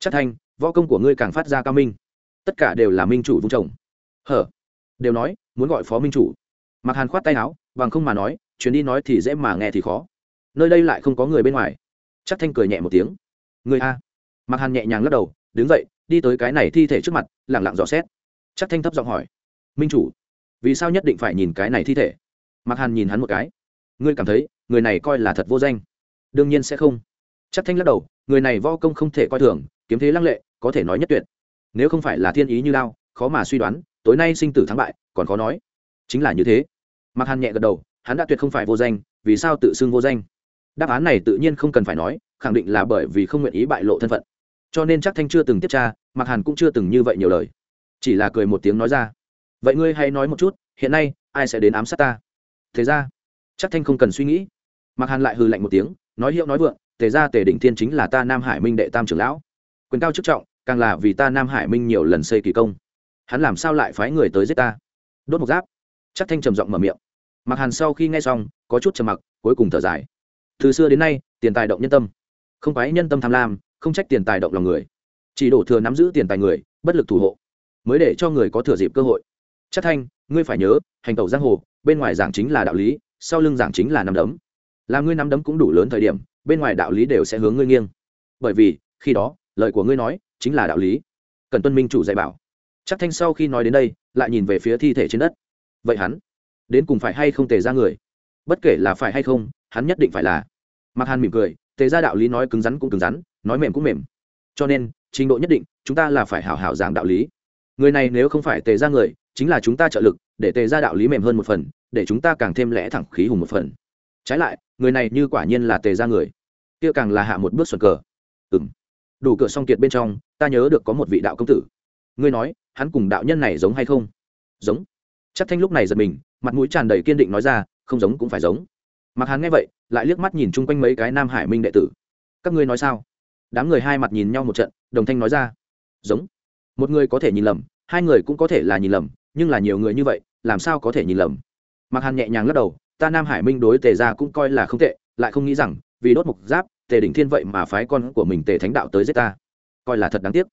chắc thanh, võ công của ngươi càng phát ra cao minh. Tất cả đều là minh chủ vung chồng. Hở? Đều nói, muốn gọi phó minh chủ. Mặc hàn khoát tay áo, bằng không mà nói, chuyến đi nói thì dễ mà nghe thì khó. Nơi đây lại không có người bên ngoài. Chắc thanh cười nhẹ một tiếng. Người a? Mặc hàn nhẹ nhàng lắc đầu, đứng dậy, đi tới cái này thi thể trước mặt lẳng lặng dò xét. Chắc thanh thấp giọng hỏi. Minh chủ, vì sao nhất định phải nhìn cái này thi thể? Mặc hàn nhìn hắn một cái. Ngươi cảm thấy, người này coi là thật vô danh. Đương nhiên sẽ không. Chắc thanh lắc đầu, người này vo công không thể coi thường kiếm thế lăng lệ, có thể nói nhất tuyệt. Nếu không phải là thiên ý như lao, khó mà suy đoán, tối nay sinh tử thắng bại, còn khó nói. Chính là như thế. Mặc hàn nhẹ gật đầu, hắn đã tuyệt không phải vô danh, vì sao tự xưng vô danh? Đáp án này tự nhiên không cần phải nói, khẳng định là bởi vì không nguyện ý bại lộ thân phận. Cho nên chắc thanh chưa từng tiếp tra mặc hàn cũng chưa từng như vậy nhiều lời. Chỉ là cười một tiếng nói ra. Vậy ngươi hãy nói một chút, hiện nay, ai sẽ đến ám sát ta? Thế ra, chắc thanh không cần suy nghĩ. Mặc hàn lại hừ lạnh một tiếng, nói hiệu nói vượng tề ra tề định thiên chính là ta nam hải minh đệ tam trưởng lão quyền cao chức trọng, càng là vì ta nam hải minh nhiều lần xây kỳ công. Hắn làm sao lại phái người tới giết ta? Đốt một giáp. Chắc thanh trầm giọng mở miệng. Mặc hàn sau khi nghe xong, có chút trầm mặc, cuối cùng thở dài. Từ xưa đến nay, tiền tài động nhân tâm. Không phải nhân tâm tham lam, không trách tiền tài động lòng người. Chỉ đổ thừa nắm giữ tiền tài người, bất lực thủ hộ. Mới để cho người có thừa dịp cơ hội. Chắc thanh, ngươi phải nhớ, hành tẩu giang hồ, bên ngoài giảng chính là đạo lý, sau lưng giảng chính là nắm đấm. Là ngươi nắm đấm cũng đủ lớn thời điểm, bên ngoài đạo lý đều sẽ hướng ngươi nghiêng. Bởi vì, khi đó lời của ngươi nói, chính là đạo lý. Cần tuân minh chủ dạy bảo. Chắc thanh sau khi nói đến đây, lại nhìn về phía thi thể trên đất. Vậy hắn, đến cùng phải hay không tề ra người? Bất kể là phải hay không, hắn nhất định phải là. Mặc hàn mỉm cười, tề ra đạo lý nói cứng rắn cũng cứng rắn, nói mềm cũng mềm. Cho nên, trình độ nhất định, chúng ta là phải hảo hảo giảng đạo lý. Người này nếu không phải tề ra người, chính là chúng ta trợ lực, để tề ra đạo lý mềm hơn một phần, để chúng ta càng thêm lẽ thẳng khí hùng một phần. Trái lại, người này như quả nhiên là tề ra người. Kia càng là hạ một bước xuẩn cờ. Ừng đủ cửa song kiệt bên trong, ta nhớ được có một vị đạo công tử. Ngươi nói, hắn cùng đạo nhân này giống hay không? Giống. Chắc thanh lúc này giật mình, mặt mũi tràn đầy kiên định nói ra, không giống cũng phải giống. Mặc hắn nghe vậy, lại liếc mắt nhìn chung quanh mấy cái nam hải minh đệ tử. Các ngươi nói sao? Đám người hai mặt nhìn nhau một trận, đồng thanh nói ra. Giống. Một người có thể nhìn lầm, hai người cũng có thể là nhìn lầm, nhưng là nhiều người như vậy, làm sao có thể nhìn lầm? Mặc hàn nhẹ nhàng lắc đầu, ta nam hải minh đối tề ra cũng coi là không tệ, lại không nghĩ rằng, vì đốt mục giáp tề đỉnh thiên vậy mà phái con của mình tề thánh đạo tới giết ta. Coi là thật đáng tiếc.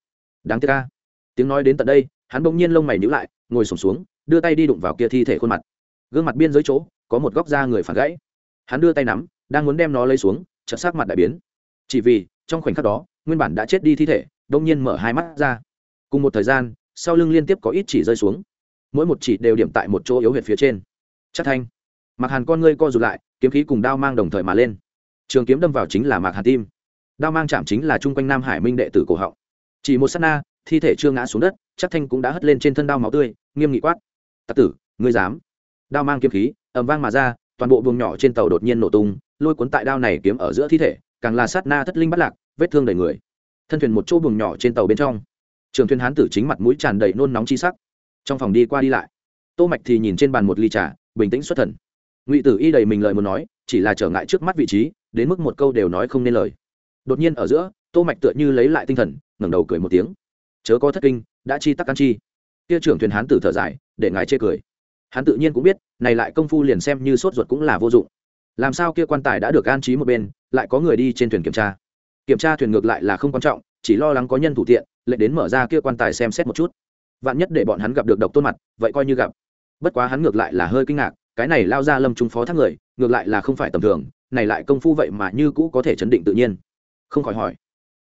Đáng tiếc ca tiếng nói đến tận đây hắn bỗng nhiên lông mày nhíu lại ngồi sổm xuống, xuống đưa tay đi đụng vào kia thi thể khuôn mặt. Gương mặt biên dưới chỗ có một góc da người phản gãy. Hắn đưa tay nắm đang muốn đem nó lấy xuống chợt sắc mặt đại biến. Chỉ vì trong khoảnh khắc đó nguyên bản đã chết đi thi thể đông nhiên mở hai mắt ra. Cùng một thời gian sau lưng liên tiếp có ít chỉ rơi xuống. Mỗi một chỉ đều điểm tại một chỗ yếu huyệt phía trên. Chắc thanh. Mặc hàn con ngươi co rụt lại kiếm khí cùng đao mang đồng thời mà lên trường kiếm đâm vào chính là mạc hàn tim. Đao mang chạm chính là chung quanh nam hải minh đệ tử cổ họng. Chỉ một s á t na, thi thể chưa ngã xuống đất, chắc thanh cũng đã hất lên trên thân đao máu tươi, nghiêm nghị quát. Tạ tử, ngươi dám? Đao mang kiếm khí ẩm vang mà ra, toàn bộ buồng nhỏ trên tàu đột nhiên nổ tung, lôi cuốn tại đao này kiếm ở giữa thi thể, càng là sát na thất linh bắt lạc, vết thương đầy người. Thân thuyền một chỗ buồng nhỏ trên tàu bên trong. Trường thuyền hán tử chính mặt mũi tràn đầy nôn nóng chi sắc. Trong phòng đi qua đi lại, tô mạch thì nhìn trên bàn một ly trà, bình tĩnh xuất thần. Ngụy tử y đầy mình lời muốn nói chỉ là trở ngại trước mắt vị trí, đến mức một câu đều nói không nên lời. Đột nhiên ở giữa, tô mạch tựa như lấy lại tinh thần, ngẩng đầu cười một tiếng. Chớ có thất kinh, đã chi tắc can chi. Kia trưởng thuyền hán tử thở dài, để ngài chê cười. Hắn tự nhiên cũng biết, này lại công phu liền xem như sốt ruột cũng là vô dụng. Làm sao kia quan tài đã được an trí một bên, lại có người đi trên thuyền kiểm tra? Kiểm tra thuyền ngược lại là không quan trọng, chỉ lo lắng có nhân thủ tiện lệnh đến mở ra kia quan tài xem xét một chút. Vạn nhất để bọn hắn gặp được độc tôn mặt, vậy coi như gặp. Bất quá hắn ngược lại là hơi kinh ngạc cái này lao ra lâm trung phó thác người, ngược lại là không phải tầm thường, này lại công phu vậy mà như cũ có thể chấn định tự nhiên. Không khỏi hỏi,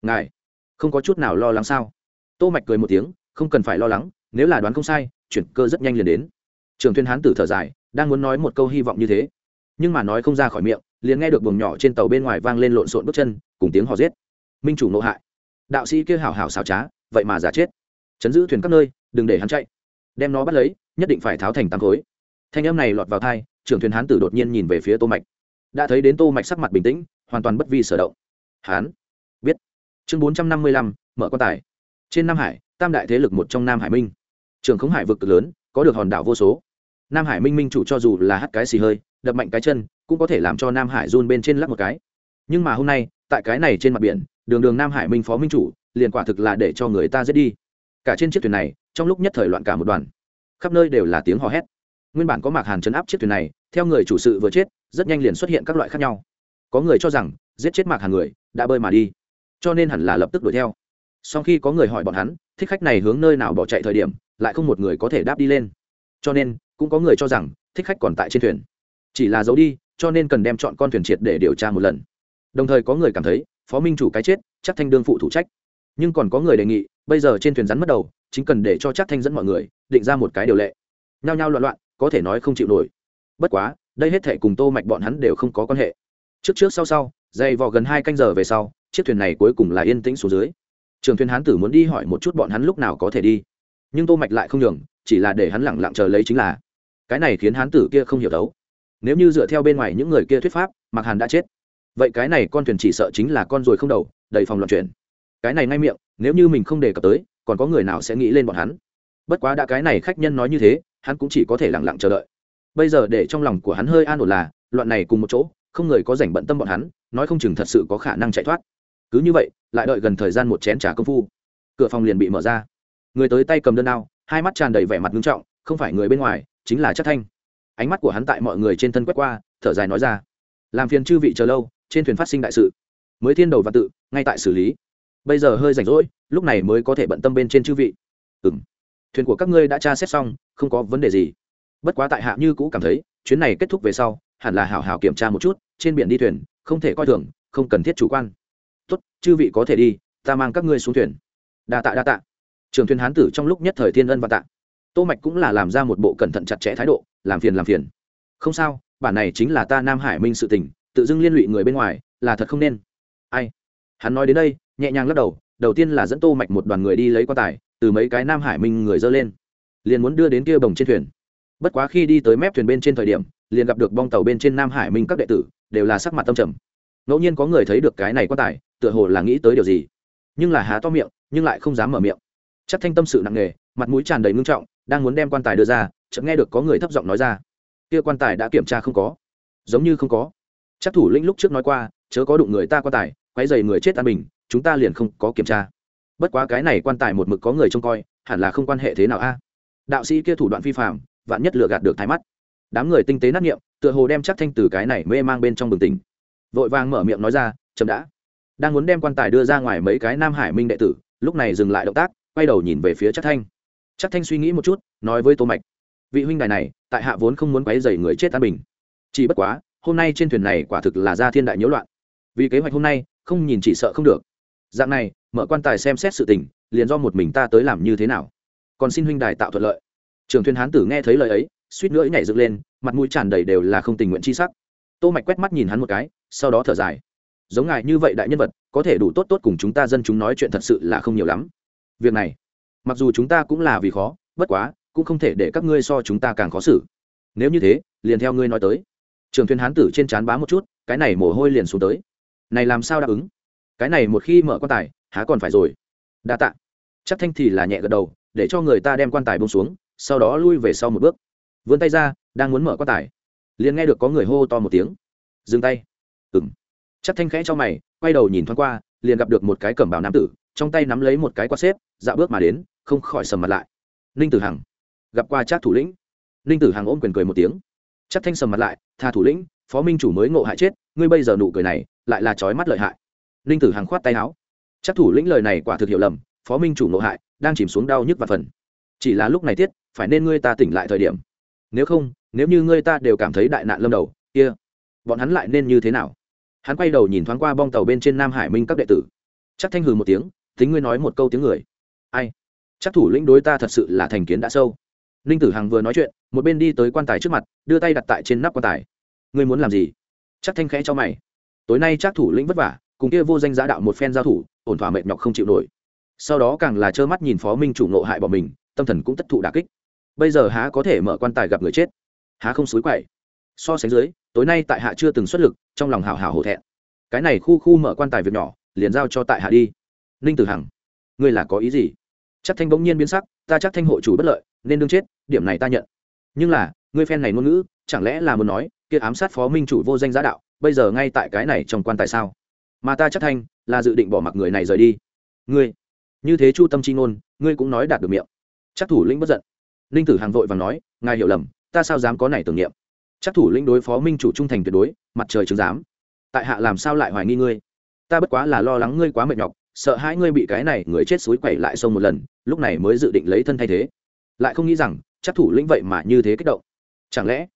ngài, không có chút nào lo lắng sao? Tô mạch cười một tiếng, không cần phải lo lắng, nếu là đoán không sai, chuyển cơ rất nhanh liền đến. Trường thuyền hán tử thở dài, đang muốn nói một câu hy vọng như thế, nhưng mà nói không ra khỏi miệng, liền nghe được buồng nhỏ trên tàu bên ngoài vang lên lộn xộn bước chân, cùng tiếng hò giết. Minh chủ nộ hại. Đạo sĩ kia hảo hảo xảo trá, vậy mà giả chết. Chấn giữ thuyền các nơi, đừng để hắn chạy. Đem nó bắt lấy, nhất định phải tháo thành tám khối thanh âm này lọt vào thai trưởng thuyền hán tử đột nhiên nhìn về phía tô mạch. Đã thấy đến tô mạch sắc mặt bình tĩnh, hoàn toàn bất vi sở động. Hán. Biết. Chương bốn trăm năm mươi lăm, mở quan tài. Trên nam hải, tam đại thế lực một trong nam hải minh. Trường khống hải vực cực lớn, có được hòn đảo vô số. Nam hải minh minh chủ cho dù là hắt cái xì hơi, đập mạnh cái chân, cũng có thể làm cho nam hải run bên trên lắc một cái. Nhưng mà hôm nay, tại cái này trên mặt biển, đường đường nam hải minh phó minh chủ, liền quả thực là để cho người ta giết đi. Cả trên chiếc thuyền này, trong lúc nhất thời loạn cả một đoàn. Khắp nơi đều là tiếng hò hét nguyên bản có mạc hàn chấn áp chiếc thuyền này, theo người chủ sự vừa chết, rất nhanh liền xuất hiện các loại khác nhau. Có người cho rằng, giết chết mạc hàn người, đã bơi mà đi. Cho nên hẳn là lập tức đuổi theo. Sau khi có người hỏi bọn hắn, thích khách này hướng nơi nào bỏ chạy thời điểm, lại không một người có thể đáp đi lên. Cho nên, cũng có người cho rằng, thích khách còn tại trên thuyền. Chỉ là giấu đi, cho nên cần đem chọn con thuyền triệt để điều tra một lần. Đồng thời có người cảm thấy, phó minh chủ cái chết, chắc thanh đương phụ thủ trách. Nhưng còn có người đề nghị, bây giờ trên thuyền rắn mất đầu, chính cần để cho chắc thanh dẫn mọi người, định ra một cái điều lệ. Nhao nhao loạn loạn có thể nói không chịu nổi. Bất quá, đây hết thể cùng tô mạch bọn hắn đều không có quan hệ. Trước trước sau sau, dày vò gần hai canh giờ về sau, chiếc thuyền này cuối cùng là yên tĩnh xuống dưới. Trường thuyền hán tử muốn đi hỏi một chút bọn hắn lúc nào có thể đi. Nhưng tô mạch lại không nhường, chỉ là để hắn lẳng lặng chờ lấy chính là. Cái này khiến hán tử kia không hiểu đấu. Nếu như dựa theo bên ngoài những người kia thuyết pháp mặc hàn đã chết. Vậy cái này con thuyền chỉ sợ chính là con ruồi không đầu, đầy phòng loạn chuyển. Cái này ngay miệng, nếu như mình không đề cập tới, còn có người nào sẽ nghĩ lên bọn hắn? Bất quá đã cái này khách nhân nói như thế hắn cũng chỉ có thể lẳng lặng chờ đợi. Bây giờ để trong lòng của hắn hơi an ổn là, loạn này cùng một chỗ, không người có rảnh bận tâm bọn hắn, nói không chừng thật sự có khả năng chạy thoát. Cứ như vậy, lại đợi gần thời gian một chén trà công phu. Cửa phòng liền bị mở ra. Người tới tay cầm đơn đao, hai mắt tràn đầy vẻ mặt nghiêm trọng, không phải người bên ngoài, chính là chắc thanh. Ánh mắt của hắn tại mọi người trên thân quét qua, thở dài nói ra. Làm phiền chư vị chờ lâu, trên thuyền phát sinh đại sự. Mới thiên đầu và tự, ngay tại xử lý. Bây giờ hơi rảnh rỗi, lúc này mới có thể bận tâm bên trên chư vị. Ừ thuyền của các ngươi đã tra xét xong, không có vấn đề gì. Bất quá tại hạ như cũ cảm thấy, chuyến này kết thúc về sau, hẳn là hảo hảo kiểm tra một chút, trên biển đi thuyền, không thể coi thường, không cần thiết chủ quan. Tốt, chư vị có thể đi, ta mang các ngươi xuống thuyền. Đa tạ đa tạ. Trường thuyền hán tử trong lúc nhất thời thiên ân và tạ. Tô mạch cũng là làm ra một bộ cẩn thận chặt chẽ thái độ, làm phiền làm phiền. Không sao, bản này chính là ta nam hải minh sự tình, tự dưng liên lụy người bên ngoài, là thật không nên. Ai? Hắn nói đến đây, nhẹ nhàng lắc đầu đầu tiên là dẫn tô mạch một đoàn người đi lấy quan tài từ mấy cái nam hải minh người dơ lên, liền muốn đưa đến kia bồng trên thuyền. Bất quá khi đi tới mép thuyền bên trên thời điểm, liền gặp được bong tàu bên trên nam hải minh các đệ tử, đều là sắc mặt tâm trầm. Ngẫu nhiên có người thấy được cái này quan tài, tựa hồ là nghĩ tới điều gì. Nhưng là há to miệng, nhưng lại không dám mở miệng. Chắc thanh tâm sự nặng nề, mặt mũi tràn đầy ngưng trọng, đang muốn đem quan tài đưa ra, chợt nghe được có người thấp giọng nói ra, kia quan tài đã kiểm tra không có. Giống như không có. Chắc thủ lĩnh lúc trước nói qua, chớ có đụng người ta quan tài, quấy dày người chết an bình, chúng ta liền không có kiểm tra bất quá cái này quan tài một mực có người trông coi, hẳn là không quan hệ thế nào a. Đạo sĩ kia thủ đoạn vi phạm vạn nhất lừa gạt được thái mắt. Đám người tinh tế nát nghiệm, tựa hồ đem chắc thanh từ cái này mê mang bên trong bừng tỉnh. Vội vàng mở miệng nói ra, chậm đã. Đang muốn đem quan tài đưa ra ngoài mấy cái nam hải minh đệ tử, lúc này dừng lại động tác, quay đầu nhìn về phía chắc thanh. Chắc thanh suy nghĩ một chút, nói với tô mạch, vị huynh đài này, tại hạ vốn không muốn quấy rầy người chết an bình. Chỉ bất quá, hôm nay trên thuyền này quả thực là ra thiên đại nhiễu loạn. Vì kế hoạch hôm nay, không nhìn chỉ sợ không được. Dạng này mở quan tài xem xét sự tình, liền do một mình ta tới làm như thế nào. Còn xin huynh đài tạo thuận lợi. Trường thuyền hán tử nghe thấy lời ấy, suýt nữa nhảy dựng lên, mặt mũi tràn đầy đều là không tình nguyện chi sắc. Tô mạch quét mắt nhìn hắn một cái, sau đó thở dài. Giống ngài như vậy đại nhân vật, có thể đủ tốt tốt cùng chúng ta dân chúng nói chuyện thật sự là không nhiều lắm. Việc này, mặc dù chúng ta cũng là vì khó, bất quá, cũng không thể để các ngươi so chúng ta càng khó xử. Nếu như thế, liền theo ngươi nói tới. Trường thuyền hán tử trên chán bá một chút, cái này mồ hôi liền xuống tới. Này làm sao đáp ứng? Cái này một khi mở quan tài há còn phải rồi. Đa tạ. Chắc thanh thì là nhẹ gật đầu, để cho người ta đem quan tài bông xuống, sau đó lui về sau một bước. Vươn tay ra, đang muốn mở quan tài, liền nghe được có người hô to một tiếng. Dừng tay. Ừng chắc thanh khẽ cho mày, quay đầu nhìn thoáng qua, liền gặp được một cái cẩm bào nam tử, trong tay nắm lấy một cái quạt xếp dạo bước mà đến, không khỏi sầm mặt lại. Ninh tử hằng. Gặp qua chắc thủ lĩnh. Ninh tử hằng ôm quyền cười một tiếng. Chắc thanh sầm mặt lại, tha thủ lĩnh, phó minh chủ mới ngộ hại chết, ngươi bây giờ nụ cười này, lại là trói mắt lợi hại. Ninh tử hằng khoát tay áo chắc thủ lĩnh lời này quả thực hiểu lầm, phó minh chủ ngộ hại, đang chìm xuống đau nhức và phần. Chỉ là lúc này tiết, phải nên ngươi ta tỉnh lại thời điểm. Nếu không, nếu như ngươi ta đều cảm thấy đại nạn lâm đầu, kia, bọn hắn lại nên như thế nào? Hắn quay đầu nhìn thoáng qua bong tàu bên trên nam hải minh các đệ tử. Chắc thanh hừ một tiếng, tính ngươi nói một câu tiếng người. Ai? Chắc thủ lĩnh đối ta thật sự là thành kiến đã sâu. Ninh tử hằng vừa nói chuyện, một bên đi tới quan tài trước mặt, đưa tay đặt tại trên nắp quan tài. Ngươi muốn làm gì? Chắc thanh khẽ cho mày. Tối nay chắc thủ lĩnh vất vả cùng kia vô danh giã đạo một phen giao thủ, ổn thỏa mệt nhọc không chịu nổi. Sau đó càng là trơ mắt nhìn phó minh chủ nộ hại bỏ mình, tâm thần cũng tất thụ đà kích. Bây giờ há có thể mở quan tài gặp người chết? Há không xối quậy? So sánh dưới, tối nay tại hạ chưa từng xuất lực, trong lòng hào hào hổ thẹn. Cái này khu khu mở quan tài việc nhỏ, liền giao cho tại hạ đi. Ninh tử hằng, ngươi là có ý gì? Chắc thanh bỗng nhiên biến sắc, ta chắc thanh hộ chủ bất lợi, nên đương chết, điểm này ta nhận. Nhưng là, ngươi phen này ngôn ngữ, chẳng lẽ là muốn nói, kia ám sát phó minh chủ vô danh giá đạo, bây giờ ngay tại cái này trong quan tài sao? Mà ta chắc thanh là dự định bỏ mặc người này rời đi. Ngươi, như thế chu tâm chi ngôn, ngươi cũng nói đạt được miệng. Chắc thủ lĩnh bất giận. Ninh tử hàng vội và nói, ngài hiểu lầm, ta sao dám có này tưởng niệm? Chắc thủ lĩnh đối phó minh chủ trung thành tuyệt đối, mặt trời chứng giám. Tại hạ làm sao lại hoài nghi ngươi? Ta bất quá là lo lắng ngươi quá mệt nhọc, sợ hai ngươi bị cái này người chết suối quẩy lại sông một lần, lúc này mới dự định lấy thân thay thế. Lại không nghĩ rằng, chắc thủ lĩnh vậy mà như thế kích động. Chẳng lẽ,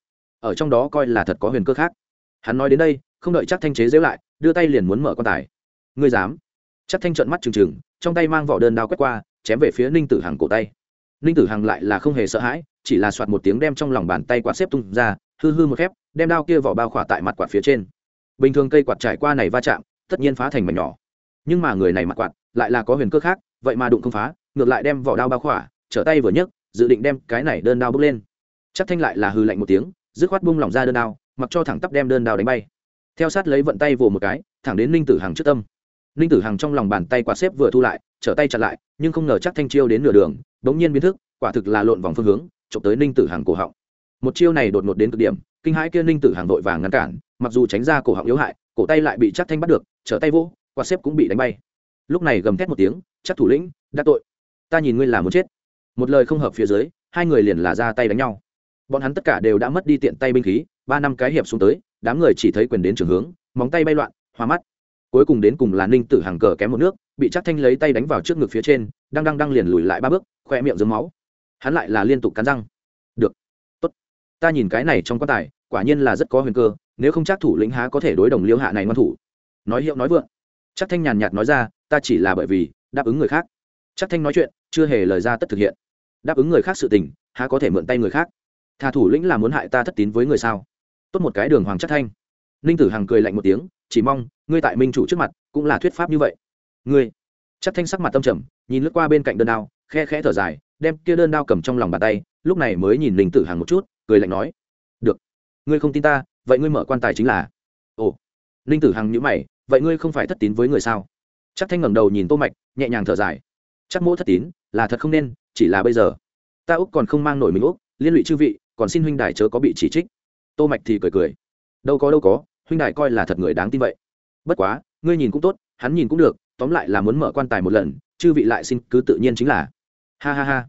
ở trong đó coi là thật có huyền cơ khác? Hắn nói đến đây không đợi chắc thanh chế dễu lại, đưa tay liền muốn mở quan tài. Ngươi dám? Chắc thanh trợn mắt trừng trừng, trong tay mang vỏ đơn đao quét qua, chém về phía ninh tử hằng cổ tay. Ninh tử hằng lại là không hề sợ hãi, chỉ là soạt một tiếng đem trong lòng bàn tay quạt xếp tung ra, hư hư một khép, đem đao kia vỏ bao khỏa tại mặt quạt phía trên. Bình thường cây quạt trải qua này va chạm, tất nhiên phá thành mảnh nhỏ. Nhưng mà người này mặt quạt lại là có huyền cơ khác, vậy mà đụng không phá, ngược lại đem vỏ đao bao khỏa, trở tay vừa nhấc, dự định đem cái này đơn đao bước lên. Chắc thanh lại là hư lạnh một tiếng, dứt khoát bung lỏng ra đơn đao, mặc cho thẳng tắp đem đơn đao đánh bay theo sát lấy vận tay vồ một cái, thẳng đến ninh tử hằng trước tâm. Ninh tử hằng trong lòng bàn tay quạt xếp vừa thu lại, trở tay chặt lại, nhưng không ngờ chắc thanh chiêu đến nửa đường đống nhiên biến thức, quả thực là lộn vòng phương hướng, chụp tới ninh tử hằng cổ họng. Một chiêu này đột ngột đến cực điểm, kinh hãi kia ninh tử hằng vội vàng ngăn cản, mặc dù tránh ra cổ họng yếu hại, cổ tay lại bị chắc thanh bắt được, trở tay vỗ, quạt xếp cũng bị đánh bay. Lúc này gầm thét một tiếng, chắc thủ lĩnh, đã tội. Ta nhìn ngươi là muốn chết. Một lời không hợp phía dưới, hai người liền là ra tay đánh nhau. Bọn hắn tất cả đều đã mất đi tiện tay binh khí, ba năm cái hiệp xuống tới đám người chỉ thấy quyền đến trường hướng, móng tay bay loạn, hoa mắt. Cuối cùng đến cùng là ninh tử hàng cờ kém một nước, bị chắc thanh lấy tay đánh vào trước ngực phía trên, đang đang đang liền lùi lại ba bước, khoe miệng dưới máu. Hắn lại là liên tục cắn răng. Được. Tốt. Ta nhìn cái này trong quan tài, quả nhiên là rất có huyền cơ, nếu không chắc thủ lĩnh há có thể đối đồng liêu hạ này ngoan thủ. Nói hiệu nói vượng. Chắc thanh nhàn nhạt nói ra, ta chỉ là bởi vì đáp ứng người khác. Chắc thanh nói chuyện, chưa hề lời ra tất thực hiện. Đáp ứng người khác sự tình, há có thể mượn tay người khác? Thà thủ lĩnh là muốn hại ta thất tín với người sao? Tốt một cái đường hoàng chắc thanh. Ninh tử hằng cười lạnh một tiếng, chỉ mong, ngươi tại minh chủ trước mặt, cũng là thuyết pháp như vậy. Ngươi. Chắc thanh sắc mặt tâm trầm, nhìn lướt qua bên cạnh đơn đao, khe khẽ thở dài, đem kia đơn đao cầm trong lòng bàn tay, lúc này mới nhìn ninh tử hằng một chút, cười lạnh nói. Được. Ngươi không tin ta, vậy ngươi mở quan tài chính là. Ồ. Ninh tử hằng nhữ mày, vậy ngươi không phải thất tín với người sao? Chắc thanh ngẩng đầu nhìn tô mạch, nhẹ nhàng thở dài. Chắc mỗ thất tín, là thật không nên, chỉ là bây giờ. Ta úc còn không mang nổi mình úc, liên lụy chư vị, còn xin huynh đài chớ có bị chỉ trích tô mạch thì cười cười. Đâu có đâu có, huynh đài coi là thật người đáng tin vậy. Bất quá, ngươi nhìn cũng tốt, hắn nhìn cũng được, tóm lại là muốn mở quan tài một lần, chư vị lại xin cứ tự nhiên chính là. Ha ha ha.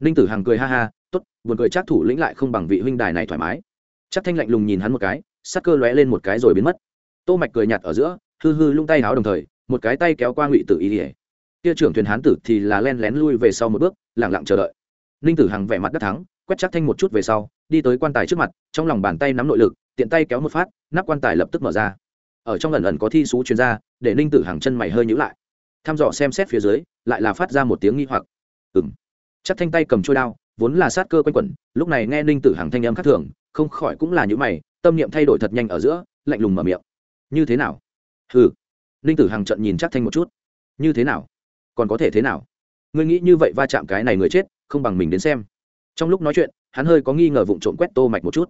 Ninh tử hằng cười ha ha, tốt, buồn cười chắc thủ lĩnh lại không bằng vị huynh đài này thoải mái. Chắc thanh lạnh lùng nhìn hắn một cái, sắc cơ lóe lên một cái rồi biến mất. Tô mạch cười nhạt ở giữa, hư hư lung tay áo đồng thời, một cái tay kéo qua ngụy tử y ỉa kia trưởng thuyền hán tử thì là len lén lui về sau một bước, lặng lặng chờ đợi. Ninh tử hằng vẻ mặt đắc thắng quét chắc thanh một chút về sau, đi tới quan tài trước mặt, trong lòng bàn tay nắm nội lực, tiện tay kéo một phát, nắp quan tài lập tức mở ra. Ở trong lần ẩn có thi sú chuyên gia, để ninh tử hàng chân mày hơi nhữ lại. Thăm dò xem xét phía dưới, lại là phát ra một tiếng nghi hoặc. Ừng chắc thanh tay cầm trôi đao, vốn là sát cơ quanh quẩn, lúc này nghe ninh tử hàng thanh âm khác thường, không khỏi cũng là những mày, tâm niệm thay đổi thật nhanh ở giữa, lạnh lùng mở miệng. Như thế nào? Hừ. Ninh tử hàng trận nhìn chắc thanh một chút. Như thế nào? Còn có thể thế nào? Ngươi nghĩ như vậy va chạm cái này người chết, không bằng mình đến xem trong lúc nói chuyện, hắn hơi có nghi ngờ vụng trộm quét tô mạch một chút.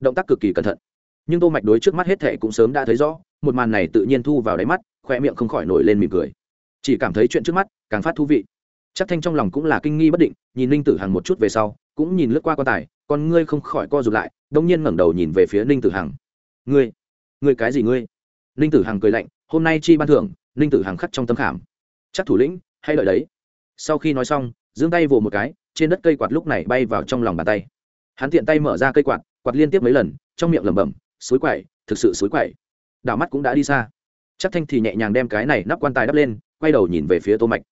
Động tác cực kỳ cẩn thận. Nhưng tô mạch đối trước mắt hết thệ cũng sớm đã thấy rõ, một màn này tự nhiên thu vào đáy mắt khoe miệng không khỏi nổi lên mỉm cười. Chỉ cảm thấy chuyện trước mắt càng phát thú vị. Chắc thanh trong lòng cũng là kinh nghi bất định, nhìn ninh tử hằng một chút về sau, cũng nhìn lướt qua quan tài còn ngươi không khỏi co rụt lại, đông nhiên ngẩng đầu nhìn về phía ninh tử hằng. Ngươi ngươi cái gì ngươi? Ninh tử hằng cười lạnh, hôm nay chi ban thưởng, ninh tử hằng khắc trong tâm khảm. Chắc thủ lĩnh hay đợi đấy. Sau khi nói xong, giương tay vồ một cái trên đất cây quạt lúc này bay vào trong lòng bàn tay. Hắn tiện tay mở ra cây quạt quạt liên tiếp mấy lần, trong miệng lẩm bẩm, suối quậy thực sự suối quậy đảo mắt cũng đã đi xa. Chắc thanh thì nhẹ nhàng đem cái này nắp quan tài đắp lên, quay đầu nhìn về phía tô mạch.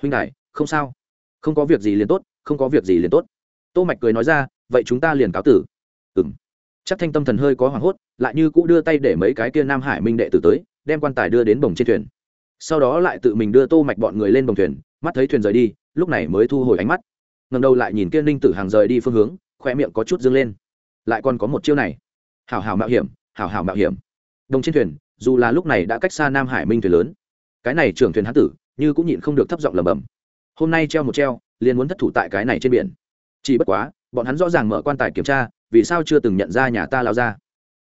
Huynh đại không sao. Không có việc gì liền tốt, không có việc gì liền tốt. Tô mạch cười nói ra, vậy chúng ta liền cáo tử. Ừm. Chắc thanh tâm thần hơi có hoảng hốt, lại như cũ đưa tay để mấy cái kia nam hải minh đệ tử tới, đem quan tài đưa đến bồng trên thuyền. Sau đó lại tự mình đưa tô mạch bọn người lên bồng thuyền, mắt thấy thuyền rời đi, lúc này mới thu hồi ánh mắt ngầm đầu lại nhìn kia ninh tử hàng rời đi phương hướng khoe miệng có chút dâng lên. Lại còn có một chiêu này. Hảo hảo mạo hiểm, hảo hảo mạo hiểm. Đồng trên thuyền, dù là lúc này đã cách xa nam hải minh thuyền lớn, cái này trưởng thuyền hán tử như cũng nhịn không được thấp giọng lầm bầm hôm nay treo một treo, liền muốn thất thủ tại cái này trên biển. Chỉ bất quá, bọn hắn rõ ràng mở quan tài kiểm tra, vì sao chưa từng nhận ra nhà ta lao ra.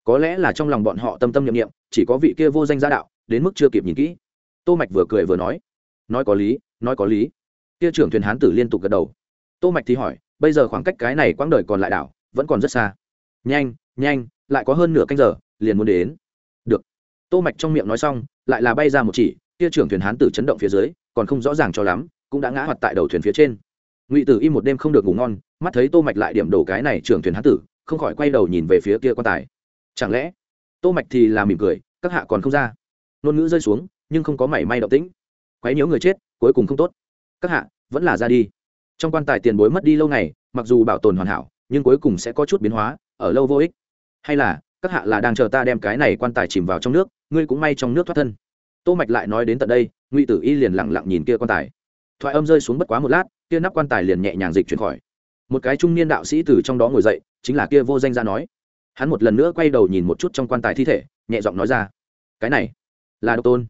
Có lẽ là trong lòng bọn họ tâm tâm nhiệm nghiệm chỉ có vị kia vô danh gia đạo, đến mức chưa kịp nhìn kỹ. Tô mạch vừa cười vừa nói. Nói có lý, nói có lý. Kia trưởng thuyền hán tử liên tục gật đầu tô mạch thì hỏi, bây giờ khoảng cách cái này quãng đời còn lại đảo, vẫn còn rất xa. Nhanh nhanh, lại có hơn nửa canh giờ, liền muốn đến. Được. Tô mạch trong miệng nói xong, lại là bay ra một chỉ, kia trưởng thuyền hán tử chấn động phía dưới, còn không rõ ràng cho lắm, cũng đã ngã hoạt tại đầu thuyền phía trên. Ngụy tử im một đêm không được ngủ ngon, mắt thấy tô mạch lại điểm đổ cái này trưởng thuyền hán tử, không khỏi quay đầu nhìn về phía kia quan tài. Chẳng lẽ, tô mạch thì là mỉm cười, các hạ còn không ra. Ngôn ngữ rơi xuống, nhưng không có mảy may động tĩnh. Quấy nhiễu người chết, cuối cùng không tốt. Các hạ, vẫn là ra đi trong quan tài tiền bối mất đi lâu ngày, mặc dù bảo tồn hoàn hảo, nhưng cuối cùng sẽ có chút biến hóa, ở lâu vô ích. Hay là, các hạ là đang chờ ta đem cái này quan tài chìm vào trong nước, ngươi cũng may trong nước thoát thân. Tô mạch lại nói đến tận đây, ngụy tử y liền lặng lặng nhìn kia quan tài. Thoại âm rơi xuống bất quá một lát, kia nắp quan tài liền nhẹ nhàng dịch chuyển khỏi. Một cái trung niên đạo sĩ từ trong đó ngồi dậy, chính là kia vô danh ra nói. Hắn một lần nữa quay đầu nhìn một chút trong quan tài thi thể, nhẹ giọng nói ra, cái này, là độc tôn.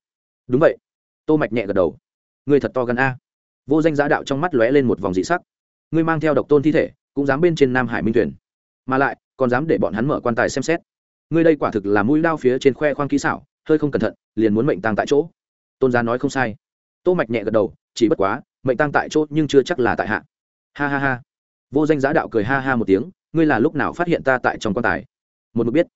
Đúng vậy. Tô mạch nhẹ gật đầu. Ngươi thật to gan a vô danh giã đạo trong mắt lóe lên một vòng dị sắc. Ngươi mang theo độc tôn thi thể, cũng dám bên trên nam hải minh tuyển mà lại, còn dám để bọn hắn mở quan tài xem xét. Ngươi đây quả thực là mũi đao phía trên khoe khoang kỹ xảo, hơi không cẩn thận, liền muốn mệnh tăng tại chỗ. Tôn giá nói không sai. Tô mạch nhẹ gật đầu, chỉ bất quá, mệnh tăng tại chỗ nhưng chưa chắc là tại hạ. Ha ha ha. Vô danh giã đạo cười ha ha một tiếng, ngươi là lúc nào phát hiện ta tại trong quan tài? Một mực biết.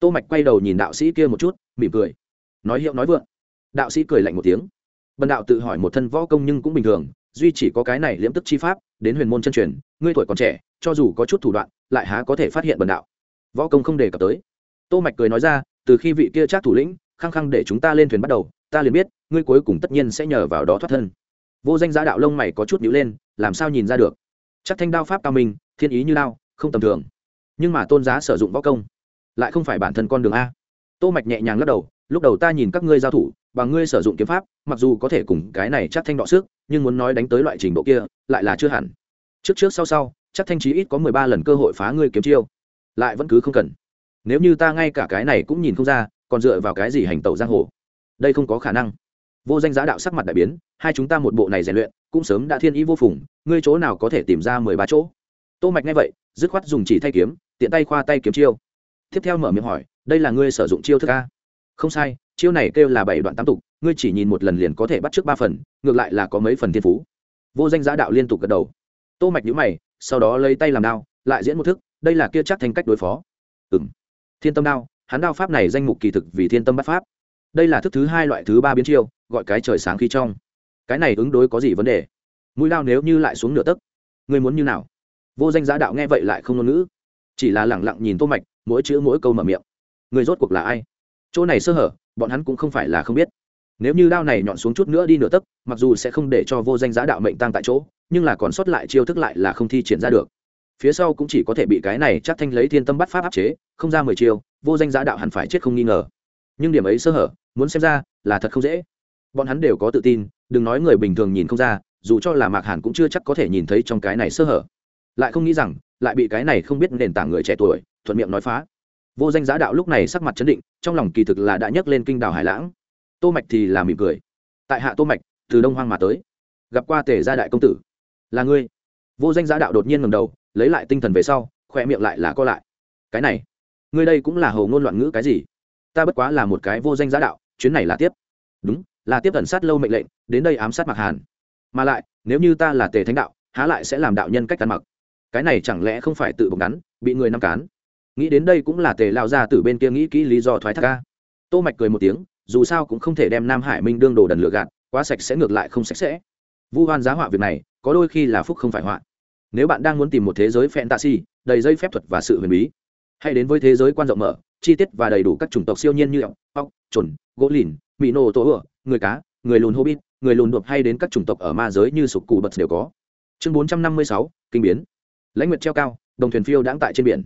Tô mạch quay đầu nhìn đạo sĩ kia một chút, mỉm cười. Nói hiệu nói vượng. Đạo sĩ cười lạnh một tiếng. Bần đạo tự hỏi một thân võ công nhưng cũng bình thường duy chỉ có cái này liễm tức chi pháp, đến huyền môn chân truyền, ngươi tuổi còn trẻ, cho dù có chút thủ đoạn, lại há có thể phát hiện bần đạo. Võ công không đề cập tới. Tô mạch cười nói ra, từ khi vị kia chắc thủ lĩnh, khăng khăng để chúng ta lên thuyền bắt đầu, ta liền biết, ngươi cuối cùng tất nhiên sẽ nhờ vào đó thoát thân. Vô danh giá đạo lông mày có chút nhíu lên, làm sao nhìn ra được? Chắc thanh đao pháp cao minh, thiên ý như đao không tầm thường. Nhưng mà tôn giá sử dụng võ công, lại không phải bản thân con đường a. Tô mạch nhẹ nhàng lắc đầu, lúc đầu ta nhìn các ngươi giao thủ, bằng ngươi sử dụng kiếm pháp, mặc dù có thể cùng cái này chắc thanh đọ sức nhưng muốn nói đánh tới loại trình độ kia, lại là chưa hẳn. Trước trước sau sau, chắc thanh trí ít có mười ba lần cơ hội phá ngươi kiếm chiêu. Lại vẫn cứ không cần. Nếu như ta ngay cả cái này cũng nhìn không ra, còn dựa vào cái gì hành tẩu giang hồ? Đây không có khả năng. Vô danh giá đạo sắc mặt đại biến, hai chúng ta một bộ này rèn luyện, cũng sớm đã thiên ý vô phùng, ngươi chỗ nào có thể tìm ra mười ba chỗ? Tô mạch nghe vậy, dứt khoát dùng chỉ thay kiếm, tiện tay khoa tay kiếm chiêu. Tiếp theo mở miệng hỏi, đây là ngươi sử dụng chiêu thức a? Không sai, chiêu này kêu là bảy đoạn tám tục ngươi chỉ nhìn một lần liền có thể bắt trước ba phần, ngược lại là có mấy phần thiên phú. Vô danh giá đạo liên tục gật đầu. Tô mạch nhíu mày, sau đó lấy tay làm đao, lại diễn một thức, đây là kia chắc thành cách đối phó. Ừm. Thiên tâm đao, hắn đao pháp này danh mục kỳ thực vì thiên tâm bắt pháp. Đây là thức thứ hai loại thứ ba biến chiêu, gọi cái trời sáng khi trong. Cái này ứng đối có gì vấn đề? Mũi đao nếu như lại xuống nửa tấc, ngươi muốn như nào? Vô danh giá đạo nghe vậy lại không ngôn ngữ. Chỉ là lẳng lặng nhìn tô mạch, mỗi chữ mỗi câu mở miệng. Người rốt cuộc là ai? Chỗ này sơ hở, bọn hắn cũng không phải là không biết nếu như đao này nhọn xuống chút nữa đi nửa tấc, mặc dù sẽ không để cho vô danh giá đạo mệnh tăng tại chỗ, nhưng là còn sót lại chiêu thức lại là không thi triển ra được. Phía sau cũng chỉ có thể bị cái này chắc thanh lấy thiên tâm bắt pháp áp chế, không ra mười chiêu, vô danh giá đạo hẳn phải chết không nghi ngờ. Nhưng điểm ấy sơ hở, muốn xem ra, là thật không dễ. Bọn hắn đều có tự tin, đừng nói người bình thường nhìn không ra, dù cho là mạc hàn cũng chưa chắc có thể nhìn thấy trong cái này sơ hở. Lại không nghĩ rằng, lại bị cái này không biết nền tảng người trẻ tuổi, thuận miệng nói phá. Vô danh giá đạo lúc này sắc mặt chấn định, trong lòng kỳ thực là đã nhấc lên kinh đảo hải lãng tô mạch thì là mỉm cười. Tại hạ tô mạch, từ đông hoang mà tới. Gặp qua tề gia đại công tử. Là ngươi. Vô danh giá đạo đột nhiên ngẩng đầu, lấy lại tinh thần về sau khoe miệng lại là co lại. Cái này, ngươi đây cũng là hồ ngôn loạn ngữ cái gì? Ta bất quá là một cái vô danh giá đạo, chuyến này là tiếp. Đúng, là tiếp tần sát lâu mệnh lệnh, đến đây ám sát mặc hàn. Mà lại, nếu như ta là tề thánh đạo, há lại sẽ làm đạo nhân cách ăn mặc? Cái này chẳng lẽ không phải tự bồng ngắn, bị người nắm cán? Nghĩ đến đây cũng là tề lao ra từ bên kia nghĩ kỹ lý do thoái thác ca tô mạch cười một tiếng dù sao cũng không thể đem nam hải minh đương đồ đần lựa gạt, quá sạch sẽ ngược lại không sạch sẽ. Vu hoan giá họa việc này, có đôi khi là phúc không phải họa. Nếu bạn đang muốn tìm một thế giới fantasy, đầy dây phép thuật và sự huyền bí, hãy đến với thế giới quan rộng mở, chi tiết và đầy đủ các chủng tộc siêu nhiên như ốc ốc trồn gỗ lìn mỹ nô tố ựa, người cá, người lùn hobbit, người lùn đột hay đến các chủng tộc ở ma giới như sục cù bật đều có. Chương bốn trăm năm mươi sáu, kinh biến. Lãnh nguyệt treo cao, đồng thuyền phiêu đãng tại trên biển.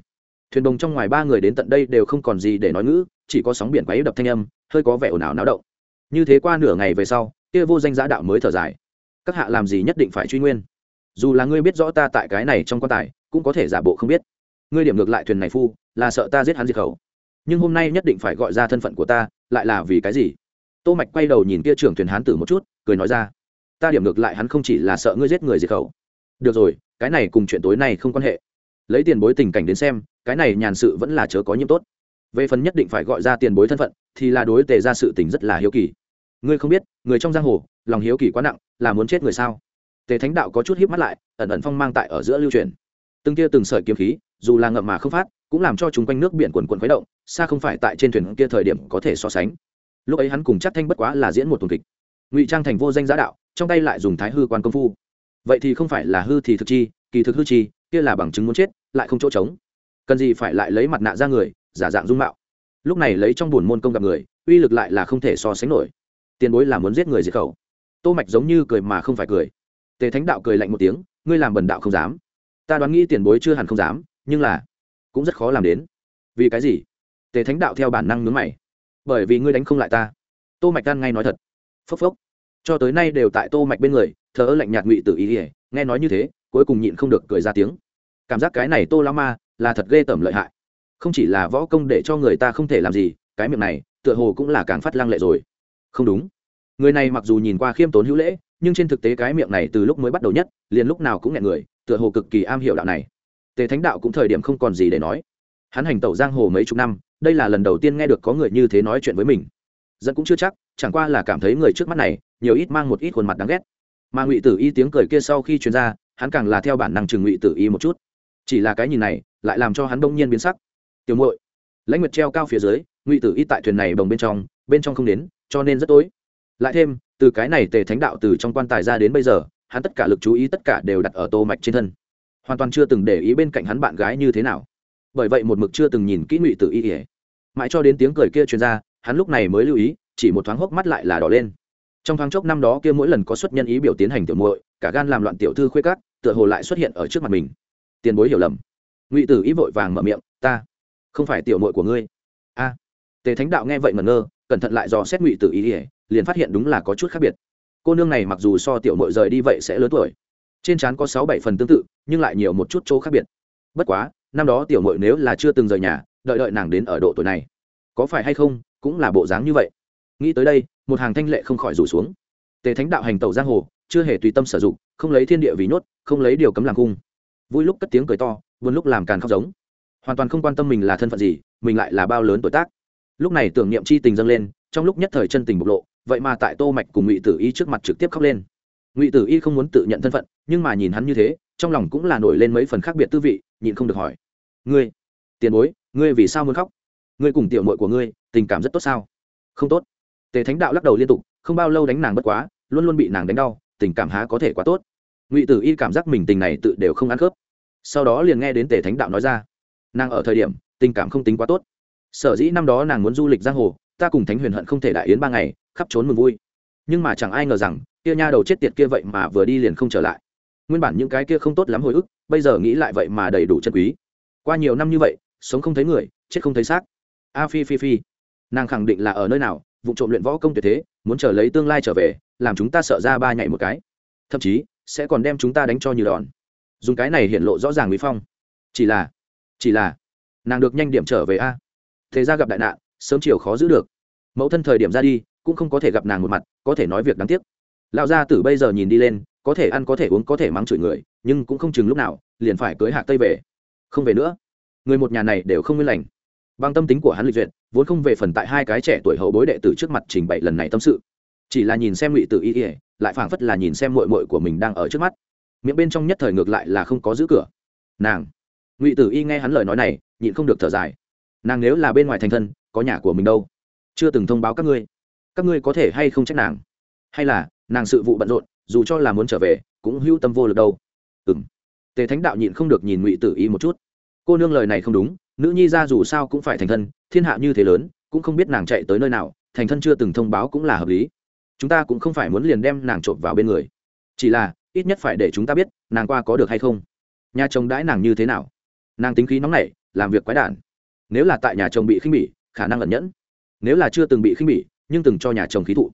Thuyền đồng trong ngoài ba người đến tận đây đều không còn gì để nói ngữ chỉ có sóng biển quấy đập thanh âm, hơi có vẻ ồn ào náo động. Như thế qua nửa ngày về sau, kia vô danh giã đạo mới thở dài. Các hạ làm gì nhất định phải truy nguyên? Dù là ngươi biết rõ ta tại cái này trong quan tài, cũng có thể giả bộ không biết. Ngươi điểm ngược lại thuyền này phu, là sợ ta giết hắn diệt khẩu. Nhưng hôm nay nhất định phải gọi ra thân phận của ta, lại là vì cái gì? Tô mạch quay đầu nhìn kia trưởng thuyền hán tử một chút, cười nói ra. Ta điểm ngược lại hắn không chỉ là sợ ngươi giết người diệt khẩu. Được rồi, cái này cùng chuyện tối nay không quan hệ. Lấy tiền bối tình cảnh đến xem, cái này nhàn sự vẫn là chớ có nhiễm tốt về phần nhất định phải gọi ra tiền bối thân phận, thì là đối tề ra sự tình rất là hiếu kỳ. Ngươi không biết, người trong giang hồ, lòng hiếu kỳ quá nặng, là muốn chết người sao? Tề thánh đạo có chút híp mắt lại, ẩn ẩn phong mang tại ở giữa lưu truyền. Từng kia từng sợi kiếm khí, dù là ngậm mà không phát, cũng làm cho chúng quanh nước biển quần quần khuấy động, xa không phải tại trên thuyền kia thời điểm có thể so sánh. Lúc ấy hắn cùng chắc thanh bất quá là diễn một tuần kịch. Ngụy trang thành vô danh giã đạo, trong tay lại dùng thái hư quan công phu. Vậy thì không phải là hư thì thực chi, kỳ thực hư chi, kia là bằng chứng muốn chết, lại không chỗ trống. Cần gì phải lại lấy mặt nạ ra người giả dạng dung mạo. Lúc này lấy trong buồn môn công gặp người, uy lực lại là không thể so sánh nổi. Tiền bối là muốn giết người diệt khẩu. Tô mạch giống như cười mà không phải cười. Tề thánh đạo cười lạnh một tiếng, ngươi làm bần đạo không dám. Ta đoán nghĩ tiền bối chưa hẳn không dám, nhưng là cũng rất khó làm đến. Vì cái gì? Tề thánh đạo theo bản năng nướng mày. Bởi vì ngươi đánh không lại ta. Tô mạch đan ngay nói thật. Phốc phốc. Cho tới nay đều tại tô mạch bên người, thờ lạnh nhạt ngụy tự ý ỉa nghe nói như thế, cuối cùng nhịn không được cười ra tiếng. Cảm giác cái này tô lão ma là thật ghê tởm lợi hại không chỉ là võ công để cho người ta không thể làm gì, cái miệng này, tựa hồ cũng là càng phát lăng lệ rồi. Không đúng. Người này mặc dù nhìn qua khiêm tốn hữu lễ, nhưng trên thực tế cái miệng này từ lúc mới bắt đầu nhất, liền lúc nào cũng nghẹn người, tựa hồ cực kỳ am hiểu đạo này. Tề thánh đạo cũng thời điểm không còn gì để nói. Hắn hành tẩu giang hồ mấy chục năm, đây là lần đầu tiên nghe được có người như thế nói chuyện với mình. Dẫn cũng chưa chắc, chẳng qua là cảm thấy người trước mắt này, nhiều ít mang một ít khuôn mặt đáng ghét. Mà ngụy tử y tiếng cười kia sau khi chuyên ra, hắn càng là theo bản năng chừng ngụy tử y một chút. Chỉ là cái nhìn này, lại làm cho hắn đông nhiên biến sắc tiểu muội, lãnh nguyệt treo cao phía dưới, ngụy tử y tại thuyền này bồng bên trong bên trong không đến, cho nên rất tối. Lại thêm, từ cái này tề thánh đạo từ trong quan tài ra đến bây giờ, hắn tất cả lực chú ý tất cả đều đặt ở tô mạch trên thân. Hoàn toàn chưa từng để ý bên cạnh hắn bạn gái như thế nào. Bởi vậy một mực chưa từng nhìn kỹ ngụy tử y ỉa mãi cho đến tiếng cười kia truyền ra, hắn lúc này mới lưu ý, chỉ một thoáng hốc mắt lại là đỏ lên. Trong thoáng chốc năm đó kia mỗi lần có xuất nhân ý biểu tiến hành tiểu muội, cả gan làm loạn tiểu thư khuê cát tựa hồ lại xuất hiện ở trước mặt mình. Tiền bối hiểu lầm. Ngụy tử ý vội vàng mở miệng, ta không phải tiểu muội của ngươi. A, tề thánh đạo nghe vậy mẩn ngơ, cẩn thận lại dò xét ngụy tử ý ỉa liền phát hiện đúng là có chút khác biệt. Cô nương này mặc dù so tiểu muội rời đi vậy sẽ lớn tuổi, trên trán có sáu bảy phần tương tự, nhưng lại nhiều một chút chỗ khác biệt. Bất quá, năm đó tiểu muội nếu là chưa từng rời nhà, đợi đợi nàng đến ở độ tuổi này, có phải hay không, cũng là bộ dáng như vậy. Nghĩ tới đây, một hàng thanh lệ không khỏi rủ xuống. Tề thánh đạo hành tẩu giang hồ, chưa hề tùy tâm sử dụng, không lấy thiên địa vì nhốt, không lấy điều cấm làm cung vui lúc cất tiếng cười to, buồn lúc làm càn khóc giống hoàn toàn không quan tâm mình là thân phận gì, mình lại là bao lớn tuổi tác. Lúc này tưởng niệm chi tình dâng lên, trong lúc nhất thời chân tình bộc lộ, vậy mà tại tô mạch cùng ngụy tử y trước mặt trực tiếp khóc lên. Ngụy tử y không muốn tự nhận thân phận, nhưng mà nhìn hắn như thế, trong lòng cũng là nổi lên mấy phần khác biệt tư vị, nhịn không được hỏi. Ngươi, tiền bối, ngươi vì sao muốn khóc? Ngươi cùng tiểu muội của ngươi, tình cảm rất tốt sao? Không tốt. Tề thánh đạo lắc đầu liên tục, không bao lâu đánh nàng bất quá, luôn luôn bị nàng đánh đau, tình cảm há có thể quá tốt. Ngụy tử y cảm giác mình tình này tự đều không ăn khớp. Sau đó liền nghe đến tề thánh đạo nói ra nàng ở thời điểm, tình cảm không tính quá tốt. Sở dĩ năm đó nàng muốn du lịch giang hồ, ta cùng thánh huyền hận không thể đại yến ba ngày, khắp trốn mừng vui. Nhưng mà chẳng ai ngờ rằng, kia nha đầu chết tiệt kia vậy mà vừa đi liền không trở lại. Nguyên bản những cái kia không tốt lắm hồi ức, bây giờ nghĩ lại vậy mà đầy đủ chân quý. Qua nhiều năm như vậy, sống không thấy người, chết không thấy xác. A phi phi phi. Nàng khẳng định là ở nơi nào, vụ trộm luyện võ công tuyệt thế, muốn chờ lấy tương lai trở về, làm chúng ta sợ ra ba nhảy một cái. Thậm chí, sẽ còn đem chúng ta đánh cho như đòn. Dùng cái này hiện lộ rõ ràng mỹ phong. Chỉ là chỉ là, nàng được nhanh điểm trở về a. Thế ra gặp đại nạn, sớm chiều khó giữ được. Mẫu thân thời điểm ra đi, cũng không có thể gặp nàng một mặt, có thể nói việc đáng tiếc. Lão gia tử bây giờ nhìn đi lên, có thể ăn, có thể uống, có thể mắng chửi người, nhưng cũng không chừng lúc nào, liền phải cưới hạc tây về. Không về nữa. Người một nhà này đều không nguyên lành. Bằng tâm tính của hắn lịch duyệt, vốn không về phần tại hai cái trẻ tuổi hậu bối đệ tử trước mặt trình bày lần này tâm sự. Chỉ là nhìn xem ngụy tử y ỉa lại phảng phất là nhìn xem mội mội của mình đang ở trước mắt. Miệng bên trong nhất thời ngược lại là không có giữ cửa. Nàng ngụy tử y nghe hắn lời nói này nhịn không được thở dài nàng nếu là bên ngoài thành thân có nhà của mình đâu chưa từng thông báo các ngươi các ngươi có thể hay không trách nàng hay là nàng sự vụ bận rộn dù cho là muốn trở về cũng hưu tâm vô lực đâu ừ m tề thánh đạo nhịn không được nhìn ngụy tử y một chút cô nương lời này không đúng nữ nhi ra dù sao cũng phải thành thân thiên hạ như thế lớn cũng không biết nàng chạy tới nơi nào thành thân chưa từng thông báo cũng là hợp lý chúng ta cũng không phải muốn liền đem nàng trộm vào bên người chỉ là ít nhất phải để chúng ta biết nàng qua có được hay không nhà chồng đãi nàng như thế nào nàng tính khí nóng nảy, làm việc quái đản. Nếu là tại nhà chồng bị khinh bỉ, khả năng ẩn nhẫn. Nếu là chưa từng bị khinh bỉ, nhưng từng cho nhà chồng khí thụ.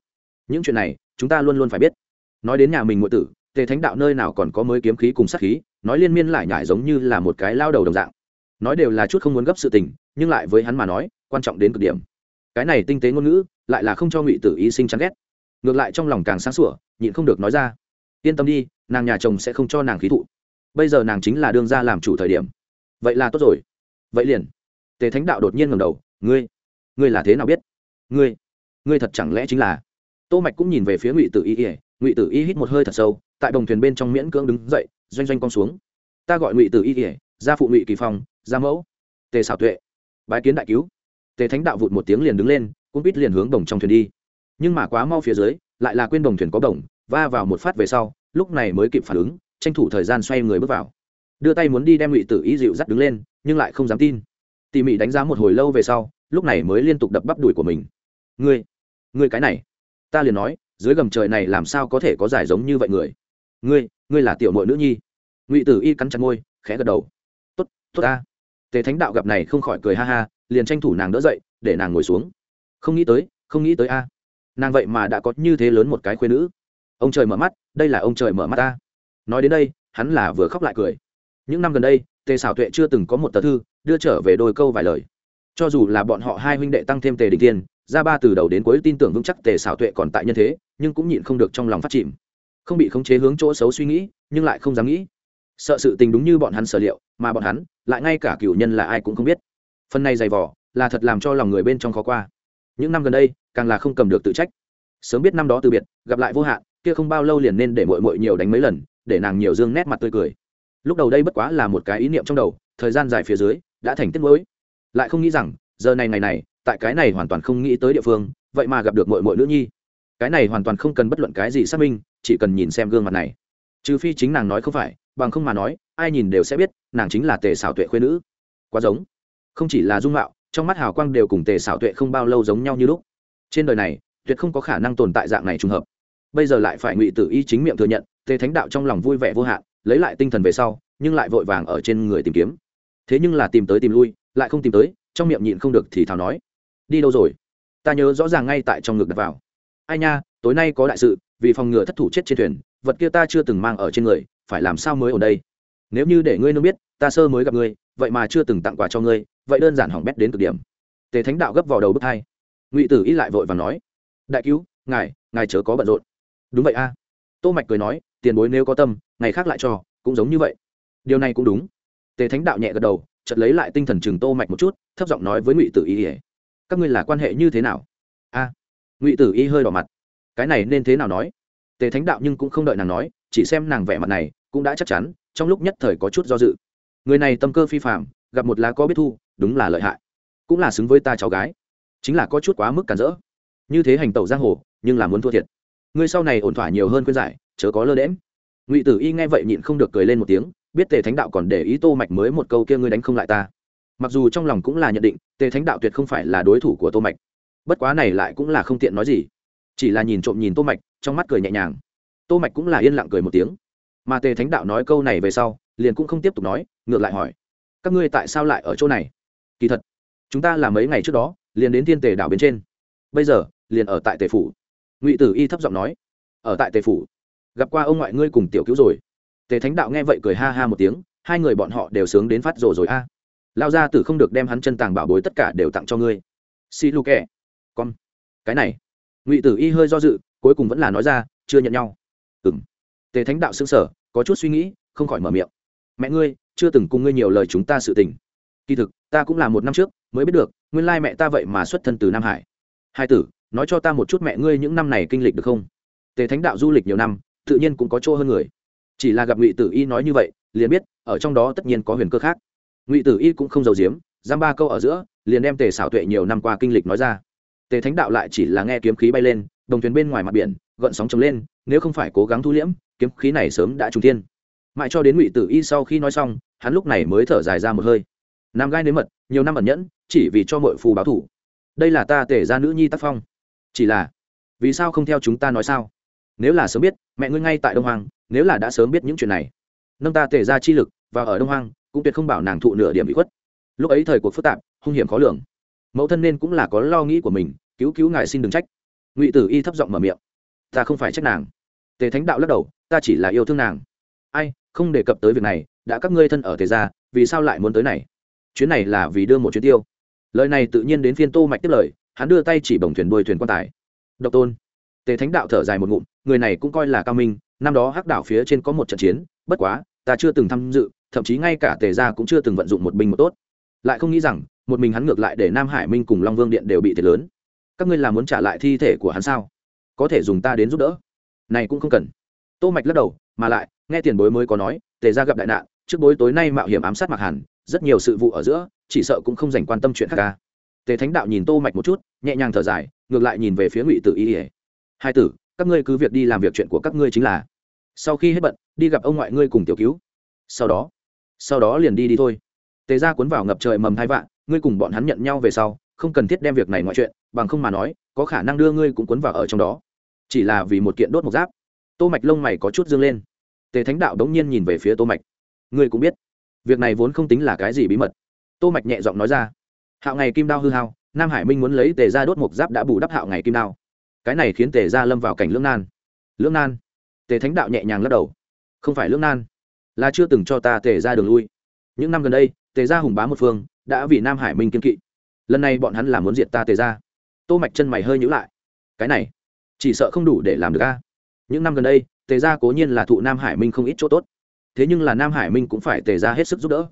Những chuyện này, chúng ta luôn luôn phải biết. Nói đến nhà mình ngụy tử, tề thánh đạo nơi nào còn có mới kiếm khí cùng sát khí, nói liên miên lại nhải giống như là một cái lao đầu đồng dạng. Nói đều là chút không muốn gấp sự tình, nhưng lại với hắn mà nói, quan trọng đến cực điểm. Cái này tinh tế ngôn ngữ, lại là không cho ngụy tử ý sinh chán ghét. Ngược lại trong lòng càng sáng sủa, nhịn không được nói ra. Yên tâm đi, nàng nhà chồng sẽ không cho nàng khí thụ. Bây giờ nàng chính là đương ra làm chủ thời điểm vậy là tốt rồi. Vậy liền. Tề thánh đạo đột nhiên ngầm đầu, ngươi ngươi là thế nào biết? Ngươi ngươi thật chẳng lẽ chính là? Tô mạch cũng nhìn về phía ngụy tử y ỉa ngụy tử y hít một hơi thật sâu, tại đồng thuyền bên trong miễn cưỡng đứng dậy, doanh doanh con xuống. Ta gọi ngụy tử y ỉa gia phụ ngụy kỳ phong, gia mẫu. Tề xảo tuệ, bái kiến đại cứu. Tề thánh đạo vụt một tiếng liền đứng lên cũng biết liền hướng đồng trong thuyền đi. Nhưng mà quá mau phía dưới, lại là quên đồng thuyền có đồng, va vào một phát về sau, lúc này mới kịp phản ứng, tranh thủ thời gian xoay người bước vào đưa tay muốn đi đem ngụy tử y dịu dắt đứng lên, nhưng lại không dám tin. Tỉ mỉ đánh giá một hồi lâu về sau, lúc này mới liên tục đập bắp đùi của mình. Ngươi ngươi cái này. Ta liền nói, dưới gầm trời này làm sao có thể có giải giống như vậy người? Ngươi ngươi là tiểu mội nữ nhi. Ngụy tử y cắn chặt môi, khẽ gật đầu. Tốt tốt ta. Tề thánh đạo gặp này không khỏi cười ha ha, liền tranh thủ nàng đỡ dậy, để nàng ngồi xuống. Không nghĩ tới, không nghĩ tới a. Nàng vậy mà đã có như thế lớn một cái khuyên nữ. Ông trời mở mắt, đây là ông trời mở mắt ta. Nói đến đây, hắn là vừa khóc lại cười những năm gần đây, tề xảo tuệ chưa từng có một tờ thư đưa trở về đôi câu vài lời. Cho dù là bọn họ hai huynh đệ tăng thêm tề đình tiên ra ba từ đầu đến cuối tin tưởng vững chắc tề xảo tuệ còn tại nhân thế, nhưng cũng nhịn không được trong lòng phát chìm. Không bị khống chế hướng chỗ xấu suy nghĩ, nhưng lại không dám nghĩ. Sợ sự tình đúng như bọn hắn sở liệu, mà bọn hắn lại ngay cả cựu nhân là ai cũng không biết. Phần này dày vỏ là thật làm cho lòng người bên trong khó qua. Những năm gần đây, càng là không cầm được tự trách. Sớm biết năm đó từ biệt, gặp lại vô hạn, kia không bao lâu liền nên để mội mội nhiều đánh mấy lần, để nàng nhiều dương nét mặt tươi cười lúc đầu đây bất quá là một cái ý niệm trong đầu, thời gian dài phía dưới, đã thành tiết mới lại không nghĩ rằng, giờ này ngày này, tại cái này hoàn toàn không nghĩ tới địa phương, vậy mà gặp được mội mội nữ nhi. Cái này hoàn toàn không cần bất luận cái gì xác minh, chỉ cần nhìn xem gương mặt này. Trừ phi chính nàng nói không phải, bằng không mà nói, ai nhìn đều sẽ biết, nàng chính là tề xảo tuệ khuê nữ. Quá giống. Không chỉ là dung mạo, trong mắt hào quang đều cùng tề xảo tuệ không bao lâu giống nhau như lúc. Trên đời này, tuyệt không có khả năng tồn tại dạng này trùng hợp. Bây giờ lại phải ngụy tử y chính miệng thừa nhận, tề thánh đạo trong lòng vui vẻ vô hạn lấy lại tinh thần về sau, nhưng lại vội vàng ở trên người tìm kiếm. Thế nhưng là tìm tới tìm lui, lại không tìm tới, trong miệng nhịn không được thì thào nói, đi đâu rồi? Ta nhớ rõ ràng ngay tại trong ngực đặt vào. Ai nha, tối nay có đại sự, vì phòng ngừa thất thủ chết trên thuyền, vật kia ta chưa từng mang ở trên người, phải làm sao mới ở đây? Nếu như để ngươi nương biết, ta sơ mới gặp ngươi, vậy mà chưa từng tặng quà cho ngươi, vậy đơn giản hỏng bét đến cực điểm. Tề thánh đạo gấp vào đầu bức hai. Ngụy tử y lại vội và nói, đại cứu, ngài ngài chớ có bận rộn. Đúng vậy a. Tô mạch cười nói, tiền bối nếu có tâm ngày khác lại cho, cũng giống như vậy. Điều này cũng đúng. Tề thánh đạo nhẹ gật đầu, chợt lấy lại tinh thần chừng tô mạch một chút, thấp giọng nói với ngụy tử y các ngươi là quan hệ như thế nào? A. Ngụy tử y hơi đỏ mặt. Cái này nên thế nào nói? Tề thánh đạo nhưng cũng không đợi nàng nói, chỉ xem nàng vẻ mặt này, cũng đã chắc chắn, trong lúc nhất thời có chút do dự. Người này tâm cơ phi phạm gặp một lá có biết thu, đúng là lợi hại. Cũng là xứng với ta cháu gái. Chính là có chút quá mức cản rỡ. Như thế hành tẩu giang hồ, nhưng là muốn thua thiệt. Ngươi sau này ổn thỏa nhiều hơn khuyên giải, chớ có lơ đễm ngụy tử y nghe vậy nhịn không được cười lên một tiếng, biết tề thánh đạo còn để ý tô mạch mới một câu kia ngươi đánh không lại ta. Mặc dù trong lòng cũng là nhận định, tề thánh đạo tuyệt không phải là đối thủ của tô mạch. Bất quá này lại cũng là không tiện nói gì. Chỉ là nhìn trộm nhìn tô mạch, trong mắt cười nhẹ nhàng. Tô mạch cũng là yên lặng cười một tiếng. Mà tề thánh đạo nói câu này về sau, liền cũng không tiếp tục nói, ngược lại hỏi, các ngươi tại sao lại ở chỗ này? Kỳ thật, chúng ta là mấy ngày trước đó, liền đến thiên tề đảo bên trên. Bây giờ, liền ở tại tề phủ. Ngụy tử y thấp giọng nói, ở tại tề phủ gặp qua ông ngoại ngươi cùng tiểu cứu rồi. Tề thánh đạo nghe vậy cười ha ha một tiếng, hai người bọn họ đều sướng đến phát rồ rồi a. Lao ra tử không được đem hắn chân tàng bảo bối tất cả đều tặng cho ngươi. Xi lu kẹ con. Cái này. Ngụy tử y hơi do dự, cuối cùng vẫn là nói ra, chưa nhận nhau. Ừng tề thánh đạo xưng sở có chút suy nghĩ, không khỏi mở miệng. Mẹ ngươi, chưa từng cùng ngươi nhiều lời chúng ta sự tình. Kỳ thực, ta cũng là một năm trước mới biết được, nguyên lai mẹ ta vậy mà xuất thân từ nam hải. Hai tử, nói cho ta một chút mẹ ngươi những năm này kinh lịch được không? Tề thánh đạo du lịch nhiều năm tự nhiên cũng có chỗ hơn người. Chỉ là gặp ngụy tử y nói như vậy, liền biết, ở trong đó tất nhiên có huyền cơ khác. Ngụy tử y cũng không giàu giếm, giam ba câu ở giữa, liền đem tề xảo tuệ nhiều năm qua kinh lịch nói ra. Tề thánh đạo lại chỉ là nghe kiếm khí bay lên, đồng thuyền bên ngoài mặt biển, gợn sóng trồng lên, nếu không phải cố gắng thu liễm, kiếm khí này sớm đã trùng tiên mãi cho đến ngụy tử y sau khi nói xong, hắn lúc này mới thở dài ra một hơi. Nam gai nếm mật, nhiều năm ẩn nhẫn, chỉ vì cho mọi phù báo thủ. Đây là ta tể ra nữ nhi tác phong. Chỉ là, vì sao không theo chúng ta nói sao? Nếu là sớm biết, mẹ ngươi ngay tại đông hoàng nếu là đã sớm biết những chuyện này, nâng ta tề ra chi lực, và ở đông hoàng cũng tuyệt không bảo nàng thụ nửa điểm bị khuất. Lúc ấy thời cuộc phức tạp, hung hiểm khó lường. Mẫu thân nên cũng là có lo nghĩ của mình, cứu cứu ngài xin đừng trách. Ngụy tử y thấp giọng mở miệng. Ta không phải trách nàng. Tề thánh đạo lắc đầu, ta chỉ là yêu thương nàng. Ai, không đề cập tới việc này, đã các ngươi thân ở tề gia, vì sao lại muốn tới này? Chuyến này là vì đưa một chuyến tiêu. Lời này tự nhiên đến phiên tô mạch tiếp lời, hắn đưa tay chỉ bồng thuyền đuôi thuyền quan tài. Độc tôn. Tề thánh đạo thở dài một ngụm người này cũng coi là cao minh, năm đó hắc đảo phía trên có một trận chiến, bất quá, ta chưa từng tham dự, thậm chí ngay cả tề gia cũng chưa từng vận dụng một binh một tốt. Lại không nghĩ rằng, một mình hắn ngược lại để nam hải minh cùng long vương điện đều bị thiệt lớn. Các ngươi là muốn trả lại thi thể của hắn sao? Có thể dùng ta đến giúp đỡ. Này cũng không cần. Tô mạch lắc đầu, mà lại, nghe tiền bối mới có nói, tề gia gặp đại nạn, trước bối tối nay mạo hiểm ám sát mặc hàn, rất nhiều sự vụ ở giữa, chỉ sợ cũng không dành quan tâm chuyện khác ca tề thánh đạo nhìn tô mạch một chút, nhẹ nhàng thở dài, ngược lại nhìn về phía ngụy tử y hai tử các ngươi cứ việc đi làm việc chuyện của các ngươi chính là. Sau khi hết bận, đi gặp ông ngoại ngươi cùng tiểu cứu. Sau đó sau đó liền đi đi thôi. Tề gia cuốn vào ngập trời mầm hai vạn, ngươi cùng bọn hắn nhận nhau về sau, không cần thiết đem việc này ngoại chuyện, bằng không mà nói, có khả năng đưa ngươi cũng cuốn vào ở trong đó. Chỉ là vì một kiện đốt một giáp. Tô mạch lông mày có chút dương lên. Tề thánh đạo đống nhiên nhìn về phía tô mạch. Ngươi cũng biết, việc này vốn không tính là cái gì bí mật. Tô mạch nhẹ giọng nói ra. Hạo ngày kim đao hư hao, nam hải minh muốn lấy tề ra đốt một giáp đã bù đắp hạo ngày kim đao cái này khiến tề gia lâm vào cảnh lưỡng nan. Lưỡng nan? Tề thánh đạo nhẹ nhàng lắc đầu. Không phải lưỡng nan, là chưa từng cho ta tề ra đường lui. Những năm gần đây, tề gia hùng bá một phương, đã vì nam hải minh kiên kỵ. Lần này bọn hắn là muốn diệt ta tề ra tô mạch chân mày hơi nhữ lại. Cái này, chỉ sợ không đủ để làm được a. Những năm gần đây, tề gia cố nhiên là thụ nam hải minh không ít chỗ tốt. Thế nhưng là nam hải minh cũng phải tề ra hết sức giúp đỡ.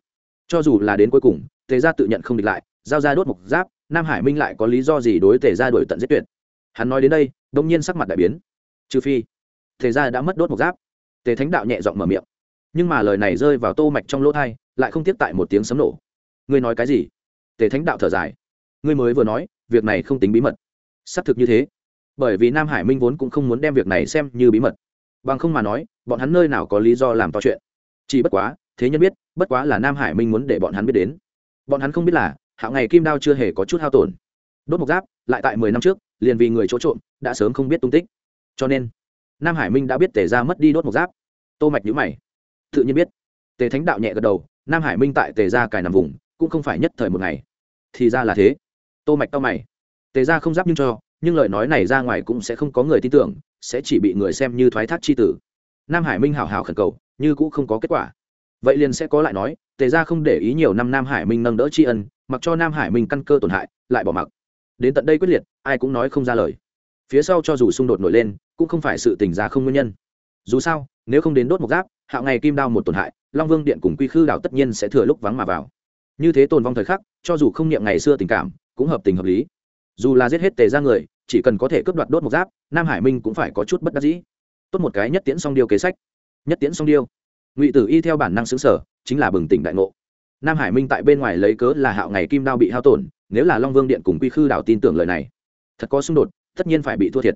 Cho dù là đến cuối cùng, tề gia tự nhận không địch lại, giao ra đốt mục giáp, nam hải minh lại có lý do gì đối tề gia đổi tận giết tuyệt? Hắn nói đến đây, đông nhiên sắc mặt đại biến. Trừ phi thế ra đã mất đốt một giáp. Tề thánh đạo nhẹ giọng mở miệng. Nhưng mà lời này rơi vào tô mạch trong lỗ thai, lại không tiếp tại một tiếng sấm nổ. Ngươi nói cái gì? Tề thánh đạo thở dài. Ngươi mới vừa nói, việc này không tính bí mật. Xác thực như thế. Bởi vì nam hải minh vốn cũng không muốn đem việc này xem như bí mật. Bằng không mà nói, bọn hắn nơi nào có lý do làm to chuyện. Chỉ bất quá, thế nhân biết, bất quá là nam hải minh muốn để bọn hắn biết đến. Bọn hắn không biết là, hạo ngày kim đao chưa hề có chút hao tổn. Đốt mộc giáp, lại tại mười năm trước liền vì người chỗ trộm, đã sớm không biết tung tích. Cho nên, nam hải minh đã biết tề ra mất đi đốt một giáp. Tô mạch nhữ mày. Tự nhiên biết. Tề thánh đạo nhẹ gật đầu, nam hải minh tại tề ra cài nằm vùng, cũng không phải nhất thời một ngày. Thì ra là thế. Tô mạch tao mày. Tề ra không giáp nhưng cho, nhưng lời nói này ra ngoài cũng sẽ không có người tin tưởng, sẽ chỉ bị người xem như thoái thác chi tử. Nam hải minh hảo hảo khẩn cầu, như cũng không có kết quả. Vậy liền sẽ có lại nói, tề ra không để ý nhiều năm nam hải minh nâng đỡ tri ân, mặc cho nam hải minh căn cơ tổn hại, lại bỏ mặc. Đến tận đây quyết liệt ai cũng nói không ra lời. Phía sau cho dù xung đột nổi lên, cũng không phải sự tình ra không nguyên nhân. Dù sao, nếu không đến đốt một giáp, hạo ngày kim đao một tổn hại, long vương điện cùng quy khư đảo tất nhiên sẽ thừa lúc vắng mà vào. Như thế tồn vong thời khắc, cho dù không niệm ngày xưa tình cảm, cũng hợp tình hợp lý. Dù là giết hết tề ra người, chỉ cần có thể cướp đoạt đốt một giáp, nam hải minh cũng phải có chút bất đắc dĩ. Tốt một cái nhất tiễn song điêu kế sách. Nhất tiễn song điêu. Ngụy tử y theo bản năng xứng sở chính là bừng tỉnh đại ngộ. Nam hải minh tại bên ngoài lấy cớ là hạo ngày kim đao bị hao tổn, nếu là long vương điện cùng quy khư đảo tin tưởng lời này thật có xung đột, tất nhiên phải bị thua thiệt.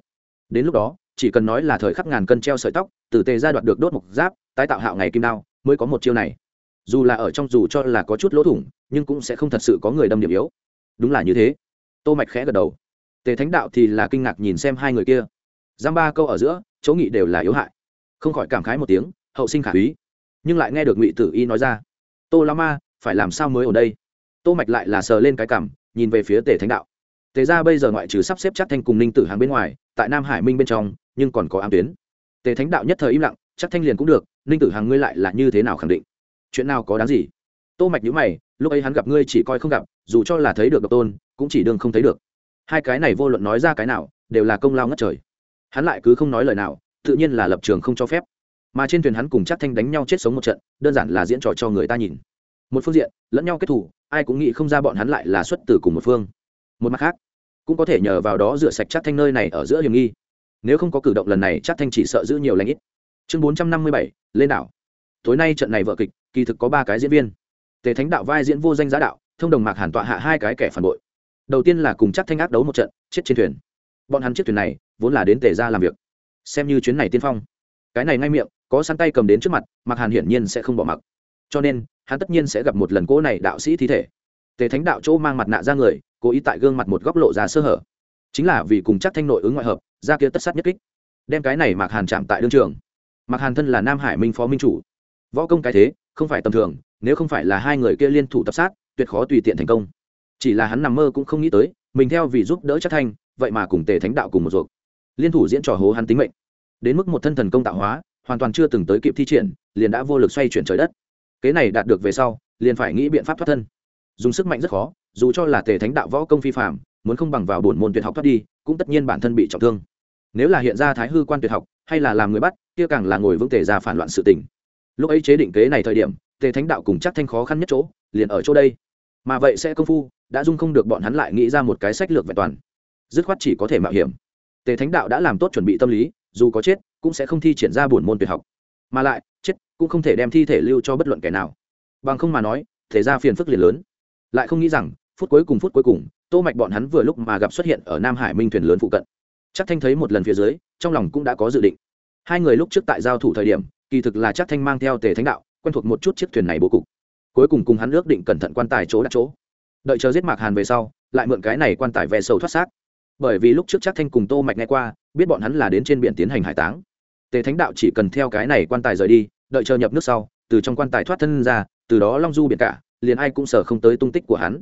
Đến lúc đó, chỉ cần nói là thời khắc ngàn cân treo sợi tóc, từ tề ra đoạt được đốt mục giáp, tái tạo hạo ngày kim đao, mới có một chiêu này. Dù là ở trong dù cho là có chút lỗ thủng, nhưng cũng sẽ không thật sự có người đâm điểm yếu. Đúng là như thế. Tô mạch khẽ gật đầu. Tề thánh đạo thì là kinh ngạc nhìn xem hai người kia. Giam ba câu ở giữa, chỗ nghị đều là yếu hại. Không khỏi cảm khái một tiếng, hậu sinh khả úy. Nhưng lại nghe được ngụy tử y nói ra. Tô la ma, phải làm sao mới ở đây? Tô mạch lại là sờ lên cái cằm, nhìn về phía tề thánh đạo tề ra bây giờ ngoại trừ sắp xếp chắc thanh cùng ninh tử hàng bên ngoài, tại nam hải minh bên trong, nhưng còn có ám tuyến. Tề thánh đạo nhất thời im lặng, chắc thanh liền cũng được, ninh tử hàng ngươi lại là như thế nào khẳng định? Chuyện nào có đáng gì? Tô mạch nhíu mày, lúc ấy hắn gặp ngươi chỉ coi không gặp, dù cho là thấy được độc tôn, cũng chỉ đương không thấy được. Hai cái này vô luận nói ra cái nào, đều là công lao ngất trời. Hắn lại cứ không nói lời nào, tự nhiên là lập trường không cho phép. Mà trên thuyền hắn cùng chắc thanh đánh nhau chết sống một trận, đơn giản là diễn trò cho người ta nhìn. Một phương diện, lẫn nhau kết thủ, ai cũng nghĩ không ra bọn hắn lại là xuất từ cùng một phương một mặt khác, cũng có thể nhờ vào đó rửa sạch chắc thanh nơi này ở giữa hiểm nghi. Nếu không có cử động lần này, chắc thanh chỉ sợ giữ nhiều lãnh ít. Chương bốn trăm năm mươi bảy, lên đảo. Tối nay trận này vợ kịch, kỳ thực có ba cái diễn viên. Tề thánh đạo vai diễn vô danh giá đạo, thông đồng mạc hàn tọa hạ hai cái kẻ phản bội. Đầu tiên là cùng chắc thanh ác đấu một trận, chết trên thuyền. Bọn hắn chiếc thuyền này, vốn là đến tề ra làm việc. Xem như chuyến này tiên phong. Cái này ngay miệng, có săn tay cầm đến trước mặt, mạc hàn hiển nhiên sẽ không bỏ mặc. Cho nên, hắn tất nhiên sẽ gặp một lần cỗ này đạo sĩ thi thể. Tề thánh đạo chỗ mang mặt nạ ra người cố ý tại gương mặt một góc lộ ra sơ hở. Chính là vì cùng chắc thanh nội ứng ngoại hợp, ra kia tất sát nhất kích. Đem cái này mạc hàn chạm tại đương trường. Mạc hàn thân là nam hải minh phó minh chủ. Võ công cái thế, không phải tầm thường, nếu không phải là hai người kia liên thủ tập sát, tuyệt khó tùy tiện thành công. Chỉ là hắn nằm mơ cũng không nghĩ tới, mình theo vì giúp đỡ chắc thanh, vậy mà cùng tề thánh đạo cùng một ruột. Liên thủ diễn trò hố hắn tính mệnh. Đến mức một thân thần công tạo hóa, hoàn toàn chưa từng tới kịp thi triển, liền đã vô lực xoay chuyển trời đất. Kế này đạt được về sau, liền phải nghĩ biện pháp thoát thân dùng sức mạnh rất khó, dù cho là tề thánh đạo võ công phi phạm muốn không bằng vào bổn môn tuyệt học thoát đi, cũng tất nhiên bản thân bị trọng thương. Nếu là hiện ra thái hư quan tuyệt học, hay là làm người bắt, kia càng là ngồi vững tề ra phản loạn sự tình. Lúc ấy chế định kế này thời điểm, tề thánh đạo cùng chắc thanh khó khăn nhất chỗ, liền ở chỗ đây. Mà vậy sẽ công phu, đã dung không được bọn hắn lại nghĩ ra một cái sách lược vẹn toàn. Dứt khoát chỉ có thể mạo hiểm. Tề thánh đạo đã làm tốt chuẩn bị tâm lý, dù có chết, cũng sẽ không thi triển ra buồn môn tuyệt học. Mà lại, chết, cũng không thể đem thi thể lưu cho bất luận kẻ nào. Bằng không mà nói thể ra phiền phức liền lớn lại không nghĩ rằng, phút cuối cùng phút cuối cùng, tô mạch bọn hắn vừa lúc mà gặp xuất hiện ở nam hải minh thuyền lớn phụ cận. Chắc thanh thấy một lần phía dưới, trong lòng cũng đã có dự định. Hai người lúc trước tại giao thủ thời điểm, kỳ thực là chắc thanh mang theo tề thánh đạo, quen thuộc một chút chiếc thuyền này bố cục. Cuối cùng cùng hắn ước định cẩn thận quan tài chỗ đặt chỗ. Đợi chờ giết mạc hàn về sau, lại mượn cái này quan tài ve sầu thoát xác. Bởi vì lúc trước chắc thanh cùng tô mạch nghe qua, biết bọn hắn là đến trên biển tiến hành hải táng. Tề thánh đạo chỉ cần theo cái này quan tài rời đi, đợi chờ nhập nước sau, từ trong quan tài thoát thân ra, từ đó long du biển cả liền ai cũng sợ không tới tung tích của hắn.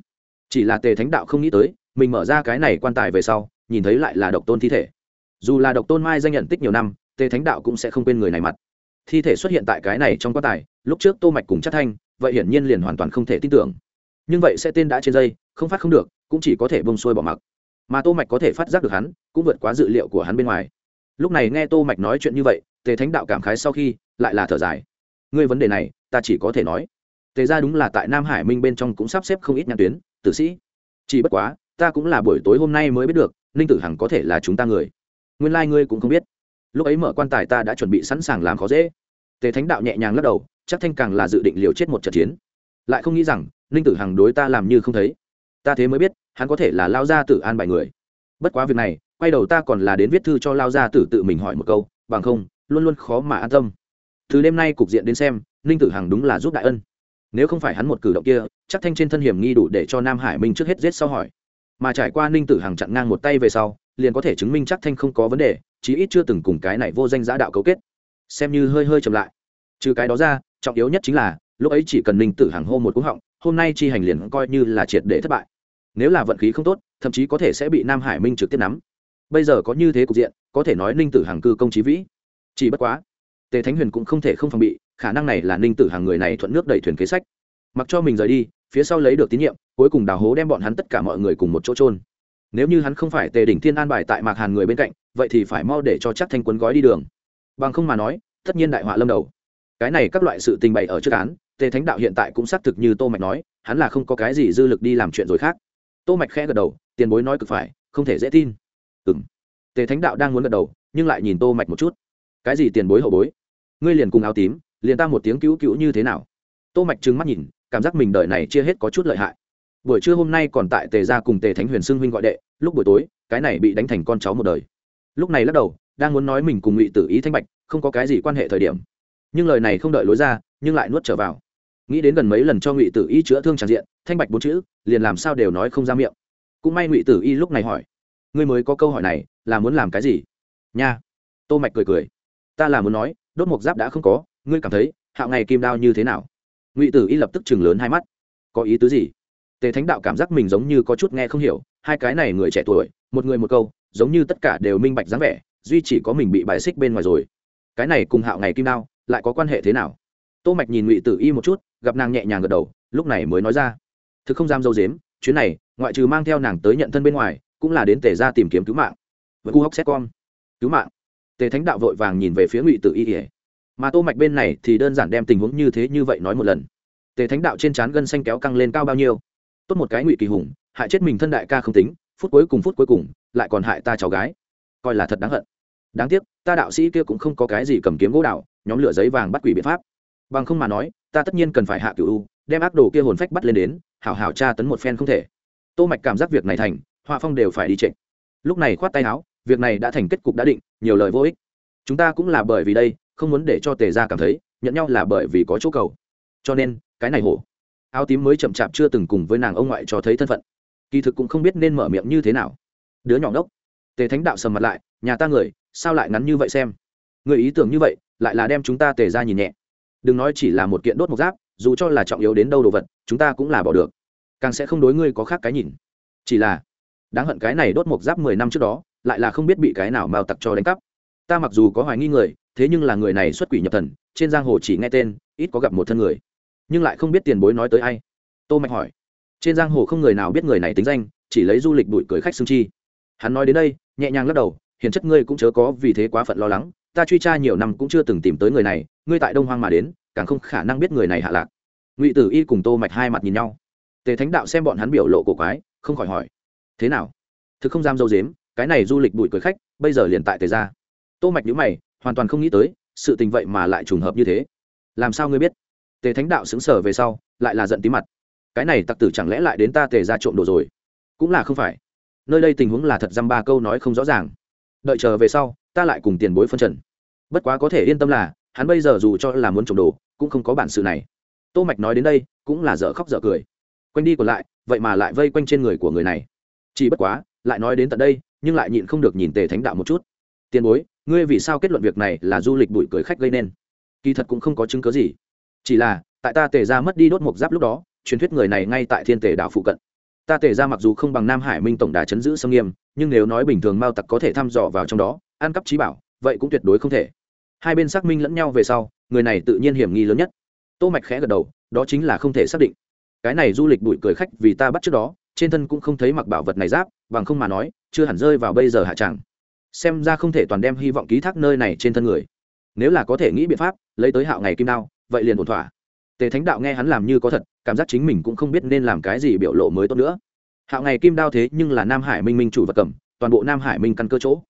Chỉ là tề thánh đạo không nghĩ tới, mình mở ra cái này quan tài về sau, nhìn thấy lại là độc tôn thi thể. Dù là độc tôn mai danh nhận tích nhiều năm, tề thánh đạo cũng sẽ không quên người này mặt. Thi thể xuất hiện tại cái này trong quan tài, lúc trước tô mạch cùng chắc thanh, vậy hiển nhiên liền hoàn toàn không thể tin tưởng. Nhưng vậy sẽ tên đã trên dây, không phát không được, cũng chỉ có thể bông xuôi bỏ mặc. Mà tô mạch có thể phát giác được hắn, cũng vượt quá dự liệu của hắn bên ngoài. Lúc này nghe tô mạch nói chuyện như vậy, tề thánh đạo cảm khái sau khi, lại là thở dài. Ngươi vấn đề này, ta chỉ có thể nói tề ra đúng là tại nam hải minh bên trong cũng sắp xếp không ít nhãn tuyến, tử sĩ. Chỉ bất quá, ta cũng là buổi tối hôm nay mới biết được, ninh tử hằng có thể là chúng ta người. Nguyên lai ngươi cũng không biết. Lúc ấy mở quan tài ta đã chuẩn bị sẵn sàng làm khó dễ. Tề thánh đạo nhẹ nhàng lắc đầu, chắc thanh càng là dự định liều chết một trận chiến. Lại không nghĩ rằng, ninh tử hằng đối ta làm như không thấy. Ta thế mới biết, hắn có thể là lao gia tử an bài người. Bất quá việc này, quay đầu ta còn là đến viết thư cho lao gia tử tự mình hỏi một câu, bằng không, luôn luôn khó mà an tâm. Từ đêm nay cục diện đến xem, ninh tử hằng đúng là giúp đại ân nếu không phải hắn một cử động kia, chắc thanh trên thân hiểm nghi đủ để cho nam hải minh trước hết giết sau hỏi. Mà trải qua ninh tử hằng chặn ngang một tay về sau, liền có thể chứng minh chắc thanh không có vấn đề, chí ít chưa từng cùng cái này vô danh giã đạo cấu kết. Xem như hơi hơi chậm lại. Trừ cái đó ra, trọng yếu nhất chính là, lúc ấy chỉ cần ninh tử hằng hô một cú họng, hôm nay chi hành liền coi như là triệt để thất bại. Nếu là vận khí không tốt, thậm chí có thể sẽ bị nam hải minh trực tiếp nắm. Bây giờ có như thế cục diện, có thể nói ninh tử hằng cư công trí vĩ. Chỉ bất quá tề thánh huyền cũng không thể không phòng bị, khả năng này là ninh tử hàng người này thuận nước đẩy thuyền kế sách. Mặc cho mình rời đi, phía sau lấy được tín nhiệm, cuối cùng đào hố đem bọn hắn tất cả mọi người cùng một chỗ trôn nếu như hắn không phải tề đỉnh thiên an bài tại mạc hàn người bên cạnh, vậy thì phải mau để cho chắc thanh quấn gói đi đường. Bằng không mà nói, tất nhiên đại họa lâm đầu. Cái này các loại sự tình bày ở trước án, tề thánh đạo hiện tại cũng xác thực như tô mạch nói, hắn là không có cái gì dư lực đi làm chuyện rồi khác. Tô mạch khẽ gật đầu, tiền bối nói cực phải, không thể dễ tin. Ừm. Tề thánh đạo đang muốn gật đầu, nhưng lại nhìn tô mạch một chút. Cái gì tiền bối hậu bối? Ngươi liền cùng áo tím, liền ta một tiếng cứu cứu như thế nào? Tô mạch trừng mắt nhìn, cảm giác mình đời này chia hết có chút lợi hại. Buổi trưa hôm nay còn tại tề gia cùng tề thánh huyền xưng huynh gọi đệ, lúc buổi tối, cái này bị đánh thành con cháu một đời. Lúc này lắc đầu, đang muốn nói mình cùng ngụy tử ý thanh bạch, không có cái gì quan hệ thời điểm. Nhưng lời này không đợi lối ra, nhưng lại nuốt trở vào. Nghĩ đến gần mấy lần cho ngụy tử y chữa thương tràn diện, thanh bạch bốn chữ, liền làm sao đều nói không ra miệng. Cũng may ngụy tử y lúc này hỏi, ngươi mới có câu hỏi này, là muốn làm cái gì? Nha. Tô mạch cười cười, ta là muốn nói đốt một giáp đã không có, ngươi cảm thấy, hạo ngày kim đao như thế nào? Ngụy tử y lập tức chừng lớn hai mắt. Có ý tứ gì? Tề thánh đạo cảm giác mình giống như có chút nghe không hiểu, hai cái này người trẻ tuổi, một người một câu, giống như tất cả đều minh bạch dáng vẻ, duy chỉ có mình bị bài xích bên ngoài rồi. Cái này cùng hạo ngày kim đao, lại có quan hệ thế nào? Tô mạch nhìn ngụy tử y một chút, gặp nàng nhẹ nhàng gật đầu, lúc này mới nói ra. Thực không dám dâu dếm, chuyến này, ngoại trừ mang theo nàng tới nhận thân bên ngoài, cũng là đến tề ra tìm kiếm cứu mạng. Với cu hóc xét con. Cứu mạng tề thánh đạo vội vàng nhìn về phía ngụy tử y ỉa mà tô mạch bên này thì đơn giản đem tình huống như thế như vậy nói một lần. Tề thánh đạo trên trán gân xanh kéo căng lên cao bao nhiêu? Tốt một cái ngụy kỳ hùng, hại chết mình thân đại ca không tính, phút cuối cùng phút cuối cùng, lại còn hại ta cháu gái. Coi là thật đáng hận. Đáng tiếc, ta đạo sĩ kia cũng không có cái gì cầm kiếm gỗ đạo nhóm lửa giấy vàng bắt quỷ biện pháp. Bằng không mà nói, ta tất nhiên cần phải hạ cửu u, đem ác đồ kia hồn phách bắt lên đến, hảo hảo tra tấn một phen không thể. Tô mạch cảm giác việc này thành, họa phong đều phải đi trịnh. Lúc này khoát tay áo việc này đã thành kết cục đã định, nhiều lời vô ích. Chúng ta cũng là bởi vì đây, không muốn để cho tề gia cảm thấy, nhận nhau là bởi vì có chỗ cầu. Cho nên, cái này hổ. Áo tím mới chậm chạp chưa từng cùng với nàng ông ngoại cho thấy thân phận. Kỳ thực cũng không biết nên mở miệng như thế nào. Đứa nhỏ ngốc. Tề thánh đạo sầm mặt lại, nhà ta người, sao lại ngắn như vậy xem? Người ý tưởng như vậy, lại là đem chúng ta tề ra nhìn nhẹ. Đừng nói chỉ là một kiện đốt một giáp, dù cho là trọng yếu đến đâu đồ vật, chúng ta cũng là bỏ được. Càng sẽ không đối ngươi có khác cái nhìn. Chỉ là, đáng hận cái này đốt một giáp mười năm trước đó lại là không biết bị cái nào mao tặc cho đánh cắp. Ta mặc dù có hoài nghi người, thế nhưng là người này xuất quỷ nhập thần, trên giang hồ chỉ nghe tên, ít có gặp một thân người. Nhưng lại không biết tiền bối nói tới ai. Tô mạch hỏi. Trên giang hồ không người nào biết người này tính danh, chỉ lấy du lịch bụi cười khách xương chi. Hắn nói đến đây, nhẹ nhàng lắc đầu, hiền chất ngươi cũng chớ có vì thế quá phận lo lắng, ta truy tra nhiều năm cũng chưa từng tìm tới người này, ngươi tại đông hoang mà đến, càng không khả năng biết người này hạ lạc. Ngụy tử y cùng tô mạch hai mặt nhìn nhau. Tề thánh đạo xem bọn hắn biểu lộ cổ quái, không khỏi hỏi. Thế nào? Thực không dám dâu dếm cái này du lịch bụi cười khách, bây giờ liền tại tề gia. Tô mạch nhíu mày, hoàn toàn không nghĩ tới, sự tình vậy mà lại trùng hợp như thế. Làm sao ngươi biết? Tề thánh đạo xứng sở về sau, lại là giận tí mặt. Cái này tặc tử chẳng lẽ lại đến ta tề ra trộm đồ rồi? Cũng là không phải. Nơi đây tình huống là thật dăm ba câu nói không rõ ràng. Đợi chờ về sau, ta lại cùng tiền bối phân trần. Bất quá có thể yên tâm là, hắn bây giờ dù cho là muốn trộm đồ, cũng không có bản sự này. Tô mạch nói đến đây, cũng là dở khóc dở cười. Quanh đi còn lại, vậy mà lại vây quanh trên người của người này. Chỉ bất quá, lại nói đến tận đây nhưng lại nhịn không được nhìn tề thánh đạo một chút. Tiền bối, ngươi vì sao kết luận việc này là du lịch bụi cười khách gây nên? Kỳ thật cũng không có chứng cớ gì. Chỉ là, tại ta tề ra mất đi đốt mộc giáp lúc đó, truyền thuyết người này ngay tại thiên tề đảo phụ cận. Ta tề ra mặc dù không bằng nam hải minh tổng đà chấn giữ sâm nghiêm, nhưng nếu nói bình thường mao tặc có thể thăm dò vào trong đó ăn cắp trí bảo, vậy cũng tuyệt đối không thể. Hai bên xác minh lẫn nhau về sau, người này tự nhiên hiểm nghi lớn nhất. Tô mạch khẽ gật đầu, đó chính là không thể xác định. Cái này du lịch bụi cười khách vì ta bắt trước đó, trên thân cũng không thấy mặc bảo vật này giáp, bằng không mà nói chưa hẳn rơi vào bây giờ hạ tràng xem ra không thể toàn đem hy vọng ký thác nơi này trên thân người. Nếu là có thể nghĩ biện pháp, lấy tới hạo ngày kim đao, vậy liền ổn thỏa. Tề thánh đạo nghe hắn làm như có thật, cảm giác chính mình cũng không biết nên làm cái gì biểu lộ mới tốt nữa. Hạo ngày kim đao thế nhưng là nam hải minh minh chủ vật cầm, toàn bộ nam hải minh căn cơ chỗ.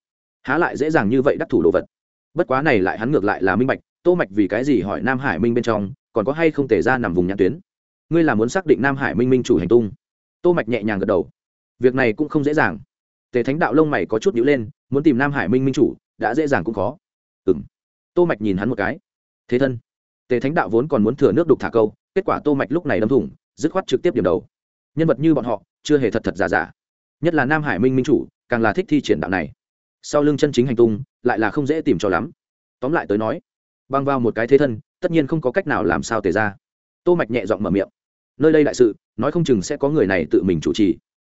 Há lại dễ dàng như vậy đắc thủ đồ vật. Bất quá này lại hắn ngược lại là minh bạch, tô mạch vì cái gì hỏi nam hải minh bên trong, còn có hay không thể ra nằm vùng nhãn tuyến? Ngươi là muốn xác định nam hải minh minh chủ hành tung. Tô mạch nhẹ nhàng gật đầu. Việc này cũng không dễ dàng tề thánh đạo lông mày có chút nhíu lên, muốn tìm nam hải minh minh chủ, đã dễ dàng cũng khó. Ừm. Tô mạch nhìn hắn một cái. Thế thân. Tề thánh đạo vốn còn muốn thừa nước đục thả câu, kết quả tô mạch lúc này đâm thủng, dứt khoát trực tiếp điểm đầu. Nhân vật như bọn họ, chưa hề thật thật giả giả. Nhất là nam hải minh minh chủ, càng là thích thi triển đạo này. Sau lưng chân chính hành tung, lại là không dễ tìm cho lắm. Tóm lại tới nói, băng vào một cái thế thân, tất nhiên không có cách nào làm sao tề ra. Tô mạch nhẹ giọng mở miệng. Nơi đây đại sự, nói không chừng sẽ có người này tự mình chủ trì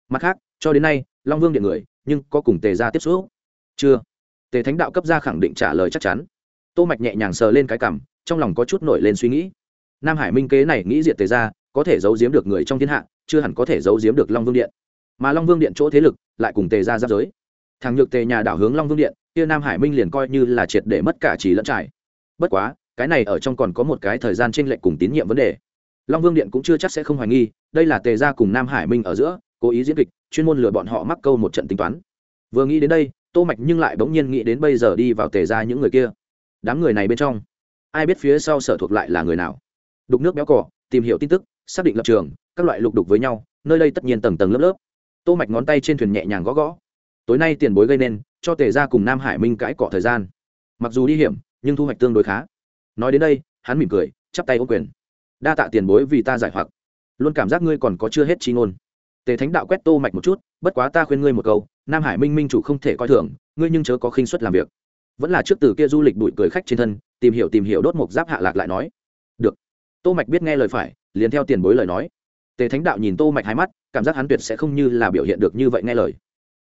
mặt khác, cho đến nay, long vương điện người, nhưng có cùng tề ra tiếp xúc. Chưa. Tề thánh đạo cấp ra khẳng định trả lời chắc chắn. Tô mạch nhẹ nhàng sờ lên cái cằm, trong lòng có chút nổi lên suy nghĩ. Nam hải minh kế này nghĩ diệt tề ra có thể giấu giếm được người trong thiên hạ, chưa hẳn có thể giấu giếm được long vương điện. Mà long vương điện chỗ thế lực, lại cùng tề ra giáp giới. Thằng nhược tề nhà đảo hướng long vương điện, kia nam hải minh liền coi như là triệt để mất cả trí lẫn trải. Bất quá, cái này ở trong còn có một cái thời gian tranh lệch cùng tín nhiệm vấn đề. Long vương điện cũng chưa chắc sẽ không hoài nghi, đây là tề gia cùng nam hải minh ở giữa cố ý diễn kịch, chuyên môn lừa bọn họ mắc câu một trận tính toán. Vừa nghĩ đến đây, tô mạch nhưng lại bỗng nhiên nghĩ đến bây giờ đi vào tề gia những người kia. Đám người này bên trong, ai biết phía sau sở thuộc lại là người nào? Đục nước béo cỏ tìm hiểu tin tức, xác định lập trường, các loại lục đục với nhau, nơi đây tất nhiên tầng tầng lớp lớp. Tô mạch ngón tay trên thuyền nhẹ nhàng gõ gõ. Tối nay tiền bối gây nên, cho tề gia cùng nam hải minh cãi cọ thời gian. Mặc dù đi hiểm, nhưng thu hoạch tương đối khá. Nói đến đây, hắn mỉm cười, chắp tay ô quyền. Đa tạ tiền bối vì ta giải hoặc. Luôn cảm giác ngươi còn có chưa hết chi ngôn tề thánh đạo quét tô mạch một chút, bất quá ta khuyên ngươi một câu, nam hải minh minh chủ không thể coi thường, ngươi nhưng chớ có khinh suất làm việc. Vẫn là trước từ kia du lịch đuổi cười khách trên thân, tìm hiểu tìm hiểu đốt mục giáp hạ lạc lại nói. Được. Tô mạch biết nghe lời phải, liền theo tiền bối lời nói. Tề thánh đạo nhìn tô mạch hai mắt, cảm giác hắn tuyệt sẽ không như là biểu hiện được như vậy nghe lời.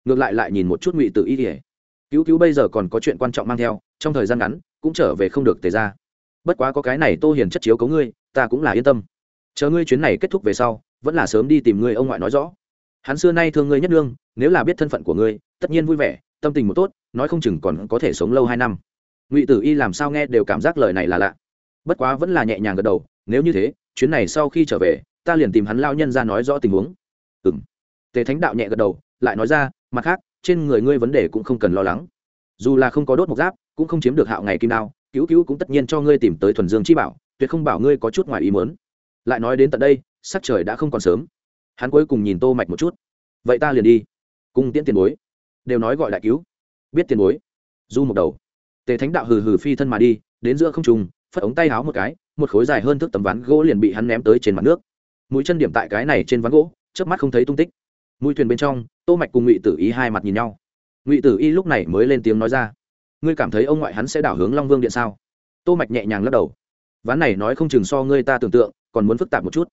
Ngược lại lại nhìn một chút ngụy tự ý ỉa cứu cứu bây giờ còn có chuyện quan trọng mang theo, trong thời gian ngắn, cũng trở về không được tề ra. Bất quá có cái này tô hiền chất chiếu cấu ngươi, ta cũng là yên tâm. Chờ ngươi chuyến này kết thúc về sau vẫn là sớm đi tìm ngươi ông ngoại nói rõ. Hắn xưa nay thương ngươi nhất lương nếu là biết thân phận của ngươi, tất nhiên vui vẻ, tâm tình một tốt, nói không chừng còn có thể sống lâu hai năm. Ngụy tử y làm sao nghe đều cảm giác lời này là lạ. Bất quá vẫn là nhẹ nhàng gật đầu, nếu như thế, chuyến này sau khi trở về, ta liền tìm hắn lao nhân ra nói rõ tình huống. Ừ m tề thánh đạo nhẹ gật đầu, lại nói ra, mặt khác, trên người ngươi vấn đề cũng không cần lo lắng. Dù là không có đốt một giáp, cũng không chiếm được hạo ngày kim đao, cứu cứu cũng tất nhiên cho ngươi tìm tới thuần dương chi bảo, tuyệt không bảo ngươi có chút ngoài ý mớn lại nói đến tận đây sắc trời đã không còn sớm. Hắn cuối cùng nhìn tô mạch một chút. Vậy ta liền đi. Cung tiễn tiền bối. Đều nói gọi đại cứu. Biết tiền bối. Du một đầu. Tề thánh đạo hừ hừ phi thân mà đi đến giữa không trung, phất ống tay háo một cái một khối dài hơn thước tấm ván gỗ liền bị hắn ném tới trên mặt nước. Mũi chân điểm tại cái này trên ván gỗ trước mắt không thấy tung tích. Mũi thuyền bên trong tô mạch cùng ngụy tử y hai mặt nhìn nhau. Ngụy tử y lúc này mới lên tiếng nói ra ngươi cảm thấy ông ngoại hắn sẽ đảo hướng long vương điện sao? Tô mạch nhẹ nhàng lắc đầu ván này nói không chừng so ngươi ta tưởng tượng còn muốn phức tạp một chút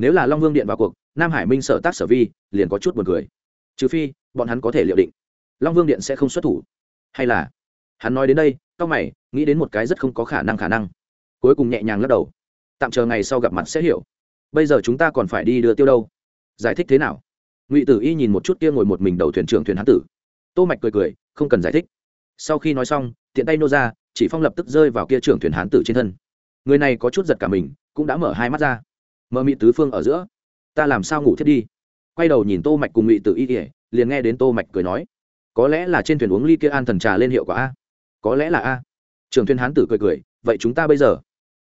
nếu là long vương điện vào cuộc, nam hải minh sở tác sở vi, liền có chút buồn cười. Trừ phi, bọn hắn có thể liệu định, long vương điện sẽ không xuất thủ. Hay là, hắn nói đến đây cao mày, nghĩ đến một cái rất không có khả năng khả năng. Cuối cùng nhẹ nhàng lắc đầu. Tạm chờ ngày sau gặp mặt sẽ hiểu. Bây giờ chúng ta còn phải đi đưa tiêu đâu? Giải thích thế nào? Ngụy tử y nhìn một chút kia ngồi một mình đầu thuyền trưởng thuyền hán tử. Tô mạch cười cười, không cần giải thích. Sau khi nói xong, tiện tay nô ra, chỉ phong lập tức rơi vào kia trưởng thuyền hán tử trên thân. Người này có chút giật cả mình, cũng đã mở hai mắt ra mờ mị tứ phương ở giữa. Ta làm sao ngủ thiết đi? Quay đầu nhìn tô mạch cùng ngụy tử y ỉa liền nghe đến tô mạch cười nói. Có lẽ là trên thuyền uống ly kia an thần trà lên hiệu quả a. Có lẽ là a. Trường thuyền hán tử cười cười, vậy chúng ta bây giờ?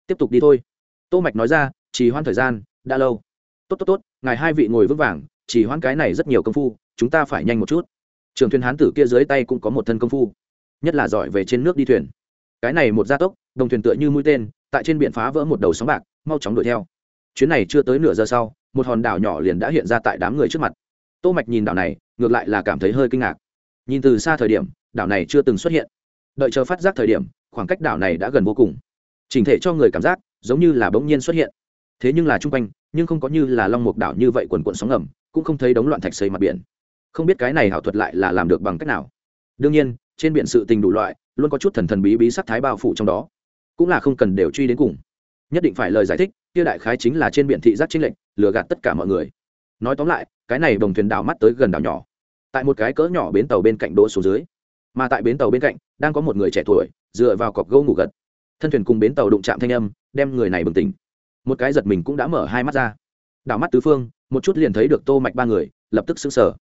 Tiếp tục đi thôi. Tô mạch nói ra, chỉ hoãn thời gian, đã lâu. Tốt tốt tốt, ngài hai vị ngồi vững vàng, chỉ hoãn cái này rất nhiều công phu, chúng ta phải nhanh một chút. Trường thuyền hán tử kia dưới tay cũng có một thân công phu, nhất là giỏi về trên nước đi thuyền. Cái này một gia tốc, đồng thuyền tựa như mũi tên, tại trên biển phá vỡ một đầu sóng bạc, mau chóng đuổi theo chuyến này chưa tới nửa giờ sau, một hòn đảo nhỏ liền đã hiện ra tại đám người trước mặt. Tô mạch nhìn đảo này, ngược lại là cảm thấy hơi kinh ngạc. Nhìn từ xa thời điểm, đảo này chưa từng xuất hiện. Đợi chờ phát giác thời điểm, khoảng cách đảo này đã gần vô cùng. Chỉnh thể cho người cảm giác, giống như là bỗng nhiên xuất hiện. Thế nhưng là trung quanh, nhưng không có như là long mục đảo như vậy quần quận sóng ngầm, cũng không thấy đống loạn thạch xây mặt biển. Không biết cái này hảo thuật lại là làm được bằng cách nào. Đương nhiên, trên biển sự tình đủ loại, luôn có chút thần thần bí bí sắc thái bao phủ trong đó. Cũng là không cần đều truy đến cùng. Nhất định phải lời giải thích kia đại khái chính là trên biển thị giác chính lệnh lừa gạt tất cả mọi người. Nói tóm lại, cái này đồng thuyền đảo mắt tới gần đảo nhỏ. Tại một cái cỡ nhỏ bến tàu bên cạnh đỗ xuống dưới. Mà tại bến tàu bên cạnh, đang có một người trẻ tuổi, dựa vào cọc gỗ ngủ gật. Thân thuyền cùng bến tàu đụng chạm thanh âm, đem người này bừng tỉnh. Một cái giật mình cũng đã mở hai mắt ra. Đảo mắt tứ phương, một chút liền thấy được tô mạch ba người, lập tức sững sờ.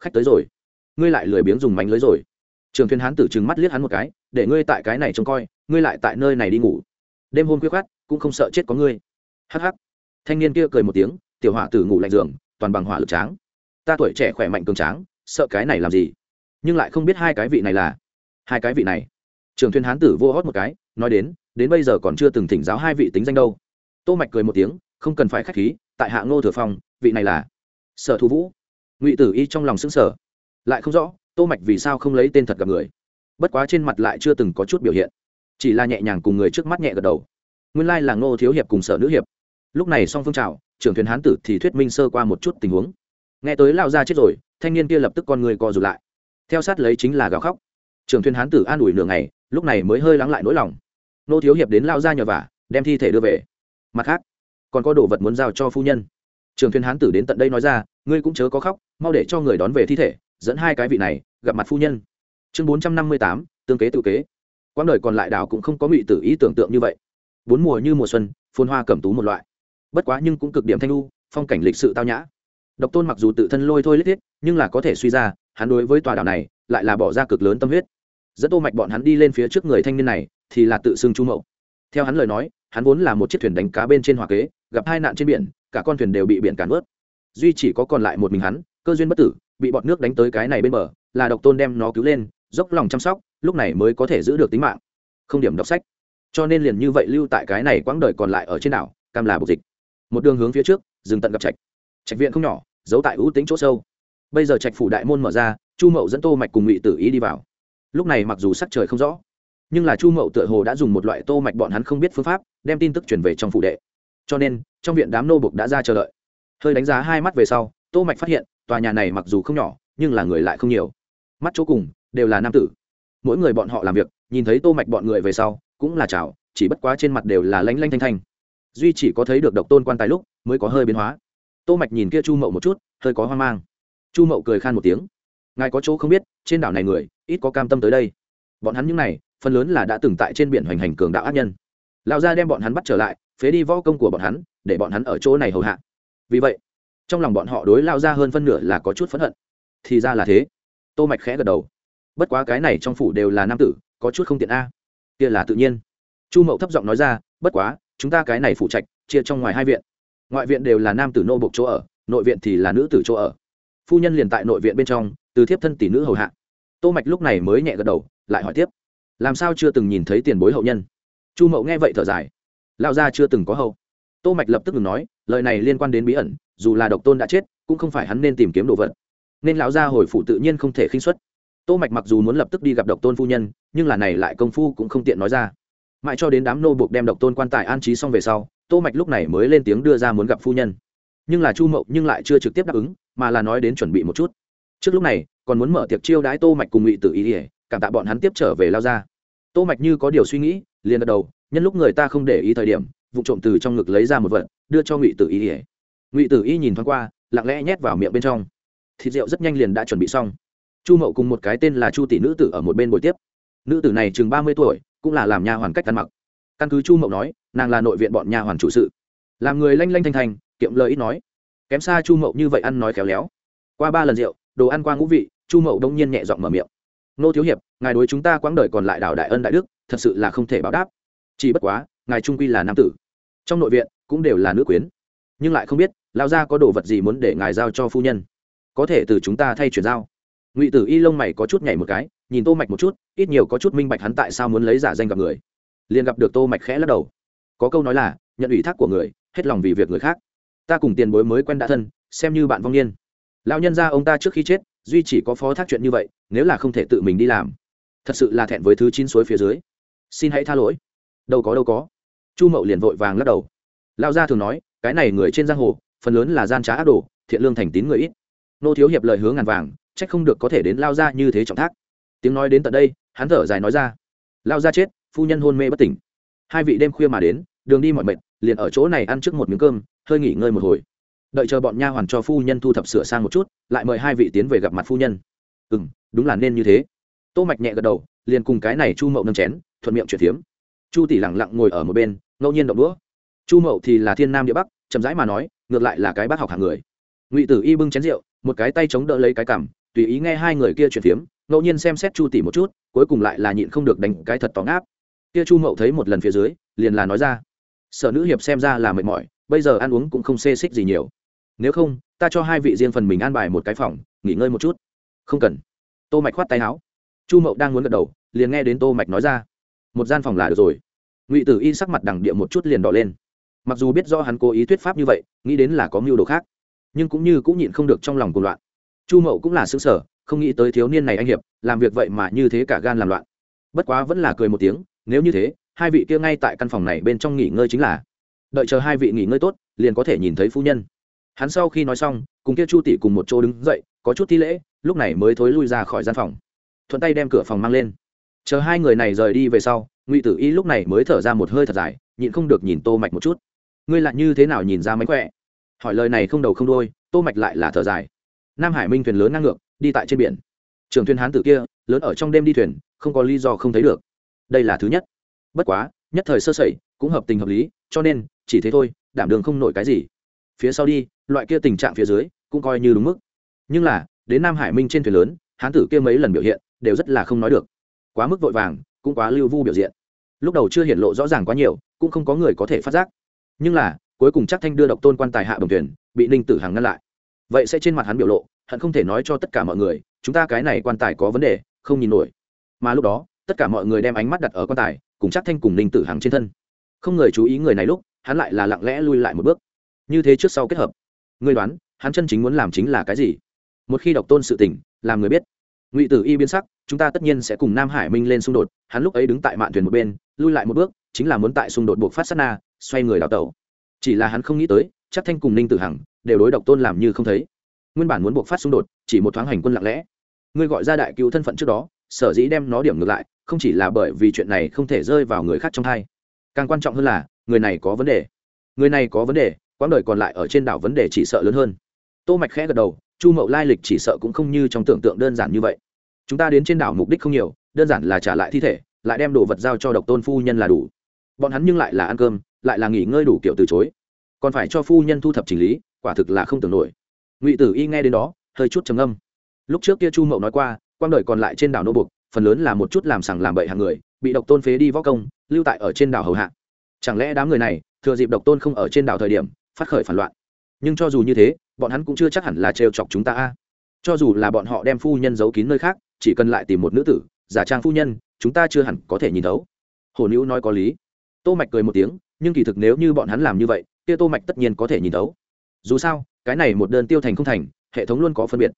Khách tới rồi. Ngươi lại lười biếng dùng mánh lưới rồi. Trường thuyền hán tử trừng mắt liếc hắn một cái, để ngươi tại cái này trông coi, ngươi lại tại nơi này đi ngủ. Đêm hôm khuya khoát cũng không sợ chết có ngươi hắc hắc. Thanh niên kia cười một tiếng, tiểu hỏa tử ngủ lạnh giường, toàn bằng hỏa lực tráng. Ta tuổi trẻ khỏe mạnh cường tráng, sợ cái này làm gì? Nhưng lại không biết hai cái vị này là. Hai cái vị này. Trường thuyền hán tử vô hót một cái, nói đến đến bây giờ còn chưa từng thỉnh giáo hai vị tính danh đâu. Tô mạch cười một tiếng, không cần phải khách khí, tại hạ ngô thừa phong, vị này là sở thu vũ. Ngụy tử y trong lòng sững sờ. Lại không rõ, tô mạch vì sao không lấy tên thật gặp người. Bất quá trên mặt lại chưa từng có chút biểu hiện. Chỉ là nhẹ nhàng cùng người trước mắt nhẹ gật đầu. Nguyên lai là ngô thiếu hiệp cùng sở nữ hiệp lúc này song phương trào trưởng thuyền hán tử thì thuyết minh sơ qua một chút tình huống. Nghe tới lao ra chết rồi, thanh niên kia lập tức con người co rụt lại. Theo sát lấy chính là gào khóc. Trưởng thuyền hán tử an ủi nửa ngày, lúc này mới hơi lắng lại nỗi lòng. Nô thiếu hiệp đến lao ra nhờ vả, đem thi thể đưa về. Mặt khác, còn có đồ vật muốn giao cho phu nhân. Trường thuyền hán tử đến tận đây nói ra, ngươi cũng chớ có khóc, mau để cho người đón về thi thể, dẫn hai cái vị này, gặp mặt phu nhân. Chương bốn trăm năm mươi tám, tương kế tự kế. Quãng đời còn lại đảo cũng không có ngụy tử ý tưởng tượng như vậy. Bốn mùa như mùa xuân phôn hoa cẩm tú một loại bất quá nhưng cũng cực điểm thanh lu phong cảnh lịch sự tao nhã. Độc tôn mặc dù tự thân lôi thôi lết thiết, nhưng là có thể suy ra, hắn đối với tòa đảo này, lại là bỏ ra cực lớn tâm huyết. Dẫn tô mạch bọn hắn đi lên phía trước người thanh niên này, thì là tự xưng chu mậu. Theo hắn lời nói, hắn vốn là một chiếc thuyền đánh cá bên trên hòa kế, gặp hai nạn trên biển, cả con thuyền đều bị biển cản ướt duy chỉ có còn lại một mình hắn, cơ duyên bất tử, bị bọt nước đánh tới cái này bên bờ, là độc tôn đem nó cứu lên, dốc lòng chăm sóc, lúc này mới có thể giữ được tính mạng. Không điểm đọc sách. Cho nên liền như vậy lưu tại cái này quãng đời còn lại ở trên đảo, cam là bục dịch một đường hướng phía trước, dừng tận gặp trạch. Trạch viện không nhỏ, giấu tại ưu tính chỗ sâu. Bây giờ trạch phủ đại môn mở ra, chu mậu dẫn tô mạch cùng ngụy tử ý đi vào. Lúc này mặc dù sắc trời không rõ, nhưng là chu mậu tựa hồ đã dùng một loại tô mạch bọn hắn không biết phương pháp, đem tin tức truyền về trong phủ đệ. Cho nên, trong viện đám nô bục đã ra chờ đợi. Hơi đánh giá hai mắt về sau, tô mạch phát hiện, tòa nhà này mặc dù không nhỏ, nhưng là người lại không nhiều. Mắt chỗ cùng, đều là nam tử. Mỗi người bọn họ làm việc, nhìn thấy tô mạch bọn người về sau, cũng là chào, chỉ bất quá trên mặt đều là lanh lanh thanh thanh duy chỉ có thấy được độc tôn quan tài lúc mới có hơi biến hóa. Tô mạch nhìn kia chu mậu một chút, hơi có hoang mang. Chu mậu cười khan một tiếng. Ngài có chỗ không biết, trên đảo này người, ít có cam tâm tới đây. Bọn hắn những này, phần lớn là đã từng tại trên biển hoành hành cường đạo ác nhân. Lão gia đem bọn hắn bắt trở lại, phế đi võ công của bọn hắn, để bọn hắn ở chỗ này hầu hạ. Vì vậy, trong lòng bọn họ đối lao ra hơn phân nửa là có chút phẫn hận. Thì ra là thế. Tô mạch khẽ gật đầu. Bất quá cái này trong phủ đều là nam tử, có chút không tiện a. Kia là tự nhiên. Chu mậu thấp giọng nói ra, bất quá chúng ta cái này phụ trạch, chia trong ngoài hai viện. Ngoại viện đều là nam tử nô bộc chỗ ở, nội viện thì là nữ tử chỗ ở. Phu nhân liền tại nội viện bên trong, từ thiếp thân tỷ nữ hầu hạ. Tô mạch lúc này mới nhẹ gật đầu, lại hỏi tiếp. Làm sao chưa từng nhìn thấy tiền bối hậu nhân? Chu mậu nghe vậy thở dài. Lao ra chưa từng có hậu tô mạch lập tức ngừng nói, lời này liên quan đến bí ẩn, dù là độc tôn đã chết, cũng không phải hắn nên tìm kiếm đồ vật. Nên lão gia hồi phủ tự nhiên không thể khinh suất. Tô mạch mặc dù muốn lập tức đi gặp độc tôn phu nhân, nhưng là này lại công phu cũng không tiện nói ra mãi cho đến đám nô buộc đem độc tôn quan tài an trí xong về sau, tô mạch lúc này mới lên tiếng đưa ra muốn gặp phu nhân. Nhưng là chu mậu nhưng lại chưa trực tiếp đáp ứng, mà là nói đến chuẩn bị một chút. Trước lúc này, còn muốn mở tiệc chiêu đãi tô mạch cùng ngụy tử ý ỉa cảm tạ bọn hắn tiếp trở về lao ra. Tô mạch như có điều suy nghĩ, liền gật đầu, nhân lúc người ta không để ý thời điểm vụ trộm từ trong ngực lấy ra một vật, đưa cho ngụy tử y ỉa ngụy tử y nhìn thoáng qua, lặng lẽ nhét vào miệng bên trong. Thịt rượu rất nhanh liền đã chuẩn bị xong. Chu mậu cùng một cái tên là chu tỷ nữ tử ở một bên buổi tiếp. Nữ tử này chừng ba mươi tuổi cũng là làm nha hoàn cách ăn mặc. Căn cứ chu mậu nói, nàng là nội viện bọn nha hoàn chủ sự. Làm người lanh lanh thanh thanh, kiệm lời ít nói. Kém xa chu mậu như vậy ăn nói khéo léo. Qua ba lần rượu, đồ ăn qua ngũ vị, chu mậu đông nhiên nhẹ giọng mở miệng. Nô thiếu hiệp, ngài đối chúng ta quãng đời còn lại đảo đại ân đại đức, thật sự là không thể báo đáp. Chỉ bất quá, ngài trung quy là nam tử. Trong nội viện cũng đều là nữ quyến. Nhưng lại không biết lao ra có đồ vật gì muốn để ngài giao cho phu nhân. Có thể từ chúng ta thay chuyển giao ngụy tử y lông mày có chút nhảy một cái nhìn tô mạch một chút ít nhiều có chút minh bạch hắn tại sao muốn lấy giả danh gặp người liền gặp được tô mạch khẽ lắc đầu có câu nói là nhận ủy thác của người hết lòng vì việc người khác ta cùng tiền bối mới quen đã thân xem như bạn vong niên lão nhân gia ông ta trước khi chết duy chỉ có phó thác chuyện như vậy nếu là không thể tự mình đi làm thật sự là thẹn với thứ chín suối phía dưới xin hãy tha lỗi đâu có đâu có chu mậu liền vội vàng lắc đầu lão gia thường nói cái này người trên giang hồ phần lớn là gian trá ác đồ thiện lương thành tín người ít nô thiếu hiệp lời hướng ngàn vàng chắc không được có thể đến lao ra như thế trọng thác. Tiếng nói đến tận đây, hắn thở dài nói ra. Lao ra chết, phu nhân hôn mê bất tỉnh. Hai vị đêm khuya mà đến, đường đi mọi mệt, liền ở chỗ này ăn trước một miếng cơm, hơi nghỉ ngơi một hồi. Đợi chờ bọn nha hoàn cho phu nhân thu thập sửa sang một chút, lại mời hai vị tiến về gặp mặt phu nhân. Ừ m đúng là nên như thế. Tô mạch nhẹ gật đầu, liền cùng cái này chu mậu nâng chén, thuận miệng chuyển phiếm chu tỷ lẳng lặng ngồi ở một bên, ngẫu nhiên động đũa. Chu mậu thì là thiên nam địa bắc, chậm rãi mà nói, ngược lại là cái bác học hàng người. Ngụy tử y bưng chén rượu, một cái tay chống đỡ lấy cái cằm tùy ý nghe hai người kia chuyển phiếm, ngẫu nhiên xem xét chu tỷ một chút, cuối cùng lại là nhịn không được đánh cái thật tóng áp. Kia chu mậu thấy một lần phía dưới, liền là nói ra, sở nữ hiệp xem ra là mệt mỏi, bây giờ ăn uống cũng không xê xích gì nhiều. Nếu không, ta cho hai vị riêng phần mình an bài một cái phòng, nghỉ ngơi một chút. Không cần. Tô mạch khoát tay áo. Chu mậu đang muốn gật đầu, liền nghe đến tô mạch nói ra, một gian phòng là được rồi. Ngụy tử y sắc mặt đằng địa một chút liền đỏ lên. Mặc dù biết do hắn cố ý thuyết pháp như vậy, nghĩ đến là có mưu đồ khác, nhưng cũng như cũng nhịn không được trong lòng cuồng loạn chu mậu cũng là xứng sở không nghĩ tới thiếu niên này anh hiệp, làm việc vậy mà như thế cả gan làm loạn. Bất quá vẫn là cười một tiếng, nếu như thế, hai vị kia ngay tại căn phòng này bên trong nghỉ ngơi chính là. Đợi chờ hai vị nghỉ ngơi tốt, liền có thể nhìn thấy phu nhân. Hắn sau khi nói xong, cùng kia chu tỷ cùng một chỗ đứng dậy, có chút thi lễ, lúc này mới thối lui ra khỏi gian phòng. Thuận tay đem cửa phòng mang lên. Chờ hai người này rời đi về sau, ngụy tử y lúc này mới thở ra một hơi thật dài, nhịn không được nhìn tô mạch một chút. Ngươi lại như thế nào nhìn ra mánh khỏe? Hỏi lời này không đầu không đôi tô mạch lại là thở dài nam hải minh thuyền lớn ngang ngược, đi tại trên biển. Trường thuyền hán tử kia, lớn ở trong đêm đi thuyền, không có lý do không thấy được. Đây là thứ nhất. Bất quá, nhất thời sơ sẩy, cũng hợp tình hợp lý, cho nên, chỉ thế thôi, đảm đường không nổi cái gì. Phía sau đi, loại kia tình trạng phía dưới, cũng coi như đúng mức. Nhưng là, đến nam hải minh trên thuyền lớn, hán tử kia mấy lần biểu hiện, đều rất là không nói được. Quá mức vội vàng, cũng quá lưu vu biểu diện. Lúc đầu chưa hiện lộ rõ ràng quá nhiều, cũng không có người có thể phát giác. Nhưng là, cuối cùng chắc thanh đưa độc tôn quan tài hạ đồng thuyền, bị ninh tử hằng ngăn lại vậy sẽ trên mặt hắn biểu lộ, hắn không thể nói cho tất cả mọi người, chúng ta cái này quan tài có vấn đề, không nhìn nổi. Mà lúc đó, tất cả mọi người đem ánh mắt đặt ở quan tài, cùng chắc thanh cùng ninh tử hằng trên thân. Không người chú ý người này lúc, hắn lại là lặng lẽ lui lại một bước. Như thế trước sau kết hợp người đoán, hắn chân chính muốn làm chính là cái gì? Một khi độc tôn sự tình, làm người biết. Ngụy tử y biến sắc, chúng ta tất nhiên sẽ cùng nam hải minh lên xung đột, hắn lúc ấy đứng tại mạn thuyền một bên, lui lại một bước, chính là muốn tại xung đột buộc phát sát na, xoay người đào tẩu. Chỉ là hắn không nghĩ tới chắc thanh cùng ninh tử hằng đều đối độc tôn làm như không thấy. Nguyên bản muốn buộc phát xung đột, chỉ một thoáng hành quân lặng lẽ. Ngươi gọi ra đại cứu thân phận trước đó, sở dĩ đem nó điểm ngược lại, không chỉ là bởi vì chuyện này không thể rơi vào người khác trong thai. Càng quan trọng hơn là, người này có vấn đề. Người này có vấn đề, quãng đời còn lại ở trên đảo vấn đề chỉ sợ lớn hơn. Tô mạch khẽ gật đầu, chu mậu lai lịch chỉ sợ cũng không như trong tưởng tượng đơn giản như vậy. Chúng ta đến trên đảo mục đích không nhiều, đơn giản là trả lại thi thể, lại đem đồ vật giao cho độc tôn phu nhân là đủ. Bọn hắn nhưng lại là ăn cơm, lại là nghỉ ngơi đủ kiểu từ chối. Còn phải cho phu nhân thu thập chỉnh lý quả thực là không tưởng nổi. Ngụy tử y nghe đến đó, hơi chút trầm âm lúc trước kia chu mậu nói qua, quang đời còn lại trên đảo nô buộc, phần lớn là một chút làm sằng làm bậy hàng người, bị độc tôn phế đi võ công, lưu tại ở trên đảo hầu hạ. Chẳng lẽ đám người này, thừa dịp độc tôn không ở trên đảo thời điểm, phát khởi phản loạn? Nhưng cho dù như thế, bọn hắn cũng chưa chắc hẳn là trêu chọc chúng ta a. Cho dù là bọn họ đem phu nhân giấu kín nơi khác, chỉ cần lại tìm một nữ tử, giả trang phu nhân, chúng ta chưa hẳn có thể nhìn thấu. Hồ nữ nói có lý. Tô mạch cười một tiếng, nhưng kỳ thực nếu như bọn hắn làm như vậy, kia tô mạch tất nhiên có thể nhìn thấu dù sao, cái này một đơn tiêu thành không thành, hệ thống luôn có phân biệt.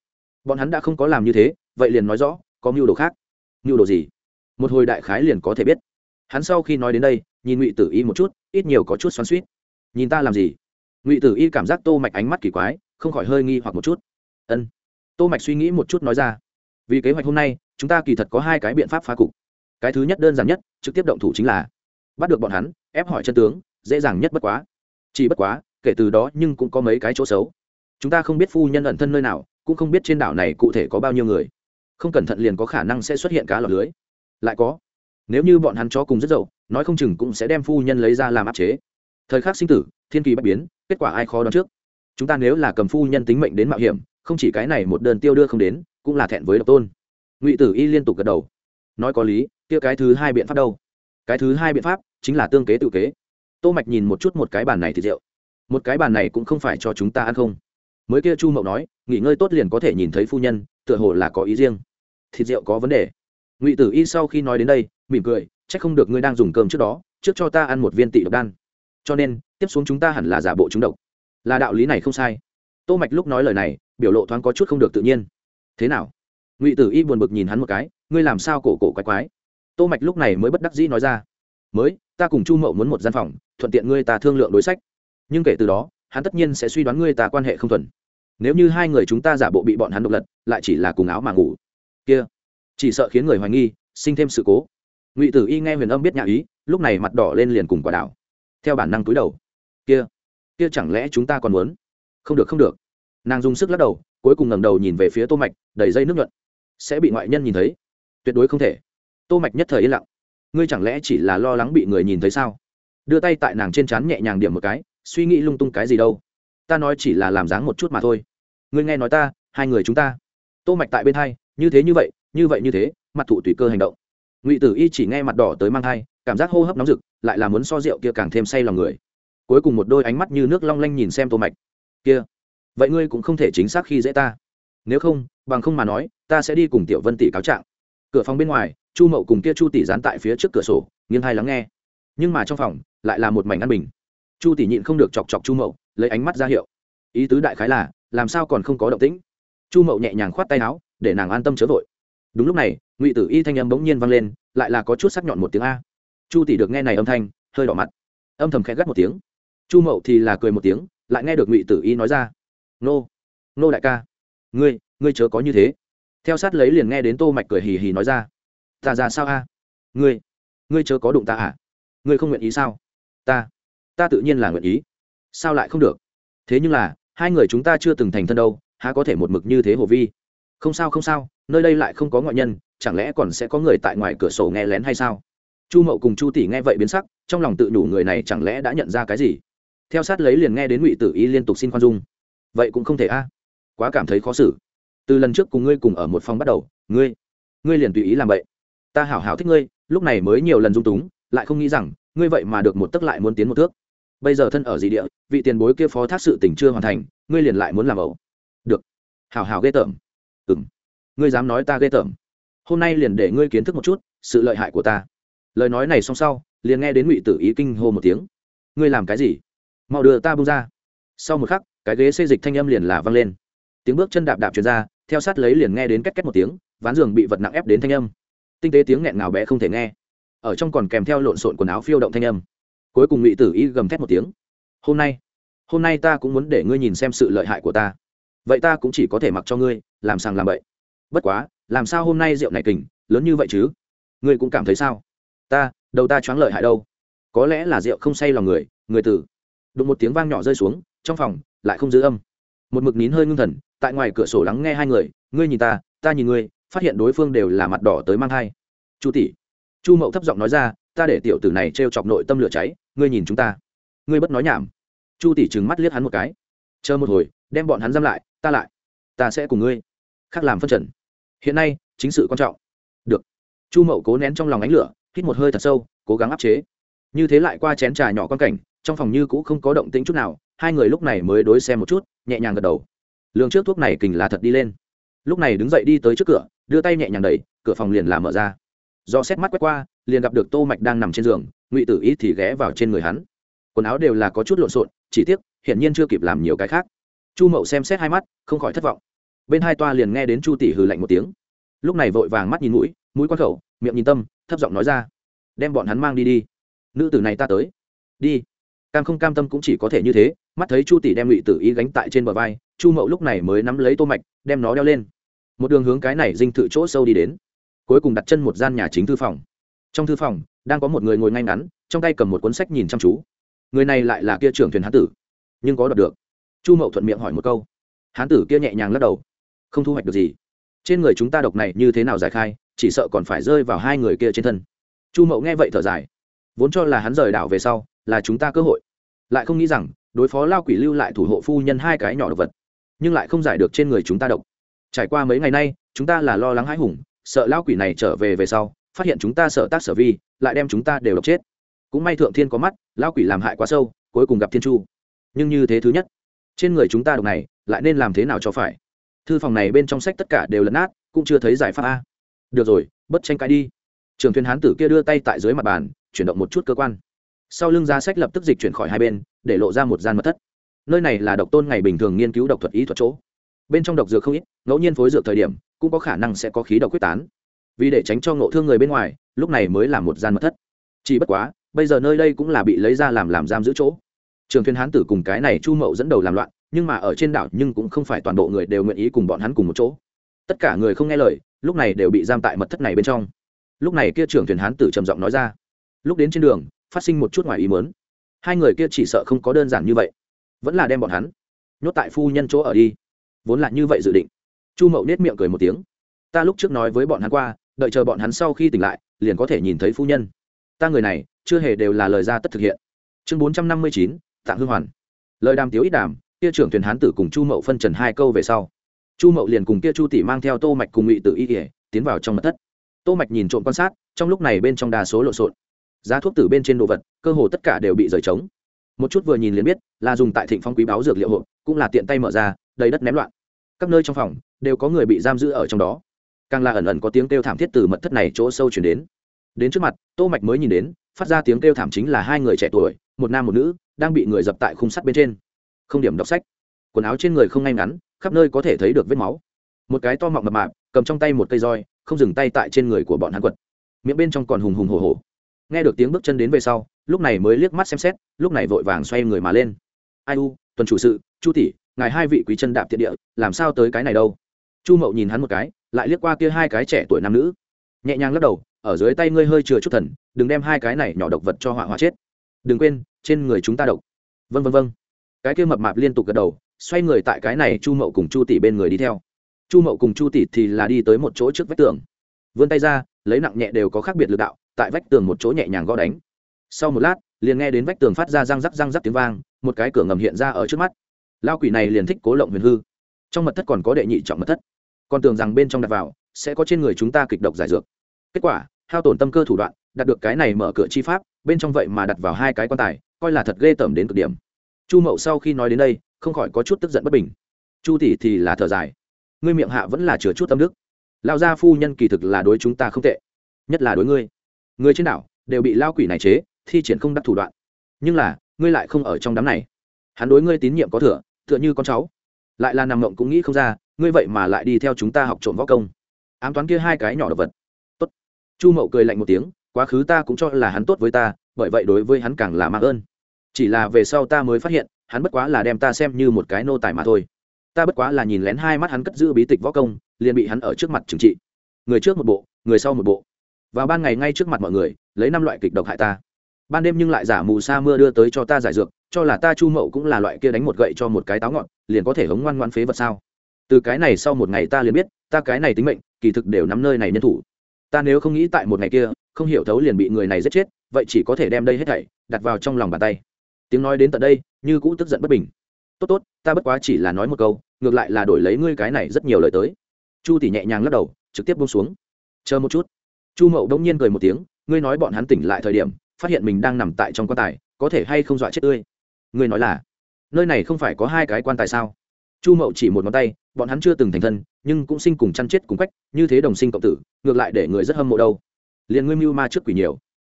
Bọn hắn đã không có làm như thế, vậy liền nói rõ, có mưu đồ khác. Mưu đồ gì? Một hồi đại khái liền có thể biết. Hắn sau khi nói đến đây, nhìn ngụy tử y một chút, ít nhiều có chút xoắn suýt nhìn ta làm gì? Ngụy tử y cảm giác tô mạch ánh mắt kỳ quái, không khỏi hơi nghi hoặc một chút. Ân. Tô mạch suy nghĩ một chút nói ra. Vì kế hoạch hôm nay, chúng ta kỳ thật có hai cái biện pháp phá cục. Cái thứ nhất đơn giản nhất, trực tiếp động thủ chính là bắt được bọn hắn, ép hỏi chân tướng, dễ dàng nhất bất quá. Chỉ bất quá kể từ đó nhưng cũng có mấy cái chỗ xấu. Chúng ta không biết phu nhân ẩn thân nơi nào, cũng không biết trên đảo này cụ thể có bao nhiêu người. Không cẩn thận liền có khả năng sẽ xuất hiện cá lọt lưới. Lại có. Nếu như bọn hắn chó cùng rất dậu, nói không chừng cũng sẽ đem phu nhân lấy ra làm áp chế. Thời khắc sinh tử, thiên kỳ bất biến, kết quả ai khó đoán trước? Chúng ta nếu là cầm phu nhân tính mệnh đến mạo hiểm, không chỉ cái này một đơn tiêu đưa không đến, cũng là thẹn với độc tôn. Ngụy tử y liên tục gật đầu. Nói có lý, kia cái thứ hai biện pháp đâu? Cái thứ hai biện pháp chính là tương kế tự kế. Tô mạch nhìn một chút một cái bàn này thì rượu một cái bàn này cũng không phải cho chúng ta ăn không. Mới kia chu mậu nói, nghỉ ngơi tốt liền có thể nhìn thấy phu nhân, tựa hồ là có ý riêng. Thịt rượu có vấn đề. Ngụy tử y sau khi nói đến đây, mỉm cười, chắc không được ngươi đang dùng cơm trước đó, trước cho ta ăn một viên tị độc đan. Cho nên, tiếp xuống chúng ta hẳn là giả bộ chúng độc. Là đạo lý này không sai. Tô mạch lúc nói lời này, biểu lộ thoáng có chút không được tự nhiên. Thế nào? Ngụy tử y buồn bực nhìn hắn một cái, ngươi làm sao cổ cổ quái quái? Tô mạch lúc này mới bất đắc dĩ nói ra. Mới, ta cùng chu mậu muốn một gian phòng, thuận tiện ngươi ta thương lượng đối sách nhưng kể từ đó, hắn tất nhiên sẽ suy đoán ngươi ta quan hệ không thuần. Nếu như hai người chúng ta giả bộ bị bọn hắn độc lật, lại chỉ là cùng áo mà ngủ. Kia, chỉ sợ khiến người hoài nghi, sinh thêm sự cố. Ngụy tử y nghe huyền âm biết nhà ý, lúc này mặt đỏ lên liền cùng quả đảo. Theo bản năng túi đầu. Kia kia chẳng lẽ chúng ta còn muốn? Không được không được. Nàng dùng sức lắc đầu, cuối cùng ngẩng đầu nhìn về phía tô mạch, đầy dây nước nhuận. Sẽ bị ngoại nhân nhìn thấy. Tuyệt đối không thể. Tô mạch nhất thời yên lặng. Ngươi chẳng lẽ chỉ là lo lắng bị người nhìn thấy sao? Đưa tay tại nàng trên trán nhẹ nhàng điểm một cái suy nghĩ lung tung cái gì đâu. Ta nói chỉ là làm dáng một chút mà thôi. Ngươi nghe nói ta, hai người chúng ta. Tô mạch tại bên hai, như thế như vậy như vậy như thế, mặt thụ tùy cơ hành động. Ngụy tử y chỉ nghe mặt đỏ tới mang thai, cảm giác hô hấp nóng rực, lại là muốn so rượu kia càng thêm say lòng người. Cuối cùng một đôi ánh mắt như nước long lanh nhìn xem tô mạch. Kia, vậy ngươi cũng không thể chính xác khi dễ ta. Nếu không, bằng không mà nói, ta sẽ đi cùng tiểu vân tỷ cáo trạng. Cửa phòng bên ngoài, chu mậu cùng kia chu tỷ dán tại phía trước cửa sổ, nghiêng hai lắng nghe. Nhưng mà trong phòng, lại là một mảnh ăn bình chu tỷ nhịn không được chọc chọc chu mậu, lấy ánh mắt ra hiệu. Ý tứ đại khái là, làm sao còn không có động tĩnh? Chu mậu nhẹ nhàng khoát tay áo, để nàng an tâm chớ vội. Đúng lúc này, ngụy tử y thanh âm bỗng nhiên vang lên, lại là có chút sắc nhọn một tiếng a. Chu tỷ được nghe này âm thanh, hơi đỏ mặt. Âm thầm khẽ gắt một tiếng. Chu mậu thì là cười một tiếng, lại nghe được ngụy tử y nói ra. Nô nô đại ca, ngươi ngươi chớ có như thế. Theo sát lấy liền nghe đến tô mạch cười hì hì nói ra. Ta ra sao a? Ngươi ngươi chớ có đụng ta à? Ngươi không nguyện ý sao? Ta ta tự nhiên là nguyện ý. Sao lại không được? Thế nhưng là, hai người chúng ta chưa từng thành thân đâu, há có thể một mực như thế hồ vi? Không sao không sao, nơi đây lại không có ngoại nhân, chẳng lẽ còn sẽ có người tại ngoài cửa sổ nghe lén hay sao? Chu mậu cùng chu tỷ nghe vậy biến sắc, trong lòng tự đủ người này chẳng lẽ đã nhận ra cái gì? Theo sát lấy liền nghe đến ngụy tử y liên tục xin khoan dung. Vậy cũng không thể a. Quá cảm thấy khó xử. Từ lần trước cùng ngươi cùng ở một phòng bắt đầu, ngươi ngươi liền tùy ý làm vậy ta hảo hảo thích ngươi, lúc này mới nhiều lần dung túng, lại không nghĩ rằng, ngươi vậy mà được một tức lại muốn tiến một thước bây giờ thân ở dị địa, vị tiền bối kia phó thác sự tình chưa hoàn thành, ngươi liền lại muốn làm ẩu. Được. Hào hào ghê tởm. Ừ m ngươi dám nói ta ghê tởm. Hôm nay liền để ngươi kiến thức một chút sự lợi hại của ta. Lời nói này xong sau, liền nghe đến ngụy tử ý kinh hô một tiếng. Ngươi làm cái gì? Mau đưa ta bung ra. Sau một khắc, cái ghế xê dịch thanh âm liền là văng lên. Tiếng bước chân đạp đạp chuyển ra, theo sát lấy liền nghe đến két két một tiếng, ván giường bị vật nặng ép đến thanh âm. Tinh tế tiếng nghẹn nào bé không thể nghe. Ở trong còn kèm theo lộn xộn quần áo phiêu động thanh âm cuối cùng ngụy tử y gầm thét một tiếng. Hôm nay hôm nay ta cũng muốn để ngươi nhìn xem sự lợi hại của ta. Vậy ta cũng chỉ có thể mặc cho ngươi, làm sàng làm bậy. Bất quá, làm sao hôm nay rượu này kình, lớn như vậy chứ? Ngươi cũng cảm thấy sao? Ta, đầu ta choáng lợi hại đâu? Có lẽ là rượu không say lòng người người tử. Đụng một tiếng vang nhỏ rơi xuống, trong phòng lại không giữ âm. Một mực nín hơi ngưng thần, tại ngoài cửa sổ lắng nghe hai người, ngươi nhìn ta ta nhìn ngươi. Phát hiện đối phương đều là mặt đỏ tới mang thai. Chu tỷ. Chu mậu thấp giọng nói ra ta để tiểu tử này t r e o chọc nội tâm lửa cháy, ngươi nhìn chúng ta. Ngươi bất nói nhảm. Chu tỷ trừng mắt liếc hắn một cái. Chờ một hồi, đem bọn hắn giam lại, ta lại. Ta sẽ cùng ngươi khác làm phân trần. Hiện nay, chính sự quan trọng. Được. Chu mậu cố nén trong lòng ánh lửa, hít một hơi thật sâu, cố gắng áp chế. Như thế lại qua chén trà nhỏ con cảnh, trong phòng như cũ không có động tĩnh chút nào, hai người lúc này mới đối xem một chút, nhẹ nhàng gật đầu. Lường trước thuốc này kình là thật đi lên. Lúc này đứng dậy đi tới trước cửa, đưa tay nhẹ nhàng đẩy, cửa phòng liền làm mở ra do xét mắt quét qua, liền gặp được tô mạch đang nằm trên giường, ngụy tử ý thì ghé vào trên người hắn. Quần áo đều là có chút lộn xộn, chỉ tiếc, hiển nhiên chưa kịp làm nhiều cái khác. Chu mậu xem xét hai mắt, không khỏi thất vọng. Bên hai toa liền nghe đến chu tỷ hừ lạnh một tiếng. Lúc này vội vàng mắt nhìn mũi mũi quan khẩu, miệng nhìn tâm, thấp giọng nói ra, đem bọn hắn mang đi đi. Nữ tử này ta tới. Đi. Cam không cam tâm cũng chỉ có thể như thế, mắt thấy chu tỷ đem ngụy tử ý gánh tại trên bờ vai, chu mậu lúc này mới nắm lấy tô mạch, đem nó đeo lên. Một đường hướng cái này dinh thự chỗ sâu đi đến cuối cùng đặt chân một gian nhà chính thư phòng. Trong thư phòng, đang có một người ngồi ngay ngắn, trong tay cầm một cuốn sách nhìn chăm chú. Người này lại là kia trưởng thuyền hán tử. Nhưng có đọc được. Chu mậu thuận miệng hỏi một câu. Hán tử kia nhẹ nhàng lắc đầu. Không thu hoạch được gì. Trên người chúng ta độc này như thế nào giải khai, chỉ sợ còn phải rơi vào hai người kia trên thân. Chu mậu nghe vậy thở dài. Vốn cho là hắn rời đảo về sau, là chúng ta cơ hội. Lại không nghĩ rằng, đối phó lao quỷ lưu lại thủ hộ phu nhân hai cái nhỏ độc vật, nhưng lại không giải được trên người chúng ta độc. Trải qua mấy ngày nay, chúng ta là lo lắng hãi hùng sợ lao quỷ này trở về về sau, phát hiện chúng ta sợ tác sở vi, lại đem chúng ta đều độc chết. Cũng may thượng thiên có mắt lao quỷ làm hại quá sâu, cuối cùng gặp thiên chu. Nhưng như thế thứ nhất, trên người chúng ta độc này, lại nên làm thế nào cho phải? Thư phòng này bên trong sách tất cả đều lấn át cũng chưa thấy giải pháp a. Được rồi, bất tranh cãi đi. Trường thuyền hán tử kia đưa tay tại dưới mặt bàn, chuyển động một chút cơ quan. Sau lưng giá sách lập tức dịch chuyển khỏi hai bên, để lộ ra một gian mật thất. Nơi này là độc tôn ngày bình thường nghiên cứu độc thuật ý thuật chỗ. Bên trong độc dược không ít, ngẫu nhiên phối dược thời điểm cũng có khả năng sẽ có khí độc quyết tán. Vì để tránh cho ngộ thương người bên ngoài, lúc này mới là một gian mật thất. Chỉ bất quá, bây giờ nơi đây cũng là bị lấy ra làm làm giam giữ chỗ. Trường thuyền hán tử cùng cái này chu mậu dẫn đầu làm loạn, nhưng mà ở trên đảo nhưng cũng không phải toàn bộ người đều nguyện ý cùng bọn hắn cùng một chỗ. Tất cả người không nghe lời, lúc này đều bị giam tại mật thất này bên trong. Lúc này kia trưởng thuyền hán tử trầm giọng nói ra, lúc đến trên đường, phát sinh một chút ngoài ý mớn hai người kia chỉ sợ không có đơn giản như vậy, vẫn là đem bọn hắn nhốt tại phu nhân chỗ ở đi. Vốn là như vậy dự định chu mậu nết miệng cười một tiếng. Ta lúc trước nói với bọn hắn qua, đợi chờ bọn hắn sau khi tỉnh lại, liền có thể nhìn thấy phu nhân. Ta người này, chưa hề đều là lời ra tất thực hiện. Chương bốn trăm năm mươi chín, tạng hương hoàn. Lời đàm tiếu ít đàm, kia trưởng thuyền hán tử cùng chu mậu phân trần hai câu về sau. Chu mậu liền cùng kia chu tỷ mang theo tô mạch cùng ngụy tử y kỉa tiến vào trong mật thất. Tô mạch nhìn trộm quan sát, trong lúc này bên trong đa số lộn xộn. Giá thuốc tử bên trên đồ vật, cơ hồ tất cả đều bị rời trống. Một chút vừa nhìn liền biết, là dùng tại thịnh phong quý báo dược liệu hộp, cũng là tiện tay mở ra, đầy đất ném loạn các nơi trong phòng đều có người bị giam giữ ở trong đó. Càng là ẩn ẩn có tiếng kêu thảm thiết từ mật thất này chỗ sâu chuyển đến. Đến trước mặt, tô mạch mới nhìn đến, phát ra tiếng kêu thảm chính là hai người trẻ tuổi, một nam một nữ, đang bị người dập tại khung sắt bên trên. Không điểm đọc sách. Quần áo trên người không ngay ngắn, khắp nơi có thể thấy được vết máu. Một cái to mọng mập mạp, cầm trong tay một cây roi, không dừng tay tại trên người của bọn hắn quật. Miệng bên trong còn hùng hùng hổ hổ. Nghe được tiếng bước chân đến về sau, lúc này mới liếc mắt xem xét, lúc này vội vàng xoay người mà lên. Ai u, tuần chủ sự, chu tỷ ngài hai vị quý chân đạp tiện địa, làm sao tới cái này đâu? Chu mậu nhìn hắn một cái, lại liếc qua kia hai cái trẻ tuổi nam nữ. Nhẹ nhàng lắc đầu, ở dưới tay ngươi hơi chừa chút thần, đừng đem hai cái này nhỏ độc vật cho họa hoa chết. Đừng quên, trên người chúng ta độc. Vân vân vân cái kia mập mạp liên tục gật đầu, xoay người tại cái này chu mậu cùng chu tỷ bên người đi theo. Chu mậu cùng chu tỷ thì là đi tới một chỗ trước vách tường. Vươn tay ra, lấy nặng nhẹ đều có khác biệt lực đạo, tại vách tường một chỗ nhẹ nhàng gõ đánh. Sau một lát, liền nghe đến vách tường phát ra răng rắc răng rắc tiếng vang, một cái cửa ngầm hiện ra ở trước mắt lao quỷ này liền thích cố lộng huyền hư. Trong mật thất còn có đệ nhị trọng mật thất. Còn tưởng rằng bên trong đặt vào, sẽ có trên người chúng ta kịch độc giải dược. Kết quả, hao tổn tâm cơ thủ đoạn đặt được cái này mở cửa chi pháp, bên trong vậy mà đặt vào hai cái quan tài, coi là thật ghê tởm đến cực điểm. Chu mậu sau khi nói đến đây, không khỏi có chút tức giận bất bình. Chu tỷ thì là thở dài. Ngươi miệng hạ vẫn là chứa chút tâm đức. Lao gia phu nhân kỳ thực là đối chúng ta không tệ, nhất là đối ngươi. Người trên đảo, đều bị lao quỷ này chế, thi triển không đắc thủ đoạn. Nhưng là, ngươi lại không ở trong đám này. Hắn đối ngươi tín nhiệm có thừa tựa như con cháu. Lại là nằm ngộng cũng nghĩ không ra, ngươi vậy mà lại đi theo chúng ta học trộm võ công. Ám toán kia hai cái nhỏ đ ộ vật. Tốt. Chu mậu cười lạnh một tiếng, quá khứ ta cũng cho là hắn tốt với ta, bởi vậy đối với hắn càng là mạng ơn. Chỉ là về sau ta mới phát hiện, hắn bất quá là đem ta xem như một cái nô tài mà thôi. Ta bất quá là nhìn lén hai mắt hắn cất giữ bí tịch võ công, liền bị hắn ở trước mặt trừng trị. Người trước một bộ, người sau một bộ. Vào ban ngày ngay trước mặt mọi người, lấy năm loại kịch độc hại ta. Ban đêm nhưng lại giả mù sa mưa đưa tới cho ta giải dược cho là ta chu mậu cũng là loại kia đánh một gậy cho một cái táo ngọn, liền có thể hống ngoan ngoan phế vật sao? Từ cái này sau một ngày ta liền biết, ta cái này tính mệnh, kỳ thực đều nắm nơi này nhân thủ. Ta nếu không nghĩ tại một ngày kia, không hiểu thấu liền bị người này giết chết, vậy chỉ có thể đem đây hết thảy đặt vào trong lòng bàn tay. Tiếng nói đến tận đây, như cũ tức giận bất bình. Tốt tốt, ta bất quá chỉ là nói một câu, ngược lại là đổi lấy ngươi cái này rất nhiều lời tới. Chu tỷ nhẹ nhàng lắc đầu, trực tiếp bông xuống. Chờ một chút. Chu mậu đông nhiên cười một tiếng, ngươi nói bọn hắn tỉnh lại thời điểm, phát hiện mình đang nằm tại trong quan tài, có thể hay không dọa chết tươi? Ngươi nói là, nơi này không phải có hai cái quan tài sao? Chu mậu chỉ một ngón tay, bọn hắn chưa từng thành thân, nhưng cũng sinh cùng chăn chết cùng quách, như thế đồng sinh cộng tử, ngược lại để người rất hâm mộ đâu. Liền ngươi mưu ma trước quỷ nhiều.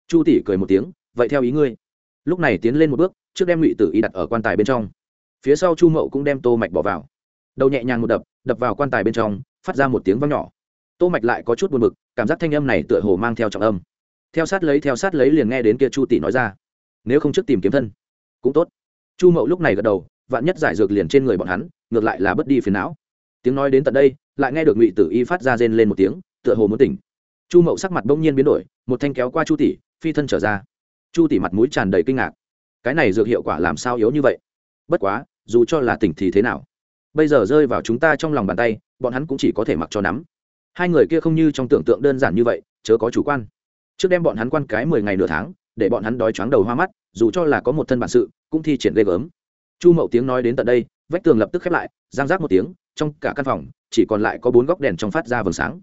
Chu tỷ cười một tiếng, vậy theo ý ngươi. Lúc này tiến lên một bước, trước đem ngụy tử y đặt ở quan tài bên trong. Phía sau chu mậu cũng đem tô mạch bỏ vào. Đầu nhẹ nhàng một đập đập vào quan tài bên trong, phát ra một tiếng vang nhỏ. Tô mạch lại có chút buồn bực, cảm giác thanh âm này tựa hồ mang theo trọng âm. Theo sát lấy, theo sát lấy liền nghe đến kia chu tỷ nói ra, nếu không trước tìm kiếm thân, cũng tốt chu mậu lúc này gật đầu, vạn nhất giải dược liền trên người bọn hắn, ngược lại là bất đi phiền não. Tiếng nói đến tận đây, lại nghe được ngụy tử y phát ra rên lên một tiếng, tựa hồ muốn tỉnh. Chu mậu sắc mặt bỗng nhiên biến đổi, một thanh kéo qua chu tỷ, phi thân trở ra. Chu tỷ mặt mũi tràn đầy kinh ngạc. Cái này dược hiệu quả làm sao yếu như vậy? Bất quá, dù cho là tỉnh thì thế nào? Bây giờ rơi vào chúng ta trong lòng bàn tay, bọn hắn cũng chỉ có thể mặc cho nắm. Hai người kia không như trong tưởng tượng đơn giản như vậy, chớ có chủ quan. Trước đem bọn hắn quan cái mười ngày nửa tháng để bọn hắn đói choáng đầu hoa mắt, dù cho là có một thân bản sự, cũng thi triển ghê gớm. Chu mậu tiếng nói đến tận đây, vách tường lập tức khép lại, giang rác một tiếng, trong cả căn phòng, chỉ còn lại có bốn góc đèn trong phát ra vầng sáng.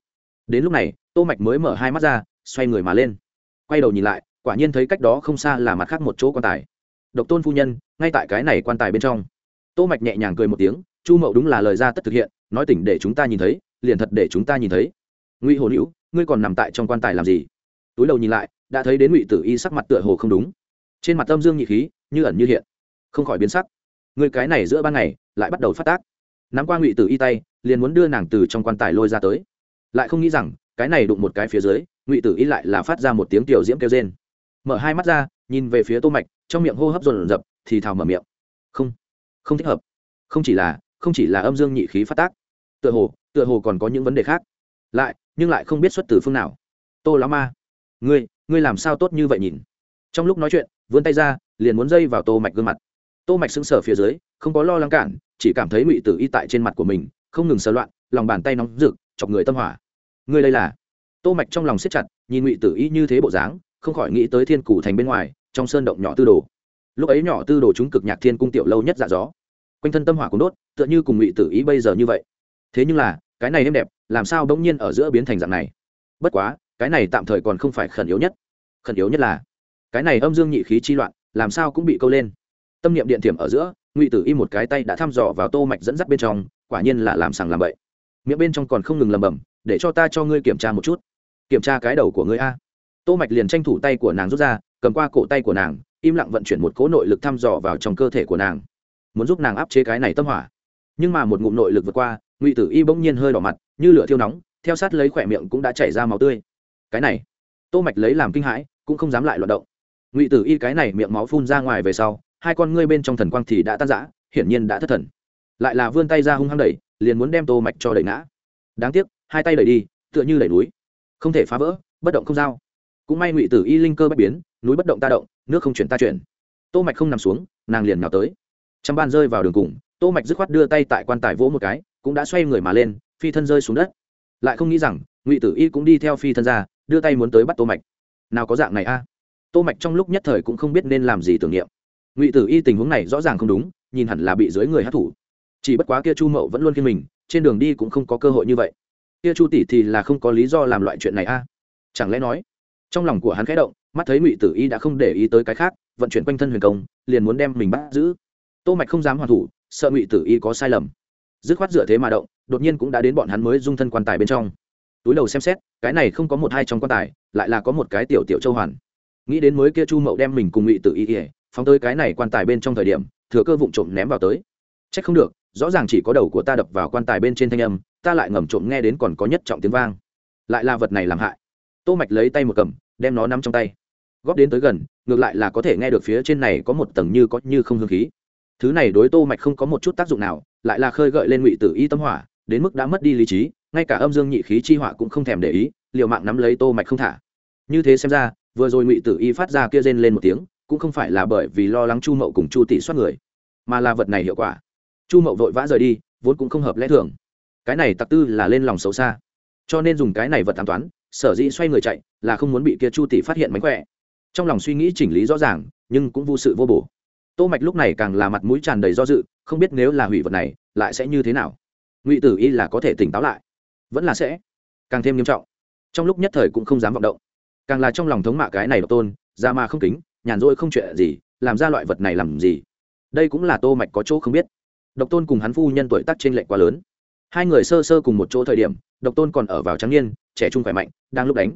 Đến lúc này, tô mạch mới mở hai mắt ra, xoay người mà lên. Quay đầu nhìn lại, quả nhiên thấy cách đó không xa là mặt khác một chỗ quan tài. Độc tôn phu nhân, ngay tại cái này quan tài bên trong. Tô mạch nhẹ nhàng cười một tiếng, chu mậu đúng là lời ra tất thực hiện, nói tỉnh để chúng ta nhìn thấy, liền thật để chúng ta nhìn thấy. Ngụy hồ hữu ngươi còn nằm tại trong quan tài làm gì? Túi đầu nhìn lại đã thấy đến ngụy tử y sắc mặt tựa hồ không đúng. Trên mặt tâm dương nhị khí, như ẩn như hiện, không khỏi biến sắc. Người cái này giữa ban ngày, lại bắt đầu phát tác. Nắm qua ngụy tử y tay, liền muốn đưa nàng từ trong quan tài lôi ra tới. Lại không nghĩ rằng, cái này đụng một cái phía dưới, ngụy tử y lại là phát ra một tiếng tiểu diễm kêu rên. Mở hai mắt ra, nhìn về phía tô mạch, trong miệng hô hấp dồn dập, thì thào mở miệng. Không không thích hợp. Không chỉ là, không chỉ là âm dương nhị khí phát tác. Tựa hồ tựa hồ còn có những vấn đề khác. Lại, nhưng lại không biết xuất từ phương nào. Tô lão ma, ngươi ngươi làm sao tốt như vậy nhìn? Trong lúc nói chuyện, vươn tay ra, liền muốn dây vào tô mạch gương mặt. Tô mạch sững sờ phía dưới, không có lo lắng cản, chỉ cảm thấy ngụy tử y tại trên mặt của mình, không ngừng sờ loạn, lòng bàn tay nóng rực, chọc người tâm hỏa. Ngươi đây là? Tô mạch trong lòng siết chặt, nhìn ngụy tử y như thế bộ dáng, không khỏi nghĩ tới thiên cử thành bên ngoài, trong sơn động nhỏ tư đồ. Lúc ấy nhỏ tư đồ chúng cực nhạc thiên cung tiểu lâu nhất dạ gió. Quanh thân tâm hỏa cũng đốt, tựa như cùng ngụy tử ý bây giờ như vậy. Thế nhưng là, cái này êm đẹp, làm sao bỗng nhiên ở giữa biến thành dạng này? Bất quá cái này tạm thời còn không phải khẩn yếu nhất. Khẩn yếu nhất là, cái này âm dương nhị khí chi loạn, làm sao cũng bị câu lên. Tâm niệm điện thiểm ở giữa, ngụy tử y một cái tay đã thăm dò vào tô mạch dẫn dắt bên trong, quả nhiên là làm sàng làm bậy. Miệng bên trong còn không ngừng lầm bầm để cho ta cho ngươi kiểm tra một chút. Kiểm tra cái đầu của ngươi a. Tô mạch liền tranh thủ tay của nàng rút ra, cầm qua cổ tay của nàng, im lặng vận chuyển một cỗ nội lực thăm dò vào trong cơ thể của nàng. Muốn giúp nàng áp chế cái này tâm hỏa. Nhưng mà một ngụm nội lực vượt qua, ngụy tử y bỗng nhiên hơi đỏ mặt, như lửa thiêu nóng, theo sát lấy khỏe miệng cũng đã chảy ra máu tươi cái này. Tô mạch lấy làm kinh hãi, cũng không dám lại loạn động. Ngụy tử y cái này miệng máu phun ra ngoài về sau, hai con ngươi bên trong thần quang thì đã tan rã, hiển nhiên đã thất thần. Lại là vươn tay ra hung hăng đẩy, liền muốn đem tô mạch cho đẩy ngã. Đáng tiếc, hai tay đẩy đi, tựa như đẩy núi. Không thể phá vỡ, bất động không giao. Cũng may ngụy tử y linh cơ bất biến, núi bất động ta động, nước không chuyển ta chuyển. Tô mạch không nằm xuống, nàng liền nhào tới. Trăm ban rơi vào đường cùng, tô mạch dứt khoát đưa tay tại quan tài vỗ một cái, cũng đã xoay người mà lên, phi thân rơi xuống đất. Lại không nghĩ rằng, ngụy tử y cũng đi theo phi thân ra đưa tay muốn tới bắt tô mạch. Nào có dạng này a? Tô mạch trong lúc nhất thời cũng không biết nên làm gì tưởng niệm. Ngụy tử y tình huống này rõ ràng không đúng, nhìn hẳn là bị dưới người hát thủ. Chỉ bất quá kia chu mậu vẫn luôn kiên mình, trên đường đi cũng không có cơ hội như vậy. Kia chu tỷ thì là không có lý do làm loại chuyện này a. Chẳng lẽ nói, trong lòng của hắn khẽ động, mắt thấy ngụy tử y đã không để ý tới cái khác, vận chuyển quanh thân huyền công, liền muốn đem mình bắt giữ. Tô mạch không dám hoàn thủ, sợ ngụy tử y có sai lầm. Dứt khoát dựa thế mà động, đột nhiên cũng đã đến bọn hắn mới dung thân quan tài bên trong túi đầu xem xét, cái này không có một hai trong quan tài, lại là có một cái tiểu tiểu châu hoàn. Nghĩ đến mới kia chu mậu đem mình cùng ngụy tử ý ỉa phóng tới cái này quan tài bên trong thời điểm, thừa cơ vụng trộm ném vào tới. Trách không được, rõ ràng chỉ có đầu của ta đập vào quan tài bên trên thanh âm, ta lại ngầm trộm nghe đến còn có nhất trọng tiếng vang. Lại là vật này làm hại. Tô mạch lấy tay một cầm, đem nó nắm trong tay. Góp đến tới gần, ngược lại là có thể nghe được phía trên này có một tầng như có như không hương khí. Thứ này đối tô mạch không có một chút tác dụng nào, lại là khơi gợi lên ngụy tử y tâm hỏa, đến mức đã mất đi lý trí ngay cả âm dương nhị khí chi họa cũng không thèm để ý, liều mạng nắm lấy tô mạch không thả. Như thế xem ra, vừa rồi ngụy tử y phát ra kia rên lên một tiếng, cũng không phải là bởi vì lo lắng chu mậu cùng chu tỷ soát người, mà là vật này hiệu quả. Chu mậu vội vã rời đi, vốn cũng không hợp lẽ thường. Cái này tặc tư là lên lòng xấu xa. Cho nên dùng cái này vật an toán, sở dĩ xoay người chạy, là không muốn bị kia chu tỷ phát hiện mánh khỏe. Trong lòng suy nghĩ chỉnh lý rõ ràng, nhưng cũng vô sự vô bổ. Tô mạch lúc này càng là mặt mũi tràn đầy do dự, không biết nếu là hủy vật này, lại sẽ như thế nào. Ngụy tử y là có thể tỉnh táo lại vẫn là sẽ càng thêm nghiêm trọng. Trong lúc nhất thời cũng không dám vọng động. Càng là trong lòng thống mạ cái này độc tôn ra mà không kính, nhàn rỗi không chuyện gì, làm ra loại vật này làm gì? Đây cũng là tô mạch có chỗ không biết. Độc tôn cùng hắn phu nhân tuổi tác trên lệch quá lớn. Hai người sơ sơ cùng một chỗ thời điểm, độc tôn còn ở vào trắng niên, trẻ trung khỏe mạnh, đang lúc đánh.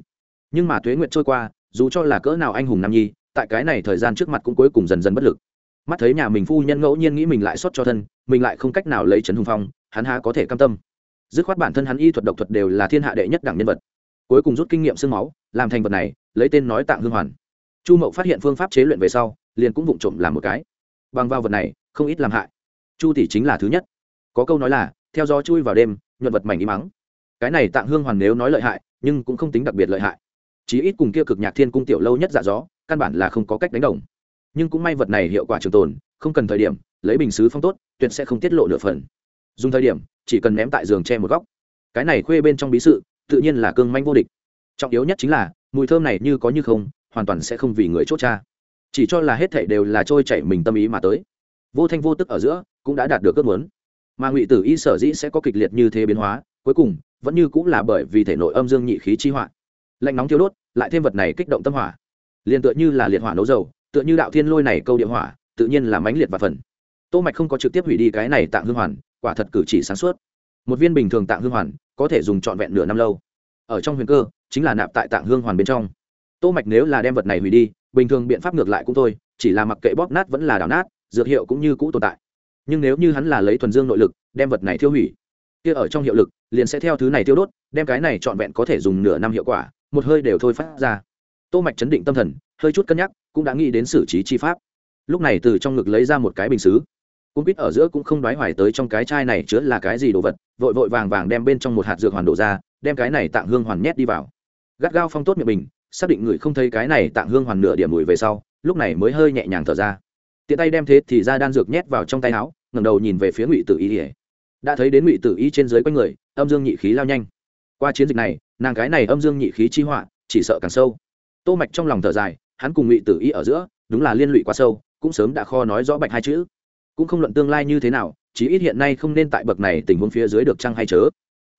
Nhưng mà tuế nguyệt trôi qua, dù cho là cỡ nào anh hùng nam nhi, tại cái này thời gian trước mặt cũng cuối cùng dần dần bất lực. Mắt thấy nhà mình phu nhân ngẫu nhiên nghĩ mình lại xót cho thân, mình lại không cách nào lấy trấn hùng phong, hắn há có thể cam tâm dứt khoát bản thân hắn y thuật độc thuật đều là thiên hạ đệ nhất đẳng nhân vật. Cuối cùng rút kinh nghiệm sương máu, làm thành vật này, lấy tên nói tạng hương hoàn. Chu mậu phát hiện phương pháp chế luyện về sau, liền cũng vụng trộm làm một cái. Bằng vào vật này, không ít làm hại. Chu tỷ chính là thứ nhất. Có câu nói là, theo gió chui vào đêm, nhuận vật mảnh đi mắng. Cái này tạng hương hoàn nếu nói lợi hại, nhưng cũng không tính đặc biệt lợi hại. Chí ít cùng kia cực nhạc thiên cung tiểu lâu nhất dạ gió, căn bản là không có cách đánh đồng. Nhưng cũng may vật này hiệu quả trường tồn, không cần thời điểm, lấy bình xứ phong tốt, tuyệt sẽ không tiết lộ nửa phần dùng thời điểm, chỉ cần ném tại giường che một góc. Cái này khuê bên trong bí sự, tự nhiên là cương manh vô địch. Trọng yếu nhất chính là, mùi thơm này như có như không, hoàn toàn sẽ không vì người chốt cha. Chỉ cho là hết thảy đều là trôi chảy mình tâm ý mà tới. Vô thanh vô tức ở giữa, cũng đã đạt được ước muốn. Mà ngụy tử y sở dĩ sẽ có kịch liệt như thế biến hóa, cuối cùng, vẫn như cũng là bởi vì thể nội âm dương nhị khí chi hoạn lạnh nóng thiếu đốt, lại thêm vật này kích động tâm hỏa. Liền tựa như là liệt hỏa nấu dầu, tựa như đạo thiên lôi này câu địa hỏa, tự nhiên là mãnh liệt và phần tô mạch không có trực tiếp hủy đi cái này tạng hương hoàn, quả thật cử chỉ sáng suốt. Một viên bình thường tạng hương hoàn, có thể dùng trọn vẹn nửa năm lâu. Ở trong huyền cơ, chính là nạp tại tạng hương hoàn bên trong. Tô mạch nếu là đem vật này hủy đi, bình thường biện pháp ngược lại cũng thôi, chỉ là mặc kệ bóp nát vẫn là đảo nát, dược hiệu cũng như cũ tồn tại. Nhưng nếu như hắn là lấy thuần dương nội lực, đem vật này thiêu hủy, kia ở trong hiệu lực, liền sẽ theo thứ này tiêu đốt, đem cái này trọn vẹn có thể dùng nửa năm hiệu quả, một hơi đều thôi phát ra. Tô mạch chấn định tâm thần, hơi chút cân nhắc, cũng đã nghĩ đến xử trí chi pháp. Lúc này từ trong ngực lấy ra một cái bình xứ cũng biết ở giữa cũng không đoái hoài tới trong cái chai này chứa là cái gì đồ vật vội vội vàng vàng đem bên trong một hạt dược hoàn đổ ra đem cái này tạng hương hoàn nhét đi vào. Gắt gao phong tốt miệng mình, xác định người không thấy cái này tạng hương hoàn nửa điểm mùi về sau lúc này mới hơi nhẹ nhàng thở ra. Tiện tay đem thế thì ra đan dược nhét vào trong tay áo ngẩng đầu nhìn về phía ngụy tử y đã thấy đến ngụy tử y trên dưới quanh người âm dương nhị khí lao nhanh. Qua chiến dịch này nàng cái này âm dương nhị khí chi họa chỉ sợ càng sâu. Tô mạch trong lòng thở dài hắn cùng ngụy tử y ở giữa đúng là liên lụy quá sâu cũng sớm đã kho nói rõ bạch hai chữ cũng không luận tương lai như thế nào, chí ít hiện nay không nên tại bậc này tình huống phía dưới được chăng hay chớ.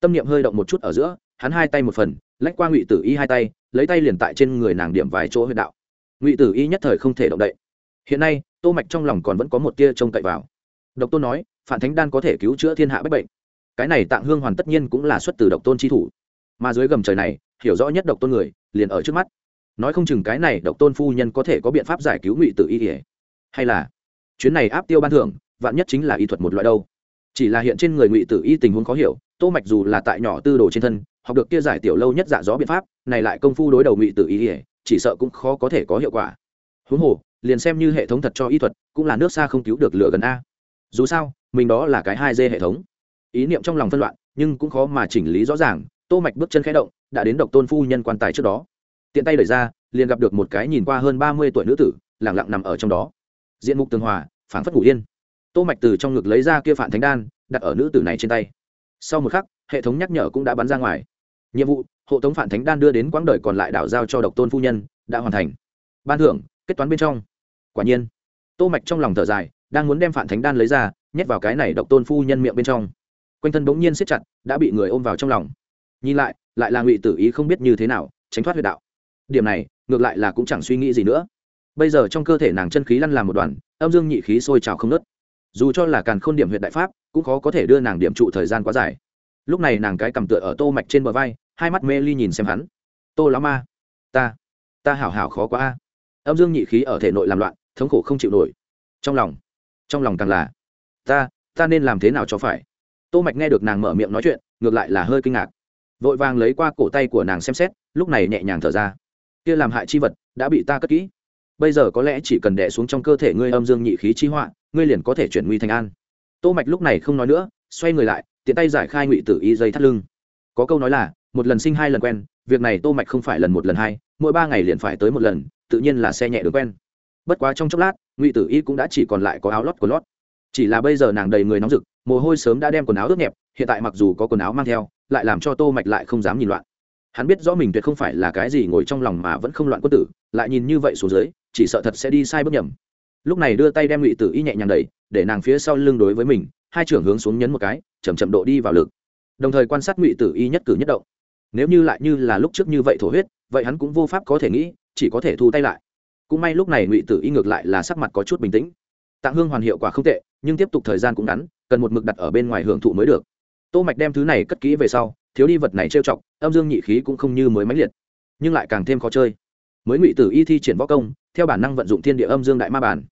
Tâm niệm hơi động một chút ở giữa, hắn hai tay một phần, lách qua ngụy tử y hai tay, lấy tay liền tại trên người nàng điểm vài chỗ huyệt đạo. Ngụy tử y nhất thời không thể động đậy. Hiện nay, tô mạch trong lòng còn vẫn có một tia trông cậy vào. Độc tôn nói, phản thánh đan có thể cứu chữa thiên hạ bách bệnh. Cái này tạng hương hoàn tất nhiên cũng là xuất từ độc tôn chi thủ. Mà dưới gầm trời này, hiểu rõ nhất độc tôn người, liền ở trước mắt. Nói không chừng cái này độc tôn phu nhân có thể có biện pháp giải cứu ngụy tử y hay là chuyến này áp tiêu ban thưởng, vạn nhất chính là y thuật một loại đâu. Chỉ là hiện trên người ngụy tử y tình huống khó hiểu, tô mạch dù là tại nhỏ tư đồ trên thân, học được kia giải tiểu lâu nhất dạ gió biện pháp, này lại công phu đối đầu ngụy tử y chỉ sợ cũng khó có thể có hiệu quả. Huống hồ, liền xem như hệ thống thật cho y thuật, cũng là nước xa không cứu được lửa gần a. Dù sao, mình đó là cái hai d hệ thống. Ý niệm trong lòng phân loạn, nhưng cũng khó mà chỉnh lý rõ ràng, tô mạch bước chân khẽ động, đã đến độc tôn phu nhân quan tài trước đó. Tiện tay đẩy ra, liền gặp được một cái nhìn qua hơn ba mươi tuổi nữ tử lẳng lặng nằm ở trong đó diện mục tường hòa, phảng phất ngủ yên. Tô mạch từ trong ngực lấy ra kia phản thánh đan, đặt ở nữ tử này trên tay. Sau một khắc, hệ thống nhắc nhở cũng đã bắn ra ngoài. Nhiệm vụ, hộ tống phản thánh đan đưa đến quãng đời còn lại đảo giao cho độc tôn phu nhân, đã hoàn thành. Ban thưởng, kết toán bên trong. Quả nhiên, tô mạch trong lòng thở dài, đang muốn đem phản thánh đan lấy ra, nhét vào cái này độc tôn phu nhân miệng bên trong. Quanh thân bỗng nhiên siết chặt, đã bị người ôm vào trong lòng. Nhìn lại lại là ngụy tử ý không biết như thế nào, tránh thoát huyệt đạo. Điểm này, ngược lại là cũng chẳng suy nghĩ gì nữa bây giờ trong cơ thể nàng chân khí lăn làm một đoàn, âm dương nhị khí sôi trào không nớt dù cho là càn khôn điểm huyện đại pháp, cũng khó có thể đưa nàng điểm trụ thời gian quá dài. Lúc này nàng cái cầm tựa ở tô mạch trên bờ vai, hai mắt mê ly nhìn xem hắn. Tô lão ma, ta ta hảo hảo khó quá a. Âm dương nhị khí ở thể nội làm loạn, thống khổ không chịu nổi. Trong lòng trong lòng càng là, ta ta nên làm thế nào cho phải? Tô mạch nghe được nàng mở miệng nói chuyện, ngược lại là hơi kinh ngạc. Vội vàng lấy qua cổ tay của nàng xem xét, lúc này nhẹ nhàng thở ra. Kia làm hại chi vật, đã bị ta cất kỹ bây giờ có lẽ chỉ cần đè xuống trong cơ thể ngươi âm dương nhị khí chi họa, ngươi liền có thể chuyển nguy thành an. Tô mạch lúc này không nói nữa, xoay người lại, tiện tay giải khai ngụy tử y dây thắt lưng. Có câu nói là, một lần sinh hai lần quen, việc này tô mạch không phải lần một lần hai, mỗi ba ngày liền phải tới một lần, tự nhiên là xe nhẹ được quen. Bất quá trong chốc lát, ngụy tử y cũng đã chỉ còn lại có áo lót của lót. Chỉ là bây giờ nàng đầy người nóng rực, mồ hôi sớm đã đem quần áo ướt nhẹp, hiện tại mặc dù có quần áo mang theo, lại làm cho tô mạch lại không dám nhìn loạn hắn biết rõ mình tuyệt không phải là cái gì ngồi trong lòng mà vẫn không loạn quân tử, lại nhìn như vậy xuống dưới, chỉ sợ thật sẽ đi sai bước nhầm. Lúc này đưa tay đem ngụy tử y nhẹ nhàng đẩy, để nàng phía sau lưng đối với mình, hai trưởng hướng xuống nhấn một cái chầm chậm độ đi vào lực. Đồng thời quan sát ngụy tử y nhất cử nhất động. Nếu như lại như là lúc trước như vậy thổ huyết, vậy hắn cũng vô pháp có thể nghĩ, chỉ có thể thu tay lại. Cũng may lúc này ngụy tử y ngược lại là sắc mặt có chút bình tĩnh. Tạng hương hoàn hiệu quả không tệ, nhưng tiếp tục thời gian cũng ngắn, cần một mực đặt ở bên ngoài hưởng thụ mới được. Tô mạch đem thứ này cất kỹ về sau thiếu đi vật này trêu chọc, âm dương nhị khí cũng không như mới mãnh liệt, nhưng lại càng thêm khó chơi. Mới ngụy tử y thi triển võ công, theo bản năng vận dụng thiên địa âm dương đại ma bản.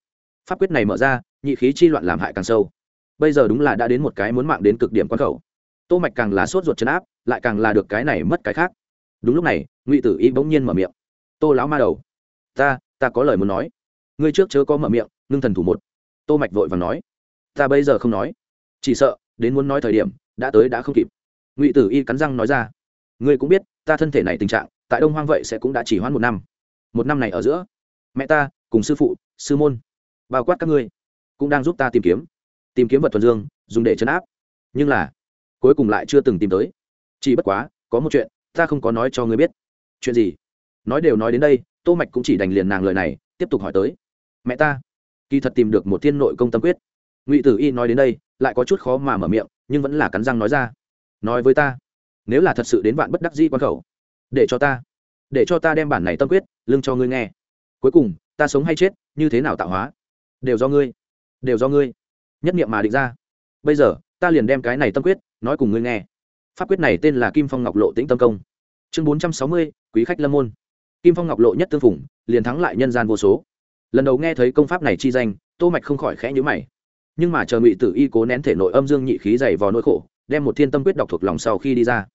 Pháp quyết này mở ra, nhị khí chi loạn làm hại càng sâu. Bây giờ đúng là đã đến một cái muốn mạng đến cực điểm quan khẩu. Tô mạch càng là sốt ruột chấn áp, lại càng là được cái này mất cái khác. Đúng lúc này, ngụy tử y bỗng nhiên mở miệng. Tô lão ma đầu, ta ta có lời muốn nói. Ngươi trước chớ có mở miệng, ngưng thần thủ một. Tô mạch vội vàng nói. Ta bây giờ không nói. Chỉ sợ, đến muốn nói thời điểm, đã tới đã không kịp ngụy tử y cắn răng nói ra ngươi cũng biết ta thân thể này tình trạng tại đông hoang vậy sẽ cũng đã chỉ hoãn một năm một năm này ở giữa mẹ ta cùng sư phụ sư môn bao quát các ngươi cũng đang giúp ta tìm kiếm tìm kiếm vật thuần dương dùng để chấn áp nhưng là cuối cùng lại chưa từng tìm tới chỉ bất quá có một chuyện ta không có nói cho ngươi biết chuyện gì nói đều nói đến đây tô mạch cũng chỉ đành liền nàng lời này tiếp tục hỏi tới mẹ ta kỳ thật tìm được một thiên nội công tâm quyết ngụy tử y nói đến đây lại có chút khó mà mở miệng nhưng vẫn là cắn răng nói ra nói với ta, nếu là thật sự đến vạn bất đắc di quan khẩu, để cho ta, để cho ta đem bản này tâm quyết, lưng cho ngươi nghe. Cuối cùng, ta sống hay chết, như thế nào tạo hóa? Đều do ngươi, đều do ngươi. Nhất nghiệm mà định ra. Bây giờ, ta liền đem cái này tâm quyết, nói cùng ngươi nghe. Pháp quyết này tên là kim phong ngọc lộ tĩnh tâm công. Chương bốn trăm sáu mươi, quý khách lâm môn. Kim phong ngọc lộ nhất tương phủng liền thắng lại nhân gian vô số. Lần đầu nghe thấy công pháp này chi danh, tô mạch không khỏi khẽ nhíu mày. Nhưng mà chờ ngụy tử y cố nén thể nội âm dương nhị khí dày vào nỗi khổ đem một thiên tâm quyết đọc thuộc lòng sau khi đi ra.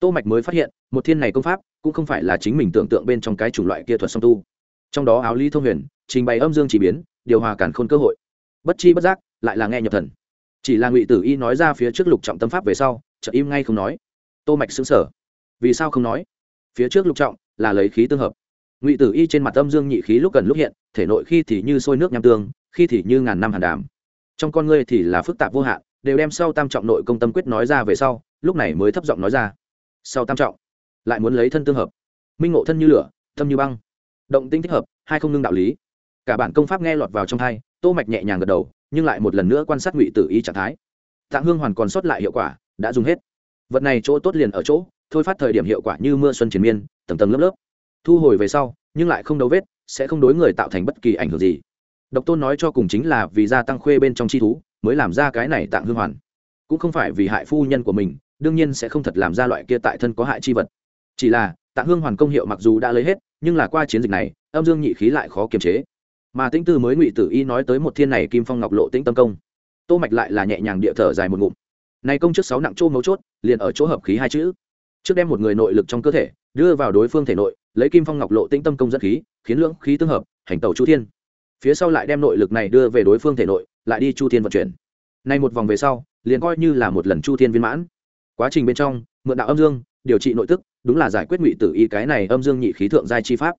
Tô mạch mới phát hiện, một thiên này công pháp cũng không phải là chính mình tưởng tượng bên trong cái chủng loại kia thuật song tu. Trong đó áo ly thông huyền, trình bày âm dương chỉ biến, điều hòa cản khôn cơ hội. Bất chi bất giác, lại là nghe nhập thần. Chỉ là ngụy tử y nói ra phía trước lục trọng tâm pháp về sau, chợt im ngay không nói. Tô mạch sững sờ. Vì sao không nói? Phía trước lục trọng là lấy khí tương hợp. Ngụy tử y trên mặt âm dương nhị khí lúc gần lúc hiện, thể nội khi thì như sôi nước nham tương, khi thì như ngàn năm hàn đàm. Trong con ngươi thì là phức tạp vô hạn đều đem sau tam trọng nội công tâm quyết nói ra về sau, lúc này mới thấp giọng nói ra. Sau tam trọng, lại muốn lấy thân tương hợp. Minh ngộ thân như lửa tâm như băng. Động tinh thích hợp, hai không ngưng đạo lý. Cả bản công pháp nghe lọt vào trong hai tô mạch nhẹ nhàng gật đầu, nhưng lại một lần nữa quan sát ngụy tử y trạng thái. Tạng hương hoàn còn sót lại hiệu quả, đã dùng hết. Vật này chỗ tốt liền ở chỗ, thôi phát thời điểm hiệu quả như mưa xuân triển miên, tầng tầng lớp lớp. Thu hồi về sau, nhưng lại không đấu vết, sẽ không đối người tạo thành bất kỳ ảnh hưởng gì. Độc tôn nói cho cùng chính là vì gia tăng khuê bên trong chi thú mới làm ra cái này tạng hương hoàn. Cũng không phải vì hại phu nhân của mình, đương nhiên sẽ không thật làm ra loại kia tại thân có hại chi vật. Chỉ là, tạng hương hoàn công hiệu mặc dù đã lấy hết, nhưng là qua chiến dịch này, âm dương nhị khí lại khó kiềm chế. Mà tĩnh tư mới ngụy tử y nói tới một thiên này kim phong ngọc lộ tĩnh tâm công. Tô mạch lại là nhẹ nhàng địa thở dài một ngụm. Này công trước sáu nặng chỗ mấu chốt, liền ở chỗ hợp khí hai chữ. Trước đem một người nội lực trong cơ thể, đưa vào đối phương thể nội, lấy kim phong ngọc lộ tĩnh tâm công dẫn khí, khiến lượng khí tương hợp, hành tẩu chu thiên. Phía sau lại đem nội lực này đưa về đối phương thể nội lại đi chu thiên vận chuyển. Nay một vòng về sau, liền coi như là một lần chu thiên viên mãn. Quá trình bên trong, mượn đạo âm dương, điều trị nội tức, đúng là giải quyết ngụy tử y cái này âm dương nhị khí thượng giai chi pháp.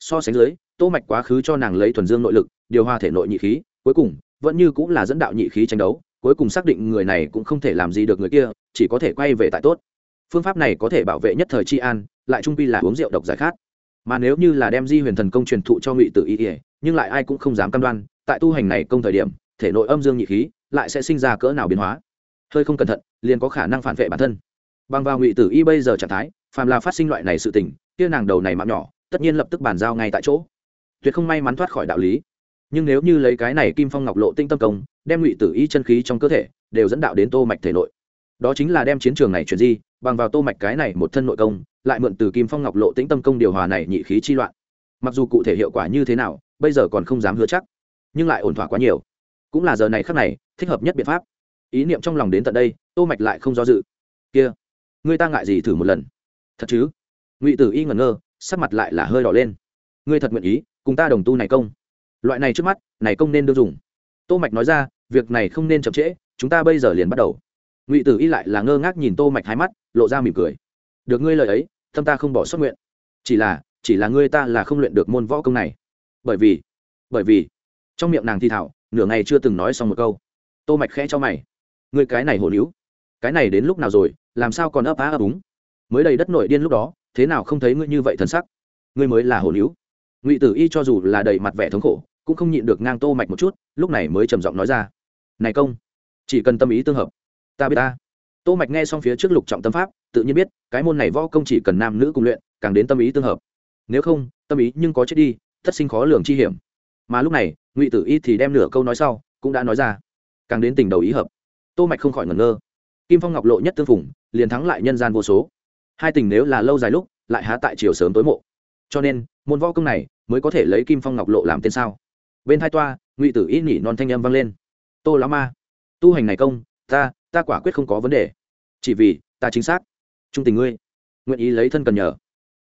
So sánh dưới, tô mạch quá khứ cho nàng lấy thuần dương nội lực, điều hòa thể nội nhị khí, cuối cùng, vẫn như cũng là dẫn đạo nhị khí tranh đấu, cuối cùng xác định người này cũng không thể làm gì được người kia, chỉ có thể quay về tại tốt. Phương pháp này có thể bảo vệ nhất thời chi an, lại trung pi là uống rượu độc giải khát. Mà nếu như là đem di huyền thần công truyền thụ cho ngụy tử y nhưng lại ai cũng không dám cam đoan, tại tu hành này công thời điểm thể nội âm dương nhị khí lại sẽ sinh ra cỡ nào biến hóa. Hơi không cẩn thận, liền có khả năng phản vệ bản thân. Bằng vào ngụy tử y bây giờ trạng thái, phàm là phát sinh loại này sự tình, kia nàng đầu này mạng nhỏ, tất nhiên lập tức bàn giao ngay tại chỗ. Tuyệt không may mắn thoát khỏi đạo lý. Nhưng nếu như lấy cái này kim phong ngọc lộ tinh tâm công, đem ngụy tử y chân khí trong cơ thể đều dẫn đạo đến tô mạch thể nội. Đó chính là đem chiến trường này chuyển di, bằng vào tô mạch cái này một thân nội công, lại mượn từ kim phong ngọc lộ tĩnh tâm công điều hòa này nhị khí chi loạn. Mặc dù cụ thể hiệu quả như thế nào, bây giờ còn không dám hứa chắc, nhưng lại ổn thỏa quá nhiều cũng là giờ này khắc này, thích hợp nhất biện pháp. Ý niệm trong lòng đến tận đây, tô mạch lại không do dự. Kia ngươi ta ngại gì thử một lần? Thật chứ? Ngụy tử y ngẩn ngơ, sắc mặt lại là hơi đỏ lên. Ngươi thật nguyện ý, cùng ta đồng tu này công? Loại này trước mắt, này công nên đưa dùng tô mạch nói ra, việc này không nên chậm trễ, chúng ta bây giờ liền bắt đầu. Ngụy tử y lại là ngơ ngác nhìn tô mạch hai mắt, lộ ra mỉm cười. Được ngươi lời ấy, tâm ta không bỏ xuất nguyện. Chỉ là chỉ là ngươi ta là không luyện được môn võ công này. Bởi vì bởi vì, trong miệng nàng thi thảo nửa ngày chưa từng nói xong một câu. Tô mạch khẽ cho mày. Người cái này hổ níu. Cái này đến lúc nào rồi, làm sao còn ấp á ấp úng? Mới đầy đất nổi điên lúc đó, thế nào không thấy ngươi như vậy thần sắc? Ngươi mới là hổ níu. Ngụy tử y cho dù là đầy mặt vẻ thống khổ, cũng không nhịn được ngang tô mạch một chút, lúc này mới trầm giọng nói ra. Này công, chỉ cần tâm ý tương hợp, ta biết ta. Tô mạch nghe xong phía trước lục trọng tâm pháp, tự nhiên biết, cái môn này võ công chỉ cần nam nữ cùng luyện, càng đến tâm ý tương hợp. Nếu không, tâm ý nhưng có chết đi, thất sinh khó lường chi hiểm. Mà lúc này ngụy tử y thì đem nửa câu nói sau cũng đã nói ra càng đến tình đầu ý hợp tô mạch không khỏi ngẩn ngơ kim phong ngọc lộ nhất tương phùng liền thắng lại nhân gian vô số hai tình nếu là lâu dài lúc lại há tại chiều sớm tối mộ cho nên môn võ công này mới có thể lấy kim phong ngọc lộ làm tên sao bên hai toa ngụy tử y nhỉ non thanh âm vang lên tô lão ma tu hành này công ta ta quả quyết không có vấn đề chỉ vì ta chính xác trung tình ngươi nguyện ý lấy thân cần nhờ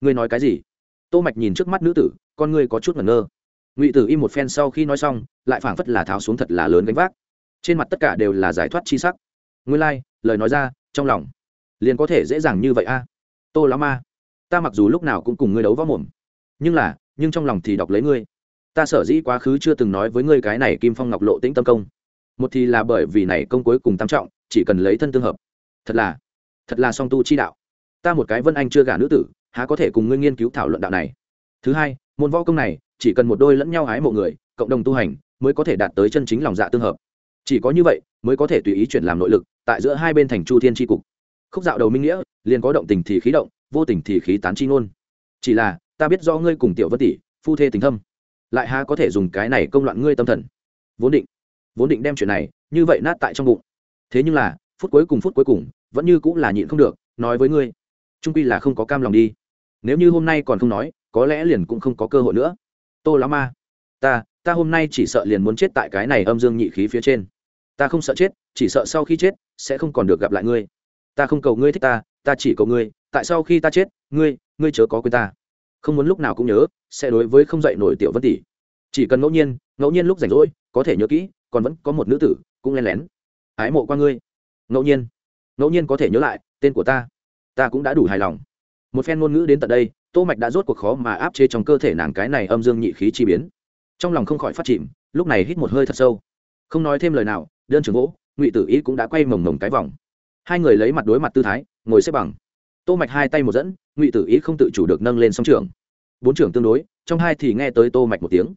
ngươi nói cái gì tô mạch nhìn trước mắt nữ tử con ngươi có chút ngẩn ngơ ngụy tử y một phen sau khi nói xong lại phảng phất là tháo xuống thật là lớn gánh vác. Trên mặt tất cả đều là giải thoát chi sắc. Nguyên lai、like, lời nói ra trong lòng liền có thể dễ dàng như vậy a. Tô lão ma ta mặc dù lúc nào cũng cùng ngươi đấu võ mồm nhưng là nhưng trong lòng thì đọc lấy ngươi. Ta sở dĩ quá khứ chưa từng nói với ngươi cái này kim phong ngọc lộ tĩnh tâm công. Một thì là bởi vì này công cuối cùng tam trọng chỉ cần lấy thân tương hợp. Thật là thật là song tu chi đạo. Ta một cái vân anh chưa gả nữ tử há có thể cùng ngươi nghiên cứu thảo luận đạo này. Thứ hai môn võ công này chỉ cần một đôi lẫn nhau hái mộ người, cộng đồng tu hành, mới có thể đạt tới chân chính lòng dạ tương hợp. Chỉ có như vậy, mới có thể tùy ý chuyển làm nội lực, tại giữa hai bên thành chu thiên tri cục. Khúc dạo đầu minh nghĩa, liền có động tình thì khí động, vô tình thì khí tán chi ngôn. Chỉ là, ta biết do ngươi cùng tiểu vân tỷ, phu thê tình thâm, lại há có thể dùng cái này công loạn ngươi tâm thần. Vốn định vốn định đem chuyện này, như vậy nát tại trong bụng. Thế nhưng là, phút cuối cùng phút cuối cùng, vẫn như cũng là nhịn không được, nói với ngươi, trung quy là không có cam lòng đi. Nếu như hôm nay còn không nói, có lẽ liền cũng không có cơ hội nữa tô lão ma. Ta ta hôm nay chỉ sợ liền muốn chết tại cái này âm dương nhị khí phía trên. Ta không sợ chết, chỉ sợ sau khi chết, sẽ không còn được gặp lại ngươi. Ta không cầu ngươi thích ta ta chỉ cầu ngươi, tại sao khi ta chết, ngươi ngươi chớ có quên ta. Không muốn lúc nào cũng nhớ, sẽ đối với không dạy nổi tiểu vân tỷ. Chỉ cần ngẫu nhiên ngẫu nhiên lúc rảnh rỗi, có thể nhớ kỹ, còn vẫn có một nữ tử, cũng len lén. Ái mộ qua ngươi. Ngẫu nhiên. Ngẫu nhiên có thể nhớ lại, tên của ta. Ta cũng đã đủ hài lòng một phen ngôn ngữ đến tận đây, tô mạch đã rốt cuộc khó mà áp chế trong cơ thể nàng cái này âm dương nhị khí chi biến. Trong lòng không khỏi phát chìm, lúc này hít một hơi thật sâu. Không nói thêm lời nào, đơn trường gỗ, ngụy tử ý cũng đã quay mồng mồng cái vòng. Hai người lấy mặt đối mặt tư thái, ngồi xếp bằng. Tô mạch hai tay một dẫn, ngụy tử ý không tự chủ được nâng lên song trường bốn trưởng tương đối, trong hai thì nghe tới tô mạch một tiếng.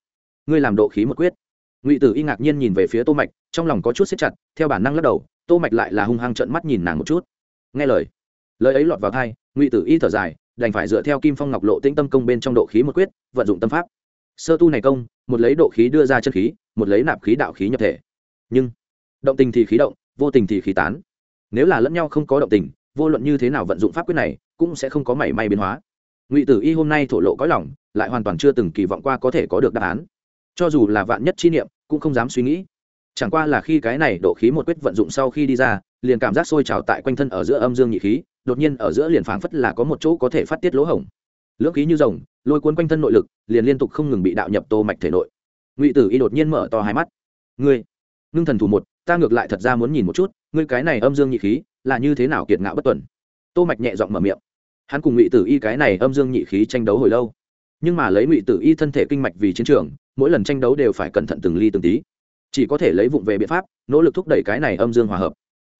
Ngươi làm độ khí một quyết. Ngụy tử y ngạc nhiên nhìn về phía tô mạch, trong lòng có chút siết chặt, theo bản năng lắc đầu, tô mạch lại là hung hăng trợn mắt nhìn nàng một chút. Nghe lời. Lời ấy lọt vào tai ngụy tử y thở dài, đành phải dựa theo kim phong ngọc lộ tĩnh tâm công bên trong độ khí một quyết, vận dụng tâm pháp. Sơ tu này công, một lấy độ khí đưa ra chân khí, một lấy nạp khí đạo khí nhập thể. Nhưng, động tình thì khí động, vô tình thì khí tán. Nếu là lẫn nhau không có động tình, vô luận như thế nào vận dụng pháp quyết này, cũng sẽ không có mảy may biến hóa. Ngụy tử y hôm nay thổ lộ có lòng, lại hoàn toàn chưa từng kỳ vọng qua có thể có được đáp án. Cho dù là vạn nhất chi niệm, cũng không dám suy nghĩ. Chẳng qua là khi cái này độ khí một quyết vận dụng sau khi đi ra, liền cảm giác sôi trào tại quanh thân ở giữa âm dương nhị khí đột nhiên ở giữa liền phảng phất là có một chỗ có thể phát tiết lỗ hổng. Lưỡng khí như rồng, lôi cuốn quanh thân nội lực, liền liên tục không ngừng bị đạo nhập tô mạch thể nội. Ngụy tử y đột nhiên mở to hai mắt. Ngươi, ngưng thần thủ một, ta ngược lại thật ra muốn nhìn một chút, ngươi cái này âm dương nhị khí, là như thế nào kiệt ngạo bất tuần? Tô mạch nhẹ giọng mở miệng. Hắn cùng ngụy tử y cái này âm dương nhị khí tranh đấu hồi lâu. Nhưng mà lấy ngụy tử y thân thể kinh mạch vì chiến trường, mỗi lần tranh đấu đều phải cẩn thận từng ly từng tí. Chỉ có thể lấy vụng về biện pháp, nỗ lực thúc đẩy cái này âm dương hòa hợp.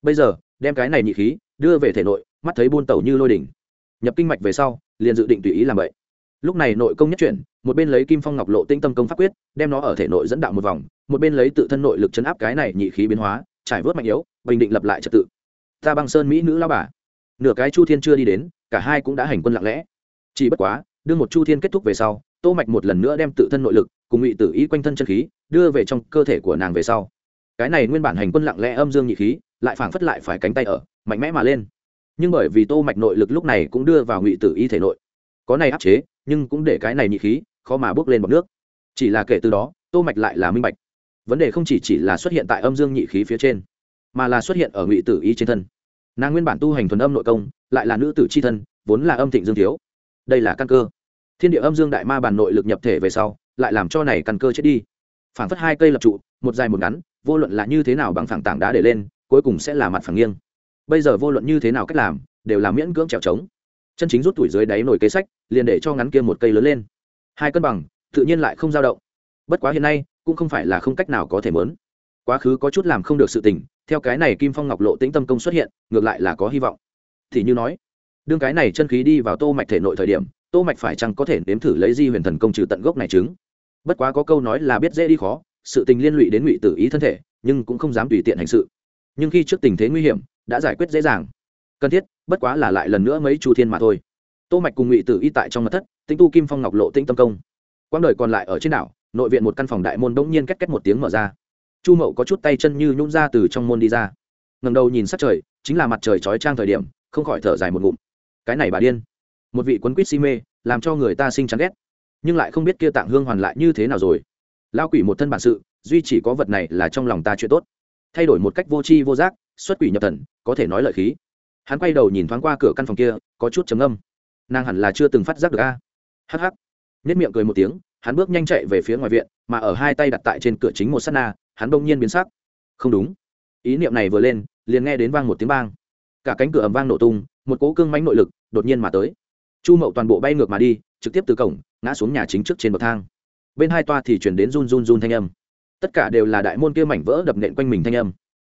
Bây giờ, đem cái này nhị khí đưa về thể nội mắt thấy buôn tẩu như lôi đỉnh. Nhập kinh mạch về sau, liền dự định tùy ý làm vậy. Lúc này nội công nhất chuyển, một bên lấy kim phong ngọc lộ tinh tâm công pháp quyết, đem nó ở thể nội dẫn đạo một vòng, một bên lấy tự thân nội lực chấn áp cái này nhị khí biến hóa, trải vớt mạnh yếu, bình định lập lại trật tự. Ta băng sơn mỹ nữ lao bà. Nửa cái chu thiên chưa đi đến, cả hai cũng đã hành quân lặng lẽ. Chỉ bất quá đưa một chu thiên kết thúc về sau, tô mạch một lần nữa đem tự thân nội lực cùng ngụy tử ý quanh thân chân khí đưa về trong cơ thể của nàng về sau. Cái này nguyên bản hành quân lặng lẽ âm dương nhị khí, lại phảng phất lại phải cánh tay ở, mạnh mẽ mà lên nhưng bởi vì tô mạch nội lực lúc này cũng đưa vào ngụy tử y thể nội. Có này áp chế, nhưng cũng để cái này nhị khí, khó mà bước lên bọt nước. Chỉ là kể từ đó, tô mạch lại là minh bạch. Vấn đề không chỉ chỉ là xuất hiện tại âm dương nhị khí phía trên, mà là xuất hiện ở ngụy tử y trên thân. Nàng nguyên bản tu hành thuần âm nội công, lại là nữ tử c h i thân, vốn là âm thịnh dương thiếu. Đây là căn cơ. Thiên địa âm dương đại ma bản nội lực nhập thể về sau, lại làm cho này căn cơ chết đi. Phảng phất hai cây lập trụ, một dài một ngắn, vô luận là như thế nào bằng phẳng tảng đá để lên, cuối cùng sẽ là mặt phẳng nghiêng bây giờ vô luận như thế nào cách làm, đều là miễn cưỡng trèo trống. Chân chính rút tuổi dưới đáy nổi kế sách, liền để cho ngắn kia một cây lớn lên. Hai cân bằng, tự nhiên lại không dao động. Bất quá hiện nay, cũng không phải là không cách nào có thể mớn. Quá khứ có chút làm không được sự tình, theo cái này kim phong ngọc lộ tĩnh tâm công xuất hiện, ngược lại là có hy vọng. Thì như nói, đương cái này chân khí đi vào tô mạch thể nội thời điểm, tô mạch phải chăng có thể nếm thử lấy di huyền thần công trừ tận gốc này chứng? Bất quá có câu nói là biết dễ đi khó, sự tình liên lụy đến ngụy tử ý thân thể, nhưng cũng không dám tùy tiện hành sự. Nhưng khi trước tình thế nguy hiểm đã giải quyết dễ dàng. Cần thiết, bất quá là lại lần nữa mấy chu thiên mà thôi. Tô mạch cùng ngụy tử y tại trong mật thất tinh tu kim phong ngọc lộ tĩnh tâm công. Quãng đời còn lại ở trên đảo, nội viện một căn phòng đại môn đống nhiên két két một tiếng mở ra. Chu mậu có chút tay chân như nhún ra từ trong môn đi ra. Ngẩng đầu nhìn sát trời, chính là mặt trời chói trang thời điểm, không khỏi thở dài một ngụm. Cái này bà điên. Một vị quấn quýt si mê, làm cho người ta sinh chán ghét. Nhưng lại không biết kia tạng hương hoàn lại như thế nào rồi. Lao quỷ một thân bản sự, duy chỉ có vật này là trong lòng ta chuyện tốt thay đổi một cách vô tri vô giác, xuất quỷ nhập thần, có thể nói lợi khí. Hắn quay đầu nhìn thoáng qua cửa căn phòng kia, có chút trầm âm nàng hẳn là chưa từng phát giác được a. Hh nhất miệng cười một tiếng, hắn bước nhanh chạy về phía ngoài viện, mà ở hai tay đặt tại trên cửa chính một s á t na, hắn bỗng nhiên biến sắc. Không đúng. Ý niệm này vừa lên, liền nghe đến vang một tiếng bang. Cả cánh cửa ầm vang nổ tung, một cố cương mánh nội lực đột nhiên mà tới. Chu mậu toàn bộ bay ngược mà đi, trực tiếp từ cổng, ngã xuống nhà chính trước trên bậc thang. Bên hai toa thì chuyển đến run run run thanh âm tất cả đều là đại môn kia mảnh vỡ đập nện quanh mình thanh âm.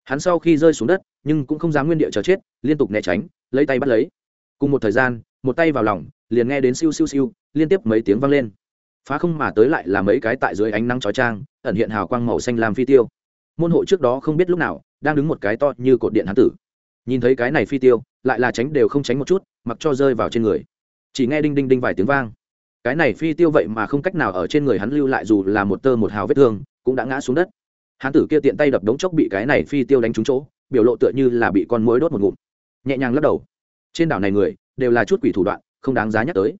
Hắn sau khi rơi xuống đất, nhưng cũng không dám nguyên địa chờ chết, liên tục né tránh, lấy tay bắt lấy. Cùng một thời gian, một tay vào lòng, liền nghe đến siêu siêu siêu, liên tiếp mấy tiếng vang lên. Phá không mà tới lại là mấy cái tại dưới ánh nắng chói trang ẩn hiện hào quang màu xanh làm phi tiêu. Môn hộ trước đó không biết lúc nào, đang đứng một cái to như cột điện hán tử. Nhìn thấy cái này phi tiêu, lại là tránh đều không tránh một chút, mặc cho rơi vào trên người. Chỉ nghe đinh đinh đinh vài tiếng vang. Cái này phi tiêu vậy mà không cách nào ở trên người hắn lưu lại dù là một tơ một hào vết thương cũng đã ngã xuống đất. Hán tử kia tiện tay đập đống chốc bị cái này phi tiêu đánh trúng chỗ, biểu lộ tựa như là bị con muỗi đốt một ngụm. Nhẹ nhàng lắc đầu. Trên đảo này người, đều là chút quỷ thủ đoạn, không đáng giá nhắc tới.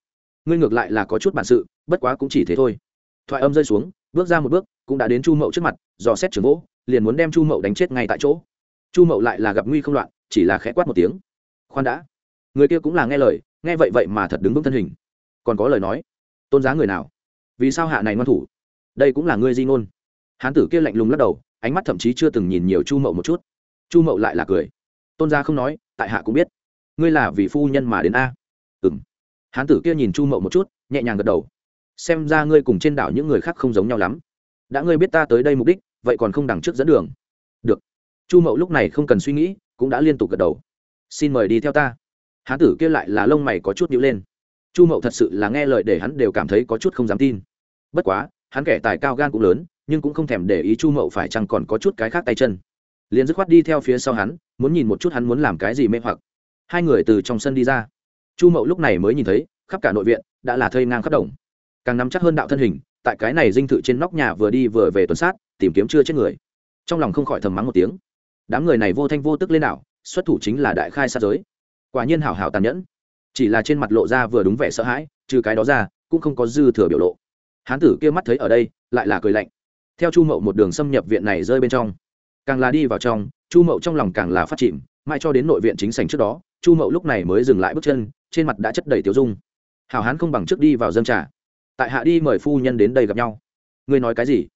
Ngươi ngược lại là có chút bản sự, bất quá cũng chỉ thế thôi. Thoại âm rơi xuống, bước ra một bước, cũng đã đến chu mậu trước mặt, dò xét trường gỗ, liền muốn đem chu mậu đánh chết ngay tại chỗ. Chu mậu lại là gặp nguy không loạn, chỉ là khẽ quát một tiếng. Khoan đã. Người kia cũng là nghe lời, nghe vậy vậy mà thật đứng vững thân hình. Còn có lời nói. Tôn giá người nào? Vì sao hạ này ngoan thủ? Đây cũng là ngươi di ngôn hán tử kia lạnh lùng lắc đầu, ánh mắt thậm chí chưa từng nhìn nhiều chu mậu một chút. Chu mậu lại là cười. Tôn gia không nói, tại hạ cũng biết. Ngươi là vì phu nhân mà đến a. Ừ m hán tử kia nhìn chu mậu một chút, nhẹ nhàng gật đầu. Xem ra ngươi cùng trên đảo những người khác không giống nhau lắm. Đã ngươi biết ta tới đây mục đích, vậy còn không đằng trước dẫn đường. Được. Chu mậu lúc này không cần suy nghĩ, cũng đã liên tục gật đầu. Xin mời đi theo ta. Hán tử kia lại là lông mày có chút nhữ lên. Chu mậu thật sự là nghe lời để hắn đều cảm thấy có chút không dám tin. Bất quá, hắn kẻ tài cao gan cũng lớn nhưng cũng không thèm để ý chu mậu phải chăng còn có chút cái khác tay chân. Liền dứt khoát đi theo phía sau hắn, muốn nhìn một chút hắn muốn làm cái gì mê hoặc. Hai người từ trong sân đi ra. Chu mậu lúc này mới nhìn thấy, khắp cả nội viện, đã là thây ngang khắp đồng. Càng nắm chắc hơn đạo thân hình, tại cái này dinh thự trên nóc nhà vừa đi vừa về tuần sát, tìm kiếm chưa chết người. Trong lòng không khỏi thầm mắng một tiếng. Đám người này vô thanh vô tức lên nào xuất thủ chính là đại khai sát giới. Quả nhiên hảo hảo tàn nhẫn. Chỉ là trên mặt lộ ra vừa đúng vẻ sợ hãi, trừ cái đó ra, cũng không có dư thừa biểu lộ. Hán tử kia mắt thấy ở đây, lại là cười lạnh theo chu mậu một đường xâm nhập viện này rơi bên trong. Càng là đi vào trong, chu mậu trong lòng càng là phát chìm, mãi cho đến nội viện chính sành trước đó, chu mậu lúc này mới dừng lại bước chân, trên mặt đã chất đầy tiêu dung. Hảo hán không bằng trước đi vào dân trà. Tại hạ đi mời phu nhân đến đây gặp nhau. Ngươi nói cái gì?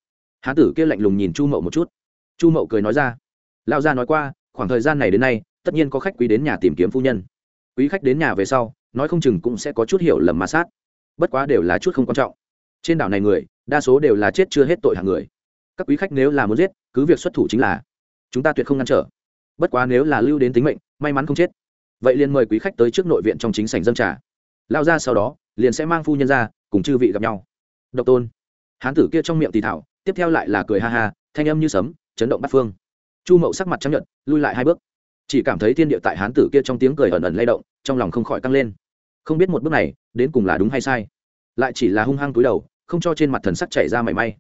Hán tử kia lạnh lùng nhìn chu mậu một chút. Chu mậu cười nói ra. Lao gia nói qua, khoảng thời gian này đến nay, tất nhiên có khách quý đến nhà tìm kiếm phu nhân. Quý khách đến nhà về sau, nói không chừng cũng sẽ có chút hiểu lầm ma sát. Bất quá đều là chút không quan trọng trên đảo này người, đa số đều là chết chưa hết tội hạng người. Các quý khách nếu là muốn giết, cứ việc xuất thủ chính là, chúng ta tuyệt không ngăn trở. Bất quá nếu là lưu đến tính mệnh, may mắn không chết. Vậy liền mời quý khách tới trước nội viện trong chính sảnh dân trà. Lao ra sau đó, liền sẽ mang phu nhân ra, cùng chư vị gặp nhau. Độc tôn. Hán tử kia trong miệng tỳ thảo, tiếp theo lại là cười ha ha, thanh âm như sấm, chấn động bắt phương. Chu mậu sắc mặt chấp nhận lui lại hai bước. Chỉ cảm thấy thiên địa tại hán tử kia trong tiếng cười ẩn ẩn lay động, trong lòng không khỏi căng lên. Không biết một bước này, đến cùng là đúng hay sai. Lại chỉ là hung hăng túi đầu không cho trên mặt thần sắc chảy ra mảy may.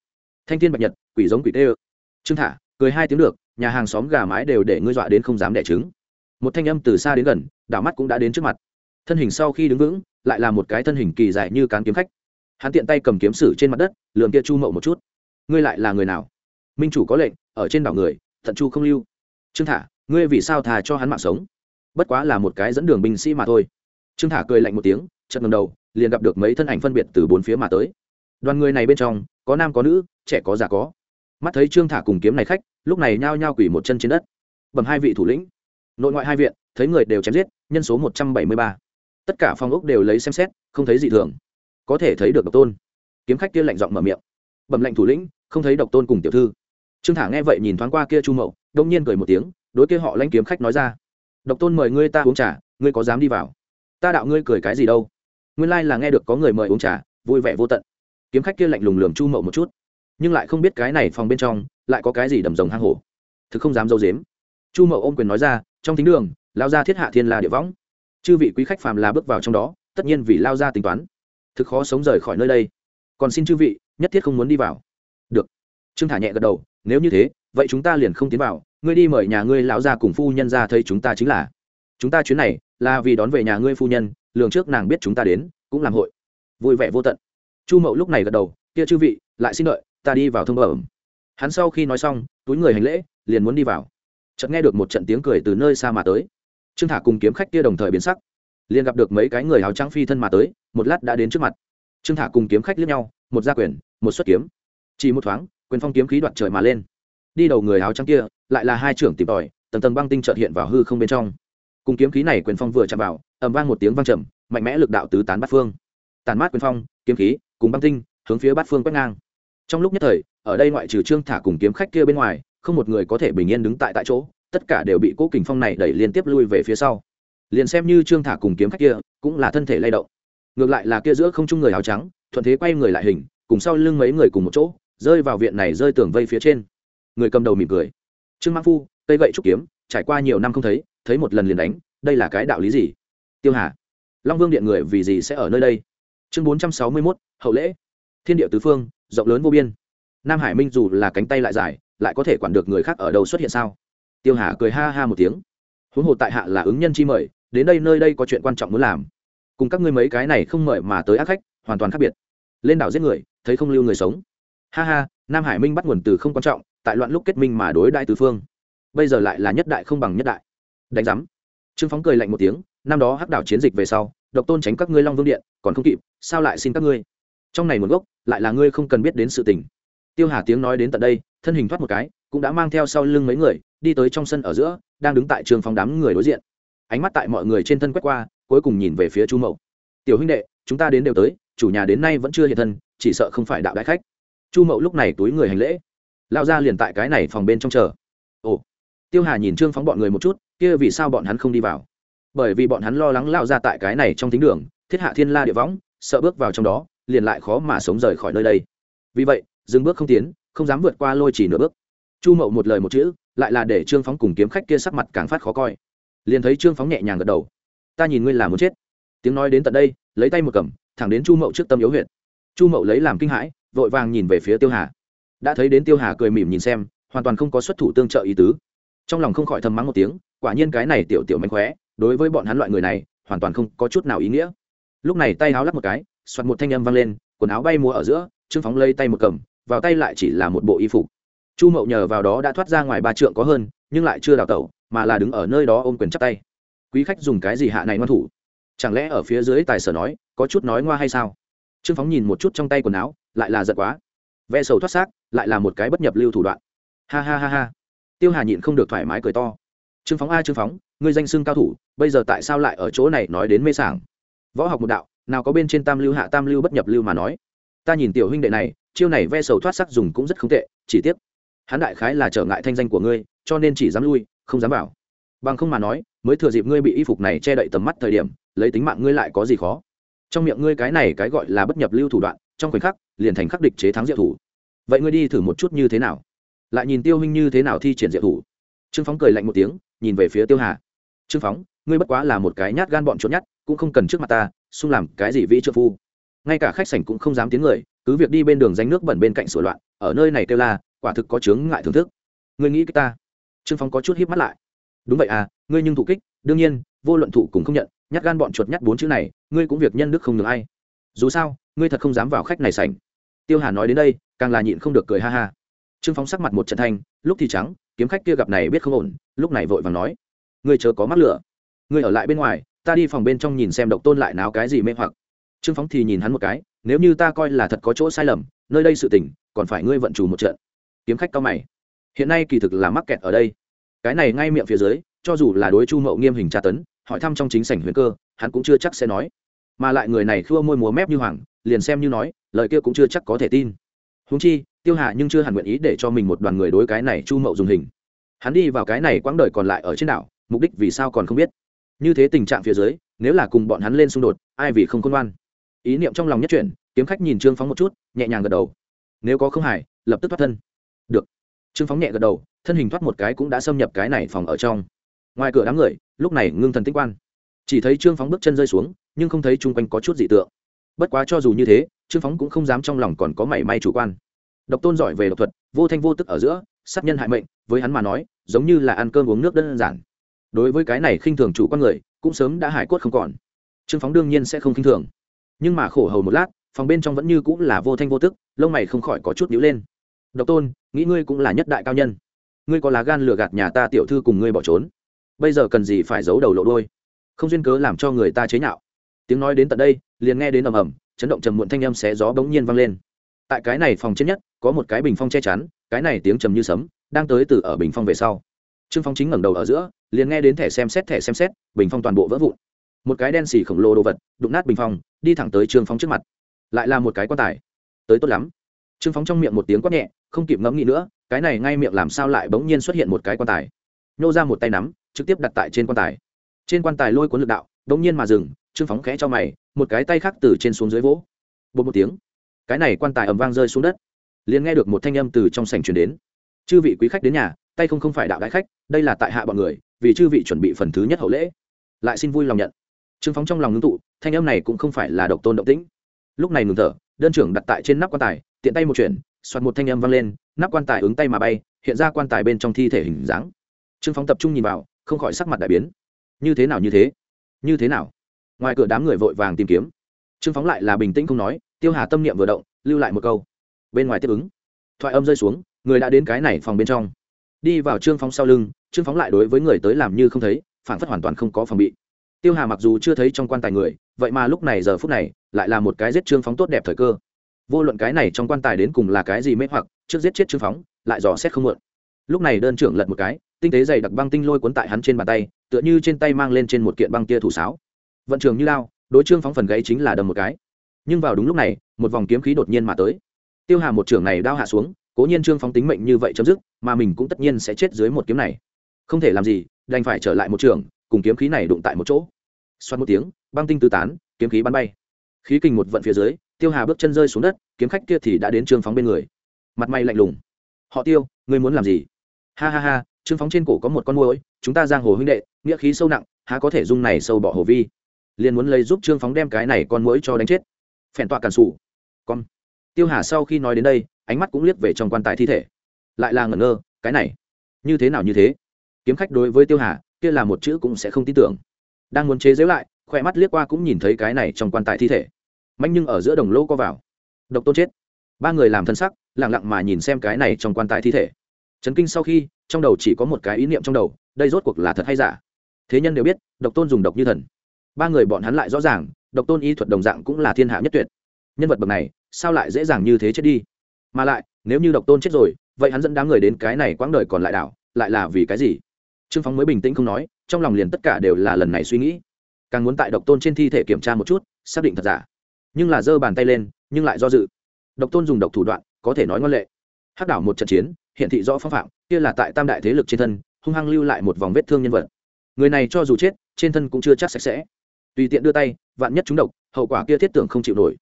Thanh thiên bạch nhật, quỷ giống quỷ tê ơ. Trương thả, cười hai tiếng được, nhà hàng xóm gà mái đều để ngươi dọa đến không dám đẻ trứng. Một thanh âm từ xa đến gần, đảo mắt cũng đã đến trước mặt. Thân hình sau khi đứng vững, lại là một cái thân hình kỳ dài như cán kiếm khách. Hắn tiện tay cầm kiếm sử trên mặt đất lượm kia chu mậu một chút. Ngươi lại là người nào? Minh chủ có lệnh, ở trên đảo người, thận chu không lưu. Trương thả, ngươi vì sao thà cho hắn mạng sống? Bất quá là một cái dẫn đường binh sĩ mà thôi. Trương thả cười lạnh một tiếng chật ngầm đầu, liền gặp được mấy thân ảnh phân biệt từ bốn phía mà tới đoàn người này bên trong, có nam có nữ, trẻ có già có. Mắt thấy trương thả cùng kiếm này khách, lúc này nhao nhao quỷ một chân trên đất. Bẩm hai vị thủ lĩnh. Nội ngoại hai viện, thấy người đều chém giết, nhân số một trăm bảy mươi ba. Tất cả phòng ốc đều lấy xem xét, không thấy gì thường. Có thể thấy được độc tôn. Kiếm khách kia lạnh giọng mở miệng. Bẩm lệnh thủ lĩnh, không thấy độc tôn cùng tiểu thư. Trương thả nghe vậy nhìn thoáng qua kia chu mậu, đông nhiên cười một tiếng, đối kia họ lanh kiếm khách nói ra. Độc tôn mời ngươi ta uống trà, ngươi có dám đi vào? Ta đạo ngươi cười cái gì đâu? Nguyên lai là nghe được có người mời uống trà, vui vẻ vô tận kiếm khách kia lạnh lùng lườm chu mậu một chút nhưng lại không biết cái này phòng bên trong lại có cái gì đầm rồng hang hổ thực không dám dâu dếm chu mậu ôm quyền nói ra trong thính đường lao ra thiết hạ thiên la địa võng chư vị quý khách phàm là bước vào trong đó tất nhiên vì lao ra tính toán thực khó sống rời khỏi nơi đây còn xin chư vị nhất thiết không muốn đi vào được trương thả nhẹ gật đầu nếu như thế vậy chúng ta liền không tiến vào ngươi đi mời nhà ngươi lão gia cùng phu nhân ra thấy chúng ta chính là chúng ta chuyến này là vì đón về nhà ngươi phu nhân lường trước nàng biết chúng ta đến cũng làm hội vui vẻ vô tận chu mậu lúc này gật đầu, kia chư vị, lại xin đợi, ta đi vào thông bẩm. Hắn sau khi nói xong, túi người hành lễ, liền muốn đi vào. Chợt nghe được một trận tiếng cười từ nơi xa mà tới. Trương thả cùng kiếm khách kia đồng thời biến sắc. Liền gặp được mấy cái người áo trắng phi thân mà tới, một lát đã đến trước mặt. Trương thả cùng kiếm khách liếc nhau, một gia quyền một xuất kiếm. Chỉ một thoáng, quyền phong kiếm khí đoạt trời mà lên. Đi đầu người áo trắng kia, lại là hai trưởng tìm tòi, tầng tầng băng tinh trợt hiện vào hư không bên trong. Cùng kiếm khí này quyền phong vừa chạm vào, ầm vang một tiếng vang trầm, mạnh mẽ lực đạo tứ tán bát phương. Tàn mát quyền phong, kiếm khí cùng băng tinh, hướng phía bát phương quét ngang. Trong lúc nhất thời, ở đây ngoại trừ trương thả cùng kiếm khách kia bên ngoài, không một người có thể bình yên đứng tại tại chỗ, tất cả đều bị cố kình phong này đẩy liên tiếp lui về phía sau. Liền xem như trương thả cùng kiếm khách kia, cũng là thân thể lay động. Ngược lại là kia giữa không trung người áo trắng, thuận thế quay người lại hình, cùng sau lưng mấy người cùng một chỗ, rơi vào viện này rơi tường vây phía trên. Người cầm đầu mỉm cười. Trương mang phu, cây gậy trúc kiếm, trải qua nhiều năm không thấy thấy một lần liền đánh, đây là cái đạo lý gì? Tiêu hà, long vương điện người vì gì sẽ ở nơi đây? Chương bốn trăm sáu mươi mốt, hậu lễ. Thiên địa tứ phương, rộng lớn vô biên. Nam hải minh dù là cánh tay lại dài, lại có thể quản được người khác ở đâu xuất hiện sao? Tiêu hà cười ha ha một tiếng. Huống hồ tại hạ là ứng nhân chi mời, đến đây nơi đây có chuyện quan trọng muốn làm. Cùng các ngươi mấy cái này không mời mà tới ác khách, hoàn toàn khác biệt. Lên đảo giết người, thấy không lưu người sống. Ha ha, nam hải minh bắt nguồn từ không quan trọng, tại loạn lúc kết minh mà đối đại tứ phương. Bây giờ lại là nhất đại không bằng nhất đại. Đánh giám. Trương phóng cười lạnh một tiếng năm đó hắc đảo chiến dịch về sau, độc tôn tránh các ngươi long vương điện, còn không kịp, sao lại xin các ngươi? Trong này nguồn gốc, lại là ngươi không cần biết đến sự tình. Tiêu hà tiếng nói đến tận đây, thân hình thoát một cái, cũng đã mang theo sau lưng mấy người, đi tới trong sân ở giữa, đang đứng tại trường phòng đám người đối diện. Ánh mắt tại mọi người trên thân quét qua, cuối cùng nhìn về phía chu mậu. Tiểu huynh đệ, chúng ta đến đều tới, chủ nhà đến nay vẫn chưa hiện thân, chỉ sợ không phải đạo đại khách. Chu mậu lúc này túi người hành lễ. Lao ra liền tại cái này phòng bên trong chờ. Ồ. Tiêu hà nhìn trương phóng bọn người một chút, kia vì sao bọn hắn không đi vào? Bởi vì bọn hắn lo lắng lao ra tại cái này trong thính đường, thiết hạ thiên la địa võng, sợ bước vào trong đó, liền lại khó mà sống rời khỏi nơi đây. Vì vậy, dừng bước không tiến, không dám vượt qua lôi chỉ nửa bước. Chu mậu một lời một chữ, lại là để trương phóng cùng kiếm khách kia sắc mặt càng phát khó coi. Liền thấy trương phóng nhẹ nhàng gật đầu. Ta nhìn ngươi là muốn chết. Tiếng nói đến tận đây, lấy tay một cầm, thẳng đến chu mậu trước tâm yếu huyện chu mậu lấy làm kinh hãi, vội vàng nhìn về phía tiêu hà. Đã thấy đến tiêu hà cười mỉm nhìn xem, hoàn toàn không có xuất thủ tương trợ ý tứ. Trong lòng không khỏi thầm mắng một tiếng, quả nhiên cái này tiểu tiểu mánh khóe đối với bọn hắn loại người này, hoàn toàn không có chút nào ý nghĩa. Lúc này tay áo lắp một cái xoặt một thanh âm vang lên, quần áo bay múa ở giữa, trương phóng lây tay một cầm, vào tay lại chỉ là một bộ y phục. Chu mậu nhờ vào đó đã thoát ra ngoài ba trượng có hơn, nhưng lại chưa đào tẩu, mà là đứng ở nơi đó ôm quyền chắp tay. Quý khách dùng cái gì hạ này ngoan thủ? Chẳng lẽ ở phía dưới tài sở nói, có chút nói ngoa hay sao? Trương phóng nhìn một chút trong tay quần áo, lại là giận quá. Ve sầu thoát xác, lại là một cái bất nhập lưu thủ đoạn. Ha ha ha ha. Tiêu hà nhịn không được thoải mái cười to. Trương phóng a, trương phóng ngươi danh xưng cao thủ, bây giờ tại sao lại ở chỗ này nói đến mê sảng? Võ học một đạo, nào có bên trên tam lưu hạ tam lưu bất nhập lưu mà nói. Ta nhìn tiểu huynh đệ này, chiêu này ve sầu thoát sắc dùng cũng rất không tệ, chỉ tiếc, hắn đại khái là trở ngại thanh danh của ngươi, cho nên chỉ dám lui, không dám vào. Bằng không mà nói, mới thừa dịp ngươi bị y phục này che đậy tầm mắt thời điểm, lấy tính mạng ngươi lại có gì khó? Trong miệng ngươi cái này cái gọi là bất nhập lưu thủ đoạn, trong khoảnh khắc, liền thành khắc địch chế thắng diệu thủ. Vậy ngươi đi thử một chút như thế nào? Lại nhìn tiêu huynh như thế nào thi triển diệu thủ? Trương phóng cười lạnh một tiếng, nhìn về phía tiêu hà trương phóng, ngươi bất quá là một cái nhát gan bọn trốn nhát, cũng không cần trước mặt ta, xung làm cái gì vĩ trợ phu. Ngay cả khách sảnh cũng không dám tiếng người, cứ việc đi bên đường danh nước bẩn bên cạnh sửa loạn, ở nơi này kêu la, quả thực có chướng ngại thưởng thức. Ngươi nghĩ cái ta? Trương phóng có chút híp mắt lại. Đúng vậy à ngươi nhưng thủ kích, đương nhiên, vô luận thủ cũng không nhận, nhát gan bọn chuột nhát bốn chữ này, ngươi cũng việc nhân đức không được ai. Dù sao, ngươi thật không dám vào khách này sảnh. Tiêu hà nói đến đây, càng là nhịn không được cười ha ha. Trương phóng sắc mặt một trận thanh, lúc thì trắng, kiếm khách kia gặp này biết không ổn, lúc này vội vàng nói ngươi chớ có mắc lửa. Ngươi ở lại bên ngoài, ta đi phòng bên trong nhìn xem độc tôn lại náo cái gì mê hoặc. Trương phóng thì nhìn hắn một cái, nếu như ta coi là thật có chỗ sai lầm, nơi đây sự tình, còn phải ngươi vận chủ một trận. Kiếm khách cao mày. Hiện nay kỳ thực là mắc kẹt ở đây. Cái này ngay miệng phía dưới, cho dù là đối chu mậu nghiêm hình tra tấn, hỏi thăm trong chính sảnh huyền cơ, hắn cũng chưa chắc sẽ nói. Mà lại người này khua môi múa mép như hoàng, liền xem như nói, lời kia cũng chưa chắc có thể tin. Húng chi, tiêu hạ nhưng chưa hẳn nguyện ý để cho mình một đoàn người đối cái này chu mậu dùng hình. Hắn đi vào cái này quãng đời còn lại ở trên đảo mục đích vì sao còn không biết. Như thế tình trạng phía dưới, nếu là cùng bọn hắn lên xung đột, ai vì không khôn ngoan? Ý niệm trong lòng nhất chuyển, kiếm khách nhìn trương phóng một chút, nhẹ nhàng gật đầu. Nếu có không hải lập tức thoát thân. Được. Trương phóng nhẹ gật đầu, thân hình thoát một cái cũng đã xâm nhập cái này phòng ở trong. Ngoài cửa đám người, lúc này ngưng thần tích quan. Chỉ thấy trương phóng bước chân rơi xuống, nhưng không thấy chung quanh có chút dị tượng. Bất quá cho dù như thế, trương phóng cũng không dám trong lòng còn có mảy may chủ quan. Độc tôn giỏi về độc thuật, vô thanh vô tức ở giữa, sát nhân hại mệnh, với hắn mà nói, giống như là ăn cơm uống nước đơn giản đối với cái này khinh thường chủ quan người, cũng sớm đã hải quất không còn. Trương phóng đương nhiên sẽ không khinh thường. Nhưng mà khổ hầu một lát, phòng bên trong vẫn như cũng là vô thanh vô tức, lông mày không khỏi có chút nhíu lên. Độc tôn, nghĩ ngươi cũng là nhất đại cao nhân. Ngươi có lá gan lừa gạt nhà ta tiểu thư cùng ngươi bỏ trốn. Bây giờ cần gì phải giấu đầu lộ đôi không duyên cớ làm cho người ta chế nhạo. Tiếng nói đến tận đây, liền nghe đến ầm ầm, chấn động trầm muộn thanh âm xé gió bỗng nhiên vang lên. Tại cái này phòng trên nhất, có một cái bình phong che chắn, cái này tiếng trầm như sấm, đang tới từ ở bình phong về sau. Trương phong chính ngẩng đầu ở giữa liền nghe đến thẻ xem xét, thẻ xem xét, bình phong toàn bộ vỡ vụn. Một cái đen xì khổng lồ đồ vật, đụng nát bình phong, đi thẳng tới trương phong trước mặt. Lại là một cái quan tài. Tới tốt lắm. Trương phong trong miệng một tiếng quát nhẹ, không kịp ngẫm nghĩ nữa, cái này ngay miệng làm sao lại bỗng nhiên xuất hiện một cái quan tài. Nhô ra một tay nắm, trực tiếp đặt tại trên quan tài. Trên quan tài lôi cuốn lực đạo bỗng nhiên mà dừng, trương phóng khẽ cho mày, một cái tay khác từ trên xuống dưới vỗ. Bột một tiếng, cái này quan tài ầm vang rơi xuống đất. Liền nghe được một thanh âm từ trong sảnh truyền đến. Chư vị quý khách đến nhà, tay không không phải đạo đại khách, đây là tại hạ bọn người vì chư vị chuẩn bị phần thứ nhất hậu lễ. Lại xin vui lòng nhận. Trương phóng trong lòng ngưng tụ, thanh âm này cũng không phải là độc tôn động tĩnh. Lúc này ngừng thở, đơn trưởng đặt tại trên nắp quan tài, tiện tay một chuyển, soạt một thanh âm vang lên, nắp quan tài ứng tay mà bay, hiện ra quan tài bên trong thi thể hình dáng. Trương phóng tập trung nhìn vào, không khỏi sắc mặt đại biến. Như thế nào như thế? Như thế nào? Ngoài cửa đám người vội vàng tìm kiếm. Trương phóng lại là bình tĩnh không nói, tiêu hà tâm niệm vừa động, lưu lại một câu. Bên ngoài tiếp ứng. Thoại âm rơi xuống, người đã đến cái này phòng bên trong đi vào trương phóng sau lưng, trương phóng lại đối với người tới làm như không thấy, phản phất hoàn toàn không có phòng bị. Tiêu hà mặc dù chưa thấy trong quan tài người, vậy mà lúc này giờ phút này, lại là một cái giết trương phóng tốt đẹp thời cơ. Vô luận cái này trong quan tài đến cùng là cái gì mê hoặc, trước giết chết trương phóng, lại dò xét không muộn lúc này đơn trưởng lật một cái, tinh tế dày đặc băng tinh lôi cuốn tại hắn trên bàn tay, tựa như trên tay mang lên trên một kiện băng tia thủ sáo. Vận trường như lao, đối trương phóng phần gáy chính là đầm một cái. Nhưng vào đúng lúc này, một vòng kiếm khí đột nhiên mà tới. Tiêu hà một trưởng này đao hạ xuống cố nhiên trương phóng tính mệnh như vậy chấm dứt, mà mình cũng tất nhiên sẽ chết dưới một kiếm này. Không thể làm gì, đành phải trở lại một trường, cùng kiếm khí này đụng tại một chỗ. Xoắn một tiếng, băng tinh tứ tán, kiếm khí bắn bay. Khí kình một vận phía dưới, tiêu hà bước chân rơi xuống đất, kiếm khách kia thì đã đến trương phóng bên người. Mặt mày lạnh lùng. Họ tiêu, ngươi muốn làm gì? Ha ha ha, trương phóng trên cổ có một con môi chúng ta giang hồ huynh đệ, nghĩa khí sâu nặng, há có thể dung này sâu bỏ hồ vi? Liền muốn lấy giúp trương phóng đem cái này con mũi cho đánh chết. Phèn tọa cản sủ. Con. Tiêu hà sau khi nói đến đây ánh mắt cũng liếc về trong quan tài thi thể. Lại là ngẩn ngơ, cái này, như thế nào như thế? Kiếm khách đối với tiêu hà, kia là một chữ cũng sẽ không tin tưởng. Đang muốn chế giễu lại, khỏe mắt liếc qua cũng nhìn thấy cái này trong quan tài thi thể. Mạnh nhưng ở giữa đồng lô co vào. Độc tôn chết. Ba người làm thân sắc lẳng lặng mà nhìn xem cái này trong quan tài thi thể. Chấn kinh sau khi, trong đầu chỉ có một cái ý niệm trong đầu, đây rốt cuộc là thật hay giả? Thế nhân đều biết, độc tôn dùng độc như thần. Ba người bọn hắn lại rõ ràng, độc tôn y thuật đồng dạng cũng là thiên hạ nhất tuyệt. Nhân vật bậc này, sao lại dễ dàng như thế chết đi? Mà lại, nếu như độc tôn chết rồi, vậy hắn dẫn đám người đến cái này quãng đời còn lại đảo, lại là vì cái gì? Trương phóng mới bình tĩnh không nói, trong lòng liền tất cả đều là lần này suy nghĩ. Càng muốn tại độc tôn trên thi thể kiểm tra một chút, xác định thật giả. Nhưng là giơ bàn tay lên, nhưng lại do dự. Độc tôn dùng độc thủ đoạn, có thể nói ngoan lệ. Hắc đảo một trận chiến, hiện thị rõ phong phạm, kia là tại tam đại thế lực trên thân, hung hăng lưu lại một vòng vết thương nhân vật. Người này cho dù chết, trên thân cũng chưa chắc sạch sẽ. Tùy tiện đưa tay, vạn nhất chúng độc, hậu quả kia thiết tưởng không chịu nổi.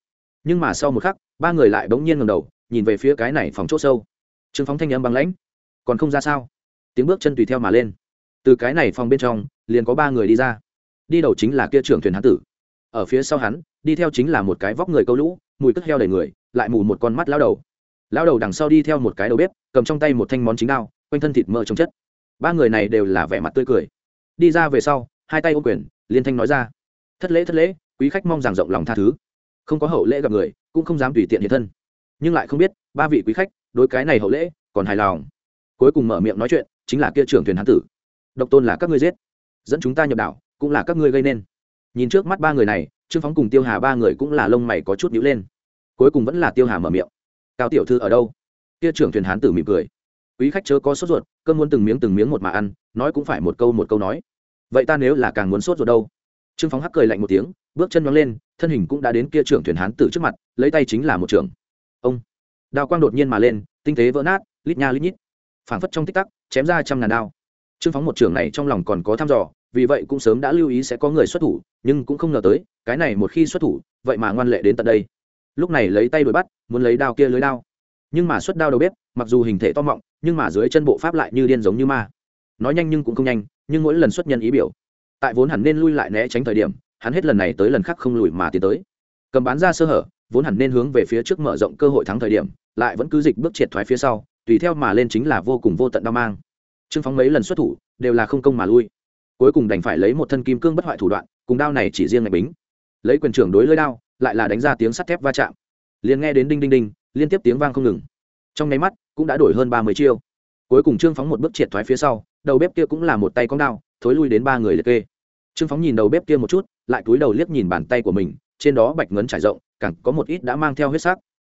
Nhưng mà sau một khắc, ba người lại bỗng nhiên ngầm đầu nhìn về phía cái này phòng chỗ sâu. Trương phóng thanh âm bằng lãnh. Còn không ra sao? Tiếng bước chân tùy theo mà lên. Từ cái này phòng bên trong, liền có ba người đi ra. Đi đầu chính là kia trưởng thuyền hán tử. Ở phía sau hắn, đi theo chính là một cái vóc người câu lũ, mùi cất heo đầy người, lại mù một con mắt lao đầu. Lao đầu đằng sau đi theo một cái đầu bếp, cầm trong tay một thanh món chính đao, quanh thân thịt mỡ trồng chất. Ba người này đều là vẻ mặt tươi cười. Đi ra về sau, hai tay ô quyền, liên thanh nói ra. Thất lễ thất lễ, quý khách mong rằng rộng lòng tha thứ. Không có hậu lễ gặp người, cũng không dám tùy tiện hiện thân nhưng lại không biết, ba vị quý khách, đối cái này hậu lễ, còn hài lòng. Cuối cùng mở miệng nói chuyện, chính là kia trưởng thuyền hán tử. Độc tôn là các ngươi giết, dẫn chúng ta nhập đảo, cũng là các ngươi gây nên. Nhìn trước mắt ba người này, trương phóng cùng tiêu hà ba người cũng là lông mày có chút nhữ lên. Cuối cùng vẫn là tiêu hà mở miệng. Cao tiểu thư ở đâu? Kia trưởng thuyền hán tử mỉm cười. Quý khách chớ có sốt ruột cơn muốn từng miếng từng miếng một mà ăn, nói cũng phải một câu một câu nói. Vậy ta nếu là càng muốn sốt ruột đâu? Trương phóng hắc cười lạnh một tiếng, bước chân nhóng lên, thân hình cũng đã đến kia trưởng thuyền hán tử trước mặt, lấy tay chính là một trưởng ông. Đao quang đột nhiên mà lên, tinh tế vỡ nát, lít nha lít nhít. Phảng phất trong tích tắc, chém ra trăm ngàn đao. Trương phóng một trưởng này trong lòng còn có thăm dò, vì vậy cũng sớm đã lưu ý sẽ có người xuất thủ, nhưng cũng không ngờ tới, cái này một khi xuất thủ, vậy mà ngoan lệ đến tận đây. Lúc này lấy tay đuổi bắt, muốn lấy đao kia lưới đao. Nhưng mà xuất đao đầu bếp, mặc dù hình thể to mọng, nhưng mà dưới chân bộ pháp lại như điên giống như ma. Nói nhanh nhưng cũng không nhanh, nhưng mỗi lần xuất nhân ý biểu, tại vốn hẳn nên lui lại né tránh thời điểm, hắn hết lần này tới lần khác không lùi mà tiến tới cầm bán ra sơ hở, vốn hẳn nên hướng về phía trước mở rộng cơ hội thắng thời điểm, lại vẫn cứ dịch bước triệt thoái phía sau, tùy theo mà lên chính là vô cùng vô tận đau mang. Trương phóng mấy lần xuất thủ, đều là không công mà lui. Cuối cùng đành phải lấy một thân kim cương bất hoại thủ đoạn, cùng đao này chỉ riêng ngạch bính. Lấy quyền trưởng đối lơi đao, lại là đánh ra tiếng sắt thép va chạm. Liền nghe đến đinh đinh đinh, liên tiếp tiếng vang không ngừng. Trong nháy mắt, cũng đã đổi hơn ba mươi chiêu. Cuối cùng trương phóng một bước triệt thoái phía sau, đầu bếp kia cũng là một tay con đao, thối lui đến ba người liệt kê. Trương phóng nhìn đầu bếp kia một chút, lại cúi đầu liếc nhìn bàn tay của mình trên đó bạch ngấn trải rộng, càng có một ít đã mang theo huyết sắc.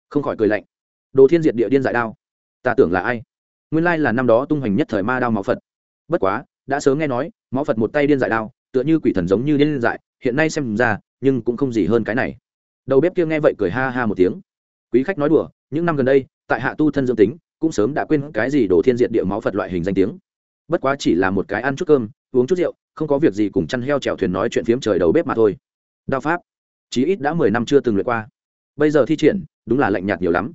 Không khỏi cười lạnh. Đồ thiên diệt địa điên dại đao. Ta tưởng là ai? Nguyên lai là năm đó tung hoành nhất thời ma đao máu phật. Bất quá, đã sớm nghe nói, máu phật một tay điên dại đao, tựa như quỷ thần giống như điên dại, hiện nay xem ra, nhưng cũng không gì hơn cái này. Đầu bếp kia nghe vậy cười ha ha một tiếng. Quý khách nói đùa, những năm gần đây, tại hạ tu thân dương tính, cũng sớm đã quên cái gì đồ thiên diệt địa máu phật loại hình danh tiếng. Bất quá chỉ là một cái ăn chút cơm, uống chút rượu, không có việc gì cùng chăn heo chèo thuyền nói chuyện phiếm trời đầu bếp mà thôi. Đao pháp chí ít đã mười năm chưa từng luyện qua. Bây giờ thi triển, đúng là lạnh nhạt nhiều lắm.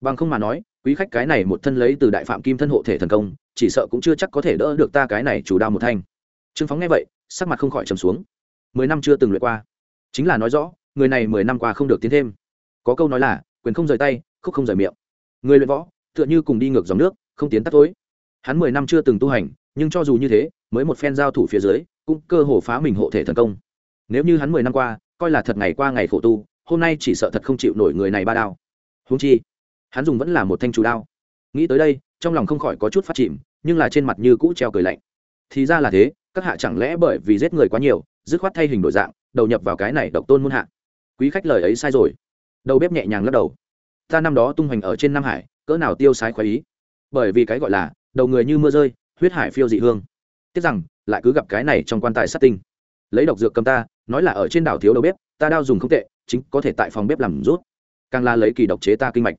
Bằng không mà nói, quý khách cái này một thân lấy từ đại phạm kim thân hộ thể thần công, chỉ sợ cũng chưa chắc có thể đỡ được ta cái này chủ đao một thanh. Trương phóng nghe vậy, sắc mặt không khỏi trầm xuống. Mười năm chưa từng luyện qua. Chính là nói rõ, người này mười năm qua không được tiến thêm. Có câu nói là, quyền không rời tay, khúc không rời miệng. Người luyện võ, tựa như cùng đi ngược dòng nước, không tiến tắt tối. Hắn mười năm chưa từng tu hành, nhưng cho dù như thế, mới một phen giao thủ phía dưới, cũng cơ hồ phá mình hộ thể thần công. Nếu như hắn mười năm qua coi là thật ngày qua ngày khổ tu, hôm nay chỉ sợ thật không chịu nổi người này ba đao. Húng chi, hắn dùng vẫn là một thanh chủ đao. Nghĩ tới đây, trong lòng không khỏi có chút phát chìm, nhưng là trên mặt như cũ treo cười lạnh. Thì ra là thế, các hạ chẳng lẽ bởi vì giết người quá nhiều, dứt khoát thay hình đổi dạng, đầu nhập vào cái này độc tôn muôn hạ. Quý khách lời ấy sai rồi. Đầu bếp nhẹ nhàng lắc đầu. Ta năm đó tung hoành ở trên nam hải, cỡ nào tiêu sái khoái ý. Bởi vì cái gọi là, đầu người như mưa rơi, huyết hải phiêu dị hương. Tiếc rằng, lại cứ gặp cái này trong quan tài sát tinh lấy độc dược cầm ta, nói là ở trên đảo thiếu đầu bếp, ta đao dùng không tệ, chính có thể tại phòng bếp làm rút. Càng là lấy kỳ độc chế ta kinh mạch.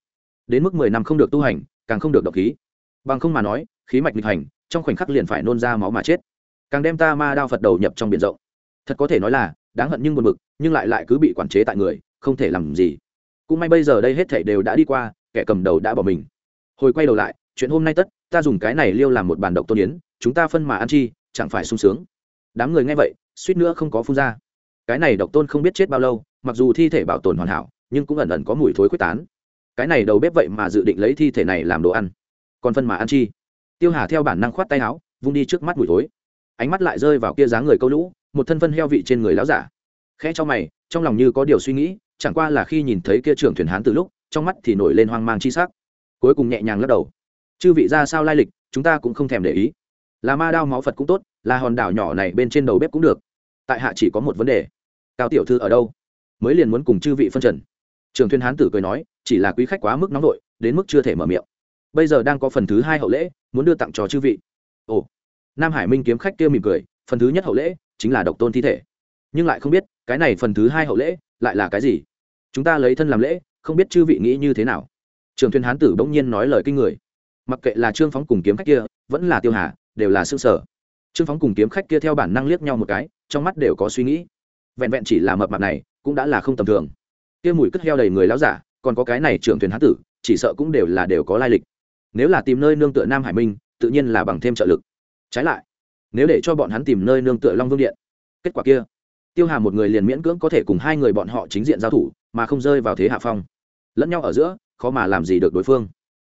Đến mức mười năm không được tu hành, càng không được độc khí. Bằng không mà nói, khí mạch nghịch hành, trong khoảnh khắc liền phải nôn ra máu mà chết. Càng đem ta ma đao phật đầu nhập trong biển rộng. Thật có thể nói là, đáng hận nhưng buồn bực, nhưng lại lại cứ bị quản chế tại người, không thể làm gì. Cũng may bây giờ đây hết thảy đều đã đi qua, kẻ cầm đầu đã bỏ mình. Hồi quay đầu lại, chuyện hôm nay tất, ta dùng cái này liêu làm một bàn độc tôn yến, chúng ta phân mà ăn chi, chẳng phải sung sướng. Đám người nghe vậy suýt nữa không có phun ra. Cái này độc tôn không biết chết bao lâu, mặc dù thi thể bảo tồn hoàn hảo, nhưng cũng ẩn ẩn có mùi thối quyết tán. Cái này đầu bếp vậy mà dự định lấy thi thể này làm đồ ăn. Còn phân mà ăn chi? Tiêu hà theo bản năng khoát tay áo, vung đi trước mắt mùi thối. Ánh mắt lại rơi vào kia dáng người câu lũ, một thân phân heo vị trên người láo giả. Khẽ cho mày, trong lòng như có điều suy nghĩ, chẳng qua là khi nhìn thấy kia trưởng thuyền hán từ lúc, trong mắt thì nổi lên hoang mang chi sắc. Cuối cùng nhẹ nhàng lắc đầu. Chư vị ra sao lai lịch, chúng ta cũng không thèm để ý. Là ma đao máu phật cũng tốt là hòn đảo nhỏ này bên trên đầu bếp cũng được. Tại hạ chỉ có một vấn đề. Cao tiểu thư ở đâu? Mới liền muốn cùng chư vị phân trần. Trường Thuyên hán tử cười nói, chỉ là quý khách quá mức nóng vội, đến mức chưa thể mở miệng. Bây giờ đang có phần thứ hai hậu lễ, muốn đưa tặng cho chư vị. Ồ. Nam hải minh kiếm khách kia mỉm cười, phần thứ nhất hậu lễ chính là độc tôn thi thể. Nhưng lại không biết, cái này phần thứ hai hậu lễ lại là cái gì? Chúng ta lấy thân làm lễ, không biết chư vị nghĩ như thế nào. Trường Thuyên hán tử bỗng nhiên nói lời kinh người. Mặc kệ là trương phóng cùng kiếm khách kia, vẫn là tiêu hà, đều là xương sở trương phóng cùng kiếm khách kia theo bản năng liếc nhau một cái, trong mắt đều có suy nghĩ. Vẹn vẹn chỉ là mập mặt này, cũng đã là không tầm thường. Kia mùi cất heo đầy người láo giả, còn có cái này trưởng thuyền hán tử, chỉ sợ cũng đều là đều có lai lịch. Nếu là tìm nơi nương tựa nam hải minh, tự nhiên là bằng thêm trợ lực. Trái lại, nếu để cho bọn hắn tìm nơi nương tựa long vương điện, kết quả kia, tiêu hà một người liền miễn cưỡng có thể cùng hai người bọn họ chính diện giao thủ, mà không rơi vào thế hạ phong. Lẫn nhau ở giữa, khó mà làm gì được đối phương.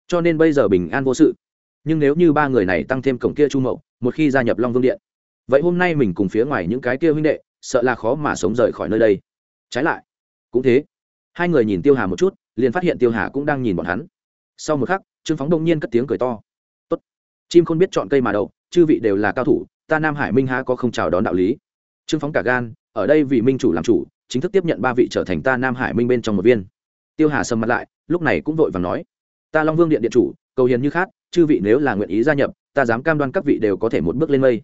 Cho nên bây giờ bình an vô sự nhưng nếu như ba người này tăng thêm cổng kia chu mậu, một khi gia nhập long vương điện, vậy hôm nay mình cùng phía ngoài những cái kia huynh đệ, sợ là khó mà sống rời khỏi nơi đây. Trái lại, cũng thế. Hai người nhìn tiêu hà một chút, liền phát hiện tiêu hà cũng đang nhìn bọn hắn. Sau một khắc, trương phóng đông nhiên cất tiếng cười to. Tốt. chim không biết chọn cây mà đậu, chư vị đều là cao thủ, ta nam hải minh há có không chào đón đạo lý? Trương phóng cả gan, ở đây vì minh chủ làm chủ, chính thức tiếp nhận ba vị trở thành ta nam hải minh bên trong một viên. Tiêu hà sầm mặt lại, lúc này cũng vội và nói, ta long vương điện điện chủ, cầu hiền như khác chư vị nếu là nguyện ý gia nhập, ta dám cam đoan các vị đều có thể một bước lên mây.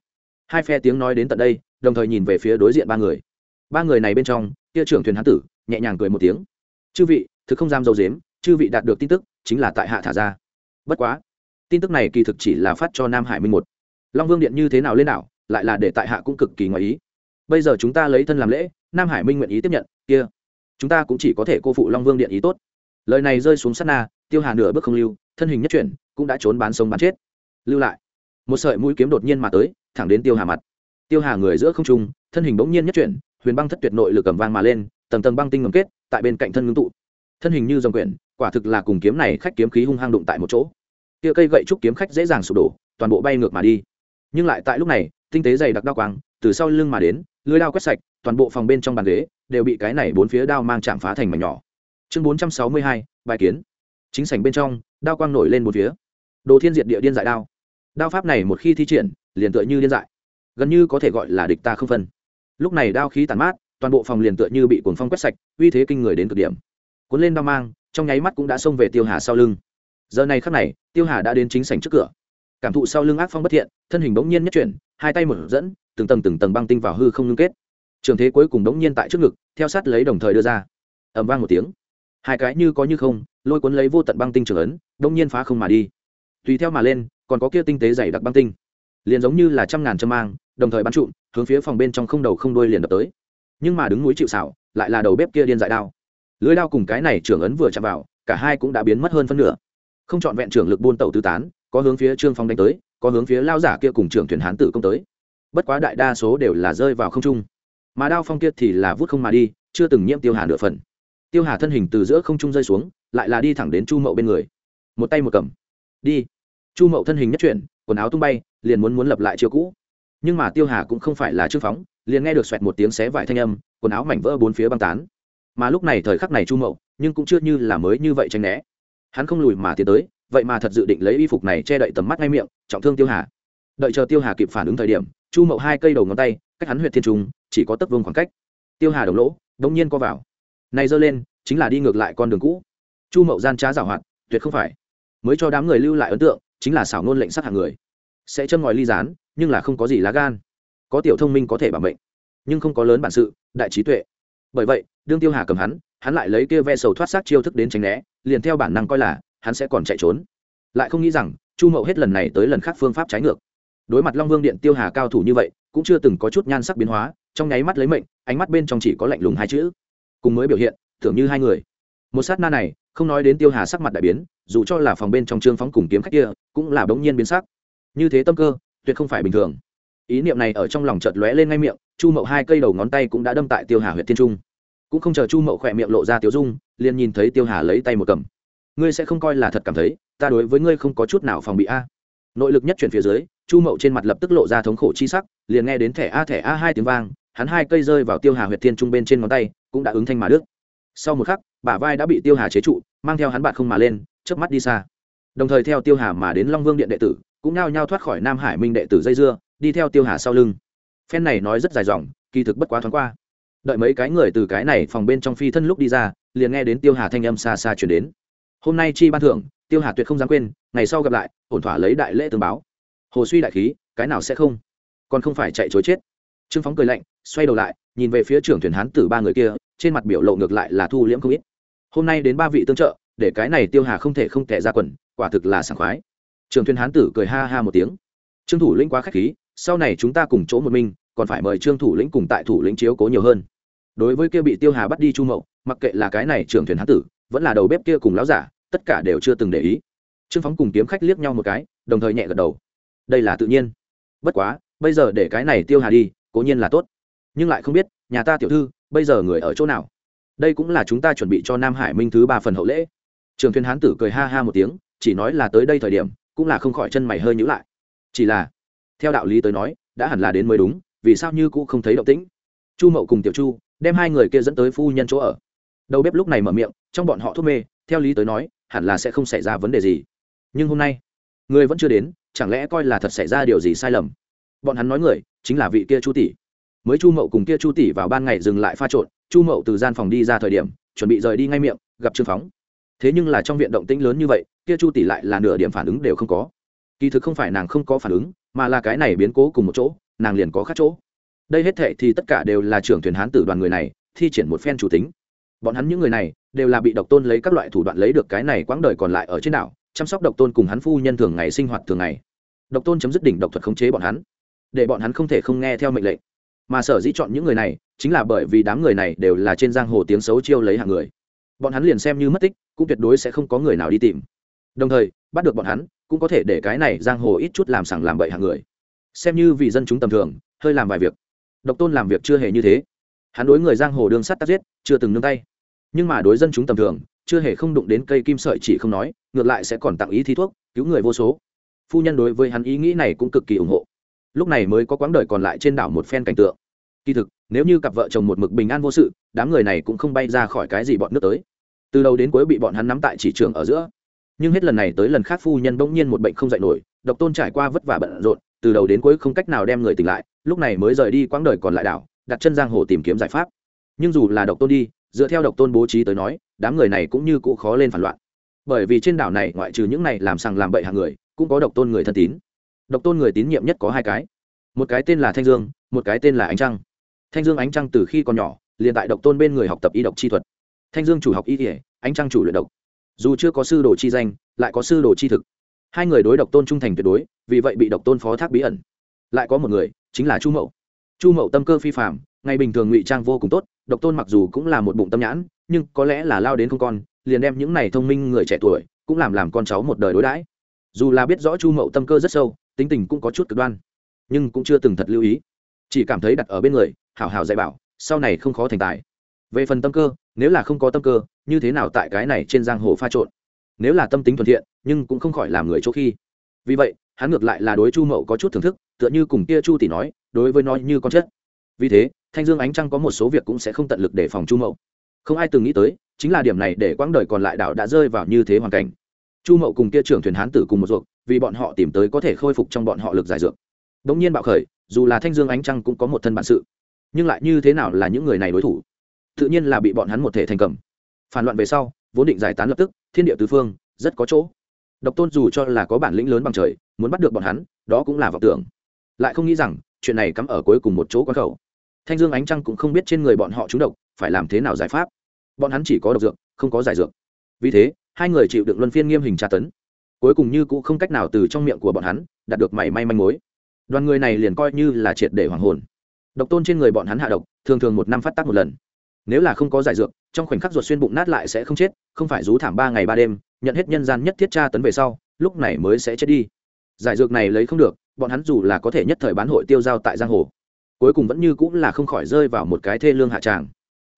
Hai phe tiếng nói đến tận đây, đồng thời nhìn về phía đối diện ba người. Ba người này bên trong, kia trưởng thuyền hán tử, nhẹ nhàng cười một tiếng. Chư vị, thực không dám dâu dếm, chư vị đạt được tin tức, chính là tại hạ thả ra. Bất quá, tin tức này kỳ thực chỉ là phát cho nam hải minh một. Long vương điện như thế nào lên đảo, lại là để tại hạ cũng cực kỳ ngoài ý. Bây giờ chúng ta lấy thân làm lễ, nam hải minh nguyện ý tiếp nhận, kia, chúng ta cũng chỉ có thể cô phụ long vương điện ý tốt. Lời này rơi xuống sát na tiêu hà nửa bước không lưu, thân hình nhất chuyển, cũng đã trốn bán sống bán chết. Lưu lại. Một sợi mũi kiếm đột nhiên mà tới, thẳng đến tiêu hà mặt. Tiêu hà người giữa không trung, thân hình bỗng nhiên nhất chuyển, huyền băng thất tuyệt nội lực cầm vang mà lên, tầng tầng băng tinh ngầm kết, tại bên cạnh thân ngưng tụ. Thân hình như dòng quyển, quả thực là cùng kiếm này khách kiếm khí hung hăng đụng tại một chỗ. Tia cây gậy trúc kiếm khách dễ dàng sụp đổ, toàn bộ bay ngược mà đi. Nhưng lại tại lúc này, tinh tế dày đặc đao quang, từ sau lưng mà đến, lưới đao quét sạch, toàn bộ phòng bên trong bàn ghế, đều bị cái này bốn phía đao mang chạm phá thành mảnh nhỏ. Chương bốn trăm sáu mươi hai, bài kiến chính sảnh bên trong, đao quang nổi lên một phía. Đồ thiên diệt địa điên dại đao. Đao pháp này một khi thi triển, liền tựa như điên dại. Gần như có thể gọi là địch ta không phân. Lúc này đao khí tàn mát, toàn bộ phòng liền tựa như bị cuồng phong quét sạch, uy thế kinh người đến cực điểm. Cuốn lên đao mang, trong nháy mắt cũng đã xông về tiêu hà sau lưng. Giờ này khắc này, tiêu hà đã đến chính sảnh trước cửa. Cảm thụ sau lưng ác phong bất thiện, thân hình bỗng nhiên nhất chuyển, hai tay mở dẫn, từng tầng từng tầng băng tinh vào hư không ngưng kết. Trường thế cuối cùng bỗng nhiên tại trước ngực, theo sát lấy đồng thời đưa ra. Ẩm vang một tiếng hai cái như có như không, lôi cuốn lấy vô tận băng tinh trưởng ấn, đông nhiên phá không mà đi. Tùy theo mà lên, còn có kia tinh tế dày đặc băng tinh. Liền giống như là trăm ngàn châm mang, đồng thời bắn trụm, hướng phía phòng bên trong không đầu không đuôi liền đập tới. Nhưng mà đứng núi chịu xảo, lại là đầu bếp kia điên dại đao. Lưới đao cùng cái này trưởng ấn vừa chạm vào, cả hai cũng đã biến mất hơn phân nửa. Không chọn vẹn trưởng lực buôn tẩu tứ tán, có hướng phía trương phong đánh tới, có hướng phía lao giả kia cùng trưởng thuyền hán tử công tới. Bất quá đại đa số đều là rơi vào không trung. Mà đao phong kia thì là vút không mà đi, chưa từng nhiễm tiêu hà nửa phần tiêu hà thân hình từ giữa không trung rơi xuống, lại là đi thẳng đến chu mậu bên người. Một tay một cầm. Đi. Chu mậu thân hình nhất chuyển, quần áo tung bay, liền muốn muốn lập lại chiều cũ. Nhưng mà tiêu hà cũng không phải là trương phóng, liền nghe được xoẹt một tiếng xé vải thanh âm, quần áo mảnh vỡ bốn phía băng tán. Mà lúc này thời khắc này chu mậu, nhưng cũng chưa như là mới như vậy tranh né. Hắn không lùi mà tiến tới, vậy mà thật dự định lấy y phục này che đậy tầm mắt ngay miệng, trọng thương tiêu hà. Đợi chờ tiêu hà kịp phản ứng thời điểm, chu mậu hai cây đầu ngón tay, cách hắn huyện thiên trung chỉ có tấc vương khoảng cách. Tiêu hà đồng lỗ đông nhiên co vào này dơ lên, chính là đi ngược lại con đường cũ. Chu mậu gian trá giảo hoạt, tuyệt không phải. Mới cho đám người lưu lại ấn tượng, chính là xảo nôn lệnh sát hạng người. Sẽ châm ngòi ly gián, nhưng là không có gì lá gan. Có tiểu thông minh có thể bảo mệnh, nhưng không có lớn bản sự, đại trí tuệ. Bởi vậy, đương tiêu hà cầm hắn hắn lại lấy kia ve sầu thoát xác chiêu thức đến tránh né, liền theo bản năng coi là, hắn sẽ còn chạy trốn. Lại không nghĩ rằng, chu mậu hết lần này tới lần khác phương pháp trái ngược. Đối mặt long vương điện tiêu hà cao thủ như vậy, cũng chưa từng có chút nhan sắc biến hóa, trong nháy mắt lấy mệnh, ánh mắt bên trong chỉ có lạnh lùng hai chữ cùng mới biểu hiện, tưởng như hai người. Một sát na này, không nói đến tiêu hà sắc mặt đại biến, dù cho là phòng bên trong trương phóng cùng kiếm khách kia, cũng là bỗng nhiên biến sắc. Như thế tâm cơ, tuyệt không phải bình thường. Ý niệm này ở trong lòng chợt lóe lên ngay miệng, chu mậu hai cây đầu ngón tay cũng đã đâm tại tiêu hà huyện thiên trung. Cũng không chờ chu mậu khỏe miệng lộ ra tiêu dung, liền nhìn thấy tiêu hà lấy tay một cầm. Ngươi sẽ không coi là thật cảm thấy, ta đối với ngươi không có chút nào phòng bị a. Nội lực nhất chuyển phía dưới, chu mậu trên mặt lập tức lộ ra thống khổ chi sắc, liền nghe đến thẻ a thẻ a hai tiếng vang, hắn hai cây rơi vào tiêu hà huyệt thiên trung bên trên ngón tay cũng đã ứng thanh mà đức. Sau một khắc, bả vai đã bị tiêu hà chế trụ, mang theo hắn bạn không mà lên, chớp mắt đi xa. Đồng thời theo tiêu hà mà đến long vương điện đệ tử, cũng nao nhao thoát khỏi nam hải minh đệ tử dây dưa, đi theo tiêu hà sau lưng. Phen này nói rất dài dòng, kỳ thực bất quá thoáng qua. Đợi mấy cái người từ cái này phòng bên trong phi thân lúc đi ra, liền nghe đến tiêu hà thanh âm xa xa chuyển đến. Hôm nay chi ban thưởng, tiêu hà tuyệt không dám quên, ngày sau gặp lại, ổn thỏa lấy đại lễ tương báo. Hồ suy đại khí, cái nào sẽ không? Còn không phải chạy chối chết trương phóng cười lạnh, xoay đầu lại, nhìn về phía trưởng thuyền hán tử ba người kia, trên mặt biểu lộ ngược lại là thu liễm không ít. Hôm nay đến ba vị tương trợ, để cái này tiêu hà không thể không tệ ra quần, quả thực là sảng khoái. Trưởng thuyền hán tử cười ha ha một tiếng. Trương thủ lĩnh quá k h á c h khí, sau này chúng ta cùng chỗ một mình, còn phải mời trương thủ lĩnh cùng tại thủ lĩnh chiếu cố nhiều hơn. Đối với kia bị tiêu hà bắt đi chu mậu, mặc kệ là cái này trưởng thuyền hán tử, vẫn là đầu bếp kia cùng láo giả, tất cả đều chưa từng để ý. Trương phóng cùng kiếm khách liếc nhau một cái, đồng thời nhẹ gật đầu. Đây là tự nhiên. Bất quá, bây giờ để cái này tiêu hà đi cố nhiên là tốt. Nhưng lại không biết, nhà ta tiểu thư, bây giờ người ở chỗ nào? Đây cũng là chúng ta chuẩn bị cho nam hải minh thứ ba phần hậu lễ. Trường thuyền hán tử cười ha ha một tiếng, chỉ nói là tới đây thời điểm, cũng là không khỏi chân mày hơi nhữ lại. Chỉ là, theo đạo lý tới nói, đã hẳn là đến mới đúng, vì sao như cũ không thấy động tĩnh? Chu mậu cùng tiểu chu đem hai người kia dẫn tới phu nhân chỗ ở. Đầu bếp lúc này mở miệng, trong bọn họ thuốc mê, theo lý tới nói, hẳn là sẽ không xảy ra vấn đề gì. Nhưng hôm nay, người vẫn chưa đến, chẳng lẽ coi là thật xảy ra điều gì sai lầm? Bọn hắn nói người chính là vị kia chu tỷ. Mới chu mậu cùng kia chu tỷ vào ban ngày dừng lại pha trộn, chu mậu từ gian phòng đi ra thời điểm, chuẩn bị rời đi ngay miệng, gặp trương phóng. Thế nhưng là trong viện động tĩnh lớn như vậy, kia chu tỷ lại là nửa điểm phản ứng đều không có. Kỳ thực không phải nàng không có phản ứng, mà là cái này biến cố cùng một chỗ, nàng liền có khác chỗ. Đây hết thệ thì tất cả đều là trưởng thuyền hán tử đoàn người này, thi triển một phen chủ tính. Bọn hắn những người này, đều là bị độc tôn lấy các loại thủ đoạn lấy được cái này quãng đời còn lại ở trên đảo, chăm sóc độc tôn cùng hắn phu nhân thường ngày sinh hoạt thường ngày. Độc tôn chấm dứt đỉnh độc thuật khống chế bọn hắn để bọn hắn không thể không nghe theo mệnh lệnh. Mà sở dĩ chọn những người này, chính là bởi vì đám người này đều là trên giang hồ tiếng xấu chiêu lấy hàng người. Bọn hắn liền xem như mất tích, cũng tuyệt đối sẽ không có người nào đi tìm. Đồng thời, bắt được bọn hắn, cũng có thể để cái này giang hồ ít chút làm sẳng làm bậy hàng người. Xem như vì dân chúng tầm thường, hơi làm vài việc. Độc tôn làm việc chưa hề như thế. Hắn đối người giang hồ đương sắt tắt giết, chưa từng nương tay. Nhưng mà đối dân chúng tầm thường, chưa hề không đụng đến cây kim sợi chỉ không nói, ngược lại sẽ còn tặng ý thi thuốc, cứu người vô số. Phu nhân đối với hắn ý nghĩ này cũng cực kỳ ủng hộ lúc này mới có quãng đời còn lại trên đảo một phen cảnh tượng. Kỳ thực, nếu như cặp vợ chồng một mực bình an vô sự, đám người này cũng không bay ra khỏi cái gì bọn nước tới. Từ đầu đến cuối bị bọn hắn nắm tại chỉ trường ở giữa. Nhưng hết lần này tới lần khác phu nhân bỗng nhiên một bệnh không dạy nổi, độc tôn trải qua vất vả bận rộn, từ đầu đến cuối không cách nào đem người tỉnh lại, lúc này mới rời đi quãng đời còn lại đảo, đặt chân giang hồ tìm kiếm giải pháp. Nhưng dù là độc tôn đi, dựa theo độc tôn bố trí tới nói, đám người này cũng như cũ khó lên phản loạn. Bởi vì trên đảo này, ngoại trừ những này làm sằng làm bậy hàng người, cũng có độc tôn người thân tín độc tôn người tín nhiệm nhất có hai cái. Một cái tên là thanh dương, một cái tên là ánh trăng. Thanh dương, ánh trăng từ khi còn nhỏ, liền tại độc tôn bên người học tập y độc chi thuật. Thanh dương chủ học y thể ánh trăng chủ luyện độc. Dù chưa có sư đồ chi danh, lại có sư đồ chi thực. Hai người đối độc tôn trung thành tuyệt đối, vì vậy bị độc tôn phó thác bí ẩn. Lại có một người, chính là chu mậu. Chu mậu tâm cơ phi phạm ngày bình thường ngụy trang vô cùng tốt, độc tôn mặc dù cũng là một bụng tâm nhãn, nhưng có lẽ là lao đến không con, liền đem những này thông minh người trẻ tuổi, cũng làm làm con cháu một đời đối đãi. Dù là biết rõ chu mậu tâm cơ rất sâu tính tình cũng có chút cực đoan, nhưng cũng chưa từng thật lưu ý. Chỉ cảm thấy đặt ở bên người, hảo hảo dạy bảo, sau này không khó thành tài. Về phần tâm cơ, nếu là không có tâm cơ, như thế nào tại cái này trên giang hồ pha trộn? Nếu là tâm tính thuận thiện, nhưng cũng không khỏi làm người chỗ khi. Vì vậy, hắn ngược lại là đối chu mậu có chút thưởng thức, tựa như cùng kia chu tỷ nói, đối với nó như con chất vì thế, thanh dương ánh trăng có một số việc cũng sẽ không tận lực để phòng chu mậu. Không ai từng nghĩ tới, chính là điểm này để quãng đời còn lại đảo đã rơi vào như thế hoàn cảnh chu mậu cùng kia trưởng thuyền hán tử cùng một ruột, vì bọn họ tìm tới có thể khôi phục trong bọn họ lực giải dược. Đ ỗ n g nhiên bạo khởi, dù là thanh dương ánh trăng cũng có một thân bản sự. Nhưng lại như thế nào là những người này đối thủ? Tự nhiên là bị bọn hắn một thể thành cầm. Phản loạn về sau, vốn định giải tán lập tức, thiên địa tứ phương, rất có chỗ. Độc tôn dù cho là có bản lĩnh lớn bằng trời, muốn bắt được bọn hắn, đó cũng là vọng tưởng. Lại không nghĩ rằng, chuyện này cắm ở cuối cùng một chỗ quán khẩu. Thanh dương ánh trăng cũng không biết trên người bọn họ trúng độc, phải làm thế nào giải pháp. Bọn hắn chỉ có độc dược, không có giải dược. Vì thế hai người chịu đựng luân phiên nghiêm hình tra tấn. Cuối cùng như cũng không cách nào từ trong miệng của bọn hắn đạt được mảy may manh mối. Đoàn người này liền coi như là triệt để hoàng hồn. Độc tôn trên người bọn hắn hạ độc, thường thường một năm phát tác một lần. Nếu là không có giải dược, trong khoảnh khắc ruột xuyên bụng nát lại sẽ không chết, không phải rú thảm ba ngày ba đêm, nhận hết nhân gian nhất thiết tra tấn về sau, lúc này mới sẽ chết đi. Giải dược này lấy không được, bọn hắn dù là có thể nhất thời bán hội tiêu giao tại giang hồ, cuối cùng vẫn như cũng là không khỏi rơi vào một cái thê lương hạ tràng.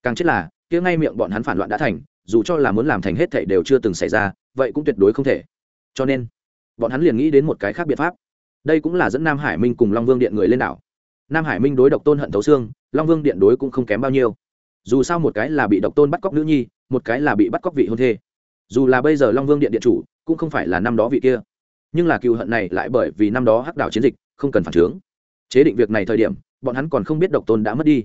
Càng chết là, kia ngay miệng bọn hắn phản loạn đã thành dù cho là muốn làm thành hết thảy đều chưa từng xảy ra, vậy cũng tuyệt đối không thể. Cho nên, bọn hắn liền nghĩ đến một cái khác biện pháp. Đây cũng là dẫn nam hải minh cùng long vương điện người lên đảo. Nam hải minh đối độc tôn hận thấu xương, long vương điện đối cũng không kém bao nhiêu. Dù sao một cái là bị độc tôn bắt cóc nữ nhi, một cái là bị bắt cóc vị hôn thê. Dù là bây giờ long vương điện điện chủ, cũng không phải là năm đó vị kia. Nhưng là cựu hận này lại bởi vì năm đó hắc đảo chiến dịch, không cần phản chứng chế định việc này thời điểm, bọn hắn còn không biết độc tôn đã mất đi.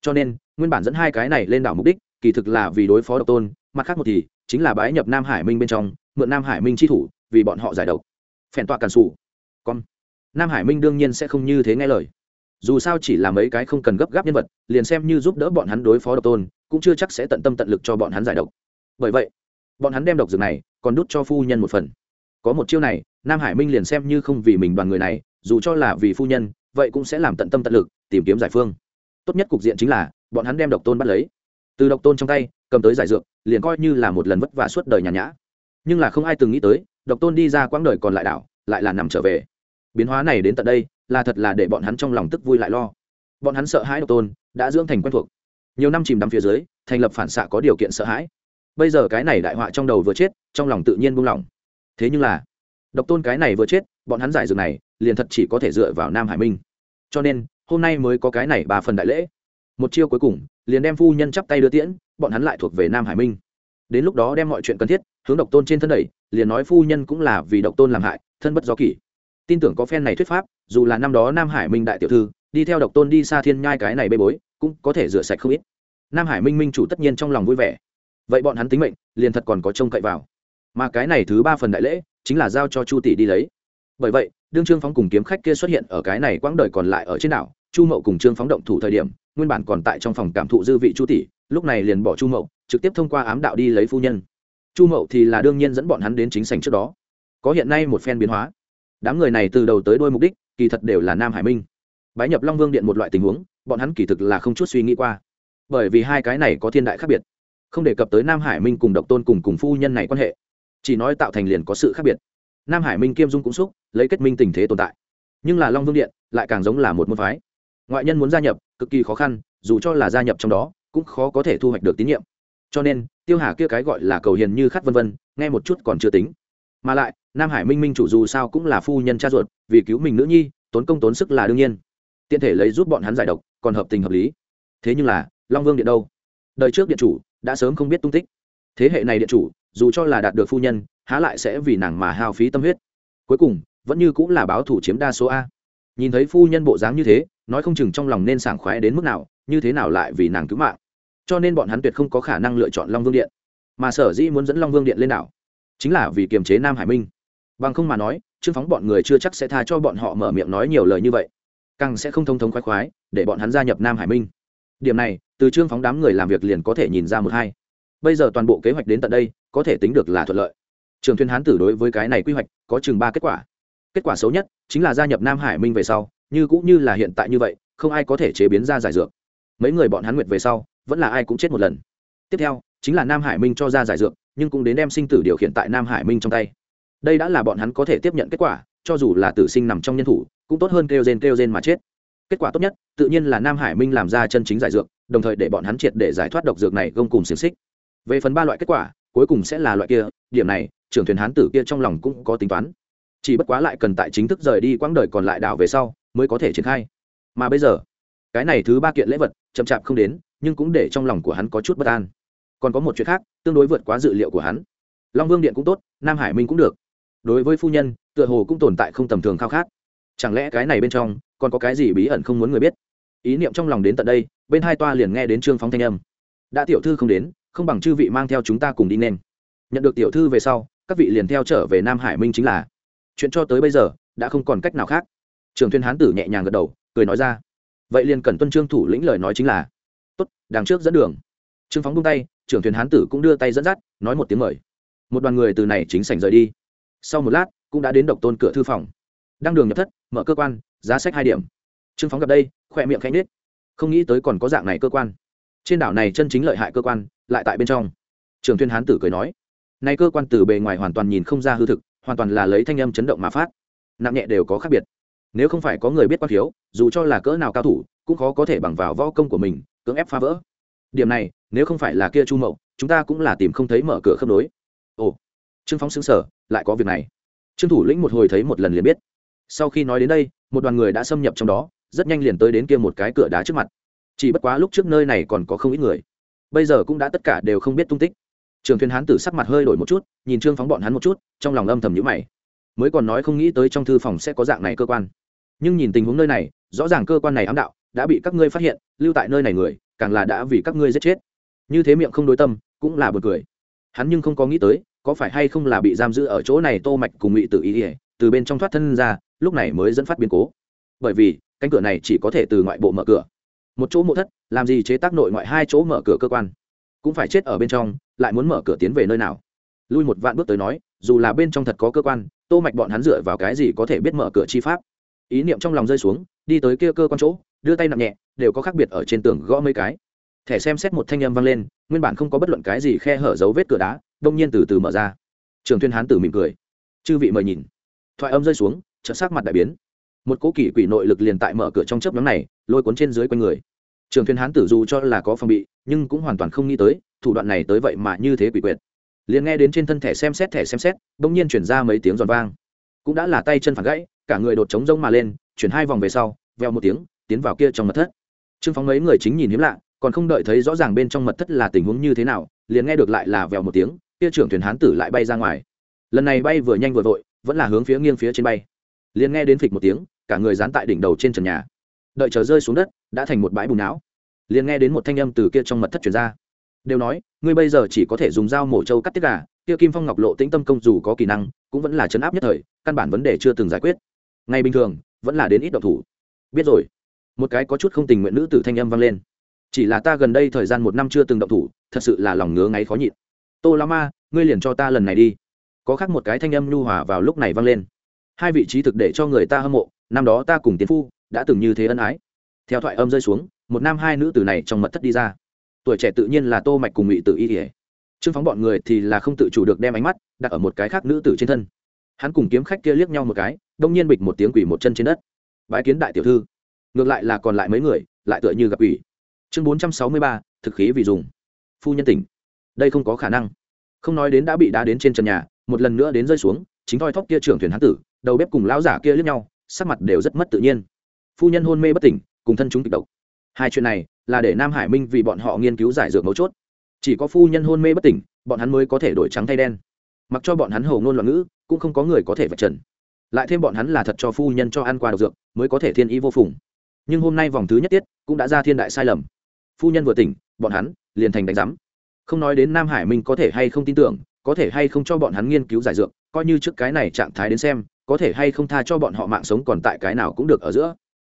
Cho nên, nguyên bản dẫn hai cái này lên đảo mục đích, kỳ thực là vì đối phó độc tôn mặt khác một thì chính là bái nhập nam hải minh bên trong, mượn nam hải minh chi thủ, vì bọn họ giải độc. Phèn tọa càn sủ. Con. Nam hải minh đương nhiên sẽ không như thế nghe lời. Dù sao chỉ là mấy cái không cần gấp gáp nhân vật, liền xem như giúp đỡ bọn hắn đối phó độc tôn, cũng chưa chắc sẽ tận tâm tận lực cho bọn hắn giải độc. Bởi vậy, bọn hắn đem độc dược này còn đút cho phu nhân một phần. Có một chiêu này, nam hải minh liền xem như không vì mình đoàn người này, dù cho là vì phu nhân, vậy cũng sẽ làm tận tâm tận lực tìm kiếm giải phương. Tốt nhất cục diện chính là, bọn hắn đem độc tôn bắt lấy. Từ độc tôn trong tay cầm tới giải dược, liền coi như là một lần vất vả suốt đời nhàn nhã. Nhưng là không ai từng nghĩ tới, độc tôn đi ra quãng đời còn lại đảo, lại là nằm trở về. Biến hóa này đến tận đây, là thật là để bọn hắn trong lòng tức vui lại lo. Bọn hắn sợ hãi độc tôn, đã dưỡng thành quen thuộc. Nhiều năm chìm đắm phía dưới, thành lập phản xạ có điều kiện sợ hãi. Bây giờ cái này đại họa trong đầu vừa chết, trong lòng tự nhiên buông lỏng. Thế nhưng là, độc tôn cái này vừa chết, bọn hắn giải dược này, liền thật chỉ có thể dựa vào nam hải minh. Cho nên, hôm nay mới có cái này ba phần đại lễ. Một chiêu cuối cùng, liền đem phu nhân chắp tay đưa tiễn bọn hắn lại thuộc về nam hải minh. Đến lúc đó đem mọi chuyện cần thiết, hướng độc tôn trên thân đẩy, liền nói phu nhân cũng là vì độc tôn làm hại, thân bất do kỷ. Tin tưởng có phen này thuyết pháp, dù là năm đó nam hải minh đại tiểu thư, đi theo độc tôn đi xa thiên nhai cái này bê bối, cũng có thể rửa sạch không ít. Nam hải minh minh chủ tất nhiên trong lòng vui vẻ. Vậy bọn hắn tính mệnh, liền thật còn có trông cậy vào. Mà cái này thứ ba phần đại lễ, chính là giao cho chu tỷ đi lấy. Bởi vậy, đương trương phóng cùng kiếm khách kia xuất hiện ở cái này quãng đời còn lại ở trên đảo, chu mậu cùng trương phóng động thủ thời điểm, nguyên bản còn tại trong phòng cảm thụ dư vị chu tỷ lúc này liền bỏ chu mậu, trực tiếp thông qua ám đạo đi lấy phu nhân. Chu mậu thì là đương nhiên dẫn bọn hắn đến chính sảnh trước đó. Có hiện nay một phen biến hóa. Đám người này từ đầu tới đôi mục đích, kỳ thật đều là nam hải minh. Bái nhập long vương điện một loại tình huống, bọn hắn kỳ thực là không chút suy nghĩ qua. Bởi vì hai cái này có thiên đại khác biệt. Không đề cập tới nam hải minh cùng độc tôn cùng cùng phu nhân này quan hệ. Chỉ nói tạo thành liền có sự khác biệt. Nam hải minh kiêm dung cũng xúc, lấy kết minh tình thế tồn tại. Nhưng là long vương điện lại càng giống là một môn phái. Ngoại nhân muốn gia nhập, cực kỳ khó khăn, dù cho là gia nhập trong đó cũng khó có thể thu hoạch được tín nhiệm. Cho nên, tiêu hà kia cái gọi là cầu hiền như khát vân vân, nghe một chút còn chưa tính. Mà lại, nam hải minh minh chủ dù sao cũng là phu nhân cha ruột, vì cứu mình nữ nhi, tốn công tốn sức là đương nhiên. Tiện thể lấy giúp bọn hắn giải độc, còn hợp tình hợp lý. Thế nhưng là, long vương điện đâu? Đời trước điện chủ, đã sớm không biết tung tích. Thế hệ này điện chủ, dù cho là đạt được phu nhân, há lại sẽ vì nàng mà hao phí tâm huyết. Cuối cùng, vẫn như cũng là báo thủ chiếm đa số a. Nhìn thấy phu nhân bộ dáng như thế, nói không chừng trong lòng nên sảng khoái đến mức nào, như thế nào lại vì nàng cứu mạng cho nên bọn hắn tuyệt không có khả năng lựa chọn long vương điện. Mà sở dĩ muốn dẫn long vương điện lên đảo, chính là vì kiềm chế nam hải minh. Bằng không mà nói, trương phóng bọn người chưa chắc sẽ tha cho bọn họ mở miệng nói nhiều lời như vậy. Càng sẽ không thông thống khoái khoái, để bọn hắn gia nhập nam hải minh. Điểm này, từ trương phóng đám người làm việc liền có thể nhìn ra một hai. Bây giờ toàn bộ kế hoạch đến tận đây, có thể tính được là thuận lợi. Trường thuyên hán tử đối với cái này quy hoạch có chừng ba kết quả. Kết quả xấu nhất chính là gia nhập nam hải minh về sau, như cũng như là hiện tại như vậy, không ai có thể chế biến ra giải dược. Mấy người bọn hắn nguyệt về sau vẫn là ai cũng chết một lần. Tiếp theo, chính là nam hải minh cho ra giải dược, nhưng cũng đến đem sinh tử điều khiển tại nam hải minh trong tay. Đây đã là bọn hắn có thể tiếp nhận kết quả, cho dù là tử sinh nằm trong nhân thủ, cũng tốt hơn kêu gen kêu gen mà chết. Kết quả tốt nhất, tự nhiên là nam hải minh làm ra chân chính giải dược, đồng thời để bọn hắn triệt để giải thoát độc dược này gông cùng xiềng xích. Về phần ba loại kết quả, cuối cùng sẽ là loại kia, điểm này, trưởng thuyền hán tử kia trong lòng cũng có tính toán. Chỉ bất quá lại cần tại chính thức rời đi quãng đời còn lại đảo về sau, mới có thể triển khai. Mà bây giờ, cái này thứ ba kiện lễ vật, chậm chạp không đến nhưng cũng để trong lòng của hắn có chút bất an. Còn có một chuyện khác, tương đối vượt quá dự liệu của hắn. Long vương điện cũng tốt, nam hải minh cũng được. Đối với phu nhân, tựa hồ cũng tồn tại không tầm thường khao khát. Chẳng lẽ cái này bên trong, còn có cái gì bí ẩn không muốn người biết? Ý niệm trong lòng đến tận đây, bên hai toa liền nghe đến trương phóng thanh âm. Đã tiểu thư không đến, không bằng chư vị mang theo chúng ta cùng đi nên. Nhận được tiểu thư về sau, các vị liền theo trở về nam hải minh chính là. Chuyện cho tới bây giờ, đã không còn cách nào khác. Trường thuyên hán tử nhẹ nhàng gật đầu, cười nói ra. Vậy liền cần tuân trương thủ lĩnh lời nói chính là tốt, đằng trước dẫn đường. Trương phóng bung tay, trưởng thuyền hán tử cũng đưa tay dẫn dắt, nói một tiếng mời. Một đoàn người từ này chính sảnh rời đi. Sau một lát, cũng đã đến độc tôn cửa thư phòng. Đăng đường nhập thất, mở cơ quan, giá sách hai điểm. Trương phóng gặp đây, khỏe miệng khanh nết không nghĩ tới còn có dạng này cơ quan. Trên đảo này chân chính lợi hại cơ quan, lại tại bên trong. Trường thuyên hán tử cười nói. Nay cơ quan từ bề ngoài hoàn toàn nhìn không ra hư thực, hoàn toàn là lấy thanh âm chấn động mà phát. Nặng nhẹ đều có khác biệt. Nếu không phải có người biết quan thiếu dù cho là cỡ nào cao thủ, cũng khó có thể bằng vào võ công của mình cưỡng ép phá vỡ. Điểm này, nếu không phải là kia chu mậu, chúng ta cũng là tìm không thấy mở cửa khớp nối. Ồ, trương phóng xứng sở lại có việc này. Trương thủ lĩnh một hồi thấy một lần liền biết. Sau khi nói đến đây, một đoàn người đã xâm nhập trong đó, rất nhanh liền tới đến kia một cái cửa đá trước mặt. Chỉ bất quá lúc trước nơi này còn có không ít người. Bây giờ cũng đã tất cả đều không biết tung tích. Trường thuyền hán tử sắc mặt hơi đổi một chút, nhìn trương phóng bọn hắn một chút, trong lòng âm thầm nhữ mày. Mới còn nói không nghĩ tới trong thư phòng sẽ có dạng này cơ quan. Nhưng nhìn tình huống nơi này, rõ ràng cơ quan này ám đạo đã bị các ngươi phát hiện, lưu tại nơi này người, càng là đã vì các ngươi giết chết. Như thế miệng không đối tâm, cũng là b u ồ n cười. Hắn nhưng không có nghĩ tới, có phải hay không là bị giam giữ ở chỗ này tô mạch cùng ngụy tự ý ỉa, từ bên trong thoát thân ra, lúc này mới dẫn phát biến cố. Bởi vì, cánh cửa này chỉ có thể từ ngoại bộ mở cửa. Một chỗ mộ thất, làm gì chế tác nội ngoại hai chỗ mở cửa cơ quan? Cũng phải chết ở bên trong, lại muốn mở cửa tiến về nơi nào? Lui một vạn bước tới nói, dù là bên trong thật có cơ quan, tô mạch bọn hắn dựa vào cái gì có thể biết mở cửa chi pháp? Ý niệm trong lòng rơi xuống, đi tới kia cơ quan chỗ đưa tay nặng nhẹ, đều có khác biệt ở trên tường gõ mấy cái. Thẻ xem xét một thanh âm vang lên, nguyên bản không có bất luận cái gì khe hở dấu vết cửa đá, đông nhiên từ từ mở ra. Trường thuyên hán tử mỉm cười. Chư vị mời nhìn. Thoại âm rơi xuống trợ sắc mặt đại biến. Một cỗ kỳ quỷ nội lực liền tại mở cửa trong chớp nhóm này, lôi cuốn trên dưới quanh người. Trường thuyên hán tử dù cho là có phòng bị, nhưng cũng hoàn toàn không nghĩ tới, thủ đoạn này tới vậy mà như thế quỷ quyệt. Liền nghe đến trên thân thẻ xem xét, thẻ xem xét, bỗng nhiên chuyển ra mấy tiếng giòn vang. Cũng đã là tay chân phản gãy, cả người đột trống rông mà lên, chuyển hai vòng về sau veo một tiếng tiến vào kia trong mật thất. Trương phóng mấy người chính nhìn hiếm lạ, còn không đợi thấy rõ ràng bên trong mật thất là tình huống như thế nào, liền nghe được lại là vèo một tiếng, kia trưởng thuyền hán tử lại bay ra ngoài. Lần này bay vừa nhanh vừa vội, vẫn là hướng phía nghiêng phía trên bay. Liền nghe đến phịch một tiếng, cả người dán tại đỉnh đầu trên trần nhà. Đợi chờ rơi xuống đất, đã thành một bãi bùn não. Liền nghe đến một thanh âm từ kia trong mật thất chuyển ra. Đều nói, ngươi bây giờ chỉ có thể dùng dao mổ trâu cắt tiết gà, kia kim phong ngọc lộ tĩnh tâm công dù có kỹ năng, cũng vẫn là chấn áp nhất thời, căn bản vấn đề chưa từng giải quyết. Ngày bình thường, vẫn là đến ít độc thủ. Biết rồi một cái có chút không tình nguyện nữ tử thanh âm vang lên. Chỉ là ta gần đây thời gian một năm chưa từng động thủ, thật sự là lòng ngứa ngáy khó nhịn. Tô la ma, ngươi liền cho ta lần này đi. Có khác một cái thanh âm nhu hòa vào lúc này vang lên. Hai vị trí thực để cho người ta hâm mộ, năm đó ta cùng tiến phu đã từng như thế ân ái. Theo thoại âm rơi xuống, một nam hai nữ tử này trong mật thất đi ra. Tuổi trẻ tự nhiên là tô mạch cùng ngụy tử y ỉa trương phóng bọn người thì là không tự chủ được đem ánh mắt đặt ở một cái khác nữ tử trên thân. Hắn cùng kiếm khách kia liếc nhau một cái, đông nhiên bịch một tiếng quỷ một chân trên đất. Bái kiến đại tiểu thư ngược lại là còn lại mấy người, lại tựa như gặp ủy. Chương bốn trăm sáu mươi ba, thực khí vì dùng. Phu nhân tỉnh. Đây không có khả năng. Không nói đến đã bị đá đến trên trần nhà, một lần nữa đến rơi xuống, chính thoi thóc kia trưởng thuyền hán tử, đầu bếp cùng lão giả kia lướt nhau, sắc mặt đều rất mất tự nhiên. Phu nhân hôn mê bất tỉnh, cùng thân chúng kịch độc. Hai chuyện này là để nam hải minh vì bọn họ nghiên cứu giải dược mấu chốt. Chỉ có phu nhân hôn mê bất tỉnh, bọn hắn mới có thể đổi trắng thay đen. Mặc cho bọn hắn hầu ngôn loạn ngữ, cũng không có người có thể vạch trần. Lại thêm bọn hắn là thật cho phu nhân cho ăn qua độc dược, mới có thể thiên ý vô phùng nhưng hôm nay vòng thứ nhất tiết cũng đã ra thiên đại sai lầm. Phu nhân vừa tỉnh, bọn hắn liền thành đánh giám. Không nói đến nam hải minh có thể hay không tin tưởng, có thể hay không cho bọn hắn nghiên cứu giải dược, coi như trước cái này trạng thái đến xem, có thể hay không tha cho bọn họ mạng sống còn tại cái nào cũng được ở giữa.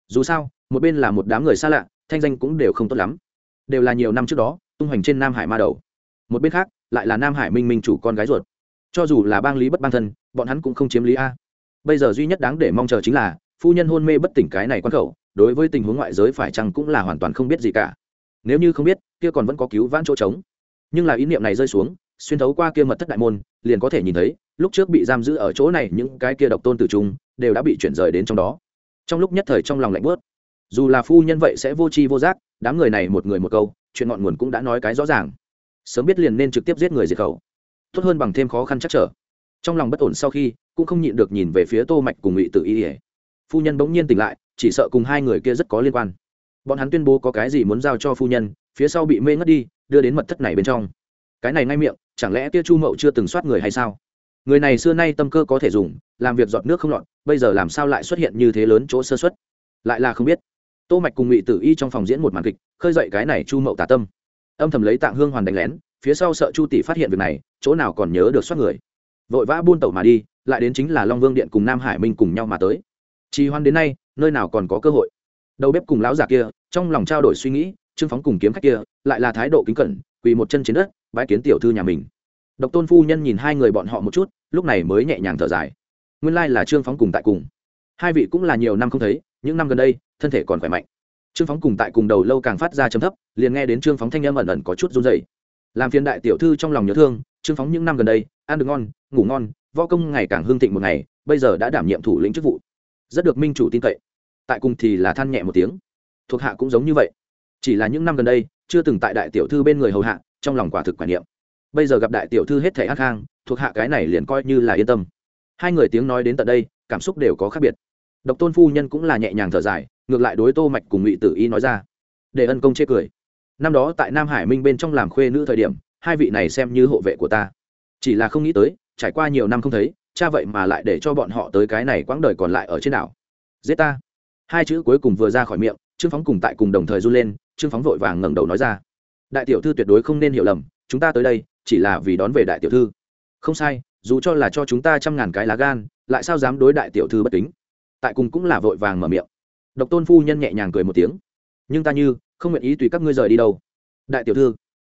Dù sao, một bên là một đám người xa lạ, thanh danh cũng đều không tốt lắm. Đều là nhiều năm trước đó, tung hoành trên nam hải ma đầu. Một bên khác, lại là nam hải minh minh chủ con gái ruột. Cho dù là bang lý bất bang thân, bọn hắn cũng không chiếm lý a. Bây giờ duy nhất đáng để mong chờ chính là, phu nhân hôn mê bất tỉnh cái này quan khẩu đối với tình huống ngoại giới phải chăng cũng là hoàn toàn không biết gì cả. Nếu như không biết, kia còn vẫn có cứu vãn chỗ trống. Nhưng là ý niệm này rơi xuống, xuyên thấu qua kia mật thất đại môn, liền có thể nhìn thấy, lúc trước bị giam giữ ở chỗ này những cái kia độc tôn tử trung, đều đã bị chuyển rời đến trong đó. Trong lúc nhất thời trong lòng lạnh bớt dù là phu nhân vậy sẽ vô tri vô giác, đám người này một người một câu, chuyện ngọn nguồn cũng đã nói cái rõ ràng. Sớm biết liền nên trực tiếp giết người diệt khẩu. Tốt hơn bằng thêm khó khăn chắc trở. Trong lòng bất ổn sau khi, cũng không nhịn được nhìn về phía tô mạch cùng ngụy tự y. Phu nhân bỗng nhiên tỉnh lại chỉ sợ cùng hai người kia rất có liên quan. Bọn hắn tuyên bố có cái gì muốn giao cho phu nhân, phía sau bị mê ngất đi, đưa đến mật thất này bên trong. Cái này ngay miệng, chẳng lẽ kia chu mậu chưa từng soát người hay sao? Người này xưa nay tâm cơ có thể dùng, làm việc giọt nước không lọt, bây giờ làm sao lại xuất hiện như thế lớn chỗ sơ xuất lại là không biết. Tô mạch cùng ngụy tử y trong phòng diễn một màn kịch, khơi dậy cái này chu mậu tà tâm. Âm thầm lấy tạng hương hoàn đánh lén, phía sau sợ chu tỷ phát hiện việc này, chỗ nào còn nhớ được soát người. Vội vã buôn tẩu mà đi, lại đến chính là long vương điện cùng nam hải minh cùng nhau mà tới trì hoan đến nay, nơi nào còn có cơ hội. Đầu bếp cùng lão già kia, trong lòng trao đổi suy nghĩ, trương phóng cùng kiếm khách kia, lại là thái độ kính cẩn, quỳ một chân trên đất bãi kiến tiểu thư nhà mình. Độc tôn phu nhân nhìn hai người bọn họ một chút, lúc này mới nhẹ nhàng thở dài. Nguyên lai là trương phóng cùng tại cùng. Hai vị cũng là nhiều năm không thấy, những năm gần đây, thân thể còn khỏe mạnh. Trương phóng cùng tại cùng đầu lâu càng phát ra chấm thấp, liền nghe đến trương phóng thanh âm ẩn ẩn có chút run dày làm phiền đại tiểu thư trong lòng nhớ thương, trương phóng những năm gần đây, ăn được ngon, ngủ ngon, võ công ngày càng hương thịnh một ngày, bây giờ đã đảm nhiệm thủ lĩnh chức vụ rất được minh chủ tin cậy. Tại cùng thì là than nhẹ một tiếng. Thuộc hạ cũng giống như vậy. Chỉ là những năm gần đây, chưa từng tại đại tiểu thư bên người hầu hạ, trong lòng quả thực quản niệm. Bây giờ gặp đại tiểu thư hết thể ác hang, thuộc hạ cái này liền coi như là yên tâm. Hai người tiếng nói đến tận đây, cảm xúc đều có khác biệt. Độc tôn phu nhân cũng là nhẹ nhàng thở dài, ngược lại đối tô mạch cùng ngụy tử y nói ra. Để ân công chê cười. Năm đó tại nam hải minh bên trong làm khuê nữ thời điểm, hai vị này xem như hộ vệ của ta. Chỉ là không nghĩ tới, trải qua nhiều năm không thấy cha vậy mà lại để cho bọn họ tới cái này quãng đời còn lại ở trên đảo. Giết ta. Hai chữ cuối cùng vừa ra khỏi miệng, trương phóng cùng tại cùng đồng thời run lên, trương phóng vội vàng ngẩng đầu nói ra. Đại tiểu thư tuyệt đối không nên hiểu lầm, chúng ta tới đây, chỉ là vì đón về đại tiểu thư. Không sai, dù cho là cho chúng ta trăm ngàn cái lá gan, lại sao dám đối đại tiểu thư bất kính? Tại cùng cũng là vội vàng mở miệng. Độc tôn phu nhân nhẹ nhàng cười một tiếng. Nhưng ta như, không nguyện ý tùy các ngươi rời đi đâu. Đại tiểu thư.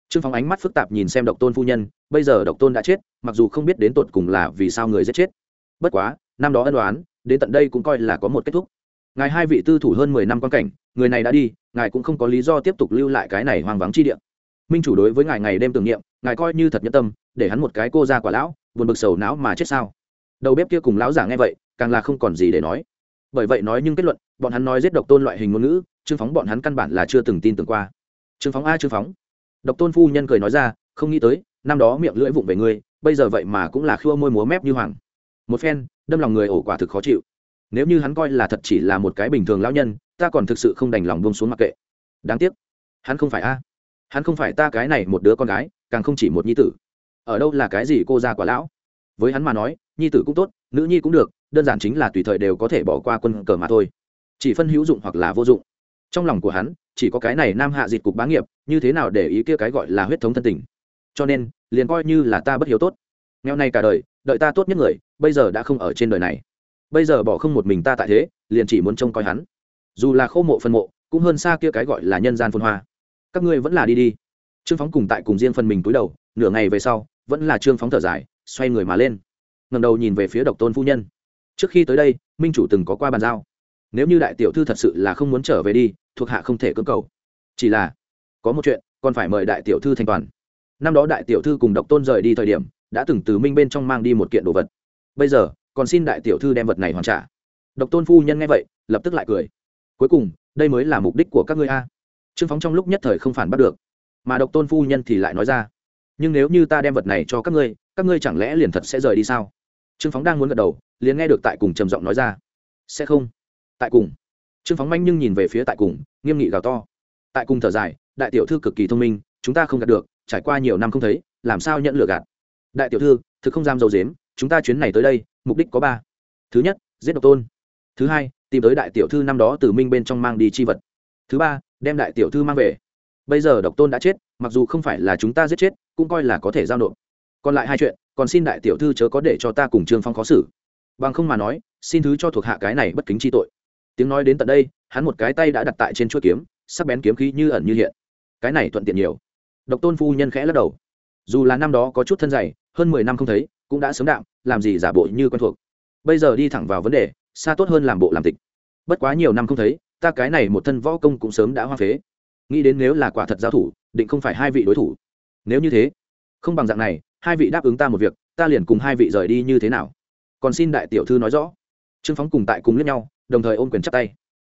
Trương phóng ánh mắt phức tạp nhìn xem độc tôn phu nhân bây giờ độc tôn đã chết, mặc dù không biết đến tột cùng là vì sao người giết chết. Bất quá, năm đó ân đoán đến tận đây cũng coi là có một kết thúc. Ngài hai vị tư thủ hơn mười năm quan cảnh, người này đã đi, ngài cũng không có lý do tiếp tục lưu lại cái này hoang vắng chi địa. Minh chủ đối với ngài ngày đêm tưởng niệm, ngài coi như thật nhẫn tâm, để hắn một cái cô ra quả lão, buồn bực sầu não mà chết sao? Đầu bếp kia cùng lão giả nghe vậy, càng là không còn gì để nói. Bởi vậy nói nhưng kết luận, bọn hắn nói giết độc tôn loại hình ngôn ngữ, trương phóng bọn hắn căn bản là chưa từng tin tưởng qua. Trương phóng a trương phóng. Độc tôn phu nhân cười nói ra, không nghĩ tới năm đó miệng lưỡi vụng về ngươi, bây giờ vậy mà cũng là khua môi múa mép như hoàng. Một phen, đâm lòng người ổ quả thực khó chịu. Nếu như hắn coi là thật chỉ là một cái bình thường lão nhân, ta còn thực sự không đành lòng buông xuống mặc kệ. Đáng tiếc, hắn không phải a. Hắn không phải ta cái này một đứa con gái, càng không chỉ một nhi tử. Ở đâu là cái gì cô ra quả lão? Với hắn mà nói, nhi tử cũng tốt, nữ nhi cũng được, đơn giản chính là tùy thời đều có thể bỏ qua quân cờ mà thôi. Chỉ phân hữu dụng hoặc là vô dụng. Trong lòng của hắn, chỉ có cái này nam hạ dịt cục bá nghiệp, như thế nào để ý kia cái gọi là huyết thống thân tình? Cho nên, liền coi như là ta bất hiếu tốt. Nghèo này cả đời, đợi ta tốt nhất người, bây giờ đã không ở trên đời này. Bây giờ bỏ không một mình ta tại thế, liền chỉ muốn trông coi hắn. Dù là khô mộ phân mộ, cũng hơn xa kia cái gọi là nhân gian phân hoa. Các ngươi vẫn là đi đi. Trương phóng cùng tại cùng riêng phần mình túi đầu, nửa ngày về sau, vẫn là trương phóng thở dài, xoay người mà lên. Ngầm đầu nhìn về phía độc tôn phu nhân. Trước khi tới đây, minh chủ từng có qua bàn giao. Nếu như đại tiểu thư thật sự là không muốn trở về đi, thuộc hạ không thể cưỡng cầu. Chỉ là, có một chuyện, còn phải mời đại tiểu thư thanh toàn năm đó đại tiểu thư cùng độc tôn rời đi thời điểm, đã từng từ minh bên trong mang đi một kiện đồ vật. Bây giờ, còn xin đại tiểu thư đem vật này hoàn trả. Độc tôn phu nhân nghe vậy, lập tức lại cười. Cuối cùng, đây mới là mục đích của các ngươi a. Trương phóng trong lúc nhất thời không phản bắt được. Mà độc tôn phu nhân thì lại nói ra, nhưng nếu như ta đem vật này cho các ngươi các ngươi chẳng lẽ liền thật sẽ rời đi sao? Trương phóng đang muốn gật đầu, liền nghe được tại cùng trầm giọng nói ra, sẽ không. Tại cùng. Trương phóng manh nhưng nhìn về phía tại cùng, nghiêm nghị gào to. Tại cùng thở dài, đại tiểu thư cực kỳ thông minh, chúng ta không gạt được trải qua nhiều năm không thấy, làm sao nhận lừa gạt? Đại tiểu thư, thực không dám dầu dếm, chúng ta chuyến này tới đây, mục đích có ba. Thứ nhất, giết độc tôn. Thứ hai, tìm tới đại tiểu thư năm đó từ minh bên trong mang đi chi vật. Thứ ba, đem đại tiểu thư mang về. Bây giờ độc tôn đã chết, mặc dù không phải là chúng ta giết chết, cũng coi là có thể giao nộp. Còn lại hai chuyện, còn xin đại tiểu thư chớ có để cho ta cùng trương phong khó xử. Bằng không mà nói, xin thứ cho thuộc hạ cái này bất kính chi tội. Tiếng nói đến tận đây, hắn một cái tay đã đặt tại trên chuỗi kiếm, sắc bén kiếm khí như ẩn như hiện. Cái này thuận tiện nhiều độc tôn phu nhân khẽ lắc đầu. Dù là năm đó có chút thân dày, hơn mười năm không thấy, cũng đã sớm đạm, làm gì giả bộ như quen thuộc. Bây giờ đi thẳng vào vấn đề, xa tốt hơn làm bộ làm tịch. Bất quá nhiều năm không thấy, ta cái này một thân võ công cũng sớm đã hoa phế. Nghĩ đến nếu là quả thật giao thủ, định không phải hai vị đối thủ. Nếu như thế, không bằng dạng này, hai vị đáp ứng ta một việc, ta liền cùng hai vị rời đi như thế nào? Còn xin đại tiểu thư nói rõ. Trương phóng cùng tại cùng lẫn nhau, đồng thời ôm quyền chắp tay.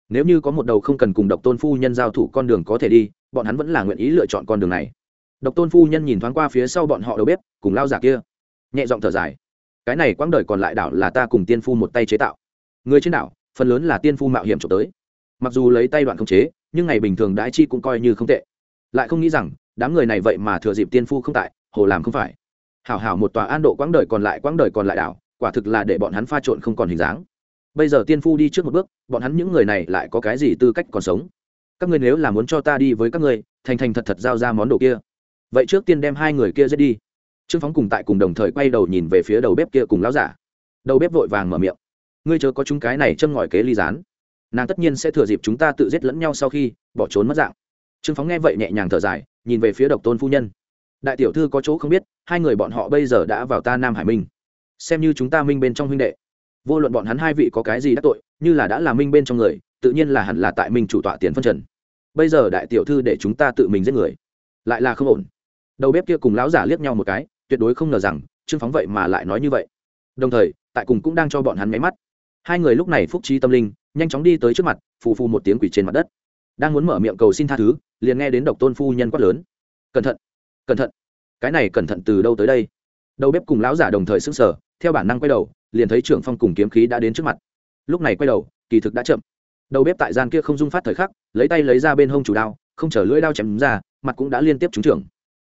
Nếu như có một đầu không cần cùng độc tôn phu nhân giao thủ con đường có thể đi, bọn hắn vẫn là nguyện ý lựa chọn con đường này độc tôn phu nhân nhìn thoáng qua phía sau bọn họ đầu bếp, cùng lao giả kia. Nhẹ giọng thở dài. Cái này quãng đời còn lại đảo là ta cùng tiên phu một tay chế tạo. Người trên đảo, phần lớn là tiên phu mạo hiểm trộm tới. Mặc dù lấy tay đoạn không chế, nhưng ngày bình thường đãi chi cũng coi như không tệ. Lại không nghĩ rằng, đám người này vậy mà thừa dịp tiên phu không tại, hồ làm không phải. Hảo hảo một tòa an độ quãng đời còn lại quãng đời còn lại đảo, quả thực là để bọn hắn pha trộn không còn hình dáng. Bây giờ tiên phu đi trước một bước, bọn hắn những người này lại có cái gì tư cách còn sống? Các ngươi nếu là muốn cho ta đi với các ngươi, thành thành thật thật giao ra món đồ kia vậy trước tiên đem hai người kia giết đi. Trương phóng cùng tại cùng đồng thời quay đầu nhìn về phía đầu bếp kia cùng lão giả. Đầu bếp vội vàng mở miệng. Ngươi chớ có chúng cái này châm ngòi kế ly rán nàng tất nhiên sẽ thừa dịp chúng ta tự giết lẫn nhau sau khi bỏ trốn mất dạng. Trương phóng nghe vậy nhẹ nhàng thở dài, nhìn về phía độc tôn phu nhân. Đại tiểu thư có chỗ không biết, hai người bọn họ bây giờ đã vào ta nam hải minh. Xem như chúng ta minh bên trong huynh đệ. Vô luận bọn hắn hai vị có cái gì đắc tội, như là đã là minh bên trong người, tự nhiên là hẳn là tại minh chủ tọa tiền phân trần. Bây giờ đại tiểu thư để chúng ta tự mình giết người, lại là không ổn đầu bếp kia cùng lão giả liếc nhau một cái, tuyệt đối không ngờ rằng, trương phóng vậy mà lại nói như vậy. Đồng thời, tại cùng cũng đang cho bọn hắn máy mắt. Hai người lúc này phúc trí tâm linh, nhanh chóng đi tới trước mặt, phù phù một tiếng quỷ trên mặt đất. Đang muốn mở miệng cầu xin tha thứ, liền nghe đến độc tôn phu nhân quát lớn. Cẩn thận cẩn thận. Cái này cẩn thận từ đâu tới đây? Đầu bếp cùng lão giả đồng thời s ư n g sở theo bản năng quay đầu, liền thấy trưởng phong cùng kiếm khí đã đến trước mặt. Lúc này quay đầu, kỳ thực đã chậm. Đầu bếp tại gian kia không dung phát thời khắc, lấy tay lấy ra bên hông chủ đao, không chở lưỡi đao chém ra, mặt cũng đã liên tiếp trúng trưởng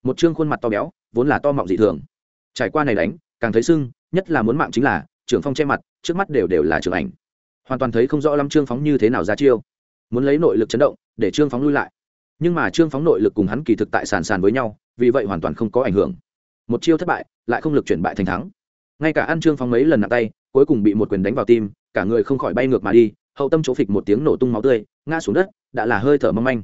một chương khuôn mặt to béo, vốn là to mọng dị thường. Trải qua này đánh, càng thấy sưng, nhất là muốn mạng chính là, trưởng phong che mặt, trước mắt đều đều là trưởng ảnh. Hoàn toàn thấy không rõ lắm trương phóng như thế nào ra chiêu. Muốn lấy nội lực chấn động, để trương phóng lui lại. Nhưng mà trương phóng nội lực cùng hắn kỳ thực tại sàn sàn với nhau, vì vậy hoàn toàn không có ảnh hưởng. Một chiêu thất bại, lại không lực chuyển bại thành thắng. Ngay cả ăn trương phóng mấy lần nặng tay, cuối cùng bị một quyền đánh vào tim, cả người không khỏi bay ngược mà đi, hậu tâm chỗ phịch một tiếng nổ tung máu tươi, ngã xuống đất, đã là hơi thở mong manh.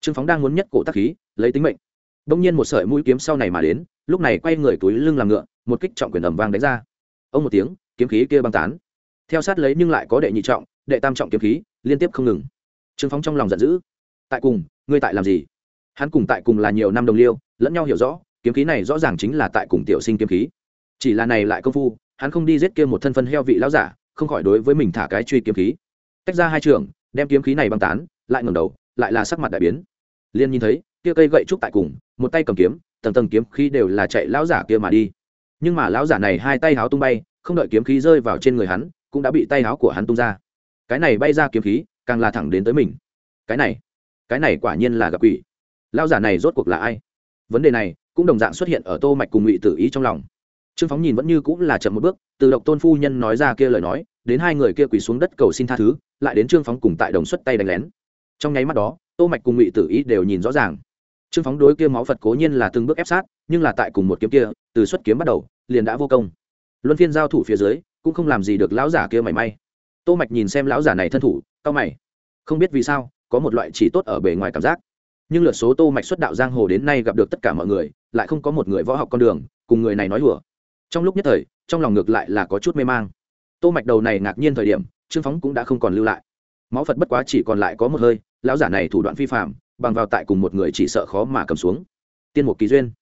Trương phóng đang muốn nhất cổ tắc khí, lấy tính mệnh đông nhiên một sợi mũi kiếm sau này mà đến, lúc này quay người túi lưng làm ngựa, một kích trọng quyền ầm vang đánh ra. Ông một tiếng, kiếm khí kia băng tán. Theo sát lấy nhưng lại có đệ nhị trọng, đệ tam trọng kiếm khí, liên tiếp không ngừng. Trương Phong trong lòng giận dữ. Tại cùng, ngươi tại làm gì? Hắn cùng tại cùng là nhiều năm đồng liêu, lẫn nhau hiểu rõ, kiếm khí này rõ ràng chính là tại cùng tiểu sinh kiếm khí. Chỉ là này lại công phu, hắn không đi giết kia một thân phân heo vị lão giả, không khỏi đối với mình thả cái truy kiếm khí. Tách ra hai trường, đem kiếm khí này băng tán, lại ngẩng đầu, lại là sắc mặt đại biến. Liên nhìn thấy kia cây gậy trúc tại cùng, một tay cầm kiếm, tầng tầng kiếm khí đều là chạy lão giả kia mà đi. Nhưng mà lão giả này hai tay háo tung bay, không đợi kiếm khí rơi vào trên người hắn, cũng đã bị tay háo của hắn tung ra. Cái này bay ra kiếm khí, càng là thẳng đến tới mình. Cái này cái này quả nhiên là gặp quỷ. Lão giả này rốt cuộc là ai? Vấn đề này cũng đồng dạng xuất hiện ở tô mạch cùng ngụy tử ý trong lòng. Trương phóng nhìn vẫn như cũng là chậm một bước, từ độc tôn phu nhân nói ra kia lời nói, đến hai người kia quỳ xuống đất cầu xin tha thứ, lại đến trương phóng cùng tại đồng xuất tay đánh lén. Trong nháy mắt đó, tô mạch cùng ngụy tử ý đều nhìn rõ ràng trương phóng đối kia máu phật cố nhiên là từng bước ép sát, nhưng là tại cùng một kiếm kia, từ xuất kiếm bắt đầu, liền đã vô công. Luân phiên giao thủ phía dưới, cũng không làm gì được lão giả kia mảy may. Tô mạch nhìn xem lão giả này thân thủ cao mày. Không biết vì sao, có một loại chỉ tốt ở bề ngoài cảm giác. Nhưng lượt số tô mạch xuất đạo giang hồ đến nay gặp được tất cả mọi người, lại không có một người võ học con đường, cùng người này nói hùa trong lúc nhất thời, trong lòng ngược lại là có chút mê mang. Tô mạch đầu này ngạc nhiên thời điểm, trương phóng cũng đã không còn lưu lại. Máu phật bất quá chỉ còn lại có một hơi, lão giả này thủ đoạn phi phạm bằng vào tại cùng một người chỉ sợ khó mà cầm xuống. Tiên một kỳ duyên.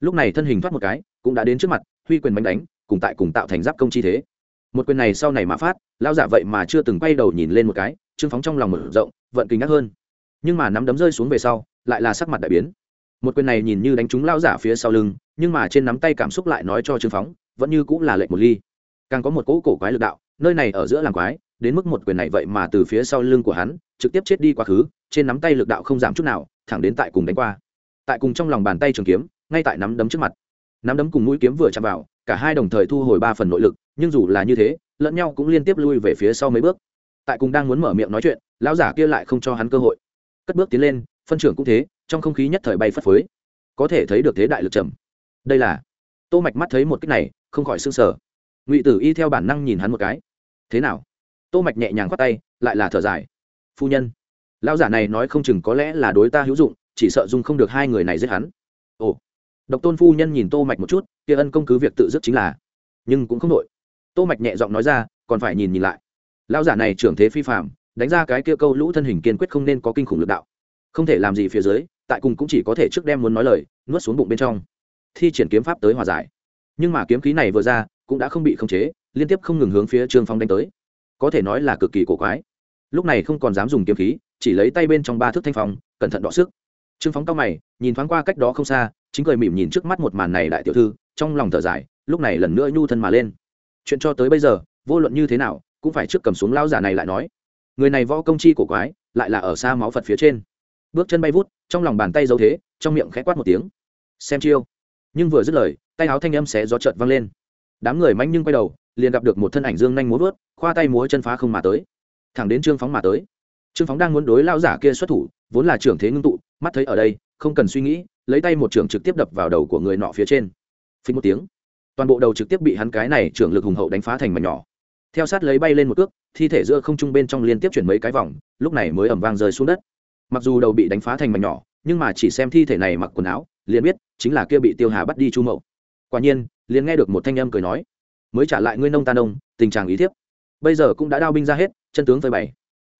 Lúc này thân hình thoát một cái, cũng đã đến trước mặt, huy quyền bánh đánh, cùng tại cùng tạo thành giáp công chi thế. Một quyền này sau này mà phát, lão giả vậy mà chưa từng quay đầu nhìn lên một cái, trương phóng trong lòng mở rộng, vận kinh ngắc hơn. Nhưng mà nắm đấm rơi xuống về sau, lại là sắc mặt đại biến. Một quyền này nhìn như đánh trúng lão giả phía sau lưng, nhưng mà trên nắm tay cảm xúc lại nói cho trương phóng, vẫn như cũng là lệnh một ly. Càng có một cỗ cổ quái lực đạo, nơi này ở giữa làng quái, đến mức một quyền này vậy mà từ phía sau lưng của hắn trực tiếp chết đi quá khứ, trên nắm tay lực đạo không giảm chút nào, thẳng đến tại cùng đánh qua. Tại cùng trong lòng bàn tay trường kiếm, ngay tại nắm đấm trước mặt. Nắm đấm cùng mũi kiếm vừa chạm vào, cả hai đồng thời thu hồi ba phần nội lực, nhưng dù là như thế, lẫn nhau cũng liên tiếp lui về phía sau mấy bước. Tại cùng đang muốn mở miệng nói chuyện, lão giả kia lại không cho hắn cơ hội. Cất bước tiến lên, phân trưởng cũng thế, trong không khí nhất thời bay phất phới. Có thể thấy được thế đại lực trầm. Đây là tô mạch mắt thấy một cách này, không khỏi sưng sờ. Ngụy tử y theo bản năng nhìn hắn một cái. Thế nào? Tô mạch nhẹ nhàng khoát tay, lại là thở dài phu nhân. Lão giả này nói không chừng có lẽ là đối ta hữu dụng, chỉ sợ dung không được hai người này giết hắn. Ồ. Độc tôn phu nhân nhìn tô mạch một chút, kia ân công cứ việc tự dứt chính là. Nhưng cũng không nội tô mạch nhẹ giọng nói ra, còn phải nhìn nhìn lại. Lão giả này trưởng thế phi phàm, đánh ra cái kia câu lũ thân hình kiên quyết không nên có kinh khủng lực đạo. Không thể làm gì phía dưới, tại cùng cũng chỉ có thể trước đem muốn nói lời, nuốt xuống bụng bên trong. Thi triển kiếm pháp tới hòa giải. Nhưng mà kiếm khí này vừa ra, cũng đã không bị khống chế, liên tiếp không ngừng hướng phía trương phong đánh tới. Có thể nói là cực kỳ cổ quái lúc này không còn dám dùng kiếm khí, chỉ lấy tay bên trong ba thước thanh phong, cẩn thận đọ sức. Trương phóng cao mày, nhìn thoáng qua cách đó không xa, chính cười mỉm nhìn trước mắt một màn này đại tiểu thư, trong lòng thở dài, lúc này lần nữa nhu thân mà lên. Chuyện cho tới bây giờ, vô luận như thế nào, cũng phải trước cầm xuống lao giả này lại nói. Người này võ công chi cổ quái, lại là ở xa máu phật phía trên. Bước chân bay vút, trong lòng bàn tay dấu thế, trong miệng khẽ quát một tiếng. Xem chiêu. Nhưng vừa dứt lời, tay áo thanh âm xé gió chợt vang lên. Đám người manh nhưng quay đầu, liền gặp được một thân ảnh dương nhanh múa vớt khoa tay múa chân phá không mà tới thẳng đến trương phóng mà tới. Trương phóng đang muốn đối lao giả kia xuất thủ, vốn là trưởng thế ngưng tụ, mắt thấy ở đây, không cần suy nghĩ, lấy tay một trưởng trực tiếp đập vào đầu của người nọ phía trên. Phí một tiếng, toàn bộ đầu trực tiếp bị hắn cái này trưởng lực hùng hậu đánh phá thành mảnh nhỏ. Theo sát lấy bay lên một cước, thi thể giữa không trung bên trong liên tiếp chuyển mấy cái vòng, lúc này mới ẩm vang rơi xuống đất. Mặc dù đầu bị đánh phá thành mảnh nhỏ, nhưng mà chỉ xem thi thể này mặc quần áo, liền biết chính là kia bị tiêu hà bắt đi chu mậu. Quả nhiên, liền nghe được một thanh âm cười nói, mới trả lại ngươi nông ta nông, tình trạng ý thiếp bây giờ cũng đã đao binh ra hết, chân tướng phơi bày.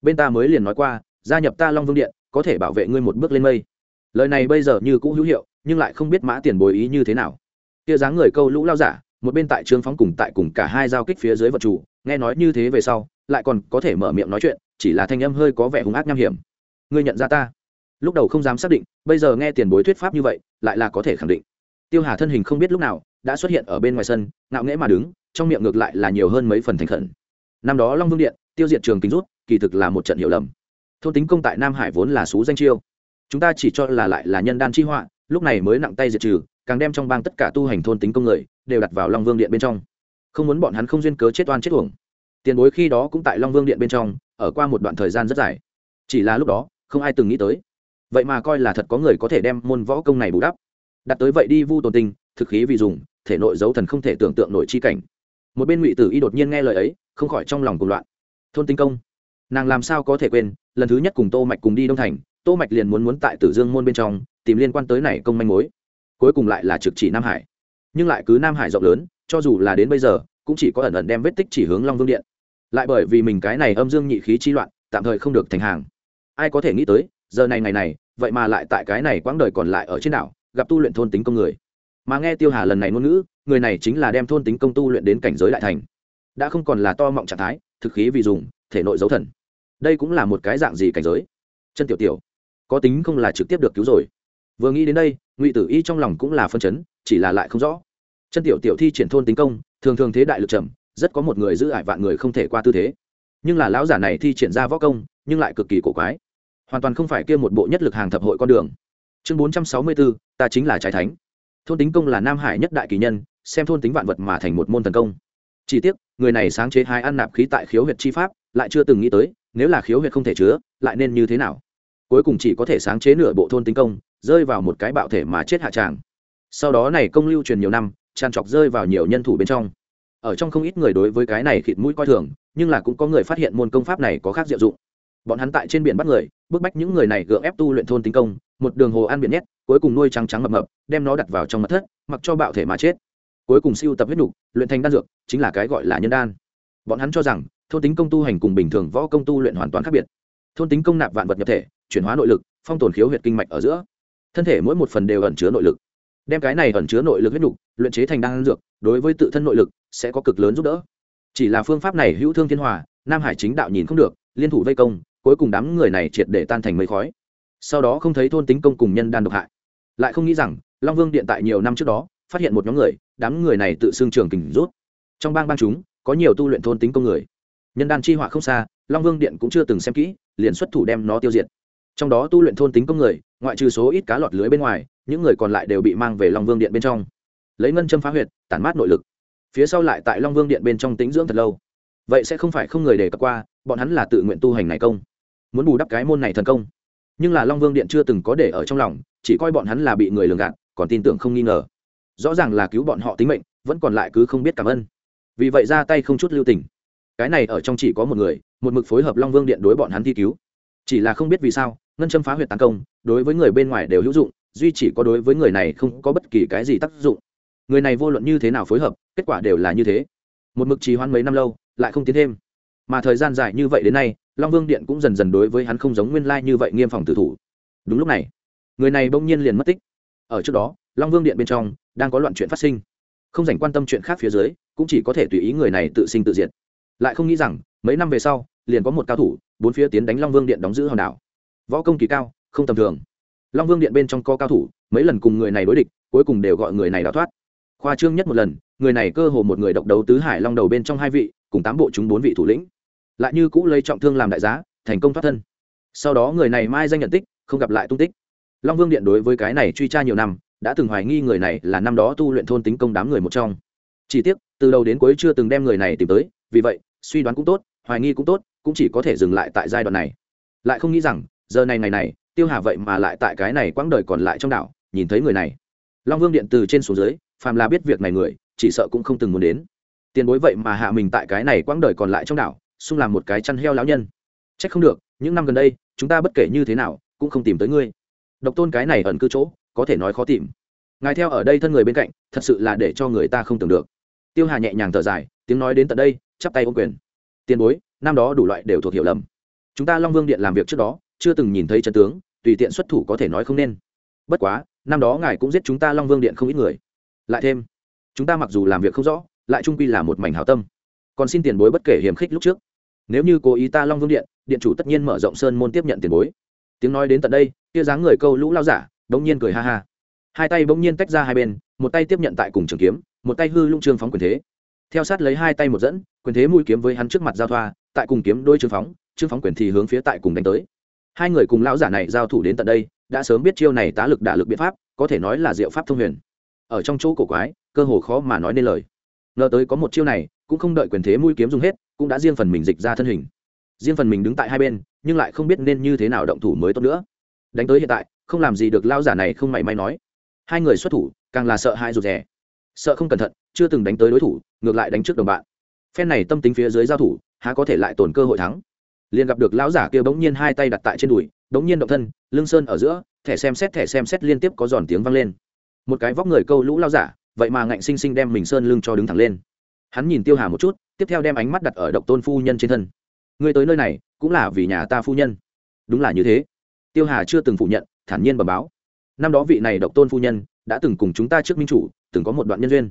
Bên ta mới liền nói qua, gia nhập ta long vương điện, có thể bảo vệ ngươi một bước lên mây. Lời này bây giờ như cũng hữu hiệu, nhưng lại không biết mã tiền bồi ý như thế nào. Kia dáng người câu lũ lao giả, một bên tại trương phóng cùng tại cùng cả hai giao kích phía dưới vật chủ, nghe nói như thế về sau, lại còn có thể mở miệng nói chuyện, chỉ là thanh âm hơi có vẻ hung ác nham hiểm. Ngươi nhận ra ta? Lúc đầu không dám xác định, bây giờ nghe tiền bối thuyết pháp như vậy, lại là có thể khẳng định. Tiêu hà thân hình không biết lúc nào, đã xuất hiện ở bên ngoài sân, ngạo nghễ mà đứng, trong miệng ngược lại là nhiều hơn mấy phần thành khẩn năm đó long vương điện, tiêu diệt trường kính rút, kỳ thực là một trận hiểu lầm. Thôn tính công tại nam hải vốn là xú danh chiêu. Chúng ta chỉ cho là lại là nhân đan chi họa, lúc này mới nặng tay diệt trừ, càng đem trong bang tất cả tu hành thôn tính công người, đều đặt vào long vương điện bên trong. Không muốn bọn hắn không duyên cớ chết oan chết uổng. Tiền bối khi đó cũng tại long vương điện bên trong, ở qua một đoạn thời gian rất dài. Chỉ là lúc đó, không ai từng nghĩ tới. Vậy mà coi là thật có người có thể đem môn võ công này bù đắp. Đặt tới vậy đi vu tồn tinh thực khí vì dùng, thể nội dấu thần không thể tưởng tượng nổi chi cảnh một bên ngụy tử y đột nhiên nghe lời ấy, không khỏi trong lòng cùng loạn. Thôn tinh công, nàng làm sao có thể quên, lần thứ nhất cùng tô mạch cùng đi đông thành, tô mạch liền muốn muốn tại tử dương môn bên trong tìm liên quan tới này công manh mối. Cuối cùng lại là trực chỉ nam hải. Nhưng lại cứ nam hải rộng lớn, cho dù là đến bây giờ, cũng chỉ có ẩn ẩn đem vết tích chỉ hướng long vương điện. Lại bởi vì mình cái này âm dương nhị khí chi loạn, tạm thời không được thành hàng. Ai có thể nghĩ tới, giờ này ngày này, vậy mà lại tại cái này quãng đời còn lại ở trên đảo, gặp tu luyện thôn tính công người. Mà nghe tiêu hà lần này ngôn ngữ người này chính là đem thôn tính công tu luyện đến cảnh giới đại thành. Đã không còn là to mọng trạng thái, thực khí vì dùng, thể nội dấu thần. Đây cũng là một cái dạng gì cảnh giới? Chân tiểu tiểu, có tính không là trực tiếp được cứu rồi. Vừa nghĩ đến đây, ngụy tử y trong lòng cũng là phân chấn, chỉ là lại không rõ. Chân tiểu tiểu thi triển thôn tính công, thường thường thế đại lực trầm, rất có một người giữ ải vạn người không thể qua tư thế. Nhưng là lão giả này thi triển ra võ công, nhưng lại cực kỳ cổ quái. Hoàn toàn không phải kia một bộ nhất lực hàng thập hội con đường. Chương bốn trăm sáu mươi bốn, ta chính là trái thánh. Thôn tính công là nam hải nhất đại kỳ nhân xem thôn tính vạn vật mà thành một môn thần công. Chỉ tiếc, người này sáng chế hai ăn nạp khí tại khiếu huyệt chi pháp, lại chưa từng nghĩ tới, nếu là khiếu huyệt không thể chứa, lại nên như thế nào? Cuối cùng chỉ có thể sáng chế nửa bộ thôn tính công, rơi vào một cái bạo thể mà chết hạ tràng. Sau đó này công lưu truyền nhiều năm, tràn trọc rơi vào nhiều nhân thủ bên trong. Ở trong không ít người đối với cái này khịt mũi coi thường, nhưng là cũng có người phát hiện môn công pháp này có khác diệu dụng. Bọn hắn tại trên biển bắt người, bức bách những người này gượng ép tu luyện thôn tính công, một đường hồ ăn biển nhét, cuối cùng nuôi trắng trắng mập mập, đem nó đặt vào trong mật thất, mặc cho bạo thể mà chết cuối cùng siêu tập huyết nhục, luyện thành đan dược, chính là cái gọi là nhân đan. Bọn hắn cho rằng, thôn tính công tu hành cùng bình thường võ công tu luyện hoàn toàn khác biệt. Thôn tính công nạp vạn vật nhập thể, chuyển hóa nội lực, phong tồn khiếu huyệt kinh mạch ở giữa. Thân thể mỗi một phần đều ẩn chứa nội lực. Đem cái này ẩn chứa nội lực huyết nhục, luyện chế thành đan dược, đối với tự thân nội lực, sẽ có cực lớn giúp đỡ. Chỉ là phương pháp này hữu thương thiên hòa, nam hải chính đạo nhìn không được, liên thủ vây công, cuối cùng đám người này triệt để tan thành mây khói. Sau đó không thấy thôn tính công cùng nhân đan độc hại. Lại không nghĩ rằng, long vương điện tại nhiều năm trước đó phát hiện một nhóm người, đám người này tự xưng trường kình rút. Trong bang bang chúng, có nhiều tu luyện thôn tính công người. Nhân đan chi họa không xa, long vương điện cũng chưa từng xem kỹ, liền xuất thủ đem nó tiêu diệt. Trong đó tu luyện thôn tính công người, ngoại trừ số ít cá lọt lưới bên ngoài, những người còn lại đều bị mang về long vương điện bên trong. Lấy ngân châm phá huyệt, tản mát nội lực. Phía sau lại tại long vương điện bên trong tính dưỡng thật lâu. Vậy sẽ không phải không người đề cập qua, bọn hắn là tự nguyện tu hành này công. Muốn bù đắp cái môn này thần công. Nhưng là long vương điện chưa từng có để ở trong lòng, chỉ coi bọn hắn là bị người lường gạt, còn tin tưởng không nghi ngờ rõ ràng là cứu bọn họ tính mệnh, vẫn còn lại cứ không biết cảm ơn. Vì vậy ra tay không chút lưu tình. Cái này ở trong chỉ có một người, một mực phối hợp long vương điện đối bọn hắn thi cứu. Chỉ là không biết vì sao, ngân châm phá huyệt tấn công, đối với người bên ngoài đều hữu dụng, duy chỉ có đối với người này không có bất kỳ cái gì tác dụng. Người này vô luận như thế nào phối hợp, kết quả đều là như thế. Một mực trì hoãn mấy năm lâu, lại không tiến thêm. Mà thời gian dài như vậy đến nay, long vương điện cũng dần dần đối với hắn không giống nguyên lai như vậy nghiêm phòng tử thủ. Đúng lúc này, người này bỗng nhiên liền mất tích. Ở trước đó long vương điện bên trong đang có loạn chuyện phát sinh. Không dành quan tâm chuyện khác phía dưới, cũng chỉ có thể tùy ý người này tự sinh tự diệt. Lại không nghĩ rằng, mấy năm về sau, liền có một cao thủ, bốn phía tiến đánh long vương điện đóng giữ hòn đảo. Võ công kỳ cao, không tầm thường. Long vương điện bên trong có cao thủ, mấy lần cùng người này đối địch, cuối cùng đều gọi người này đào thoát. Khoa trương nhất một lần, người này cơ hồ một người độc đấu tứ hải long đầu bên trong hai vị, cùng tám bộ chúng bốn vị thủ lĩnh. Lại như cũ lấy trọng thương làm đại giá, thành công thoát thân. Sau đó người này mai danh nhận tích, không gặp lại tung tích. Long vương điện đối với cái này truy tra nhiều năm đã từng hoài nghi người này là năm đó tu luyện thôn tính công đám người một trong. Chỉ tiếc, từ đầu đến cuối chưa từng đem người này tìm tới, vì vậy, suy đoán cũng tốt, hoài nghi cũng tốt, cũng chỉ có thể dừng lại tại giai đoạn này. Lại không nghĩ rằng, giờ này ngày này, tiêu hà vậy mà lại tại cái này quãng đời còn lại trong đảo, nhìn thấy người này. Long vương điện từ trên xuống dưới, phàm là biết việc này người, chỉ sợ cũng không từng muốn đến. Tiền bối vậy mà hạ mình tại cái này quãng đời còn lại trong đảo, xung làm một cái chăn heo lão nhân. C h ắ c không được, những năm gần đây, chúng ta bất kể như thế nào, cũng không tìm tới ngươi. Độc tôn cái này ẩn cư chỗ có thể nói khó tìm. Ngài theo ở đây thân người bên cạnh, thật sự là để cho người ta không tưởng được. Tiêu hà nhẹ nhàng thở dài, tiếng nói đến tận đây, chắp tay ô quyền. Tiền bối, năm đó đủ loại đều thuộc hiểu lầm. Chúng ta long vương điện làm việc trước đó, chưa từng nhìn thấy trần tướng, tùy tiện xuất thủ có thể nói không nên. Bất quá, năm đó ngài cũng giết chúng ta long vương điện không ít người. Lại thêm, chúng ta mặc dù làm việc không rõ, lại trung quy là một mảnh hảo tâm. Còn xin tiền bối bất kể hiềm khích lúc trước. Nếu như cố ý ta long vương điện điện chủ tất nhiên mở rộng sơn môn tiếp nhận tiền bối. Tiếng nói đến tận đây, kia dáng người câu lũ lao giả bỗng nhiên cười ha ha. Hai tay bỗng nhiên tách ra hai bên, một tay tiếp nhận tại cùng trường kiếm, một tay hư lung trương phóng quyền thế. Theo sát lấy hai tay một dẫn, quyền thế mũi kiếm với hắn trước mặt giao thoa, tại cùng kiếm đôi trương phóng trương phóng quyền thì hướng phía tại cùng đánh tới. Hai người cùng lão giả này giao thủ đến tận đây, đã sớm biết chiêu này tá lực đả lực biện pháp, có thể nói là diệu pháp thông huyền. Ở trong chỗ cổ quái, cơ hồ khó mà nói nên lời. Ngờ tới có một chiêu này, cũng không đợi quyền thế mũi kiếm dùng hết, cũng đã riêng phần mình dịch ra thân hình. Riêng phần mình đứng tại hai bên, nhưng lại không biết nên như thế nào động thủ mới tốt nữa đánh tới hiện tại, không làm gì được lao giả này không mảy may nói. Hai người xuất thủ, càng là sợ hai rụt rè. Sợ không cẩn thận, chưa từng đánh tới đối thủ, ngược lại đánh trước đồng bạn. Phen này tâm tính phía dưới giao thủ, há có thể lại tổn cơ hội thắng. Liền gặp được lão giả kia bỗng nhiên hai tay đặt tại trên đùi, bỗng nhiên động thân, lưng sơn ở giữa, thẻ xem xét, thẻ xem xét liên tiếp có giòn tiếng vang lên. Một cái vóc người câu lũ lao giả, vậy mà ngạnh sinh sinh đem mình sơn lưng cho đứng thẳng lên. Hắn nhìn tiêu hà một chút, tiếp theo đem ánh mắt đặt ở độc tôn phu nhân trên thân. Người tới nơi này, cũng là vì nhà ta phu nhân. Đúng là như thế tiêu hà chưa từng phủ nhận, thản nhiên bẩm báo. Năm đó vị này độc tôn phu nhân đã từng cùng chúng ta trước minh chủ, từng có một đoạn nhân duyên.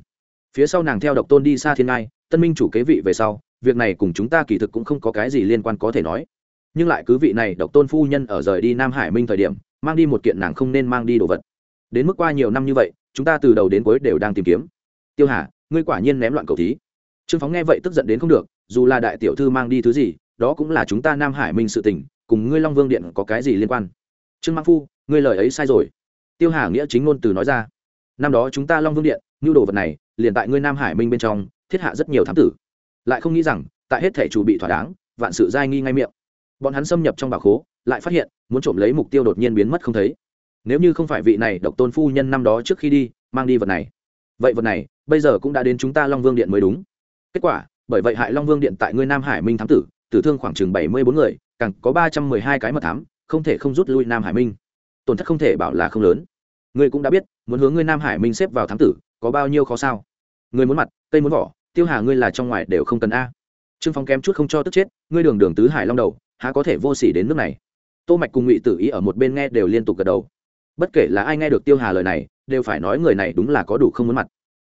Phía sau nàng theo độc tôn đi xa thiên ngai, tân minh chủ kế vị về sau, việc này cùng chúng ta kỳ thực cũng không có cái gì liên quan có thể nói. Nhưng lại cứ vị này độc tôn phu nhân ở rời đi nam hải minh thời điểm, mang đi một kiện nàng không nên mang đi đồ vật. Đến mức qua nhiều năm như vậy, chúng ta từ đầu đến cuối đều đang tìm kiếm. Tiêu hà, ngươi quả nhiên ném loạn cầu thí. Trương phóng nghe vậy tức giận đến không được, dù là đại tiểu thư mang đi thứ gì, đó cũng là chúng ta nam hải minh sự tình cùng ngươi long vương điện có cái gì liên quan? Trương Mãn phu, ngươi lời ấy sai rồi. Tiêu hà nghĩa chính ngôn từ nói ra. Năm đó chúng ta long vương điện, nhu đồ vật này, liền tại ngươi nam hải minh bên trong, thiết hạ rất nhiều thám tử. Lại không nghĩ rằng, tại hết thể chủ bị thỏa đáng, vạn sự giai nghi ngay miệng. Bọn hắn xâm nhập trong bà khố, lại phát hiện, muốn trộm lấy mục tiêu đột nhiên biến mất không thấy. Nếu như không phải vị này độc tôn phu nhân năm đó trước khi đi, mang đi vật này. Vậy vật này, bây giờ cũng đã đến chúng ta long vương điện mới đúng. Kết quả, bởi vậy hại long vương điện tại ngươi nam hải minh thám tử tử thương khoảng chừng bảy mươi bốn người càng có ba trăm mười hai cái mật thám, không thể không rút lui nam hải minh. Tổn thất không thể bảo là không lớn. Ngươi cũng đã biết, muốn hướng ngươi nam hải minh xếp vào thám tử, có bao nhiêu khó sao? Ngươi muốn mặt, cây muốn vỏ, tiêu hà ngươi là trong ngoài đều không cần a. Trương phong kém chút không cho tức chết, ngươi đường đường tứ hải long đầu, há có thể vô s ỉ đến nước này? Tô mạch cùng ngụy tử ý ở một bên nghe đều liên tục gật đầu. Bất kể là ai nghe được tiêu hà lời này, đều phải nói người này đúng là có đủ không muốn mặt.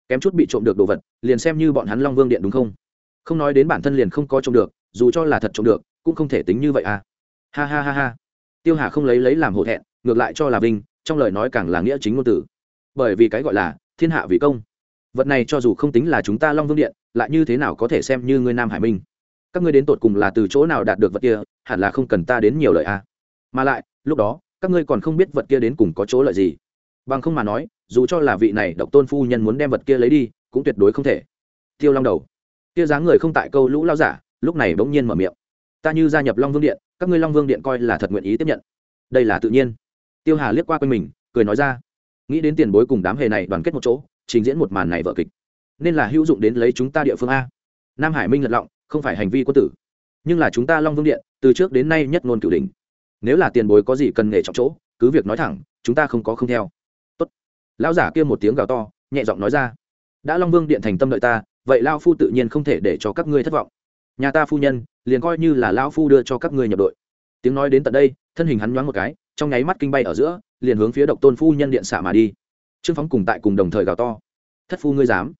Kém chút bị trộm được đồ vật, liền xem như bọn hắn long vương điện đúng không? Không nói đến bản thân liền không có trộm được, dù cho là thật trộm được cũng không thể tính như vậy à. Ha ha ha ha. Tiêu hà không lấy lấy làm hổ thẹn, ngược lại cho là vinh, trong lời nói càng là nghĩa chính ngôn từ. Bởi vì cái gọi là thiên hạ vì công. Vật này cho dù không tính là chúng ta long vương điện, lại như thế nào có thể xem như ngươi nam hải minh? Các ngươi đến tột cùng là từ chỗ nào đạt được vật kia, hẳn là không cần ta đến nhiều lời a à. mà lại, lúc đó, các ngươi còn không biết vật kia đến cùng có chỗ lợi gì. Bằng không mà nói, dù cho là vị này độc tôn phu nhân muốn đem vật kia lấy đi, cũng tuyệt đối không thể. Tiêu long đầu. Kia dáng người không tại câu lũ lao giả, lúc này bỗng nhiên mở miệng ta như gia nhập long vương điện, các ngươi long vương điện coi là thật nguyện ý tiếp nhận. Đây là tự nhiên. Tiêu hà liếc qua quanh mình, cười nói ra. Nghĩ đến tiền bối cùng đám hề này đoàn kết một chỗ, trình diễn một màn này vở kịch. Nên là hữu dụng đến lấy chúng ta địa phương a. Nam hải minh lật lọng, không phải hành vi quân tử. Nhưng là chúng ta long vương điện, từ trước đến nay nhất ngôn cửu đình nếu là tiền bối có gì cần nghề trọng chỗ, cứ việc nói thẳng, chúng ta không có không theo. Tốt. lão giả kia một tiếng gào to, nhẹ giọng nói ra. Đã long vương điện thành tâm đợi ta, vậy lao phu tự nhiên không thể để cho các ngươi thất vọng nhà ta phu nhân, liền coi như là lão phu đưa cho các ngươi nhập đội. Tiếng nói đến tận đây, thân hình hắn nhoáng một cái, trong nháy mắt kinh bay ở giữa, liền hướng phía độc tôn phu nhân điện xạ mà đi. Trương phóng cùng tại cùng đồng thời gào to. Thất phu ngươi dám?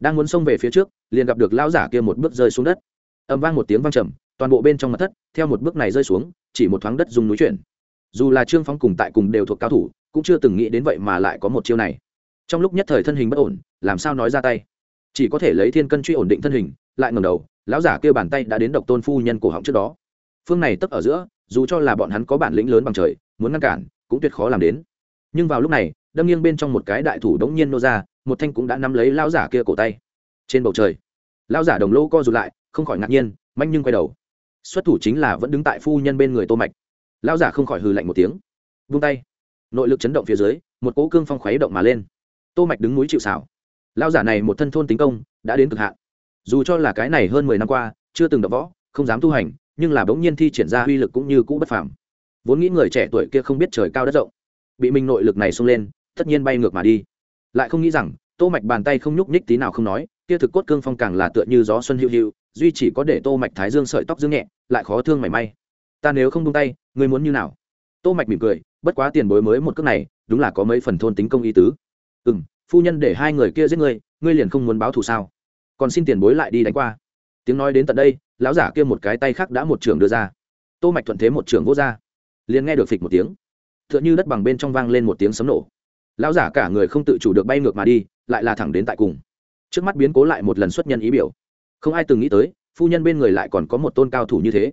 Đang muốn xông về phía trước, liền gặp được lão giả kia một bước rơi xuống đất. Ầm vang một tiếng vang trầm, toàn bộ bên trong mặt thất, theo một bước này rơi xuống, chỉ một thoáng đất dùng núi chuyển. Dù là trương phóng cùng tại cùng đều thuộc cao thủ, cũng chưa từng nghĩ đến vậy mà lại có một chiêu này. Trong lúc nhất thời thân hình bất ổn, làm sao nói ra tay? Chỉ có thể lấy thiên cân truy ổn định thân hình lại ngầm đầu, lão giả kêu bàn tay đã đến độc tôn phu nhân cổ họng trước đó. Phương này tấp ở giữa, dù cho là bọn hắn có bản lĩnh lớn bằng trời, muốn ngăn cản, cũng tuyệt khó làm đến. Nhưng vào lúc này, đâm nghiêng bên trong một cái đại thủ đống nhiên nô ra, một thanh cũng đã nắm lấy lão giả kia cổ tay. Trên bầu trời, lão giả đồng lô co rụt lại, không khỏi ngạc nhiên, manh nhưng quay đầu. Xuất thủ chính là vẫn đứng tại phu nhân bên người tô mạch. Lão giả không khỏi hừ lạnh một tiếng. Vung tay. Nội lực chấn động phía dưới, một cỗ cương phong khuấy động mà lên. Tô mạch đứng núi chịu xảo lão giả này một thân thôn tính công, đã đến cực hạn dù cho là cái này hơn mười năm qua, chưa từng đập võ, không dám tu hành, nhưng là bỗng nhiên thi triển ra uy lực cũng như cũ bất phàm. Vốn nghĩ người trẻ tuổi kia không biết trời cao đất rộng, bị mình nội lực này xông lên, tất nhiên bay ngược mà đi. Lại không nghĩ rằng, tô mạch bàn tay không nhúc nhích tí nào không nói, kia thực cốt cương phong càng là tựa như gió xuân hữu hữu duy chỉ có để tô mạch thái dương sợi tóc dương nhẹ, lại khó thương mảy may. Ta nếu không buông tay, ngươi muốn như nào? Tô mạch mỉm cười, bất quá tiền bối mới một cước này, đúng là có mấy phần thôn tính công y tứ. Ừm, phu nhân để hai người kia giết ngươi ngươi liền không muốn báo thù sao? Còn xin tiền bối lại đi đánh qua. Tiếng nói đến tận đây, lão giả kia một cái tay khác đã một trường đưa ra. Tô mạch thuận thế một trường vô ra. Liền nghe được phịch một tiếng. Tựa như đất bằng bên trong vang lên một tiếng sấm nổ. Lão giả cả người không tự chủ được bay ngược mà đi, lại là thẳng đến tại cùng. Trước mắt biến cố lại một lần xuất nhân ý biểu. Không ai từng nghĩ tới, phu nhân bên người lại còn có một tôn cao thủ như thế.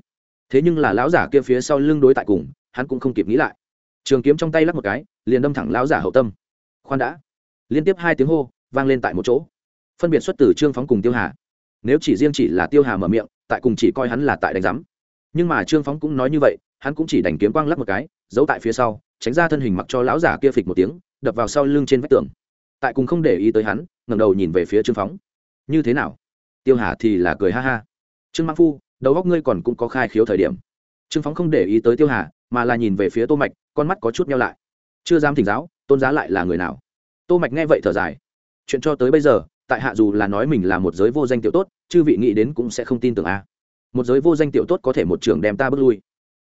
Thế nhưng là lão giả kia phía sau lưng đối tại cùng, hắn cũng không kịp nghĩ lại. Trường kiếm trong tay lắc một cái, liền đâm thẳng lão giả hậu tâm. Khoan đã. Liên tiếp hai tiếng hô, vang lên tại một chỗ phân biệt xuất từ trương phóng cùng tiêu hà. Nếu chỉ riêng chỉ là tiêu hà mở miệng, tại cùng chỉ coi hắn là tại đánh giám. Nhưng mà trương phóng cũng nói như vậy, hắn cũng chỉ đành kiếm quang lắc một cái, giấu tại phía sau, tránh ra thân hình mặc cho lão giả kia phịch một tiếng, đập vào sau lưng trên vách tường. Tại cùng không để ý tới hắn, ngẩng đầu nhìn về phía trương phóng. Như thế nào? Tiêu hà thì là cười ha ha. Trương mãng phu, đầu góc ngươi còn cũng có khai khiếu thời điểm. Trương phóng không để ý tới tiêu hà, mà là nhìn về phía tô mạch, con mắt có chút nhau lại. Chưa dám thỉnh giáo, tôn giá lại là người nào? Tô mạch nghe vậy thở dài. Chuyện cho tới bây giờ tại hạ dù là nói mình là một giới vô danh tiểu tốt, chư vị nghĩ đến cũng sẽ không tin tưởng a. Một giới vô danh tiểu tốt có thể một trưởng đem ta bước lui.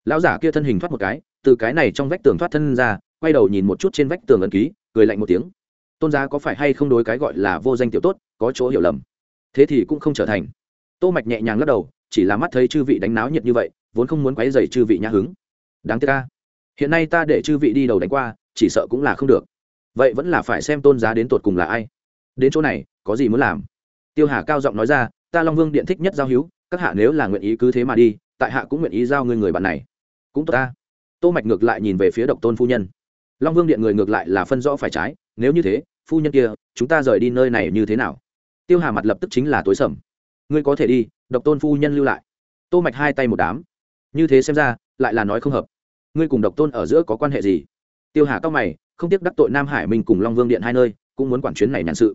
Lão giả kia thân hình thoát một cái, từ cái này trong vách tường thoát thân ra, quay đầu nhìn một chút trên vách tường ẩn ký, cười lạnh một tiếng. Tôn giá có phải hay không đối cái gọi là vô danh tiểu tốt, có chỗ hiểu lầm? Thế thì cũng không trở thành. Tô mạch nhẹ nhàng lắc đầu, chỉ là mắt thấy chư vị đánh náo nhiệt như vậy, vốn không muốn quấy rầy chư vị nhã hứng. Đáng tiếc ca hiện nay ta để chư vị đi đầu đánh qua, chỉ sợ cũng là không được. Vậy vẫn là phải xem tôn giá đến tột cùng là ai. Đến chỗ này có gì muốn làm? Tiêu hà cao giọng nói ra, ta long vương điện thích nhất giao hữu, các hạ nếu là nguyện ý cứ thế mà đi, tại hạ cũng nguyện ý giao ngươi người bạn này. Cũng tốt ta. Tô mạch ngược lại nhìn về phía độc tôn phu nhân. Long vương điện người ngược lại là phân rõ phải trái, nếu như thế, phu nhân kia, chúng ta rời đi nơi này như thế nào? Tiêu hà mặt lập tức chính là tối sầm. Ngươi có thể đi, độc tôn phu nhân lưu lại. Tô mạch hai tay một đám. Như thế xem ra, lại là nói không hợp. Ngươi cùng độc tôn ở giữa có quan hệ gì? Tiêu hà cao mày, không tiếc đắc tội nam hải minh cùng long vương điện hai nơi, cũng muốn quản chuyến này nhàn sự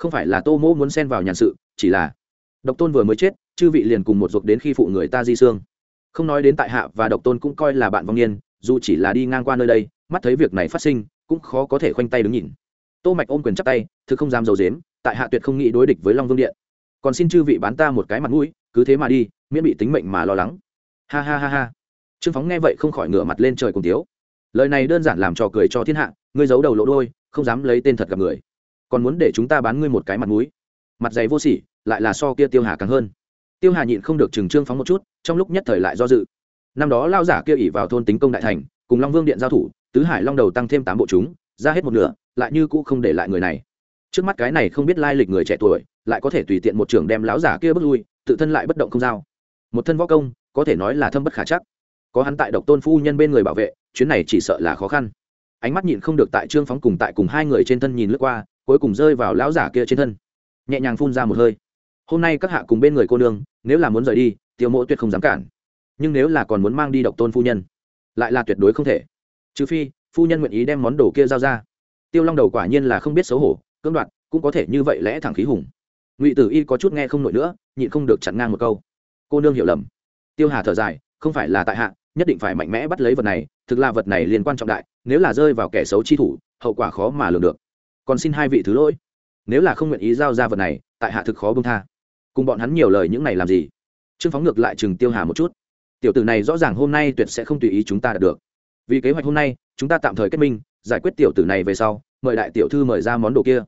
không phải là tô mỗ muốn xen vào nhàn sự, chỉ là độc tôn vừa mới chết, chư vị liền cùng một ruột đến khi phụ người ta di xương. Không nói đến tại hạ và độc tôn cũng coi là bạn vong niên, dù chỉ là đi ngang qua nơi đây, mắt thấy việc này phát sinh, cũng khó có thể khoanh tay đứng nhìn. Tô mạch ôm quyền chắp tay, thực không dám dầu dếm, tại hạ tuyệt không nghĩ đối địch với long vương điện. Còn xin chư vị bán ta một cái mặt mũi, cứ thế mà đi, miễn bị tính mệnh mà lo lắng. Ha ha ha ha. Trương phóng nghe vậy không khỏi ngửa mặt lên trời cùng tiếu. Lời này đơn giản làm trò cười cho thiên hạ, ngươi giấu đầu lộ đôi, không dám lấy tên thật gặp người còn muốn để chúng ta bán ngươi một cái mặt mũi. Mặt dày vô sỉ, lại là so kia tiêu hà càng hơn. Tiêu hà nhịn không được chừng trương phóng một chút, trong lúc nhất thời lại do dự. Năm đó lao giả kia ỉ vào thôn tính công đại thành, cùng long vương điện giao thủ, tứ hải long đầu tăng thêm tám bộ chúng, ra hết một nửa, lại như cũ không để lại người này. Trước mắt cái này không biết lai lịch người trẻ tuổi, lại có thể tùy tiện một trường đem lão giả kia bước lui, tự thân lại bất động không giao. Một thân võ công, có thể nói là thâm bất khả chắc. Có hắn tại độc tôn phu nhân bên người bảo vệ, chuyến này chỉ sợ là khó khăn. Ánh mắt nhịn không được tại trương phóng cùng tại cùng hai người trên thân nhìn lướt qua cuối cùng rơi vào lão giả kia trên thân. Nhẹ nhàng phun ra một hơi. Hôm nay các hạ cùng bên người cô nương, nếu là muốn rời đi tiêu mộ tuyệt không dám cản. Nhưng nếu là còn muốn mang đi độc tôn phu nhân, lại là tuyệt đối không thể. Trừ phi, phu nhân nguyện ý đem món đồ kia giao ra. Tiêu long đầu quả nhiên là không biết xấu hổ, cưỡng đoạt, cũng có thể như vậy lẽ thẳng khí hùng. Ngụy tử y có chút nghe không nổi nữa, nhịn không được chặn ngang một câu. Cô nương hiểu lầm. Tiêu hà thở dài, không phải là tại hạ, nhất định phải mạnh mẽ bắt lấy vật này, thực là vật này liên quan trọng đại, nếu là rơi vào kẻ xấu chi thủ, hậu quả khó mà lường được còn xin hai vị thứ lỗi. Nếu là không nguyện ý giao ra vật này, tại hạ thực khó bông tha. Cùng bọn hắn nhiều lời những này làm gì? Trương phóng ngược lại chừng tiêu hà một chút. Tiểu tử này rõ ràng hôm nay tuyệt sẽ không tùy ý chúng ta đạt được. Vì kế hoạch hôm nay, chúng ta tạm thời kết minh, giải quyết tiểu tử này về sau, mời đại tiểu thư mời ra món đồ kia.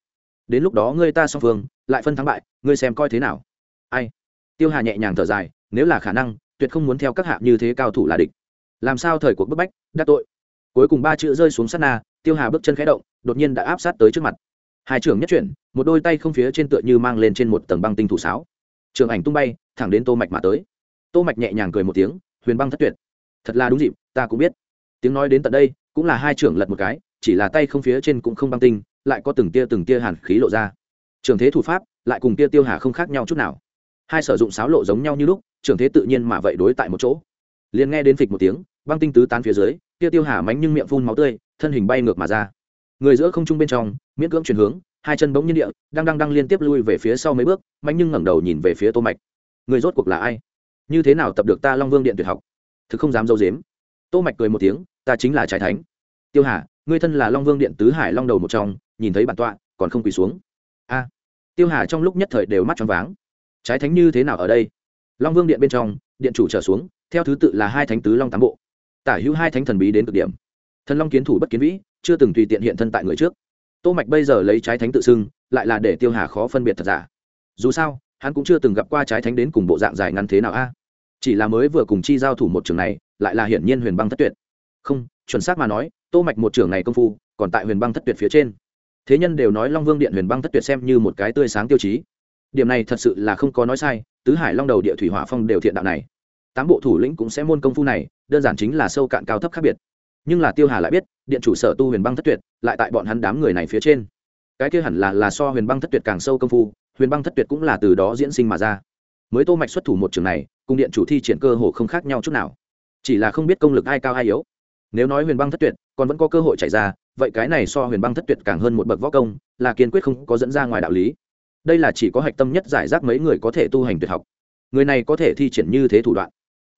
Đến lúc đó ngươi ta song phương, lại phân thắng bại, ngươi xem coi thế nào. Ai? Tiêu hà nhẹ nhàng thở dài, nếu là khả năng, tuyệt không muốn theo các hạ như thế cao thủ là địch. Làm sao thời cuộc bức bách đắc tội cuối cùng ba chữ rơi xuống sát na, tiêu hà bước chân khẽ động, đột nhiên đã áp sát tới trước mặt. Hai trưởng nhất chuyển, một đôi tay không phía trên tựa như mang lên trên một tầng băng tinh thủ sáo. Trường ảnh tung bay, thẳng đến tô mạch mà tới. Tô mạch nhẹ nhàng cười một tiếng, huyền băng thất tuyệt. Thật là đúng dịp, ta cũng biết. Tiếng nói đến tận đây, cũng là hai trưởng lật một cái, chỉ là tay không phía trên cũng không băng tinh, lại có từng tia từng tia hàn khí lộ ra. Trường thế thủ pháp, lại cùng tia tiêu hà không khác nhau chút nào. Hai sử dụng sáo lộ giống nhau như lúc, trường thế tự nhiên mà vậy đối tại một chỗ. Liền nghe đến phịch một tiếng, băng tinh tứ tán phía dưới kia tiêu hà mánh nhưng miệng phun máu tươi, thân hình bay ngược mà ra. Người giữa không trung bên trong, miễn cưỡng chuyển hướng, hai chân bỗng nhiên địa, đang đang đang liên tiếp lui về phía sau mấy bước, mánh nhưng ngẩng đầu nhìn về phía tô mạch. Người rốt cuộc là ai? Như thế nào tập được ta long vương điện tuyệt học? Thực không dám dâu dếm. Tô mạch cười một tiếng, ta chính là trái thánh. Tiêu hà, ngươi thân là long vương điện tứ hải long đầu một trong, nhìn thấy bản tọa, còn không quỳ xuống. A. Tiêu hà trong lúc nhất thời đều mắt tròn váng. Trái thánh như thế nào ở đây? Long vương điện bên trong, điện chủ trở xuống, theo thứ tự là hai thánh tứ long tám bộ tả hữu hai thánh thần bí đến cực điểm. Thần long kiến thủ bất kiến vĩ, chưa từng tùy tiện hiện thân tại người trước. Tô mạch bây giờ lấy trái thánh tự xưng, lại là để tiêu hà khó phân biệt thật giả. Dù sao, hắn cũng chưa từng gặp qua trái thánh đến cùng bộ dạng dài ngắn thế nào a. À? Chỉ là mới vừa cùng chi giao thủ một trường này, lại là hiển nhiên huyền băng thất tuyệt. Không, chuẩn xác mà nói, tô mạch một trường này công phu, còn tại huyền băng thất tuyệt phía trên. Thế nhân đều nói long vương điện huyền băng thất tuyệt xem như một cái tươi sáng tiêu chí. Điểm này thật sự là không có nói sai, tứ hải long đầu địa thủy hỏa phong đều thiện đạo này tám bộ thủ lĩnh cũng sẽ môn công phu này, đơn giản chính là sâu cạn cao thấp khác biệt. Nhưng là tiêu hà lại biết, điện chủ sở tu huyền băng thất tuyệt, lại tại bọn hắn đám người này phía trên. Cái kia hẳn là là so huyền băng thất tuyệt càng sâu công phu, huyền băng thất tuyệt cũng là từ đó diễn sinh mà ra. Mới tô mạch xuất thủ một trường này, cùng điện chủ thi triển cơ hồ không khác nhau chút nào. Chỉ là không biết công lực ai cao ai yếu. Nếu nói huyền băng thất tuyệt, còn vẫn có cơ hội chạy ra, vậy cái này so huyền băng thất tuyệt càng hơn một bậc võ công, là kiên quyết không có dẫn ra ngoài đạo lý. Đây là chỉ có hạch tâm nhất giải rác mấy người có thể tu hành tuyệt học. Người này có thể thi triển như thế thủ đoạn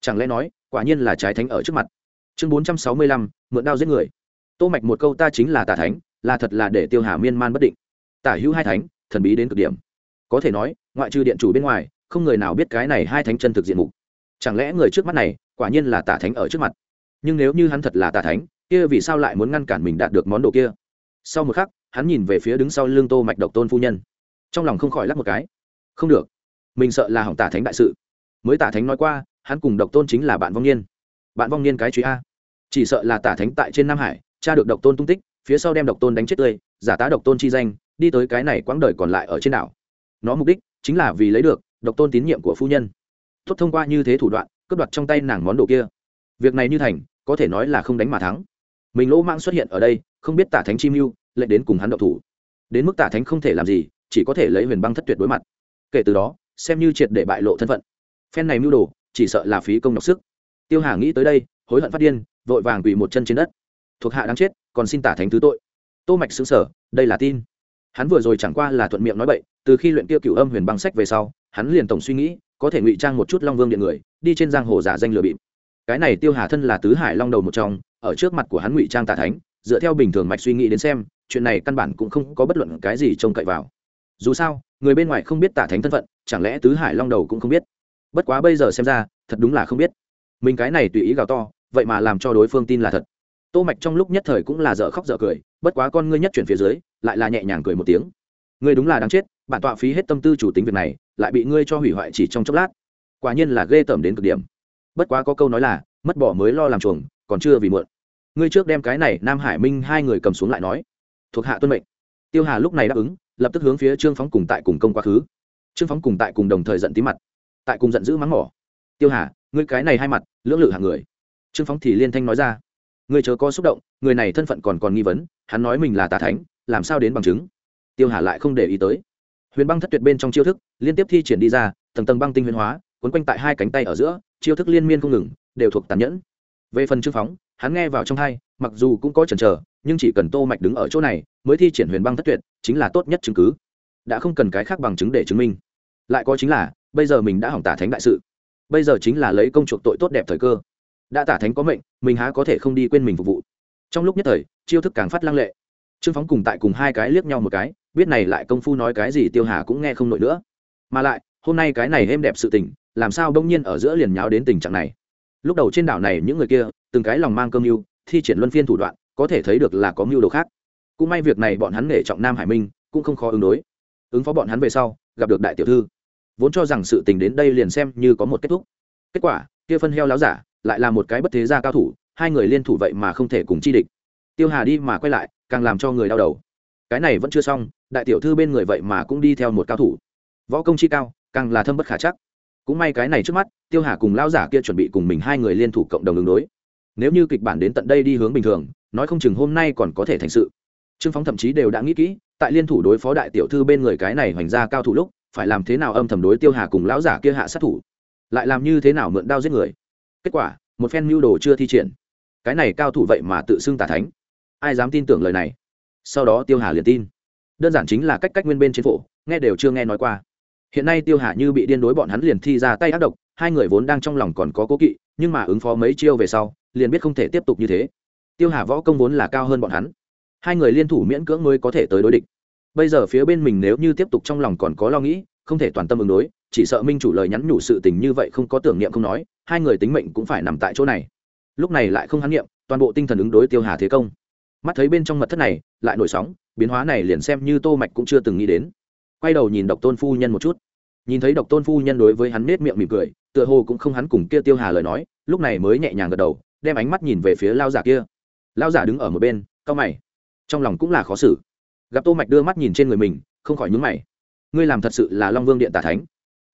chẳng lẽ nói, quả nhiên là trái thánh ở trước mặt. Chương bốn trăm sáu mươi lăm, mượn đao giết người. Tô mạch một câu, ta chính là tả thánh, là thật là để tiêu hà miên man bất định. Tả hữu hai thánh, thần bí đến cực điểm. Có thể nói, ngoại trừ điện chủ bên ngoài, không người nào biết cái này hai thánh chân thực diện mục. Chẳng lẽ người trước mắt này, quả nhiên là tả thánh ở trước mặt? Nhưng nếu như hắn thật là tả thánh, kia vì sao lại muốn ngăn cản mình đạt được món đồ kia? Sau một khắc, hắn nhìn về phía đứng sau lưng tô mạch độc tôn phu nhân. Trong lòng không khỏi lắc một cái. Không được. Mình sợ là hỏng tả thánh đại sự. Mới tả thánh nói qua hắn cùng độc tôn chính là bạn vong niên. Bạn vong niên cái truy a. Chỉ sợ là tả thánh tại trên nam hải, cha được độc tôn tung tích, phía sau đem độc tôn đánh chết tươi, giả tá độc tôn chi danh, đi tới cái này quãng đời còn lại ở trên đảo. Nó mục đích chính là vì lấy được độc tôn tín nhiệm của phu nhân. Tốt thông qua như thế thủ đoạn, cướp đoạt trong tay nàng món đồ kia. Việc này như thành, có thể nói là không đánh mà thắng. Mình lỗ mang xuất hiện ở đây, không biết tả thánh chi mưu lệnh đến cùng hắn độc thủ. Đến mức tả thánh không thể làm gì, chỉ có thể lấy huyền băng thất tuyệt đối mặt. Kể từ đó, xem như triệt để bại lộ thân phận. Phen này mưu đồ chỉ sợ là phí công nhọc sức. Tiêu hà nghĩ tới đây, hối hận phát điên, vội vàng quỳ một chân trên đất. Thuộc hạ đáng chết, còn xin tả thánh thứ tội. Tô mạch xứng sở đây là tin. Hắn vừa rồi chẳng qua là thuận miệng nói bậy, từ khi luyện tiêu cửu âm huyền băng sách về sau, hắn liền tổng suy nghĩ, có thể ngụy trang một chút long vương điện người, đi trên giang hồ giả danh lừa bịp. Cái này tiêu hà thân là tứ hải long đầu một trong, ở trước mặt của hắn ngụy trang Tả thánh, dựa theo bình thường mạch suy nghĩ đến xem, chuyện này căn bản cũng không có bất luận cái gì trông cậy vào. Dù sao, người bên ngoài không biết tả thánh thân phận, chẳng lẽ tứ hải long đầu cũng không biết? Bất quá bây giờ xem ra, thật đúng là không biết. Mình cái này tùy ý gào to, vậy mà làm cho đối phương tin là thật. Tô mạch trong lúc nhất thời cũng là dở khóc dở cười, bất quá con ngươi nhất chuyển phía dưới, lại là nhẹ nhàng cười một tiếng. Ngươi đúng là đáng chết, bản tọa phí hết tâm tư chủ tính việc này, lại bị ngươi cho hủy hoại chỉ trong chốc lát. Quả nhiên là ghê tởm đến cực điểm. Bất quá có câu nói là, mất bỏ mới lo làm chuồng, còn chưa vì muộn. Ngươi trước đem cái này nam hải minh hai người cầm xuống lại nói. Thuộc hạ tuân mệnh. Tiêu hà lúc này đáp ứng, lập tức hướng phía trương phóng cùng tại cùng công quá khứ. Trương phóng cùng tại cùng đồng thời giận tí mặt tại cùng giận dữ mắng mỏ. Tiêu hà, ngươi cái này hai mặt, lưỡng lự hàng người. Trương phóng thì liên thanh nói ra. Ngươi chớ có xúc động, người này thân phận còn còn nghi vấn, hắn nói mình là tà thánh, làm sao đến bằng chứng? Tiêu hà lại không để ý tới. Huyền băng thất tuyệt bên trong chiêu thức, liên tiếp thi triển đi ra, tầng tầng băng tinh huyền hóa quấn quanh tại hai cánh tay ở giữa, chiêu thức liên miên không ngừng, đều thuộc tàn nhẫn. Về phần trương phóng hắn nghe vào trong hai, mặc dù cũng có chần chờ, nhưng chỉ cần tô mạch đứng ở chỗ này, mới thi triển huyền băng thất tuyệt, chính là tốt nhất chứng cứ. Đã không cần cái khác bằng chứng để chứng minh. Lại có chính là bây giờ mình đã hỏng tả thánh đại sự. Bây giờ chính là lấy công chuộc tội tốt đẹp thời cơ. Đã tả thánh có mệnh, mình há có thể không đi quên mình phục vụ. Trong lúc nhất thời, chiêu thức càng phát lăng lệ. Trương phóng cùng tại cùng hai cái liếc nhau một cái, biết này lại công phu nói cái gì tiêu hà cũng nghe không nổi nữa. Mà lại, hôm nay cái này êm đẹp sự tình, làm sao đông nhiên ở giữa liền nháo đến tình trạng này? Lúc đầu trên đảo này những người kia, từng cái lòng mang cơm mưu, thi triển luân phiên thủ đoạn, có thể thấy được là có mưu đồ khác. Cũng may việc này bọn hắn nghề trọng nam hải minh, cũng không khó ứng đối. Ứng phó bọn hắn về sau, gặp được đại tiểu thư vốn cho rằng sự tình đến đây liền xem như có một kết thúc. Kết quả, kia phân heo láo giả lại là một cái bất thế gia cao thủ, hai người liên thủ vậy mà không thể cùng chi địch. Tiêu hà đi mà quay lại, càng làm cho người đau đầu. Cái này vẫn chưa xong, đại tiểu thư bên người vậy mà cũng đi theo một cao thủ. Võ công chi cao, càng là thâm bất khả chắc. Cũng may cái này trước mắt, tiêu hà cùng lao giả kia chuẩn bị cùng mình hai người liên thủ cộng đồng đường đối. Nếu như kịch bản đến tận đây đi hướng bình thường, nói không chừng hôm nay còn có thể thành sự. Trương phóng thậm chí đều đã nghĩ kỹ, tại liên thủ đối phó đại tiểu thư bên người cái này hoành ra cao thủ lúc phải làm thế nào âm thầm đối tiêu hà cùng lão giả kia hạ sát thủ? Lại làm như thế nào mượn đao giết người? Kết quả, một phen mưu đồ chưa thi triển. Cái này cao thủ vậy mà tự xưng tả thánh. Ai dám tin tưởng lời này? Sau đó tiêu hà liền tin. Đơn giản chính là cách cách nguyên bên trên phổ, nghe đều chưa nghe nói qua. Hiện nay tiêu hà như bị điên đối bọn hắn liền thi ra tay ác độc, hai người vốn đang trong lòng còn có cố kỵ, nhưng mà ứng phó mấy chiêu về sau, liền biết không thể tiếp tục như thế. Tiêu hà võ công vốn là cao hơn bọn hắn. Hai người liên thủ miễn cưỡng mới có thể tới đối địch bây giờ phía bên mình nếu như tiếp tục trong lòng còn có lo nghĩ, không thể toàn tâm ứng đối, chỉ sợ minh chủ lời nhắn nhủ sự tình như vậy không có tưởng niệm không nói, hai người tính mệnh cũng phải nằm tại chỗ này. Lúc này lại không hắn niệm, toàn bộ tinh thần ứng đối tiêu hà thế công. Mắt thấy bên trong mật thất này, lại nổi sóng, biến hóa này liền xem như tô mạch cũng chưa từng nghĩ đến. Quay đầu nhìn độc tôn phu nhân một chút. Nhìn thấy độc tôn phu nhân đối với hắn nết miệng mỉm cười, tựa hồ cũng không hắn cùng kia tiêu hà lời nói, lúc này mới nhẹ nhàng gật đầu, đem ánh mắt nhìn về phía lao giả kia. Lao giả đứng ở một bên cao mày. Trong lòng cũng là khó xử gặp tô mạch đưa mắt nhìn trên người mình, không khỏi nhướng mày. Ngươi làm thật sự là long vương điện tả thánh.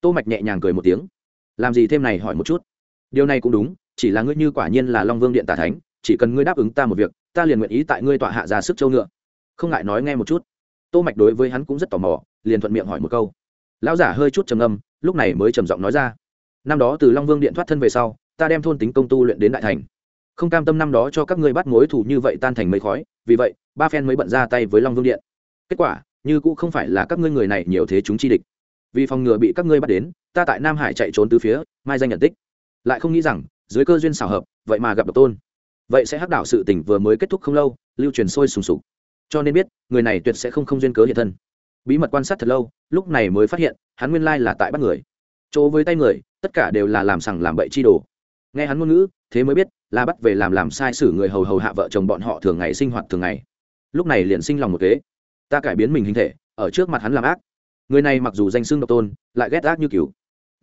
Tô mạch nhẹ nhàng cười một tiếng. Làm gì thêm này hỏi một chút? Điều này cũng đúng, chỉ là ngươi như quả nhiên là long vương điện tả thánh, chỉ cần ngươi đáp ứng ta một việc, ta liền nguyện ý tại ngươi tọa hạ ra sức châu ngựa. Không ngại nói nghe một chút. Tô mạch đối với hắn cũng rất tò mò, liền thuận miệng hỏi một câu. Lão giả hơi chút trầm ngâm, lúc này mới trầm giọng nói ra. Năm đó từ long vương điện thoát thân về sau, ta đem thôn tính công tu luyện đến đại thành. Không cam tâm năm đó cho các ngươi bắt mối thủ như vậy tan thành mây khói, vì vậy, ba phen mới bận ra tay với long vương điện kết quả, như cũng không phải là các ngươi người này nhiều thế chúng chi địch. Vì phòng ngừa bị các ngươi bắt đến, ta tại nam hải chạy trốn từ phía, mai danh nhận tích. Lại không nghĩ rằng, dưới cơ duyên xảo hợp, vậy mà gặp độc tôn. Vậy sẽ hắc đảo sự tình vừa mới kết thúc không lâu, lưu truyền sôi sùng sục. Cho nên biết, người này tuyệt sẽ không không duyên cớ hiện thân. Bí mật quan sát thật lâu, lúc này mới phát hiện, hắn nguyên lai là tại bắt người. Chỗ với tay người, tất cả đều là làm sằng làm bậy chi đồ. Nghe hắn ngôn ngữ, thế mới biết, là bắt về làm làm sai sử người hầu hầu hạ vợ chồng bọn họ thường ngày sinh hoạt thường ngày. Lúc này liền sinh lòng một kế ta cải biến mình hình thể, ở trước mặt hắn làm ác. Người này mặc dù danh xưng độc tôn, lại ghét ác như cứu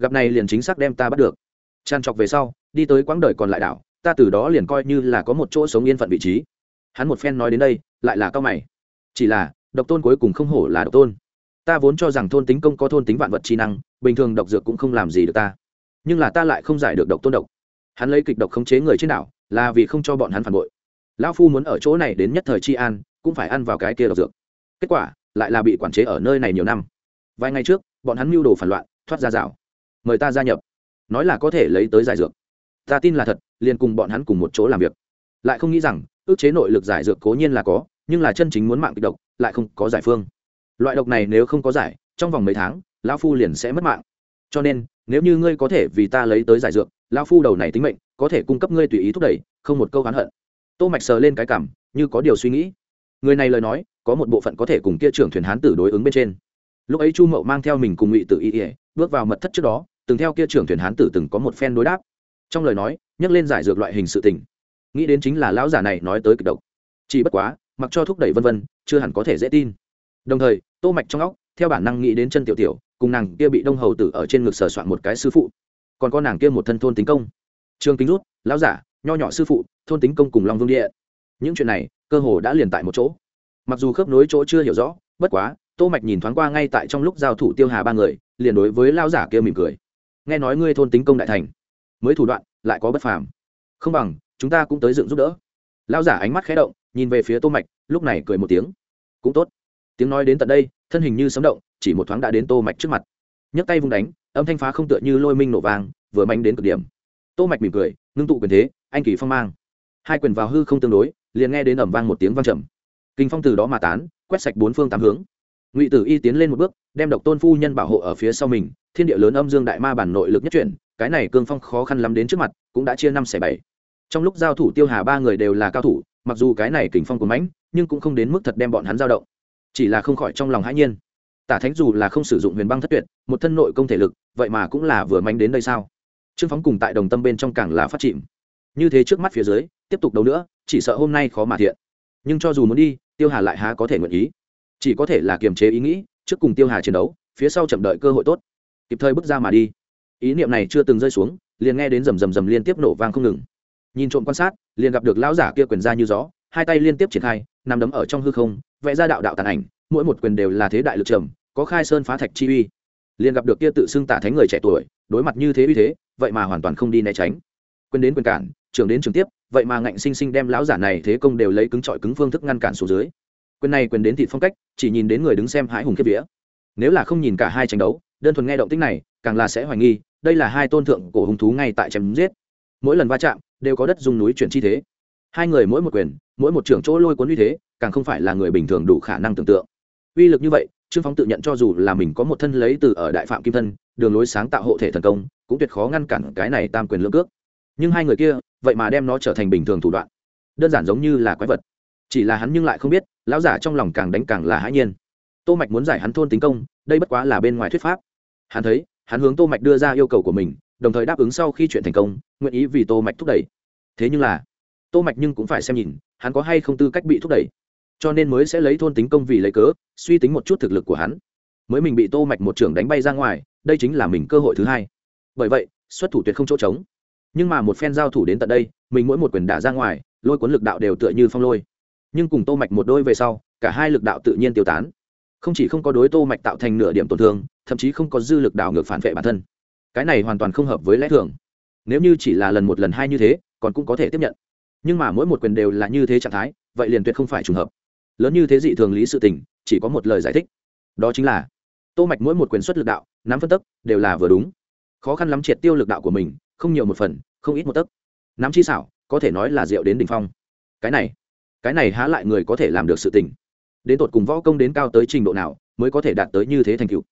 gặp này liền chính xác đem ta bắt được. Tràn trọc về sau, đi tới quãng đời còn lại đảo, ta từ đó liền coi như là có một chỗ sống yên phận vị trí. Hắn một phen nói đến đây, lại là cao mày. Chỉ là, độc tôn cuối cùng không hổ là độc tôn. Ta vốn cho rằng thôn tính công có thôn tính vạn vật trí năng, bình thường độc dược cũng không làm gì được ta. Nhưng là ta lại không giải được độc tôn độc. Hắn lấy kịch độc khống chế người trên đảo, là vì không cho bọn hắn phản bội. Lão phu muốn ở chỗ này đến nhất thời tri an, cũng phải ăn vào cái kia độc dược kết quả, lại là bị quản chế ở nơi này nhiều năm. Vài ngày trước, bọn hắn mưu đồ phản loạn, thoát ra rào. Mời ta gia nhập. Nói là có thể lấy tới giải dược. Ta tin là thật, liền cùng bọn hắn cùng một chỗ làm việc. Lại không nghĩ rằng, ước chế nội lực giải dược cố nhiên là có, nhưng là chân chính muốn mạng kịch độc, lại không có giải phương. Loại độc này nếu không có giải, trong vòng mấy tháng, lão phu liền sẽ mất mạng. Cho nên, nếu như ngươi có thể vì ta lấy tới giải dược, lão phu đầu này tính mệnh, có thể cung cấp ngươi tùy ý thúc đẩy, không một câu oán hận. Tô mạch sờ lên cái cảm, như có điều suy nghĩ người này lời nói, có một bộ phận có thể cùng kia trưởng thuyền hán tử đối ứng bên trên. Lúc ấy chu mậu mang theo mình cùng ngụy tử y ỉa bước vào mật thất trước đó, từng theo kia trưởng thuyền hán tử từng có một phen đối đáp. Trong lời nói, nhắc lên giải dược loại hình sự tình. Nghĩ đến chính là lão giả này nói tới kịch độc. Chỉ bất quá, mặc cho thúc đẩy vân vân, chưa hẳn có thể dễ tin. Đồng thời, tô mạch trong óc, theo bản năng nghĩ đến chân tiểu tiểu, cùng nàng kia bị đông hầu tử ở trên ngực sờ soạn một cái sư phụ. Còn có nàng kia một thân thôn tính công. Trương kính rút, lão giả, nho nhỏ sư phụ, thôn tính công cùng long vương địa. Những chuyện này cơ hồ đã liền tại một chỗ. Mặc dù khớp nối chỗ chưa hiểu rõ, bất quá, tô mạch nhìn thoáng qua ngay tại trong lúc giao thủ tiêu hà ba người, liền đối với lão giả kia mỉm cười. Nghe nói ngươi thôn tính công đại thành, mới thủ đoạn, lại có bất phàm. Không bằng, chúng ta cũng tới dựng giúp đỡ. Lão giả ánh mắt khẽ động, nhìn về phía tô mạch, lúc này cười một tiếng. Cũng tốt. Tiếng nói đến tận đây, thân hình như sấm động, chỉ một thoáng đã đến tô mạch trước mặt. Nhấc tay vung đánh, âm thanh phá không tựa như lôi minh nổ vang, vừa manh đến cực điểm. Tô mạch mỉm cười, ngưng tụ quyền thế, anh kỳ phong mang. Hai quyền vào hư không tương đối liền nghe đến ầm vang một tiếng vang trầm. Kinh phong từ đó mà tán, quét sạch bốn phương tám hướng. Ngụy tử y tiến lên một bước, đem độc tôn phu nhân bảo hộ ở phía sau mình, thiên địa lớn âm dương đại ma bản nội lực nhất chuyển, cái này cương phong khó khăn lắm đến trước mặt, cũng đã chia năm xẻ bảy. Trong lúc giao thủ tiêu hà ba người đều là cao thủ, mặc dù cái này kình phong của mãnh, nhưng cũng không đến mức thật đem bọn hắn giao động. Chỉ là không khỏi trong lòng hãi nhiên. Tả thánh dù là không sử dụng huyền băng thất tuyệt, một thân nội công thể lực, vậy mà cũng là vừa manh đến đây sao? Trương phóng cùng tại đồng tâm bên trong càng là phát chìm. Như thế trước mắt phía dưới, tiếp tục đấu nữa chỉ sợ hôm nay khó mà thiện. Nhưng cho dù muốn đi, tiêu hà lại há có thể nguyện ý. Chỉ có thể là kiềm chế ý nghĩ, trước cùng tiêu hà chiến đấu, phía sau chậm đợi cơ hội tốt. Kịp thời bước ra mà đi. Ý niệm này chưa từng rơi xuống, liền nghe đến rầm rầm rầm liên tiếp nổ vang không ngừng. Nhìn trộm quan sát, liền gặp được lão giả kia quyền ra như gió, hai tay liên tiếp triển khai, nằm đấm ở trong hư không, vẽ ra đạo đạo tàn ảnh, mỗi một quyền đều là thế đại lực trầm, có khai sơn phá thạch chi uy. Liền gặp được kia tự xưng tả thánh người trẻ tuổi, đối mặt như thế uy thế, vậy mà hoàn toàn không đi né tránh. Quyền đến quyền cản trưởng đến trường tiếp, vậy mà ngạnh sinh sinh đem lão giả này thế công đều lấy cứng trọi cứng phương thức ngăn cản xuống dưới. Quyền này quyền đến thịt phong cách, chỉ nhìn đến người đứng xem hãi hùng kiếp vía. Nếu là không nhìn cả hai tranh đấu, đơn thuần nghe động tích này, càng là sẽ hoài nghi, đây là hai tôn thượng cổ hùng thú ngay tại chém giết. Mỗi lần va chạm, đều có đất dùng núi chuyển chi thế. Hai người mỗi một quyền, mỗi một trưởng chỗ lôi cuốn uy thế, càng không phải là người bình thường đủ khả năng tưởng tượng. Uy lực như vậy, trương phóng tự nhận cho dù là mình có một thân lấy từ ở đại phạm kim thân, đường lối sáng tạo hộ thể thần công, cũng tuyệt khó ngăn cản cái này tam quyền lưỡng cước nhưng hai người kia, vậy mà đem nó trở thành bình thường thủ đoạn. Đơn giản giống như là quái vật. Chỉ là hắn nhưng lại không biết, lão giả trong lòng càng đánh càng là hãi nhiên. Tô mạch muốn giải hắn thôn tính công, đây bất quá là bên ngoài thuyết pháp. Hắn thấy, hắn hướng tô mạch đưa ra yêu cầu của mình, đồng thời đáp ứng sau khi chuyện thành công, nguyện ý vì tô mạch thúc đẩy. Thế nhưng là, tô mạch nhưng cũng phải xem nhìn, hắn có hay không tư cách bị thúc đẩy. Cho nên mới sẽ lấy thôn tính công vì lấy cớ, suy tính một chút thực lực của hắn. Mới mình bị tô mạch một trưởng đánh bay ra ngoài, đây chính là mình cơ hội thứ hai. Bởi vậy, xuất thủ tuyệt không chỗ trống nhưng mà một phen giao thủ đến tận đây, mình mỗi một quyền đả ra ngoài, lôi cuốn lực đạo đều tựa như phong lôi. Nhưng cùng tô mạch một đôi về sau, cả hai lực đạo tự nhiên tiêu tán. Không chỉ không có đối tô mạch tạo thành nửa điểm tổn thương, thậm chí không có dư lực đảo ngược phản vệ bản thân. Cái này hoàn toàn không hợp với lẽ thường. Nếu như chỉ là lần một lần hai như thế, còn cũng có thể tiếp nhận. Nhưng mà mỗi một quyền đều là như thế trạng thái, vậy liền tuyệt không phải trùng hợp. Lớn như thế dị thường lý sự tình, chỉ có một lời giải thích. Đó chính là, tô mạch mỗi một quyền xuất lực đạo, nắm phân tức, đều là vừa đúng. Khó khăn lắm triệt tiêu lực đạo của mình không nhiều một phần, không ít một tấc. Nắm chi xảo, có thể nói là rượu đến đỉnh phong. Cái này cái này há lại người có thể làm được sự tình. Đến tột cùng võ công đến cao tới trình độ nào, mới có thể đạt tới như thế thành cựu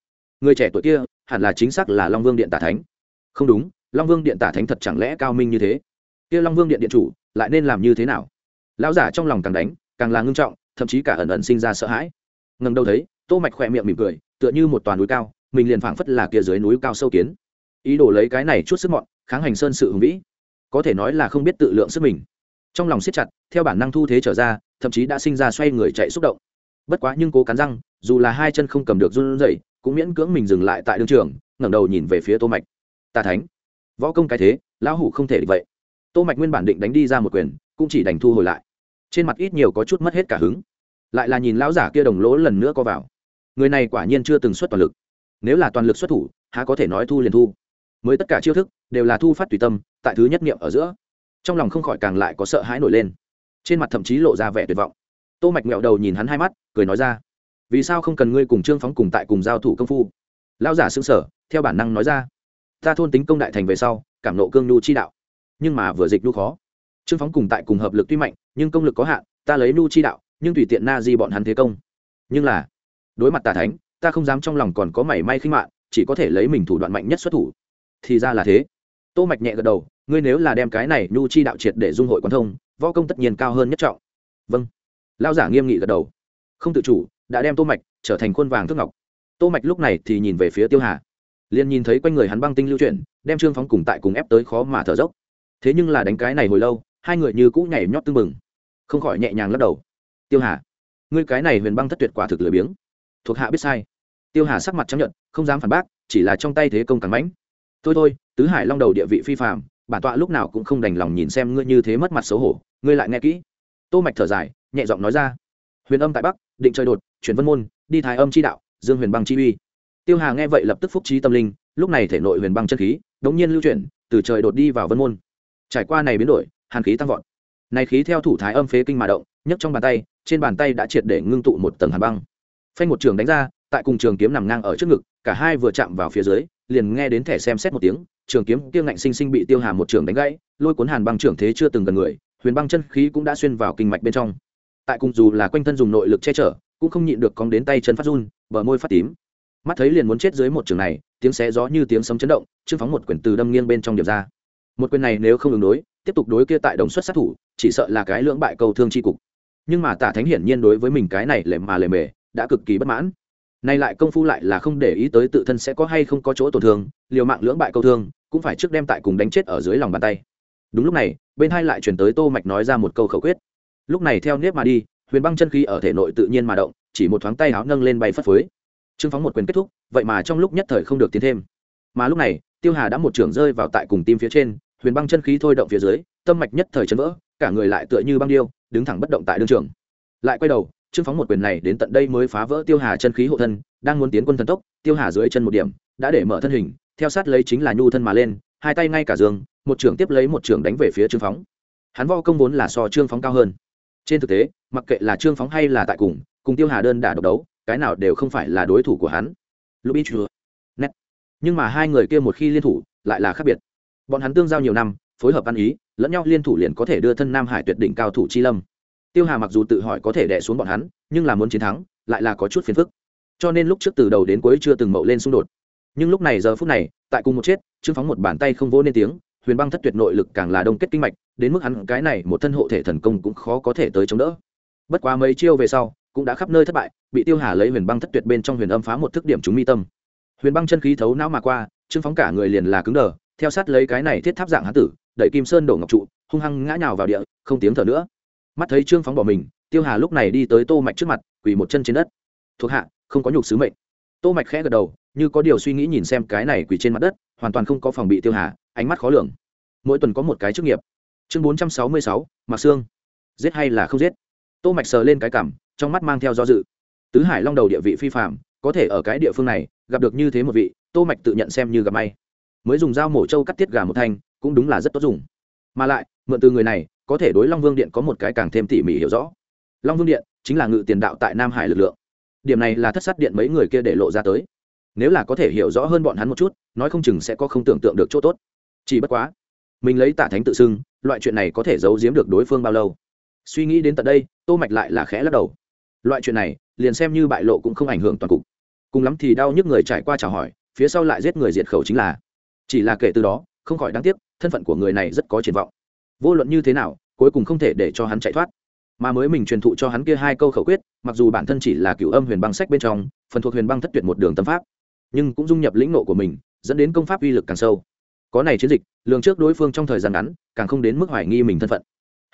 người trẻ tuổi kia, hẳn là chính xác là long vương điện tả thánh. Không đúng, long vương điện tả thánh thật chẳng lẽ cao minh như thế? Kia long vương điện điện chủ, lại nên làm như thế nào? Lão giả trong lòng càng đánh, càng là ngưng trọng, thậm chí cả ẩn ẩn sinh ra sợ hãi. Ngần đâu thấy, tô mạch khỏe miệng mỉm cười, tựa như một toàn núi cao, mình liền phảng phất là kia dưới núi cao sâu kiến. Ý đồ lấy cái này chút sức mọn kháng hành sơn sự hùng vĩ. Có thể nói là không biết tự lượng sức mình. Trong lòng siết chặt, theo bản năng thu thế trở ra, thậm chí đã sinh ra xoay người chạy xúc động. Bất quá nhưng cố cắn răng, dù là hai chân không cầm được run rẩy, cũng miễn cưỡng mình dừng lại tại đương trường, ngẩng đầu nhìn về phía tô mạch. Ta thánh, võ công cái thế, lão hủ không thể địch vậy. Tô mạch nguyên bản định đánh đi ra một quyền, cũng chỉ đành thu hồi lại. Trên mặt ít nhiều có chút mất hết cả hứng. Lại là nhìn lão giả kia đồng lỗ lần nữa co vào. Người này quả nhiên chưa từng xuất toàn lực. Nếu là toàn lực xuất thủ, há có thể nói thu liền thu mới tất cả chiêu thức đều là thu phát tùy tâm, tại thứ nhất niệm ở giữa. Trong lòng không khỏi càng lại có sợ hãi nổi lên. Trên mặt thậm chí lộ ra vẻ tuyệt vọng. Tô mạch mẹo đầu nhìn hắn hai mắt, cười nói ra, vì sao không cần ngươi cùng trương phóng cùng tại cùng giao thủ công phu? Lão giả sững sờ, theo bản năng nói ra, ta thôn tính công đại thành về sau, cảm nộ cương nhu chi đạo. Nhưng mà vừa dịch nhu khó. Trương phóng cùng tại cùng hợp lực tuy mạnh, nhưng công lực có hạn, ta lấy nhu chi đạo, nhưng tùy tiện na di bọn hắn thế công. Nhưng là, đối mặt tà thánh, ta không dám trong lòng còn có mảy may khinh mạng, chỉ có thể lấy mình thủ đoạn mạnh nhất xuất thủ thì ra là thế. Tô mạch nhẹ gật đầu, ngươi nếu là đem cái này nhu chi đạo triệt để dung hội quan thông, võ công tất nhiên cao hơn nhất trọng. Vâng. Lao giả nghiêm nghị gật đầu. Không tự chủ, đã đem tô mạch trở thành khuôn vàng thước ngọc. Tô mạch lúc này thì nhìn về phía tiêu hà. Liền nhìn thấy quanh người hắn băng tinh lưu chuyển, đem trương phóng cùng tại cùng ép tới khó mà thở dốc. Thế nhưng là đánh cái này hồi lâu, hai người như cũ nhảy nhót tương mừng không khỏi nhẹ nhàng lắc đầu. Tiêu hà, ngươi cái này huyền băng thất tuyệt quả thực lười biếng. Thuộc hạ biết sai. Tiêu hà sắc mặt chấp nhận, không dám phản bác, chỉ là trong tay thế công càng mãnh thôi thôi, tứ hải long đầu địa vị phi phạm bản tọa lúc nào cũng không đành lòng nhìn xem ngươi như thế mất mặt xấu hổ, ngươi lại nghe kỹ. Tô mạch thở dài, nhẹ giọng nói ra. Huyền âm tại bắc, định trời đột, chuyển vân môn, đi thái âm chi đạo, dương huyền băng chi uy. Tiêu hà nghe vậy lập tức phúc trí tâm linh, lúc này thể nội huyền băng chân khí, đống nhiên lưu chuyển, từ trời đột đi vào vân môn. Trải qua này biến đổi, hàn khí tăng vọt. Này khí theo thủ thái âm phế kinh mà động, nhấc trong bàn tay, trên bàn tay đã triệt để ngưng tụ một tầng hàn băng. Phanh một trường đánh ra, tại cùng trường kiếm nằm ngang ở trước ngực, cả hai vừa chạm vào phía dưới liền nghe đến thẻ xem xét một tiếng, trường kiếm kia ngạnh sinh sinh bị tiêu hà một trường đánh gãy, lôi cuốn hàn băng trưởng thế chưa từng gần người, huyền băng chân khí cũng đã xuyên vào kinh mạch bên trong. Tại cùng dù là quanh thân dùng nội lực che chở, cũng không nhịn được cong đến tay chân phát run, bờ môi phát tím. Mắt thấy liền muốn chết dưới một trường này, tiếng xé gió như tiếng sấm chấn động, trương phóng một quyển từ đâm nghiêng bên trong điểm ra. Một quyền này nếu không ứng đối, tiếp tục đối kia tại đồng xuất sát thủ, chỉ sợ là cái lưỡng bại cầu thương chi cục. Nhưng mà tả thánh hiển nhiên đối với mình cái này lề mà lề mề, đã cực kỳ bất mãn nay lại công phu lại là không để ý tới tự thân sẽ có hay không có chỗ tổn thương, liều mạng lưỡng bại câu thương, cũng phải trước đem tại cùng đánh chết ở dưới lòng bàn tay. Đúng lúc này, bên hai lại chuyển tới tô mạch nói ra một câu khẩu quyết. Lúc này theo nếp mà đi, huyền băng chân khí ở thể nội tự nhiên mà động, chỉ một thoáng tay áo nâng lên bay phất phới. Trương phóng một quyền kết thúc, vậy mà trong lúc nhất thời không được tiến thêm. Mà lúc này, tiêu hà đã một trưởng rơi vào tại cùng tim phía trên, huyền băng chân khí thôi động phía dưới, tâm mạch nhất thời chấn vỡ, cả người lại tựa như băng điêu, đứng thẳng bất động tại đương trường. Lại quay đầu trương phóng một quyền này đến tận đây mới phá vỡ tiêu hà chân khí hộ thân, đang muốn tiến quân thần tốc, tiêu hà dưới chân một điểm, đã để mở thân hình, theo sát lấy chính là nhu thân mà lên, hai tay ngay cả giường, một trưởng tiếp lấy một trưởng đánh về phía trương phóng. Hắn võ công vốn là so trương phóng cao hơn. Trên thực tế, mặc kệ là trương phóng hay là tại cùng cùng tiêu hà đơn đả độc đấu, cái nào đều không phải là đối thủ của hắn. Lúc chưa nét. Nhưng mà hai người kia một khi liên thủ, lại là khác biệt. Bọn hắn tương giao nhiều năm, phối hợp ăn ý, lẫn nhau liên thủ liền có thể đưa thân nam hải tuyệt đỉnh cao thủ chi lâm tiêu hà mặc dù tự hỏi có thể đẻ xuống bọn hắn, nhưng là muốn chiến thắng, lại là có chút phiền phức. Cho nên lúc trước từ đầu đến cuối chưa từng mậu lên xung đột. Nhưng lúc này giờ phút này, tại cùng một chết, trương phóng một bàn tay không vỗ nên tiếng, huyền băng thất tuyệt nội lực càng là đông kết kinh mạch, đến mức hắn cái này một thân hộ thể thần công cũng khó có thể tới chống đỡ. Bất quá mấy chiêu về sau, cũng đã khắp nơi thất bại, bị tiêu hà lấy huyền băng thất tuyệt bên trong huyền âm phá một thức điểm chúng mi tâm. Huyền băng chân khí thấu não mà qua, trương phóng cả người liền là cứng đờ, theo sát lấy cái này thiết tháp dạng hán tử, đẩy kim sơn đổ ngọc trụ, hung hăng ngã nhào vào địa, không tiếng thở nữa mắt thấy trương phóng bỏ mình tiêu hà lúc này đi tới tô mạch trước mặt quỳ một chân trên đất thuộc hạ không có nhục sứ mệnh tô mạch khẽ gật đầu như có điều suy nghĩ nhìn xem cái này quỳ trên mặt đất hoàn toàn không có phòng bị tiêu hà ánh mắt khó lường mỗi tuần có một cái chức nghiệp chương 466, mặc xương giết hay là không giết tô mạch sờ lên cái cảm trong mắt mang theo do dự tứ hải long đầu địa vị phi phạm có thể ở cái địa phương này gặp được như thế một vị tô mạch tự nhận xem như gặp may mới dùng dao mổ trâu cắt tiết gà một thanh cũng đúng là rất tốt dùng mà lại mượn từ người này, có thể đối long vương điện có một cái càng thêm tỉ mỉ hiểu rõ. Long vương điện chính là ngự tiền đạo tại nam hải lực lượng. Điểm này là thất sát điện mấy người kia để lộ ra tới. Nếu là có thể hiểu rõ hơn bọn hắn một chút, nói không chừng sẽ có không tưởng tượng được chỗ tốt. Chỉ bất quá, mình lấy tả thánh tự xưng, loại chuyện này có thể giấu giếm được đối phương bao lâu? Suy nghĩ đến tận đây, tô mạch lại là khẽ lắc đầu. Loại chuyện này, liền xem như bại lộ cũng không ảnh hưởng toàn cục. Cùng lắm thì đau nhức người trải qua chào hỏi, phía sau lại giết người diệt khẩu chính là. Chỉ là kể từ đó, không khỏi đáng tiếc, thân phận của người này rất có triển vọng vô luận như thế nào, cuối cùng không thể để cho hắn chạy thoát. Mà mới mình truyền thụ cho hắn kia hai câu khẩu quyết, mặc dù bản thân chỉ là cựu âm huyền băng sách bên trong, phần thuộc huyền băng thất tuyệt một đường tâm pháp, nhưng cũng dung nhập lĩnh nộ của mình, dẫn đến công pháp uy lực càng sâu. Có này chiến dịch, lường trước đối phương trong thời gian ngắn, càng không đến mức hoài nghi mình thân phận.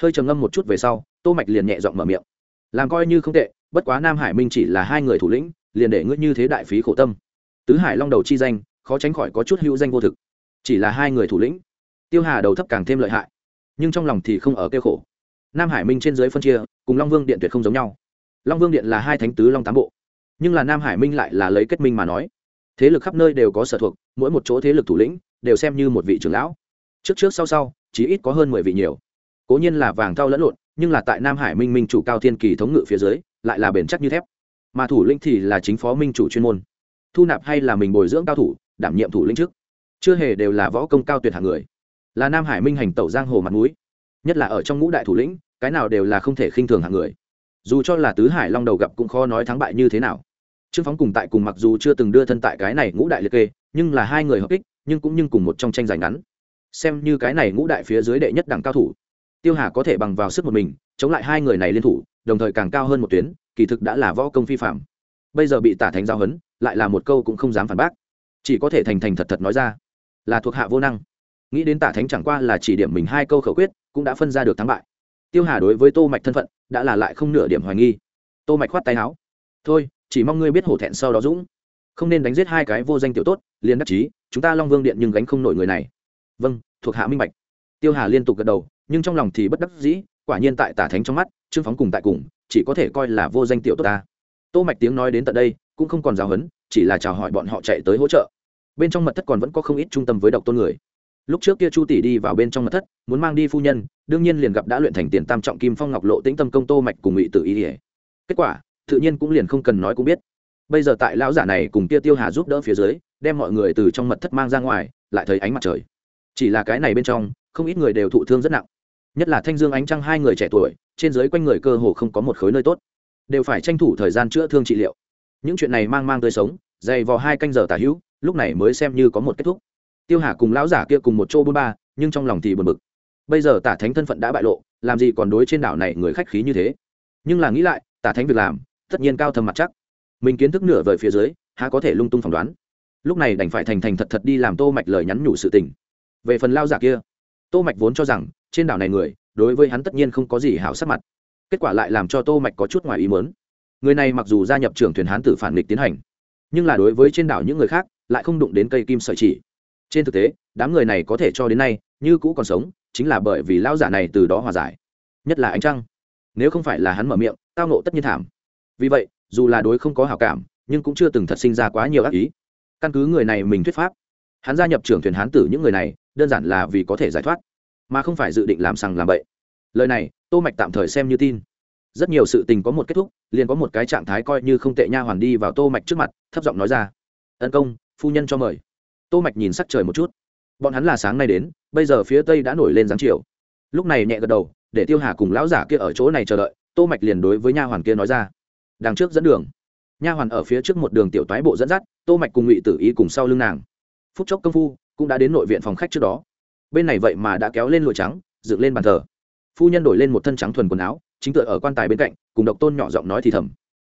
Hơi trầm ngâm một chút về sau, tô mạch liền nhẹ giọng mở miệng. Làm coi như không tệ, bất quá nam hải minh chỉ là hai người thủ lĩnh, liền để ngươi như thế đại phí khổ tâm. Tứ hải long đầu chi danh, khó tránh khỏi có chút hữu danh vô thực. Chỉ là hai người thủ lĩnh, tiêu hà đầu thấp càng thêm lợi hại nhưng trong lòng thì không ở kêu khổ. Nam hải minh trên dưới phân chia, cùng long vương điện tuyệt không giống nhau. Long vương điện là hai thánh tứ long tám bộ, nhưng là nam hải minh lại là lấy kết minh mà nói. Thế lực khắp nơi đều có sở thuộc, mỗi một chỗ thế lực thủ lĩnh đều xem như một vị trưởng lão. Trước trước sau sau chỉ ít có hơn mười vị nhiều. Cố nhiên là vàng thau lẫn lộn, nhưng là tại nam hải minh minh chủ cao thiên kỳ thống ngự phía dưới, lại là bền chắc như thép. Mà thủ lĩnh thì là chính phó minh chủ chuyên môn. Thu nạp hay là mình bồi dưỡng cao thủ, đảm nhiệm thủ lĩnh trước. Chưa hề đều là võ công cao tuyệt hạng người là nam hải minh hành tẩu giang hồ mặt mũi nhất là ở trong ngũ đại thủ lĩnh cái nào đều là không thể khinh thường hạng người dù cho là tứ hải long đầu gặp cũng khó nói thắng bại như thế nào trương phóng cùng tại cùng mặc dù chưa từng đưa thân tại cái này ngũ đại liệt kê nhưng là hai người hợp ích nhưng cũng như cùng một trong tranh giành ngắn xem như cái này ngũ đại phía dưới đệ nhất đẳng cao thủ tiêu hà có thể bằng vào sức một mình chống lại hai người này liên thủ đồng thời càng cao hơn một tuyến kỳ thực đã là võ công phi phạm bây giờ bị tả thành giao hấn lại là một câu cũng không dám phản bác chỉ có thể thành thành thật thật nói ra là thuộc hạ vô năng nghĩ đến tả thánh chẳng qua là chỉ điểm mình hai câu khẩu quyết, cũng đã phân ra được thắng bại. Tiêu hà đối với tô mạch thân phận, đã là lại không nửa điểm hoài nghi. Tô mạch khoát tay áo. Thôi, chỉ mong ngươi biết hổ thẹn sau đó dũng. Không nên đánh giết hai cái vô danh tiểu tốt, liền đắc chí, chúng ta long vương điện nhưng gánh không nổi người này. Vâng thuộc hạ minh bạch. Tiêu hà liên tục gật đầu, nhưng trong lòng thì bất đắc dĩ, quả nhiên tại tả thánh trong mắt, trương phóng cùng tại cùng, chỉ có thể coi là vô danh tiểu tốt ta. Tô mạch tiếng nói đến tận đây, cũng không còn giáo hấn chỉ là chào hỏi bọn họ chạy tới hỗ trợ. Bên trong mật thất còn vẫn có không ít trung tâm với độc tôn người lúc trước kia chu tỷ đi vào bên trong mật thất, muốn mang đi phu nhân, đương nhiên liền gặp đã luyện thành tiền tam trọng kim phong ngọc lộ tĩnh tâm công tô mạch cùng ngụy tử ý ỉa kết quả, tự nhiên cũng liền không cần nói cũng biết. Bây giờ tại lão giả này cùng kia tiêu hà giúp đỡ phía dưới, đem mọi người từ trong mật thất mang ra ngoài, lại thấy ánh mặt trời. Chỉ là cái này bên trong, không ít người đều thụ thương rất nặng. Nhất là thanh dương ánh trăng hai người trẻ tuổi, trên dưới quanh người cơ hồ không có một khối nơi tốt. Đều phải tranh thủ thời gian chữa thương trị liệu. Những chuyện này mang mang tươi sống, dày vò hai canh giờ tả hữu, lúc này mới xem như có một kết thúc tiêu hà cùng lão giả kia cùng một chỗ bôn ba, nhưng trong lòng thì buồn bực. Bây giờ tả thánh thân phận đã bại lộ, làm gì còn đối trên đảo này người khách khí như thế? Nhưng là nghĩ lại, tả thánh việc làm, tất nhiên cao thầm mặt chắc. Mình kiến thức nửa vời phía dưới, há có thể lung tung phỏng đoán. Lúc này đành phải thành thành thật thật đi làm tô mạch lời nhắn nhủ sự tình. Về phần lao giả kia, tô mạch vốn cho rằng, trên đảo này người, đối với hắn tất nhiên không có gì hảo sắc mặt. Kết quả lại làm cho tô mạch có chút ngoài ý muốn. Người này mặc dù gia nhập trưởng thuyền hán tử phản nghịch tiến hành, nhưng là đối với trên đảo những người khác, lại không đụng đến cây kim sợi chỉ trên thực tế, đám người này có thể cho đến nay như cũ còn sống, chính là bởi vì lão giả này từ đó hòa giải. Nhất là ánh trăng. Nếu không phải là hắn mở miệng, tao nộ tất nhiên thảm. Vì vậy, dù là đối không có hảo cảm, nhưng cũng chưa từng thật sinh ra quá nhiều ác ý. Căn cứ người này mình thuyết pháp, hắn gia nhập trưởng thuyền hán tử những người này, đơn giản là vì có thể giải thoát, mà không phải dự định làm sằng làm bậy. Lời này, tô mạch tạm thời xem như tin. Rất nhiều sự tình có một kết thúc, liền có một cái trạng thái coi như không tệ nha hoàn đi vào tô mạch trước mặt, thấp giọng nói ra ân công, phu nhân cho mời tô mạch nhìn sắc trời một chút. Bọn hắn là sáng nay đến, bây giờ phía tây đã nổi lên dáng chiều. Lúc này nhẹ gật đầu, để tiêu hà cùng lão giả kia ở chỗ này chờ đợi, tô mạch liền đối với nha hoàn kia nói ra. Đằng trước dẫn đường. Nha hoàn ở phía trước một đường tiểu toái bộ dẫn dắt, tô mạch cùng ngụy tử y cùng sau lưng nàng. Phút chốc công phu, cũng đã đến nội viện phòng khách trước đó. Bên này vậy mà đã kéo lên lụa trắng, dựng lên bàn thờ. Phu nhân đổi lên một thân trắng thuần quần áo, chính tựa ở quan tài bên cạnh, cùng độc tôn nhỏ giọng nói thì thầm.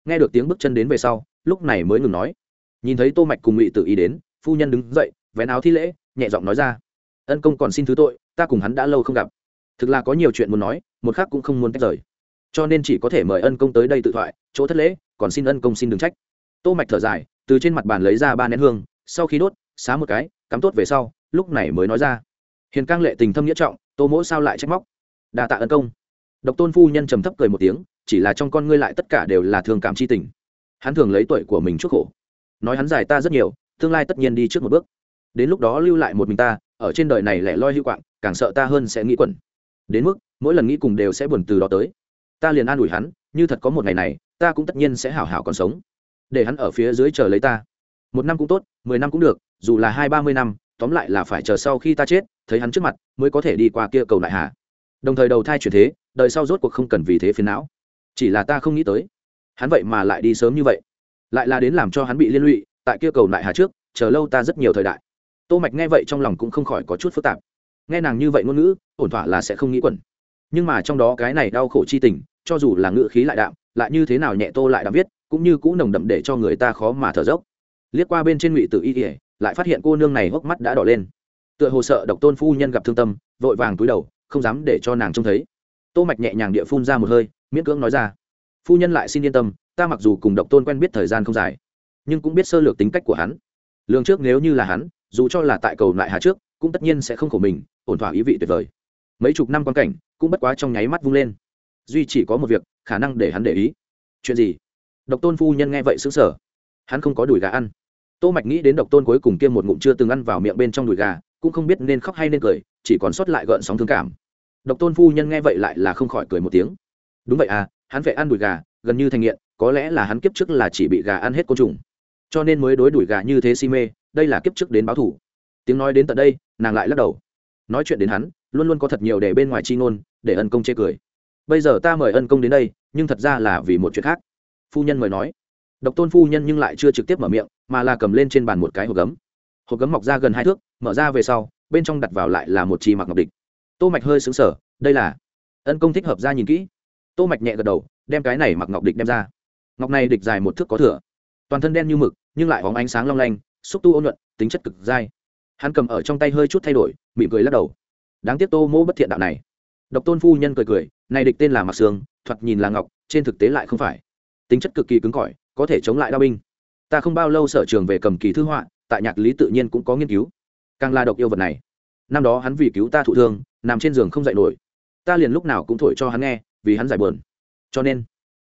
Nghe được tiếng bước chân đến về sau, lúc này mới ngừng nói. Nhìn thấy tô mạch cùng ngụy tử y đến phu nhân đứng dậy, vén áo thi lễ, nhẹ giọng nói ra, ân công còn xin thứ tội, ta cùng hắn đã lâu không gặp. Thực là có nhiều chuyện muốn nói, một khác cũng không muốn tách rời. Cho nên chỉ có thể mời ân công tới đây tự thoại, chỗ thất lễ, còn xin ân công xin đừng trách. Tô mạch thở dài, từ trên mặt bàn lấy ra ba nén hương, sau khi đốt, xá một cái, cắm tốt về sau, lúc này mới nói ra, hiền cang lệ tình thâm nghĩa trọng, tô mỗ sao lại trách móc? Đa tạ ân công. Độc tôn phu nhân trầm thấp cười một tiếng, chỉ là trong con ngươi lại tất cả đều là thương cảm chi tình. Hắn thường lấy tuổi của mình chuốc khổ. Nói hắn dài ta rất nhiều tương lai tất nhiên đi trước một bước. Đến lúc đó lưu lại một mình ta, ở trên đời này lẻ loi hữu quạng, càng sợ ta hơn sẽ nghĩ quẩn. Đến mức, mỗi lần nghĩ cùng đều sẽ buồn từ đó tới. Ta liền an ủi hắn, như thật có một ngày này, ta cũng tất nhiên sẽ hảo hảo còn sống. Để hắn ở phía dưới chờ lấy ta. Một năm cũng tốt, mười năm cũng được, dù là hai ba mươi năm, tóm lại là phải chờ sau khi ta chết, thấy hắn trước mặt, mới có thể đi qua kia cầu lại hà. Đồng thời đầu thai chuyển thế, đời sau rốt cuộc không cần vì thế phiền não. Chỉ là ta không nghĩ tới. Hắn vậy mà lại đi sớm như vậy. Lại là đến làm cho hắn bị liên lụy tại kia cầu lại hà trước, chờ lâu ta rất nhiều thời đại. Tô mạch nghe vậy trong lòng cũng không khỏi có chút phức tạp. Nghe nàng như vậy ngôn ngữ, ổn thỏa là sẽ không nghĩ quẩn. Nhưng mà trong đó cái này đau khổ chi tình, cho dù là ngữ khí lại đạm, lại như thế nào nhẹ tô lại đã viết, cũng như cũ nồng đậm để cho người ta khó mà thở dốc. Liếc qua bên trên ngụy tự y ỉa lại phát hiện cô nương này hốc mắt đã đỏ lên. Tựa hồ sợ độc tôn phu nhân gặp thương tâm, vội vàng túi đầu, không dám để cho nàng trông thấy. Tô mạch nhẹ nhàng địa phun ra một hơi, miễn cưỡng nói ra. Phu nhân lại xin yên tâm, ta mặc dù cùng độc tôn quen biết thời gian không dài nhưng cũng biết sơ lược tính cách của hắn. Lương trước nếu như là hắn, dù cho là tại cầu lại hà trước, cũng tất nhiên sẽ không khổ mình, ổn thỏa ý vị tuyệt vời. Mấy chục năm quan cảnh, cũng bất quá trong nháy mắt vung lên. Duy chỉ có một việc, khả năng để hắn để ý. Chuyện gì? Độc tôn phu nhân nghe vậy xứng sở hắn không có đùi gà ăn. Tô mạch nghĩ đến độc tôn cuối cùng kia một ngụm chưa từng ăn vào miệng bên trong đùi gà, cũng không biết nên khóc hay nên cười, chỉ còn sót lại gợn sóng thương cảm. Độc tôn phu nhân nghe vậy lại là không khỏi cười một tiếng. Đúng vậy à hắn phải ăn đùi gà, gần như thành nghiện, có lẽ là hắn kiếp trước là chỉ bị gà ăn hết côn trùng cho nên mới đối đuổi gà như thế si mê, đây là kiếp trước đến báo thủ. Tiếng nói đến tận đây, nàng lại lắc đầu. Nói chuyện đến hắn, luôn luôn có thật nhiều để bên ngoài chi ngôn, để ân công chê cười. Bây giờ ta mời ân công đến đây, nhưng thật ra là vì một chuyện khác. Phu nhân mời nói. Độc tôn phu nhân nhưng lại chưa trực tiếp mở miệng, mà là cầm lên trên bàn một cái hộp gấm. Hộp gấm mọc ra gần hai thước, mở ra về sau, bên trong đặt vào lại là một chi mặc ngọc địch. Tô mạch hơi sững sờ, đây là. Ân công thích hợp ra nhìn kỹ. Tô mạch nhẹ gật đầu, đem cái này mặc ngọc địch đem ra. Ngọc này địch dài một thước có thừa toàn thân đen như mực, nhưng lại hóng ánh sáng long lanh, xúc tu ôn nhuận, tính chất cực dai. Hắn cầm ở trong tay hơi chút thay đổi, mỉm cười lắc đầu. Đáng tiếc tô mỗ bất thiện đạo này. Độc tôn phu nhân cười cười, này địch tên là mặc sương, thoạt nhìn là ngọc, trên thực tế lại không phải. Tính chất cực kỳ cứng cỏi, có thể chống lại đao binh. Ta không bao lâu sở trường về cầm kỳ thư họa, tại nhạc lý tự nhiên cũng có nghiên cứu. Càng là độc yêu vật này. Năm đó hắn vì cứu ta thụ thương, nằm trên giường không dậy nổi. Ta liền lúc nào cũng thổi cho hắn nghe, vì hắn giải buồn. Cho nên,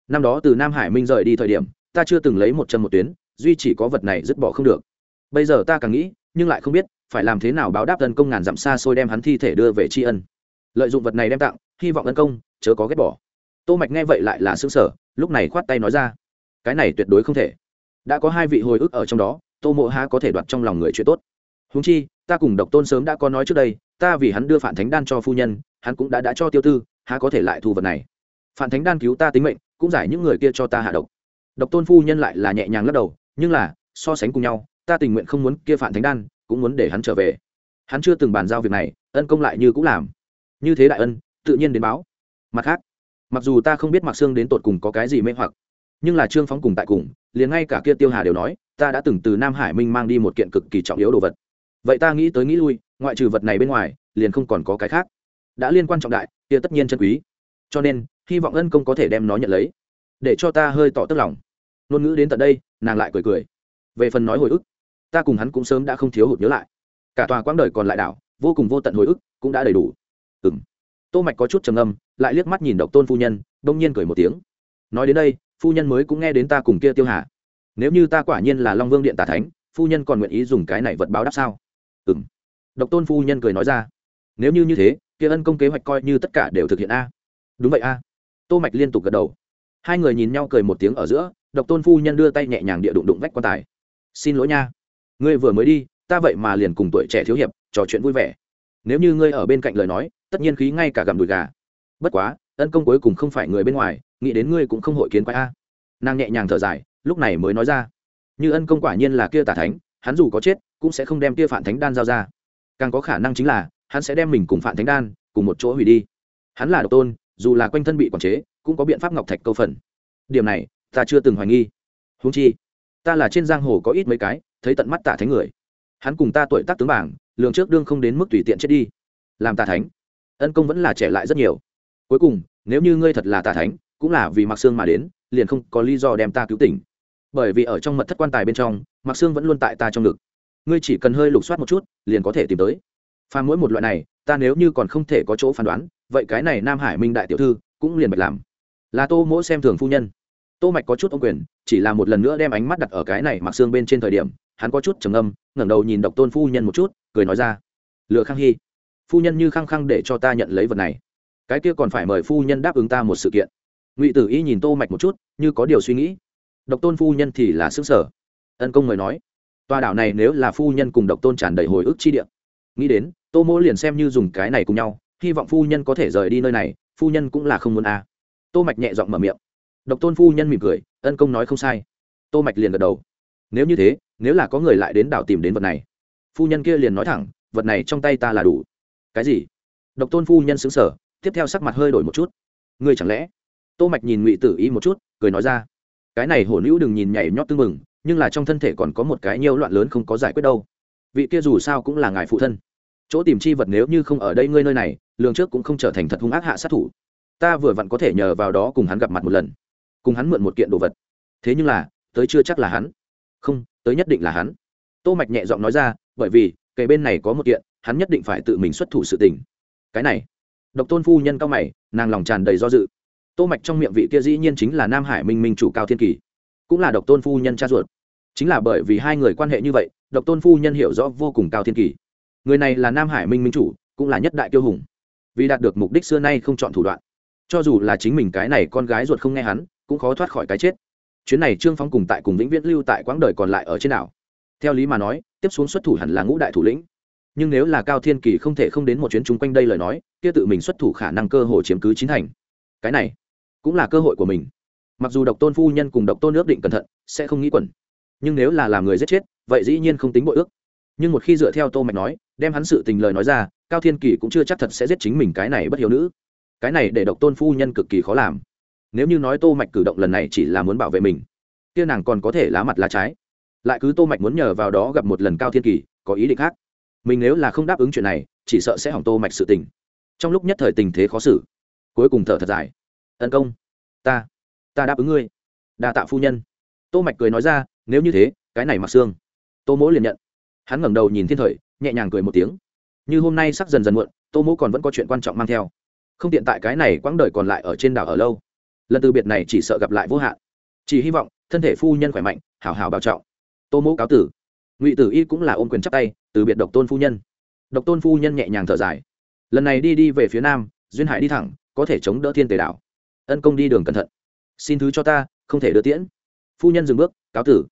năm đó từ nam hải minh rời đi thời điểm ta chưa từng lấy một chân một tuyến, duy chỉ có vật này dứt bỏ không được. Bây giờ ta càng nghĩ, nhưng lại không biết, phải làm thế nào báo đáp tấn công ngàn dặm xa xôi đem hắn thi thể đưa về tri ân. Lợi dụng vật này đem tặng, hy vọng tấn công, chớ có ghét bỏ. Tô mạch nghe vậy lại là xương sở lúc này khoát tay nói ra, cái này tuyệt đối không thể. Đã có hai vị hồi ức ở trong đó, tô mộ há có thể đoạt trong lòng người chuyện tốt. Húng chi, ta cùng độc tôn sớm đã có nói trước đây, ta vì hắn đưa phản thánh đan cho phu nhân, hắn cũng đã đã cho tiêu tư, há có thể lại thu vật này. Phản thánh đan cứu ta tính mệnh, cũng giải những người kia cho ta hạ độc độc tôn phu nhân lại là nhẹ nhàng lắc đầu, nhưng là, so sánh cùng nhau, ta tình nguyện không muốn kia phản thánh đan, cũng muốn để hắn trở về. Hắn chưa từng bàn giao việc này, ân công lại như cũng làm. Như thế đại ân, tự nhiên đến báo. Mặt khác, mặc dù ta không biết mặc xương đến tột cùng có cái gì mê hoặc, nhưng là trương phóng cùng tại cùng, liền ngay cả kia tiêu hà đều nói, ta đã từng từ nam hải minh mang đi một kiện cực kỳ trọng yếu đồ vật. Vậy ta nghĩ tới nghĩ lui, ngoại trừ vật này bên ngoài, liền không còn có cái khác. Đã liên quan trọng đại, kia tất nhiên chân quý. Cho nên, hy vọng ân công có thể đem nó nhận lấy, để cho ta hơi tỏ tức lòng ngôn ngữ đến tận đây, nàng lại cười cười. Về phần nói hồi ức, ta cùng hắn cũng sớm đã không thiếu hụt nhớ lại. Cả tòa quãng đời còn lại đảo, vô cùng vô tận hồi ức cũng đã đầy đủ. Ừ m tô mạch có chút trầm âm lại liếc mắt nhìn độc tôn phu nhân, đông nhiên cười một tiếng. Nói đến đây, phu nhân mới cũng nghe đến ta cùng kia tiêu hà. Nếu như ta quả nhiên là long vương điện tà thánh, phu nhân còn nguyện ý dùng cái này vật báo đáp sao? Ừng độc tôn phu nhân cười nói ra. Nếu như như thế, kia ân công kế hoạch coi như tất cả đều thực hiện a. Đúng vậy a. Tô mạch liên tục gật đầu. Hai người nhìn nhau cười một tiếng ở giữa độc tôn phu nhân đưa tay nhẹ nhàng địa đụng đụng vách quan tài. Xin lỗi nha. Ngươi vừa mới đi, ta vậy mà liền cùng tuổi trẻ thiếu hiệp, trò chuyện vui vẻ. Nếu như ngươi ở bên cạnh lời nói, tất nhiên khí ngay cả gầm đùi gà. Bất quá, ân công cuối cùng không phải người bên ngoài, nghĩ đến ngươi cũng không hội kiến quái a. Nàng nhẹ nhàng thở dài, lúc này mới nói ra. Như ân công quả nhiên là kia tà thánh, hắn dù có chết, cũng sẽ không đem kia phản thánh đan giao ra. Càng có khả năng chính là, hắn sẽ đem mình cùng phản thánh đan, cùng một chỗ hủy đi. Hắn là độc tôn, dù là quanh thân bị quản chế, cũng có biện pháp ngọc thạch câu phần. Điểm này ta chưa từng hoài nghi. Húng chi, ta là trên giang hồ có ít mấy cái, thấy tận mắt tả thánh người. Hắn cùng ta tuổi tác tướng bảng lượng trước đương không đến mức tùy tiện chết đi. Làm tà thánh, ân công vẫn là trẻ lại rất nhiều. Cuối cùng, nếu như ngươi thật là tà thánh, cũng là vì mặc xương mà đến, liền không có lý do đem ta cứu tỉnh. Bởi vì ở trong mật thất quan tài bên trong mặc xương vẫn luôn tại ta trong ngực. Ngươi chỉ cần hơi lục soát một chút, liền có thể tìm tới. Pha mỗi một loại này, ta nếu như còn không thể có chỗ phán đoán, vậy cái này nam hải minh đại tiểu thư, cũng liền bạch làm. Là tô mỗ xem thường phu nhân tô mạch có chút ô quyền, chỉ là một lần nữa đem ánh mắt đặt ở cái này mặc xương bên trên thời điểm, hắn có chút trầm âm ngẩng đầu nhìn độc tôn phu nhân một chút, cười nói ra, lựa khang hy, phu nhân như khăng khăng để cho ta nhận lấy vật này. Cái kia còn phải mời phu nhân đáp ứng ta một sự kiện. Ngụy tử y nhìn tô mạch một chút, như có điều suy nghĩ. Độc tôn phu nhân thì là sức sở ân công người nói, tòa đảo này nếu là phu nhân cùng độc tôn tràn đầy hồi ức chi địa. Nghĩ đến, tô mỗ liền xem như dùng cái này cùng nhau, hy vọng phu nhân có thể rời đi nơi này, phu nhân cũng là không muốn a. À. tô mạch nhẹ giọng mở miệng độc tôn phu nhân mỉm cười, ân công nói không sai. Tô mạch liền gật đầu. Nếu như thế, nếu là có người lại đến đảo tìm đến vật này. Phu nhân kia liền nói thẳng, vật này trong tay ta là đủ. Cái gì? Độc tôn phu nhân xứng sở tiếp theo sắc mặt hơi đổi một chút. Ngươi chẳng lẽ? Tô mạch nhìn ngụy tử y một chút, cười nói ra. Cái này hổ nữ đừng nhìn nhảy nhót tương mừng nhưng là trong thân thể còn có một cái nhiều loạn lớn không có giải quyết đâu. Vị kia dù sao cũng là ngài phụ thân. Chỗ tìm chi vật nếu như không ở đây ngươi nơi này, lường trước cũng không trở thành thật hung ác hạ sát thủ. Ta vừa vặn có thể nhờ vào đó cùng hắn gặp mặt một lần cùng hắn mượn một kiện đồ vật. Thế nhưng là, tới chưa chắc là hắn. Không, tới nhất định là hắn. Tô mạch nhẹ giọng nói ra, bởi vì kề bên này có một kiện, hắn nhất định phải tự mình xuất thủ sự tình. Cái này. Độc tôn phu nhân cao mày, nàng lòng tràn đầy do dự. Tô mạch trong miệng vị kia dĩ nhiên chính là nam hải minh minh chủ cao thiên kỳ. Cũng là độc tôn phu nhân cha ruột. Chính là bởi vì hai người quan hệ như vậy, độc tôn phu nhân hiểu rõ vô cùng cao thiên kỳ. Người này là nam hải minh minh chủ, cũng là nhất đại kiêu hùng. Vì đạt được mục đích xưa nay không chọn thủ đoạn. Cho dù là chính mình cái này con gái ruột không nghe hắn cũng khó thoát khỏi cái chết. Chuyến này trương phóng cùng tại cùng vĩnh viễn lưu tại quãng đời còn lại ở trên đảo. Theo lý mà nói, tiếp xuống xuất thủ hẳn là ngũ đại thủ lĩnh. Nhưng nếu là cao thiên kỳ không thể không đến một chuyến chung quanh đây lời nói, kia tự mình xuất thủ khả năng cơ hội chiếm cứ chính thành. Cái này cũng là cơ hội của mình. Mặc dù độc tôn phu nhân cùng độc tôn ước định cẩn thận, sẽ không nghĩ quẩn. Nhưng nếu là làm người giết chết, vậy dĩ nhiên không tính bội ước. Nhưng một khi dựa theo tô mạch nói, đem hắn sự tình lời nói ra, cao thiên kỳ cũng chưa chắc thật sẽ giết chính mình cái này bất hiếu nữ. Cái này để độc tôn phu nhân cực kỳ khó làm nếu như nói tô mạch cử động lần này chỉ là muốn bảo vệ mình, kia nàng còn có thể lá mặt lá trái. Lại cứ tô mạch muốn nhờ vào đó gặp một lần cao thiên kỳ, có ý định khác. Mình nếu là không đáp ứng chuyện này, chỉ sợ sẽ hỏng tô mạch sự tình. Trong lúc nhất thời tình thế khó xử, cuối cùng thở thật dài. Tấn công, ta ta đáp ứng ngươi, đa tạ phu nhân. Tô mạch cười nói ra, nếu như thế, cái này mặc xương. Tô mỗ liền nhận. Hắn ngẩng đầu nhìn thiên thời, nhẹ nhàng cười một tiếng. Như hôm nay sắc dần dần muộn, tô mỗ còn vẫn có chuyện quan trọng mang theo. Không tiện tại cái này quãng đời còn lại ở trên đảo ở lâu lần từ biệt này chỉ sợ gặp lại vô hạn. Chỉ hy vọng, thân thể phu nhân khỏe mạnh, hảo hảo bảo trọng. Tô mẫu cáo tử. Ngụy tử y cũng là ôm quyền chắp tay, từ biệt độc tôn phu nhân. Độc tôn phu nhân nhẹ nhàng thở dài. Lần này đi đi về phía nam, duyên hải đi thẳng, có thể chống đỡ thiên tề đảo. Ân công đi đường cẩn thận. Xin thứ cho ta, không thể đưa tiễn. Phu nhân dừng bước, cáo tử.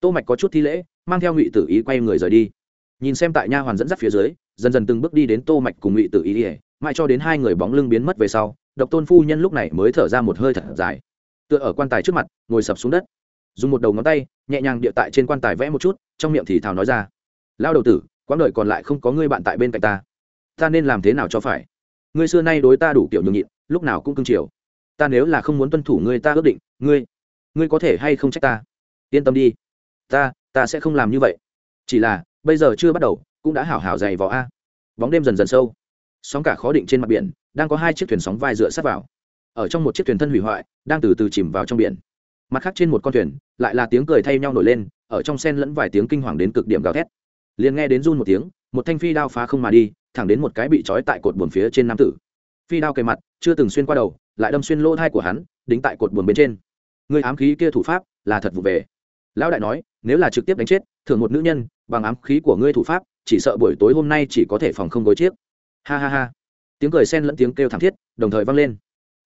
Tô mạch có chút thi lễ, mang theo ngụy tử ý quay người rời đi. Nhìn xem tại nha hoàn dẫn dắt phía dưới, dần dần từng bước đi đến tô mạch cùng ngụy tử ý ỉa mãi cho đến hai người bóng lưng biến mất về sau độc tôn phu nhân lúc này mới thở ra một hơi thật dài. Tựa ở quan tài trước mặt, ngồi sập xuống đất. Dùng một đầu ngón tay, nhẹ nhàng địa tại trên quan tài vẽ một chút, trong miệng thì thào nói ra. Lao đầu tử, quãng đời còn lại không có ngươi bạn tại bên cạnh ta. Ta nên làm thế nào cho phải? Ngươi xưa nay đối ta đủ kiểu nhường nhịn, lúc nào cũng cưng chiều. Ta nếu là không muốn tuân thủ ngươi, ta ước định, ngươi ngươi có thể hay không trách ta? Yên tâm đi. Ta ta sẽ không làm như vậy. Chỉ là, bây giờ chưa bắt đầu, cũng đã hảo hảo dày vỏ a. Bóng đêm dần dần sâu. Sóng cả khó định trên mặt biển đang có hai chiếc thuyền sóng vai dựa sát vào. Ở trong một chiếc thuyền thân hủy hoại, đang từ từ chìm vào trong biển. Mặt khác trên một con thuyền, lại là tiếng cười thay nhau nổi lên, ở trong sen lẫn vài tiếng kinh hoàng đến cực điểm gào thét. Liền nghe đến run một tiếng, một thanh phi đao phá không mà đi, thẳng đến một cái bị trói tại cột buồn phía trên nam tử. Phi đao kề mặt, chưa từng xuyên qua đầu, lại đâm xuyên lỗ thai của hắn, đính tại cột buồn bên trên. Người ám khí kia thủ pháp, là thật vụ về. Lão đại nói, nếu là trực tiếp đánh chết thường một nữ nhân, bằng ám khí của ngươi thủ pháp, chỉ sợ buổi tối hôm nay chỉ có thể phòng không gối chiếc. Ha ha ha tiếng cười sen lẫn tiếng kêu thảm thiết, đồng thời vang lên.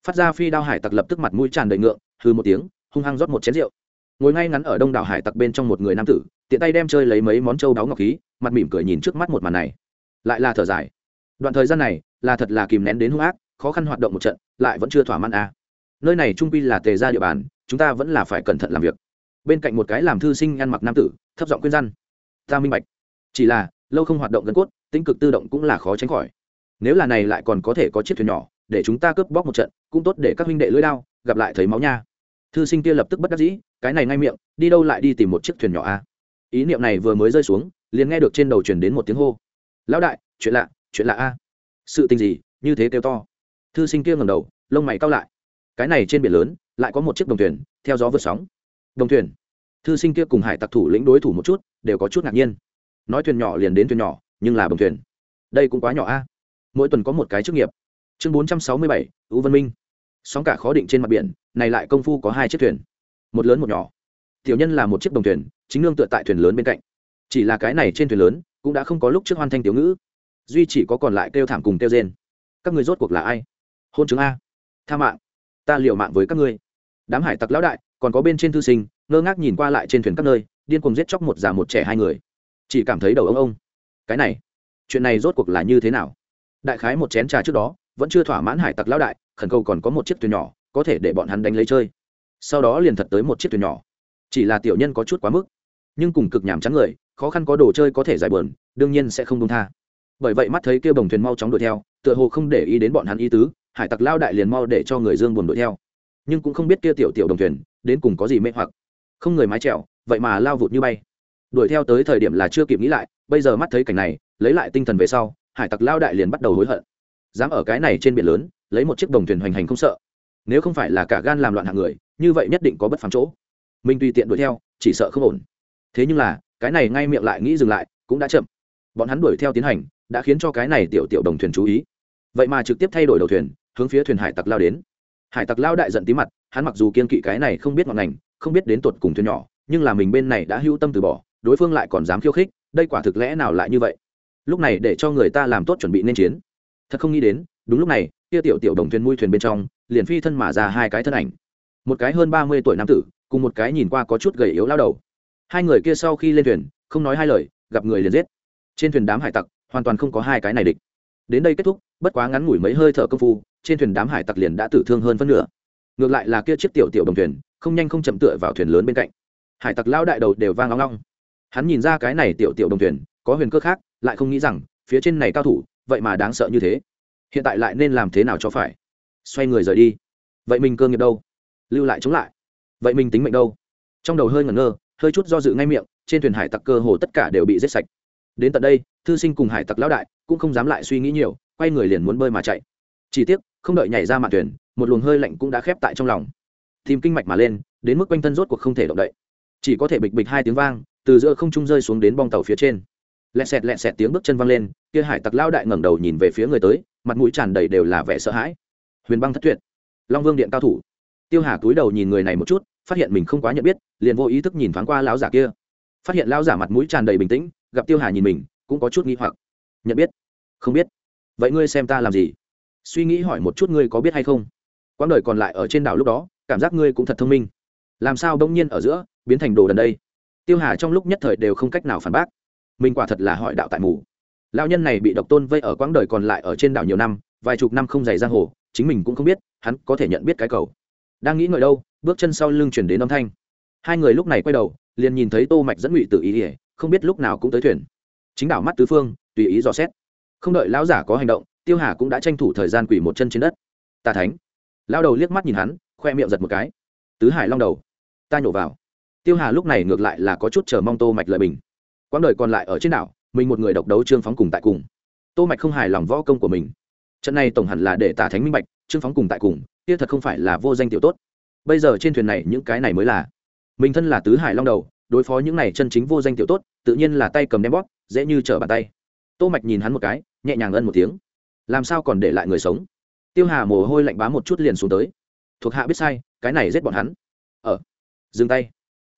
Phát ra phi đao hải tặc lập tức mặt mũi tràn đầy ngượng hư một tiếng, hung hăng rót một chén rượu. Ngồi ngay ngắn ở đông đảo hải tặc bên trong một người nam tử, tiện tay đem chơi lấy mấy món trâu đáo ngọc khí, mặt mỉm cười nhìn trước mắt một màn này. Lại là thở dài. Đoạn thời gian này, là thật là kìm nén đến hung ác, khó khăn hoạt động một trận, lại vẫn chưa thỏa mãn à. nơi này trung pi là tề ra địa bàn, chúng ta vẫn là phải cẩn thận làm việc. Bên cạnh một cái làm thư sinh ăn mặc nam tử, thấp giọng khuyên răn. Ta minh bạch. Chỉ là, lâu không hoạt động gần cốt, tính cực tự động cũng là khó tránh khỏi nếu là này lại còn có thể có chiếc thuyền nhỏ, để chúng ta cướp bóc một trận, cũng tốt để các huynh đệ lưỡi đao gặp lại thấy máu nha. Thư sinh kia lập tức bất đắc dĩ, cái này ngay miệng, đi đâu lại đi tìm một chiếc thuyền nhỏ a à? ý niệm này vừa mới rơi xuống, liền nghe được trên đầu truyền đến một tiếng hô. Lão đại, chuyện lạ chuyện lạ a. Sự tình gì, như thế kêu to. Thư sinh kia ngầm đầu, lông mày cao lại. Cái này trên biển lớn, lại có một chiếc đồng thuyền, theo gió vượt sóng. Đồng thuyền. Thư sinh kia cùng hải tặc thủ lĩnh đối thủ một chút, đều có chút ngạc nhiên. Nói thuyền nhỏ liền đến thuyền nhỏ, nhưng là đồng thuyền. Đây cũng quá nhỏ a mỗi tuần có một cái chức nghiệp. Chương bốn trăm sáu mươi bảy ưu văn minh. Sóng cả khó định trên mặt biển, này lại công phu có hai chiếc thuyền. Một lớn một nhỏ. Tiểu nhân là một chiếc đồng thuyền, chính nương tựa tại thuyền lớn bên cạnh. Chỉ là cái này trên thuyền lớn, cũng đã không có lúc trước hoan thanh tiểu ngữ. Duy chỉ có còn lại kêu thảm cùng kêu rên. Các người rốt cuộc là ai? Hôn chứng a. Tha mạng. Ta liệu mạng với các ngươi. Đám hải tặc lão đại, còn có bên trên thư sinh, ngơ ngác nhìn qua lại trên thuyền các nơi, điên cùng giết chóc một già một trẻ hai người. Chỉ cảm thấy đầu ông ông. Cái này, chuyện này rốt cuộc là như thế nào? Đại khái một chén trà trước đó, vẫn chưa thỏa mãn hải tặc lão đại, khẩn cầu còn có một chiếc thuyền nhỏ, có thể để bọn hắn đánh lấy chơi. Sau đó liền thật tới một chiếc thuyền nhỏ. Chỉ là tiểu nhân có chút quá mức, nhưng cùng cực nhàm chán người, khó khăn có đồ chơi có thể giải bờn đương nhiên sẽ không công tha. Bởi vậy mắt thấy kêu bồng thuyền mau chóng đuổi theo, tựa hồ không để ý đến bọn hắn ý tứ, hải tặc lao đại liền mau để cho người dương buồn đuổi theo. Nhưng cũng không biết kia tiểu tiểu đồng thuyền, đến cùng có gì mê hoặc. Không người mái trèo vậy mà lao vụt như bay. Đuổi theo tới thời điểm là chưa kịp nghĩ lại, bây giờ mắt thấy cảnh này, lấy lại tinh thần về sau hải tặc lao đại liền bắt đầu hối hận. Dám ở cái này trên biển lớn, lấy một chiếc đồng thuyền hoành hành không sợ. Nếu không phải là cả gan làm loạn hạng người, như vậy nhất định có bất phàm chỗ. Mình tùy tiện đuổi theo, chỉ sợ không ổn. Thế nhưng là, cái này ngay miệng lại nghĩ dừng lại, cũng đã chậm. Bọn hắn đuổi theo tiến hành, đã khiến cho cái này tiểu tiểu đồng thuyền chú ý. Vậy mà trực tiếp thay đổi đầu thuyền, hướng phía thuyền hải tặc lao đến. Hải tặc lao đại giận tí mặt, hắn mặc dù kiên kỵ cái này không biết ngọn ngành, không biết đến tột cùng thuyền nhỏ, nhưng là mình bên này đã hưu tâm từ bỏ, đối phương lại còn dám khiêu khích, đây quả thực lẽ nào lại như vậy? Lúc này để cho người ta làm tốt chuẩn bị nên chiến. Thật không nghĩ đến, đúng lúc này, kia tiểu tiểu đồng thuyền mui thuyền bên trong, liền phi thân mà ra hai cái thân ảnh. Một cái hơn ba mươi tuổi nam tử, cùng một cái nhìn qua có chút gầy yếu lao đầu. Hai người kia sau khi lên thuyền, không nói hai lời, gặp người liền giết. Trên thuyền đám hải tặc, hoàn toàn không có hai cái này địch. Đến đây kết thúc, bất quá ngắn ngủi mấy hơi thở công phu, trên thuyền đám hải tặc liền đã tử thương hơn phân nửa. Ngược lại là kia chiếc tiểu tiểu đồng thuyền, không nhanh không chậm tựa vào thuyền lớn bên cạnh. Hải tặc lao đại đầu đều vang long long. Hắn nhìn ra cái này tiểu tiểu đồng thuyền, có huyền cơ khác lại không nghĩ rằng, phía trên này cao thủ, vậy mà đáng sợ như thế. Hiện tại lại nên làm thế nào cho phải? Xoay người rời đi. Vậy mình cơ nghiệp đâu? Lưu lại chống lại. Vậy mình tính mệnh đâu? Trong đầu hơi ngẩn ngơ, hơi chút do dự ngay miệng, trên thuyền hải tặc cơ hồ tất cả đều bị giết sạch. Đến tận đây, thư sinh cùng hải tặc lão đại cũng không dám lại suy nghĩ nhiều, quay người liền muốn bơi mà chạy. Chỉ tiếc, không đợi nhảy ra mạn thuyền, một luồng hơi lạnh cũng đã khép tại trong lòng. Tìm kinh mạch mà lên, đến mức quanh thân rốt cuộc không thể động đậy. Chỉ có thể bịch bịch hai tiếng vang, từ giữa không trung rơi xuống đến bong tàu phía trên lẹt sẹt lẹt sẹt tiếng bước chân văng lên, kia hải tặc lao đại ngẩng đầu nhìn về phía người tới, mặt mũi tràn đầy đều là vẻ sợ hãi. Huyền băng thất tuyệt. Long vương điện cao thủ. Tiêu hà cúi đầu nhìn người này một chút, phát hiện mình không quá nhận biết, liền vô ý thức nhìn thoáng qua lão giả kia. Phát hiện lão giả mặt mũi tràn đầy bình tĩnh, gặp tiêu hà nhìn mình, cũng có chút nghi hoặc. Nhận biết? Không biết. Vậy ngươi xem ta làm gì? Suy nghĩ hỏi một chút ngươi có biết hay không? Quãng đời còn lại ở trên đảo lúc đó, cảm giác ngươi cũng thật thông minh. Làm sao bỗng nhiên ở giữa, biến thành đồ đần đây? Tiêu hà trong lúc nhất thời đều không cách nào phản bác mình quả thật là hỏi đạo tại mù. Lao nhân này bị độc tôn vây ở quãng đời còn lại ở trên đảo nhiều năm, vài chục năm không dày giang hồ, chính mình cũng không biết, hắn có thể nhận biết cái cầu. Đang nghĩ ngợi đâu, bước chân sau lưng chuyển đến âm thanh. Hai người lúc này quay đầu, liền nhìn thấy tô mạch dẫn ngụy tự ý ỉa không biết lúc nào cũng tới thuyền. Chính đảo mắt tứ phương, tùy ý dò xét. Không đợi lão giả có hành động, tiêu hà cũng đã tranh thủ thời gian quỷ một chân trên đất. Tà thánh. Lao đầu liếc mắt nhìn hắn, khoe miệng giật một cái. Tứ hải long đầu. Ta nhổ vào. Tiêu hà lúc này ngược lại là có chút chờ mong tô mạch lợi bình quãng đời còn lại ở trên đảo, mình một người độc đấu trương phóng cùng tại cùng. Tô mạch không hài lòng võ công của mình. Trận này tổng hẳn là để tả thánh minh bạch, trương phóng cùng tại cùng, kia thật không phải là vô danh tiểu tốt. Bây giờ trên thuyền này những cái này mới là. Mình thân là tứ hải long đầu, đối phó những này chân chính vô danh tiểu tốt, tự nhiên là tay cầm đem bóp, dễ như trở bàn tay. Tô mạch nhìn hắn một cái, nhẹ nhàng ân một tiếng. Làm sao còn để lại người sống? Tiêu hà mồ hôi lạnh bám một chút liền xuống tới. Thuộc hạ biết sai, cái này giết bọn hắn. Ở dừng tay.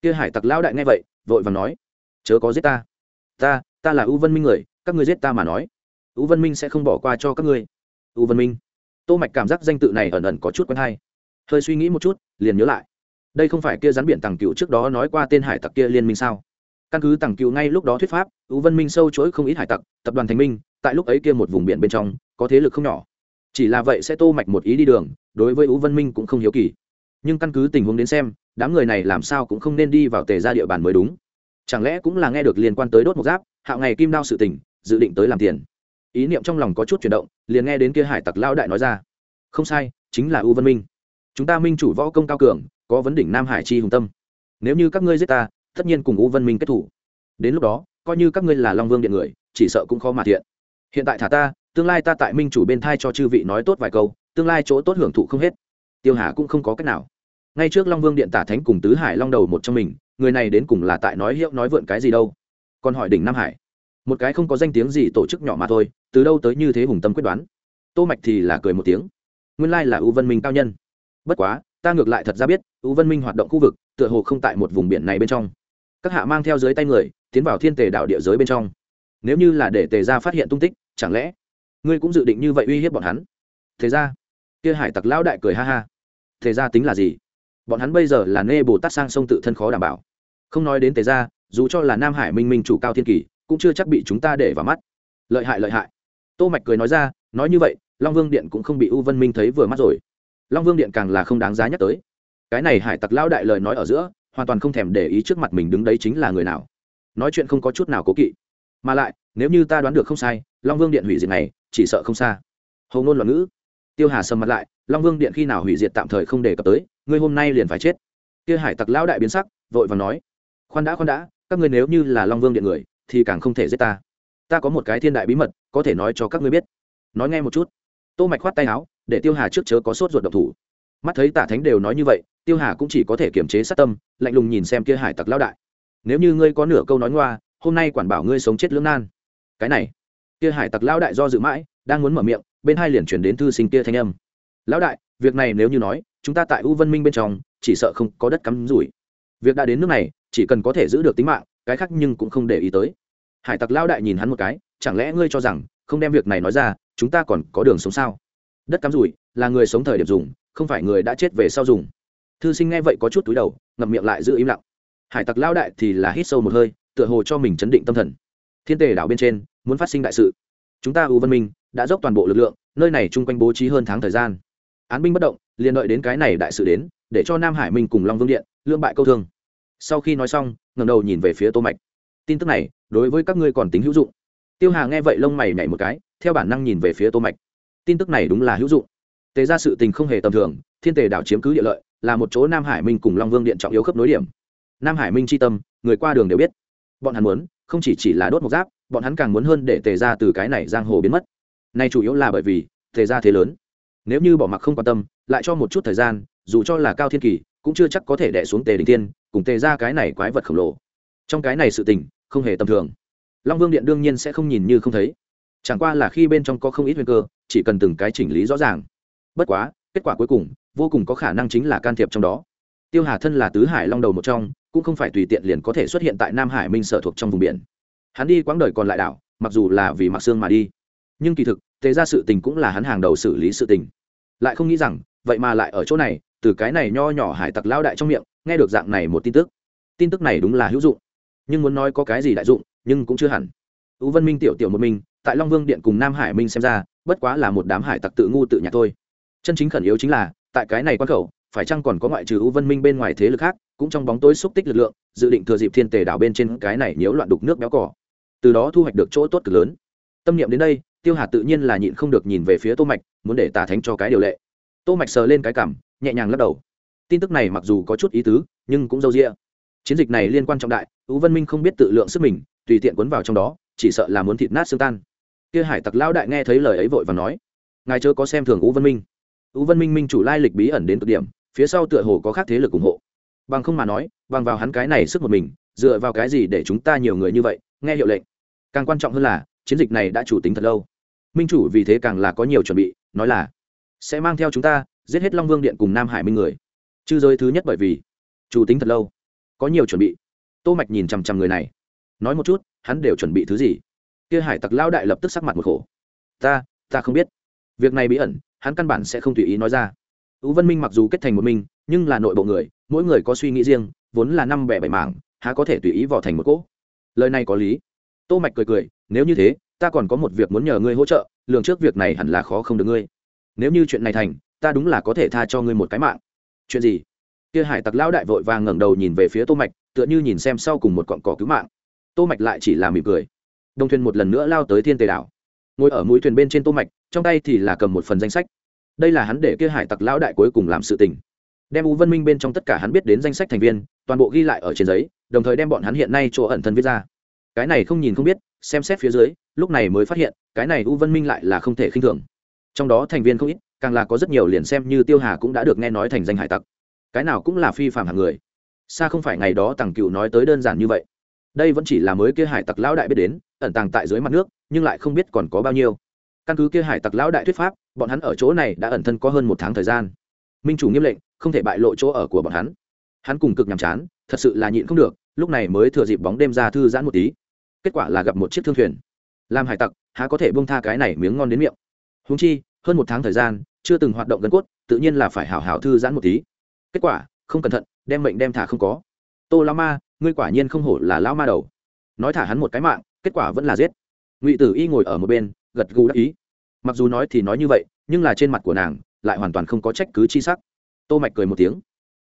Kia hải tặc lão đại nghe vậy, vội vàng nói chớ có giết ta. Ta ta là u vân minh người, các ngươi giết ta mà nói. U vân minh sẽ không bỏ qua cho các ngươi. U vân minh. Tô mạch cảm giác danh tự này ẩn ẩn có chút quen hay. Hơi suy nghĩ một chút, liền nhớ lại. Đây không phải kia rắn biển tàng cựu trước đó nói qua tên hải tặc kia liên minh sao? Căn cứ tàng cựu ngay lúc đó thuyết pháp, u vân minh sâu chuỗi không ít hải tặc, tập đoàn thành minh, tại lúc ấy kia một vùng biển bên trong, có thế lực không nhỏ. Chỉ là vậy sẽ tô mạch một ý đi đường, đối với u vân minh cũng không hiếu kỳ. Nhưng căn cứ tình huống đến xem, đám người này làm sao cũng không nên đi vào tề ra địa bàn mới đúng chẳng lẽ cũng là nghe được liên quan tới đốt một giáp, hạo ngày kim đao sự tình, dự định tới làm tiền? Ý niệm trong lòng có chút chuyển động, liền nghe đến kia hải tặc lao đại nói ra. Không sai, chính là u Văn minh. Chúng ta minh chủ võ công cao cường, có vấn đỉnh nam hải chi hùng tâm. Nếu như các ngươi giết ta, tất nhiên cùng u Văn minh kết thủ. Đến lúc đó, coi như các ngươi là long vương điện người, chỉ sợ cũng khó mà thiện. Hiện tại thả ta, tương lai ta tại minh chủ bên thai cho chư vị nói tốt vài câu, tương lai chỗ tốt hưởng thụ không hết. Tiêu hà cũng không có cách nào. Ngay trước long vương điện tả thánh cùng tứ hải long đầu một trong mình người này đến cùng là tại nói hiệu nói vượn cái gì đâu. Còn hỏi đỉnh nam hải. Một cái không có danh tiếng gì tổ chức nhỏ mà thôi, từ đâu tới như thế hùng tâm quyết đoán. Tô mạch thì là cười một tiếng. Nguyên lai là U vân minh cao nhân. Bất quá, ta ngược lại thật ra biết, U vân minh hoạt động khu vực, tựa hồ không tại một vùng biển này bên trong. Các hạ mang theo dưới tay người, tiến vào thiên tề đảo địa giới bên trong. Nếu như là để tề gia phát hiện tung tích, chẳng lẽ ngươi cũng dự định như vậy uy hiếp bọn hắn? Thế ra kia hải tặc lão đại cười ha ha. Thế ra tính là gì? Bọn hắn bây giờ là nê bồ tát sang sông tự thân khó đảm bảo không nói đến tề ra dù cho là nam hải minh minh chủ cao thiên kỳ cũng chưa chắc bị chúng ta để vào mắt. Lợi hại lợi hại. Tô mạch cười nói ra, nói như vậy, long vương điện cũng không bị u vân minh thấy vừa mắt rồi. Long vương điện càng là không đáng giá nhắc tới. Cái này hải tặc lão đại lời nói ở giữa, hoàn toàn không thèm để ý trước mặt mình đứng đấy chính là người nào. Nói chuyện không có chút nào cố kỵ. Mà lại, nếu như ta đoán được không sai, long vương điện hủy diệt này, chỉ sợ không xa. Hầu ngôn loạn ngữ. Tiêu hà sầm mặt lại, long vương điện khi nào hủy diệt tạm thời không đề cập tới, ngươi hôm nay liền phải chết. Kia hải tặc lão đại biến sắc, vội và nói khoan đã khoan đã, các ngươi nếu như là long vương điện người, thì càng không thể giết ta. Ta có một cái thiên đại bí mật, có thể nói cho các ngươi biết. Nói nghe một chút. Tô mạch khoát tay áo, để tiêu hà trước chớ có sốt ruột độc thủ. Mắt thấy tả thánh đều nói như vậy, tiêu hà cũng chỉ có thể kiềm chế sát tâm, lạnh lùng nhìn xem kia hải tặc lão đại. Nếu như ngươi có nửa câu nói ngoa, hôm nay quản bảo ngươi sống chết lưỡng nan. Cái này, kia hải tặc lão đại do dự mãi, đang muốn mở miệng, bên hai liền chuyển đến thư sinh kia thanh âm. Lão đại, việc này nếu như nói, chúng ta tại u vân minh bên trong, chỉ sợ không có đất cắm rủi việc đã đến nước này, chỉ cần có thể giữ được tính mạng, cái khác nhưng cũng không để ý tới. Hải tặc lão đại nhìn hắn một cái, chẳng lẽ ngươi cho rằng, không đem việc này nói ra, chúng ta còn có đường sống sao? Đất cắm rủi, là người sống thời điểm dùng, không phải người đã chết về sau dùng. Thư sinh nghe vậy có chút túi đầu, ngậm miệng lại giữ im lặng. Hải tặc lão đại thì là hít sâu một hơi, tựa hồ cho mình chấn định tâm thần. Thiên tề đảo bên trên, muốn phát sinh đại sự. Chúng ta u văn minh đã dốc toàn bộ lực lượng, nơi này chung quanh bố trí hơn tháng thời gian. Án binh bất động, liền đợi đến cái này đại sự đến, để cho nam hải minh cùng long vương điện lương bại câu thương. Sau khi nói xong ngầm đầu nhìn về phía tô mạch. Tin tức này, đối với các ngươi còn tính hữu dụng. Tiêu hà nghe vậy lông mày nhảy một cái, theo bản năng nhìn về phía tô mạch. Tin tức này đúng là hữu dụng. Tề ra sự tình không hề tầm thường, thiên tề đảo chiếm cứ địa lợi, là một chỗ nam hải minh cùng long vương điện trọng yếu khớp nối điểm. Nam hải minh chi tâm, người qua đường đều biết. Bọn hắn muốn, không chỉ chỉ là đốt một giáp, bọn hắn càng muốn hơn để tề ra từ cái này giang hồ biến mất. Nay chủ yếu là bởi vì, tề ra thế lớn. Nếu như bỏ mặc không quan tâm, lại cho một chút thời gian, dù cho là cao thiên kỳ cũng chưa chắc có thể đẻ xuống tề đình tiên cùng tề ra cái này quái vật khổng lồ. Trong cái này sự tình, không hề tầm thường. Long vương điện đương nhiên sẽ không nhìn như không thấy. Chẳng qua là khi bên trong có không ít nguy cơ, chỉ cần từng cái chỉnh lý rõ ràng. Bất quá, kết quả cuối cùng, vô cùng có khả năng chính là can thiệp trong đó. Tiêu hà thân là tứ hải long đầu một trong, cũng không phải tùy tiện liền có thể xuất hiện tại nam hải minh sở thuộc trong vùng biển. Hắn đi quãng đời còn lại đảo, mặc dù là vì mặc xương mà đi. Nhưng kỳ thực thế ra sự tình cũng là hắn hàng đầu xử lý sự tình. Lại không nghĩ rằng, vậy mà lại ở chỗ này từ cái này nho nhỏ hải tặc lao đại trong miệng, nghe được dạng này một tin tức. Tin tức này đúng là hữu dụng. Nhưng muốn nói có cái gì đại dụng, nhưng cũng chưa hẳn. Tú vân minh tiểu tiểu một mình, tại long vương điện cùng nam hải minh xem ra, bất quá là một đám hải tặc tự ngu tự nhạc thôi. Chân chính khẩn yếu chính là, tại cái này quan khẩu, phải chăng còn có ngoại trừ u vân minh bên ngoài thế lực khác, cũng trong bóng tối xúc tích lực lượng, dự định thừa dịp thiên tề đảo bên trên cái này nhiễu loạn đục nước béo cỏ. Từ đó thu hoạch được chỗ tốt cực lớn. Tâm niệm đến đây, tiêu hà tự nhiên là nhịn không được nhìn về phía tô mạch, muốn để tà thánh cho cái điều lệ. Tô mạch sờ lên cái cảm nhẹ nhàng lắc đầu. Tin tức này mặc dù có chút ý tứ, nhưng cũng dâu dịa. Chiến dịch này liên quan trọng đại, tú văn minh không biết tự lượng sức mình, tùy tiện cuốn vào trong đó, chỉ sợ là muốn thịt nát xương tan. Kia hải tặc lão đại nghe thấy lời ấy vội và nói, ngài chớ có xem thường tú văn minh. Tú văn minh minh chủ lai lịch bí ẩn đến cực điểm, phía sau tựa hồ có khác thế lực ủng hộ. Bằng không mà nói, bằng vào hắn cái này sức một mình, dựa vào cái gì để chúng ta nhiều người như vậy, nghe hiệu lệnh. Càng quan trọng hơn là, chiến dịch này đã chủ tính thật lâu. Minh chủ vì thế càng là có nhiều chuẩn bị, nói là, sẽ mang theo chúng ta giết hết long vương điện cùng nam hải minh người. Chư giới thứ nhất bởi vì chủ tính thật lâu có nhiều chuẩn bị. Tô mạch nhìn chằm chằm người này nói một chút hắn đều chuẩn bị thứ gì? Kia hải tặc lao đại lập tức sắc mặt một khổ. Ta ta không biết. Việc này bí ẩn hắn căn bản sẽ không tùy ý nói ra. Ưu vân minh mặc dù kết thành một mình, nhưng là nội bộ người mỗi người có suy nghĩ riêng vốn là năm bẻ bảy mảng há có thể tùy ý vào thành một cỗ. Lời này có lý. Tô mạch cười cười nếu như thế ta còn có một việc muốn nhờ ngươi hỗ trợ lường trước việc này hẳn là khó không được ngươi. Nếu như chuyện này thành ta đúng là có thể tha cho ngươi một cái mạng. Chuyện gì? Kia hải tặc lão đại vội vàng ngẩng đầu nhìn về phía tô mạch, tựa như nhìn xem sau cùng một cọng cỏ cứu mạng. Tô mạch lại chỉ là mỉm cười. Đồng thuyền một lần nữa lao tới thiên tề đảo. Ngồi ở mũi thuyền bên trên tô mạch, trong tay thì là cầm một phần danh sách. Đây là hắn để kia hải tặc lão đại cuối cùng làm sự tình. Đem u vân minh bên trong tất cả hắn biết đến danh sách thành viên, toàn bộ ghi lại ở trên giấy, đồng thời đem bọn hắn hiện nay chỗ ẩn thân viết ra. Cái này không nhìn không biết, xem xét phía dưới, lúc này mới phát hiện, cái này u vân minh lại là không thể khinh thường. Trong đó thành viên không ít càng là có rất nhiều liền xem như tiêu hà cũng đã được nghe nói thành danh hải tặc. Cái nào cũng là phi phạm hàng người. Xa không phải ngày đó tàng cựu nói tới đơn giản như vậy. Đây vẫn chỉ là mới kia hải tặc lão đại biết đến, ẩn tàng tại dưới mặt nước, nhưng lại không biết còn có bao nhiêu. Căn cứ kia hải tặc lão đại thuyết pháp, bọn hắn ở chỗ này đã ẩn thân có hơn một tháng thời gian. Minh chủ nghiêm lệnh, không thể bại lộ chỗ ở của bọn hắn. Hắn cùng cực nhàm chán, thật sự là nhịn không được, lúc này mới thừa dịp bóng đêm ra thư giãn một tí. Kết quả là gặp một chiếc thương thuyền. Làm hải tặc, há có thể bông tha cái này miếng ngon đến miệng? Húng chi hơn một tháng thời gian, chưa từng hoạt động gần cốt, tự nhiên là phải hào hào thư giãn một tí. Kết quả, không cẩn thận, đem mệnh đem thả không có. Tô lao ma, ngươi quả nhiên không hổ là lao ma đầu. Nói thả hắn một cái mạng, kết quả vẫn là giết. Ngụy tử y ngồi ở một bên, gật gù đắc ý. Mặc dù nói thì nói như vậy, nhưng là trên mặt của nàng, lại hoàn toàn không có trách cứ chi sắc. Tô mạch cười một tiếng.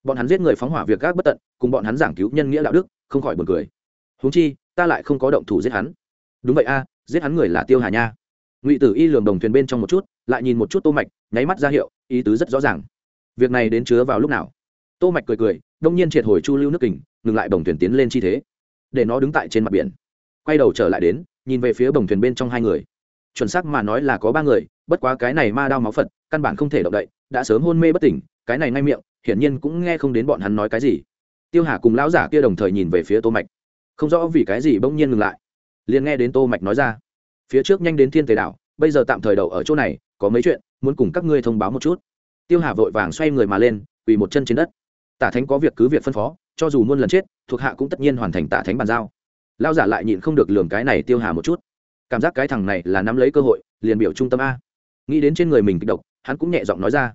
Bọn hắn giết người phóng hỏa việc gác bất tận, cùng bọn hắn giảng cứu nhân nghĩa đạo đức, không khỏi buồn cười. Huống chi, ta lại không có động thủ giết hắn. Đúng vậy a, giết hắn người là tiêu hà nha ngụy tử y lường đồng thuyền bên trong một chút lại nhìn một chút tô mạch nháy mắt ra hiệu ý tứ rất rõ ràng việc này đến chứa vào lúc nào tô mạch cười cười đông nhiên triệt hồi chu lưu nước kình ngừng lại đồng thuyền tiến lên chi thế để nó đứng tại trên mặt biển quay đầu trở lại đến nhìn về phía đồng thuyền bên trong hai người chuẩn xác mà nói là có ba người bất quá cái này ma đao máu phật căn bản không thể động đậy đã sớm hôn mê bất tỉnh cái này ngay miệng hiển nhiên cũng nghe không đến bọn hắn nói cái gì tiêu hà cùng lão giả kia đồng thời nhìn về phía tô mạch không rõ vì cái gì bỗng nhiên ngừng lại liền nghe đến tô mạch nói ra phía trước nhanh đến thiên tề đảo, bây giờ tạm thời đậu ở chỗ này, có mấy chuyện, muốn cùng các ngươi thông báo một chút. Tiêu hà vội vàng xoay người mà lên, quỳ một chân trên đất. Tả thánh có việc cứ việc phân phó, cho dù muôn lần chết, thuộc hạ cũng tất nhiên hoàn thành tả thánh bàn giao. Lao giả lại nhịn không được lường cái này tiêu hà một chút. Cảm giác cái thằng này là nắm lấy cơ hội, liền biểu trung tâm a. Nghĩ đến trên người mình kịch độc, hắn cũng nhẹ giọng nói ra.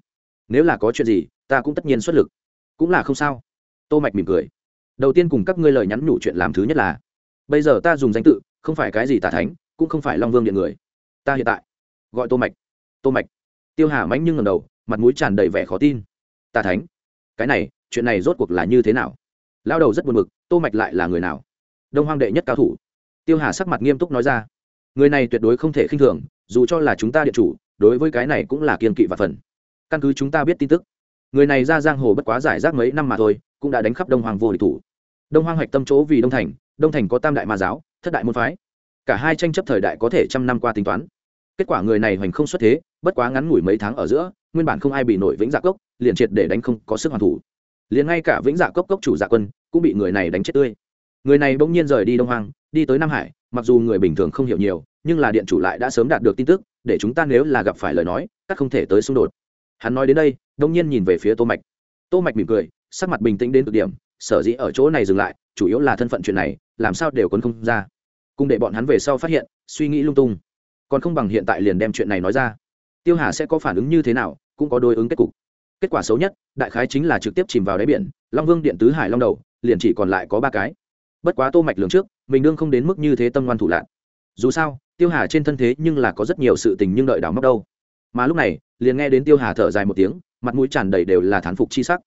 Nếu là có chuyện gì, ta cũng tất nhiên xuất lực. Cũng là không sao. Tô mạch mỉm cười. Đầu tiên cùng các ngươi lời nhắn nhủ chuyện làm thứ nhất là, bây giờ ta dùng danh tự, không phải cái gì tả thánh cũng không phải long vương điện người. Ta hiện tại gọi tô mạch. Tô mạch. Tiêu hà mãnh nhưng ngầm đầu, mặt mũi tràn đầy vẻ khó tin. Tà thánh, cái này, chuyện này rốt cuộc là như thế nào? Lao đầu rất buồn bực, tô mạch lại là người nào? Đông hoang đệ nhất cao thủ. Tiêu hà sắc mặt nghiêm túc nói ra. Người này tuyệt đối không thể khinh thường, dù cho là chúng ta điện chủ, đối với cái này cũng là kiên kỵ và phần. Căn cứ chúng ta biết tin tức, người này ra giang hồ bất quá giải rác mấy năm mà thôi, cũng đã đánh khắp đông hoàng vô địch thủ. Đông hoang hoạch tâm chỗ vì đông thành đông thành có tam đại ma giáo, thất đại môn phái cả hai tranh chấp thời đại có thể trăm năm qua tính toán. Kết quả người này hoành không xuất thế, bất quá ngắn ngủi mấy tháng ở giữa, nguyên bản không ai bị nổi vĩnh dạ cốc, liền triệt để đánh không có sức hoàn thủ. Liền ngay cả vĩnh dạ cốc cốc chủ dạ quân cũng bị người này đánh chết tươi. Người này bỗng nhiên rời đi đông hoang, đi tới nam hải, mặc dù người bình thường không hiểu nhiều, nhưng là điện chủ lại đã sớm đạt được tin tức, để chúng ta nếu là gặp phải lời nói các không thể tới xung đột. Hắn nói đến đây, đông nhiên nhìn về phía tô mạch. Tô mạch mỉm cười, sắc mặt bình tĩnh đến cực điểm, sở dĩ ở chỗ này dừng lại, chủ yếu là thân phận chuyện này, làm sao đều quấn không ra cùng để bọn hắn về sau phát hiện, suy nghĩ lung tung. Còn không bằng hiện tại liền đem chuyện này nói ra. Tiêu hà sẽ có phản ứng như thế nào, cũng có đối ứng kết cục. Kết quả xấu nhất, đại khái chính là trực tiếp chìm vào đáy biển, long vương điện tứ hải long đầu, liền chỉ còn lại có ba cái. Bất quá tô mạch lường trước, mình đương không đến mức như thế tâm ngoan thủ lạc dù sao, tiêu hà trên thân thế nhưng là có rất nhiều sự tình nhưng đợi đào móc đâu. Mà lúc này, liền nghe đến tiêu hà thở dài một tiếng, mặt mũi tràn đầy đều là thán phục chi sắc.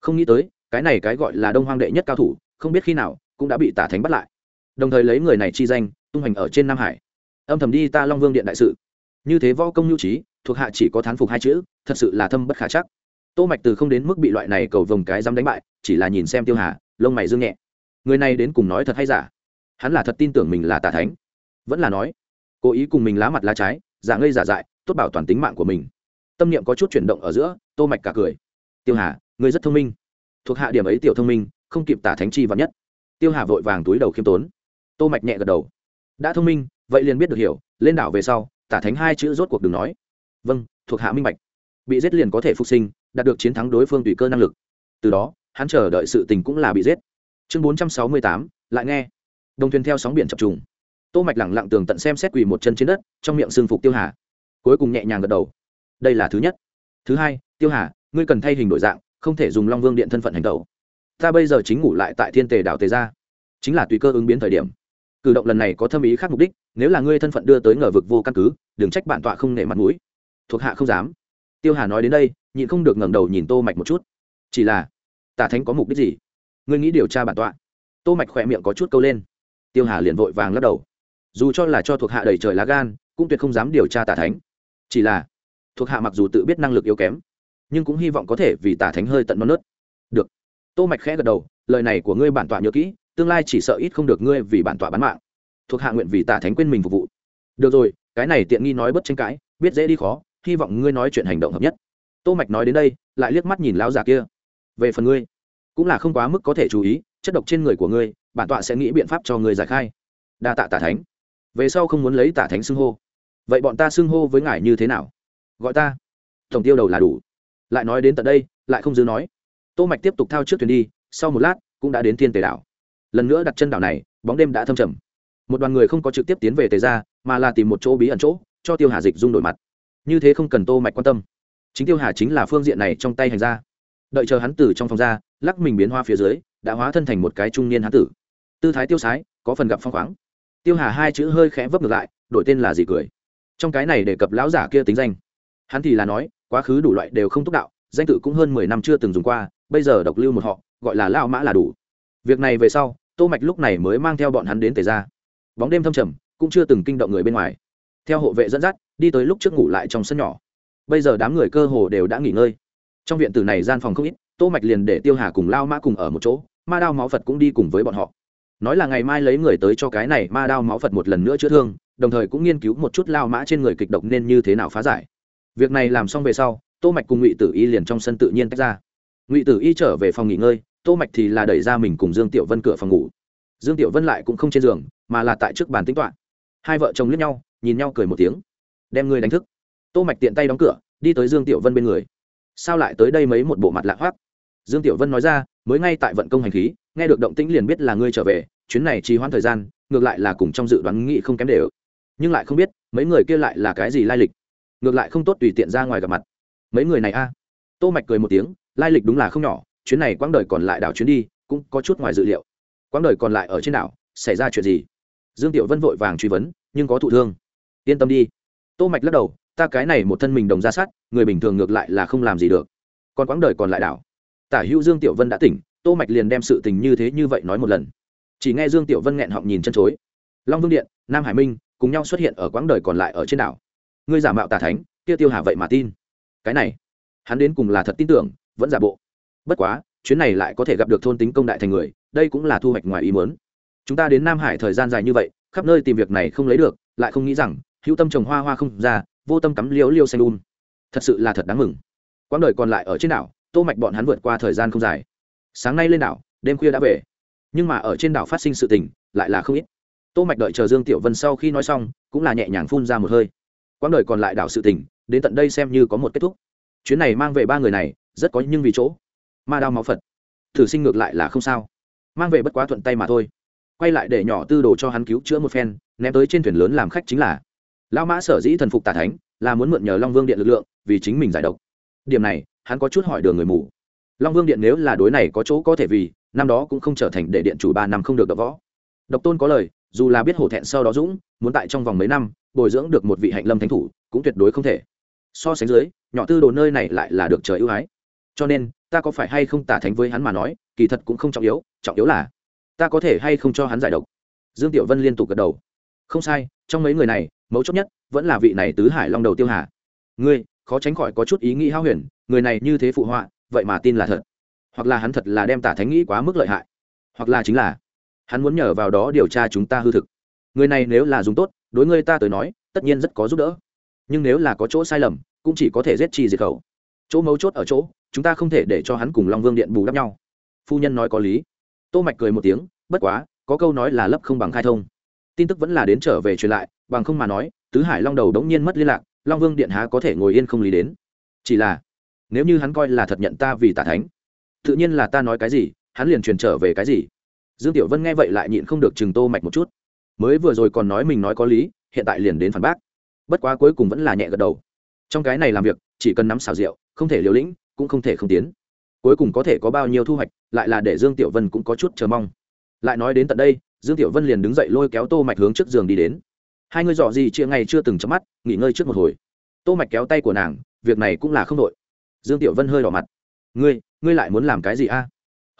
Không nghĩ tới, cái này cái gọi là đông hoang đệ nhất cao thủ, không biết khi nào, cũng đã bị tả thánh bắt lại đồng thời lấy người này chi danh, tung hành ở trên nam hải. Âm thầm đi ta long vương điện đại sự. Như thế võ công nhu trí, thuộc hạ chỉ có thán phục hai chữ, thật sự là thâm bất khả chắc. Tô mạch từ không đến mức bị loại này cầu vồng cái dám đánh bại, chỉ là nhìn xem tiêu hà, lông mày dương nhẹ. Người này đến cùng nói thật hay giả? Hắn là thật tin tưởng mình là tà thánh. Vẫn là nói, cố ý cùng mình lá mặt lá trái, giả ngây giả dại, tốt bảo toàn tính mạng của mình. Tâm niệm có chút chuyển động ở giữa, tô mạch cả cười. Tiêu hà, ngươi rất thông minh. Thuộc hạ điểm ấy tiểu thông minh, không kịp tả thánh chi vạn nhất. Tiêu hà vội vàng túi đầu khiêm tốn tô mạch nhẹ gật đầu. Đã thông minh, vậy liền biết được hiểu, lên đảo về sau, tả thánh hai chữ rốt cuộc đừng nói. Vâng thuộc hạ minh bạch. Bị giết liền có thể phục sinh, đạt được chiến thắng đối phương tùy cơ năng lực. Từ đó, hắn chờ đợi sự tình cũng là bị giết. Chương bốn trăm sáu mươi tám, lại nghe. Đồng thuyền theo sóng biển chập trùng. Tô mạch lẳng lặng tường tận xem xét quỳ một chân trên đất, trong miệng xương phục tiêu hà. Cuối cùng nhẹ nhàng gật đầu. Đây là thứ nhất. Thứ hai, tiêu hà, ngươi cần thay hình đổi dạng, không thể dùng long vương điện thân phận hành tẩu. Ta bây giờ chính ngủ lại tại thiên tề đảo tề gia. Chính là tùy cơ ứng biến thời điểm cử động lần này có thâm ý khác mục đích, nếu là ngươi thân phận đưa tới ngờ vực vô căn cứ, đừng trách bản tọa không nể mặt mũi. Thuộc hạ không dám. Tiêu hà nói đến đây, nhịn không được ngẩng đầu nhìn tô mạch một chút. Chỉ là, tả thánh có mục đích gì? Ngươi nghĩ điều tra bản tọa. Tô mạch khỏe miệng có chút câu lên. Tiêu hà liền vội vàng lắc đầu. Dù cho là cho thuộc hạ đầy trời lá gan, cũng tuyệt không dám điều tra tả thánh. Chỉ là, thuộc hạ mặc dù tự biết năng lực yếu kém, nhưng cũng hy vọng có thể vì tả thánh hơi tận non nớt. Được. Tô mạch khẽ gật đầu, lời này của ngươi bản tọa nhớ kỹ tương lai chỉ sợ ít không được ngươi vì bản tọa bán mạng. Thuộc hạ nguyện vì tả thánh quên mình phục vụ. Được rồi, cái này tiện nghi nói bất tranh cãi, biết dễ đi khó, hy vọng ngươi nói chuyện hành động hợp nhất. Tô mạch nói đến đây, lại liếc mắt nhìn lão già kia. Về phần ngươi, cũng là không quá mức có thể chú ý, chất độc trên người của ngươi, bản tọa sẽ nghĩ biện pháp cho ngươi giải khai. Đa tạ tả thánh. Về sau không muốn lấy tả thánh xưng hô. Vậy bọn ta xưng hô với ngài như thế nào? Gọi ta. Tổng tiêu đầu là đủ. Lại nói đến tận đây, lại không dư nói. Tô mạch tiếp tục thao trước thuyền đi, sau một lát, cũng đã đến thiên tề đảo lần nữa đặt chân đảo này, bóng đêm đã thâm trầm. Một đoàn người không có trực tiếp tiến về tề ra mà là tìm một chỗ bí ẩn chỗ, cho tiêu hà dịch dung đổi mặt. Như thế không cần tô mạch quan tâm. Chính tiêu hà chính là phương diện này trong tay hành ra đợi chờ hắn từ trong phòng ra, lắc mình biến hoa phía dưới, đã hóa thân thành một cái trung niên hán tử. Tư thái tiêu sái, có phần gặp phong khoáng. Tiêu hà hai chữ hơi khẽ vấp ngược lại, đổi tên là gì cười. Trong cái này đề cập lão giả kia tính danh. Hắn thì là nói, quá khứ đủ loại đều không túc đạo, danh tự cũng hơn mười năm chưa từng dùng qua, bây giờ độc lưu một họ, gọi là lao mã là đủ việc này về sau, tô mạch lúc này mới mang theo bọn hắn đến tề ra bóng đêm thâm trầm, cũng chưa từng kinh động người bên ngoài. Theo hộ vệ dẫn dắt, đi tới lúc trước ngủ lại trong sân nhỏ. Bây giờ đám người cơ hồ đều đã nghỉ ngơi. Trong viện tử này gian phòng không ít, tô mạch liền để tiêu hà cùng lao mã cùng ở một chỗ, ma đao máu phật cũng đi cùng với bọn họ. Nói là ngày mai lấy người tới cho cái này ma đao máu phật một lần nữa chữa thương, đồng thời cũng nghiên cứu một chút lao mã trên người kịch độc nên như thế nào phá giải. Việc này làm xong về sau, tô mạch cùng ngụy tử y liền trong sân tự nhiên tách ra. Ngụy tử y trở về phòng nghỉ ngơi tô mạch thì là đẩy ra mình cùng dương tiểu vân cửa phòng ngủ. Dương tiểu vân lại cũng không trên giường, mà là tại trước bàn tính toán. Hai vợ chồng liếc nhau, nhìn nhau cười một tiếng. Đem người đánh thức. Tô mạch tiện tay đóng cửa, đi tới dương tiểu vân bên người. Sao lại tới đây mấy một bộ mặt lạ hoắc? Dương tiểu vân nói ra, mới ngay tại vận công hành khí, nghe được động tĩnh liền biết là ngươi trở về, chuyến này trì hoãn thời gian, ngược lại là cùng trong dự đoán nghị không kém đều. Nhưng lại không biết, mấy người kia lại là cái gì lai lịch? Ngược lại không tốt tùy tiện ra ngoài gặp mặt. Mấy người này a? Tô mạch cười một tiếng, lai lịch đúng là không nhỏ chuyến này quãng đời còn lại đảo chuyến đi, cũng có chút ngoài dự liệu. Quãng đời còn lại ở trên đảo, xảy ra chuyện gì? Dương tiểu vân vội vàng truy vấn, nhưng có thụ thương. Yên tâm đi. Tô mạch lắc đầu, ta cái này một thân mình đồng ra sát người bình thường ngược lại là không làm gì được. Còn quãng đời còn lại đảo. Tả hữu dương tiểu vân đã tỉnh, tô mạch liền đem sự tình như thế như vậy nói một lần. Chỉ nghe dương tiểu vân nghẹn họng nhìn chân chối. Long vương điện, nam hải minh, cùng nhau xuất hiện ở quãng đời còn lại ở trên đảo. Ngươi giả mạo tà thánh, kia tiêu hà vậy mà tin. Cái này, hắn đến cùng là thật tin tưởng, vẫn giả bộ bất quá, chuyến này lại có thể gặp được thôn tính công đại thành người, đây cũng là thu hoạch ngoài ý muốn. Chúng ta đến nam hải thời gian dài như vậy, khắp nơi tìm việc này không lấy được, lại không nghĩ rằng, hữu tâm trồng hoa hoa không ra, vô tâm cắm liễu liêu xanh un thật sự là thật đáng mừng. Quãng đời còn lại ở trên đảo, tô mạch bọn hắn vượt qua thời gian không dài. Sáng nay lên đảo, đêm khuya đã về. Nhưng mà ở trên đảo phát sinh sự tình, lại là không ít. Tô mạch đợi chờ dương tiểu vân sau khi nói xong, cũng là nhẹ nhàng phun ra một hơi. Quãng đời còn lại đảo sự tình, đến tận đây xem như có một kết thúc. Chuyến này mang về ba người này, rất có nhưng vì chỗ ma đao máu phật thử sinh ngược lại là không sao mang về bất quá thuận tay mà thôi quay lại để nhỏ tư đồ cho hắn cứu chữa một phen ném tới trên thuyền lớn làm khách chính là lao mã sở dĩ thần phục tà thánh là muốn mượn nhờ long vương điện lực lượng vì chính mình giải độc điểm này hắn có chút hỏi đường người mù long vương điện nếu là đối này có chỗ có thể vì năm đó cũng không trở thành để điện chủ ba năm không được đập võ độc tôn có lời dù là biết hổ thẹn sau đó dũng muốn tại trong vòng mấy năm bồi dưỡng được một vị hạnh lâm thánh thủ cũng tuyệt đối không thể so sánh dưới nhỏ tư đồ nơi này lại là được trời ưu ái cho nên, ta có phải hay không tả thánh với hắn mà nói, kỳ thật cũng không trọng yếu trọng yếu là, ta có thể hay không cho hắn giải độc. Dương tiểu vân liên tục gật đầu. Không sai, trong mấy người này, mấu chốt nhất vẫn là vị này tứ hải long đầu tiêu hà. Ngươi, khó tránh khỏi có chút ý nghĩ hao huyền, người này như thế phụ họa, vậy mà tin là thật. Hoặc là hắn thật là đem tả thánh nghĩ quá mức lợi hại. Hoặc là chính là, hắn muốn nhờ vào đó điều tra chúng ta hư thực. Người này nếu là dùng tốt, đối ngươi ta tới nói, tất nhiên rất có giúp đỡ. Nhưng nếu là có chỗ sai lầm, cũng chỉ có thể giết chi diệt khẩu. Chỗ mấu chốt ở chỗ chúng ta không thể để cho hắn cùng long vương điện bù đắp nhau. Phu nhân nói có lý. Tô mạch cười một tiếng, bất quá, có câu nói là lấp không bằng khai thông. Tin tức vẫn là đến trở về truyền lại, bằng không mà nói, tứ hải long đầu đống nhiên mất liên lạc, long vương điện há có thể ngồi yên không lý đến. Chỉ là, nếu như hắn coi là thật nhận ta vì tả thánh, tự nhiên là ta nói cái gì, hắn liền truyền trở về cái gì. Dương tiểu vân nghe vậy lại nhịn không được chừng tô mạch một chút. Mới vừa rồi còn nói mình nói có lý, hiện tại liền đến phản bác. Bất quá cuối cùng vẫn là nhẹ gật đầu. Trong cái này làm việc, chỉ cần nắm xào rượu không thể liều lĩnh cũng không thể không tiến. Cuối cùng có thể có bao nhiêu thu hoạch, lại là để dương tiểu vân cũng có chút chờ mong. Lại nói đến tận đây, dương tiểu vân liền đứng dậy lôi kéo tô mạch hướng trước giường đi đến. Hai người dò gì chia ngày chưa từng chấm mắt, nghỉ ngơi trước một hồi. Tô mạch kéo tay của nàng, việc này cũng là không đội dương tiểu vân hơi đỏ mặt. Ngươi ngươi lại muốn làm cái gì a?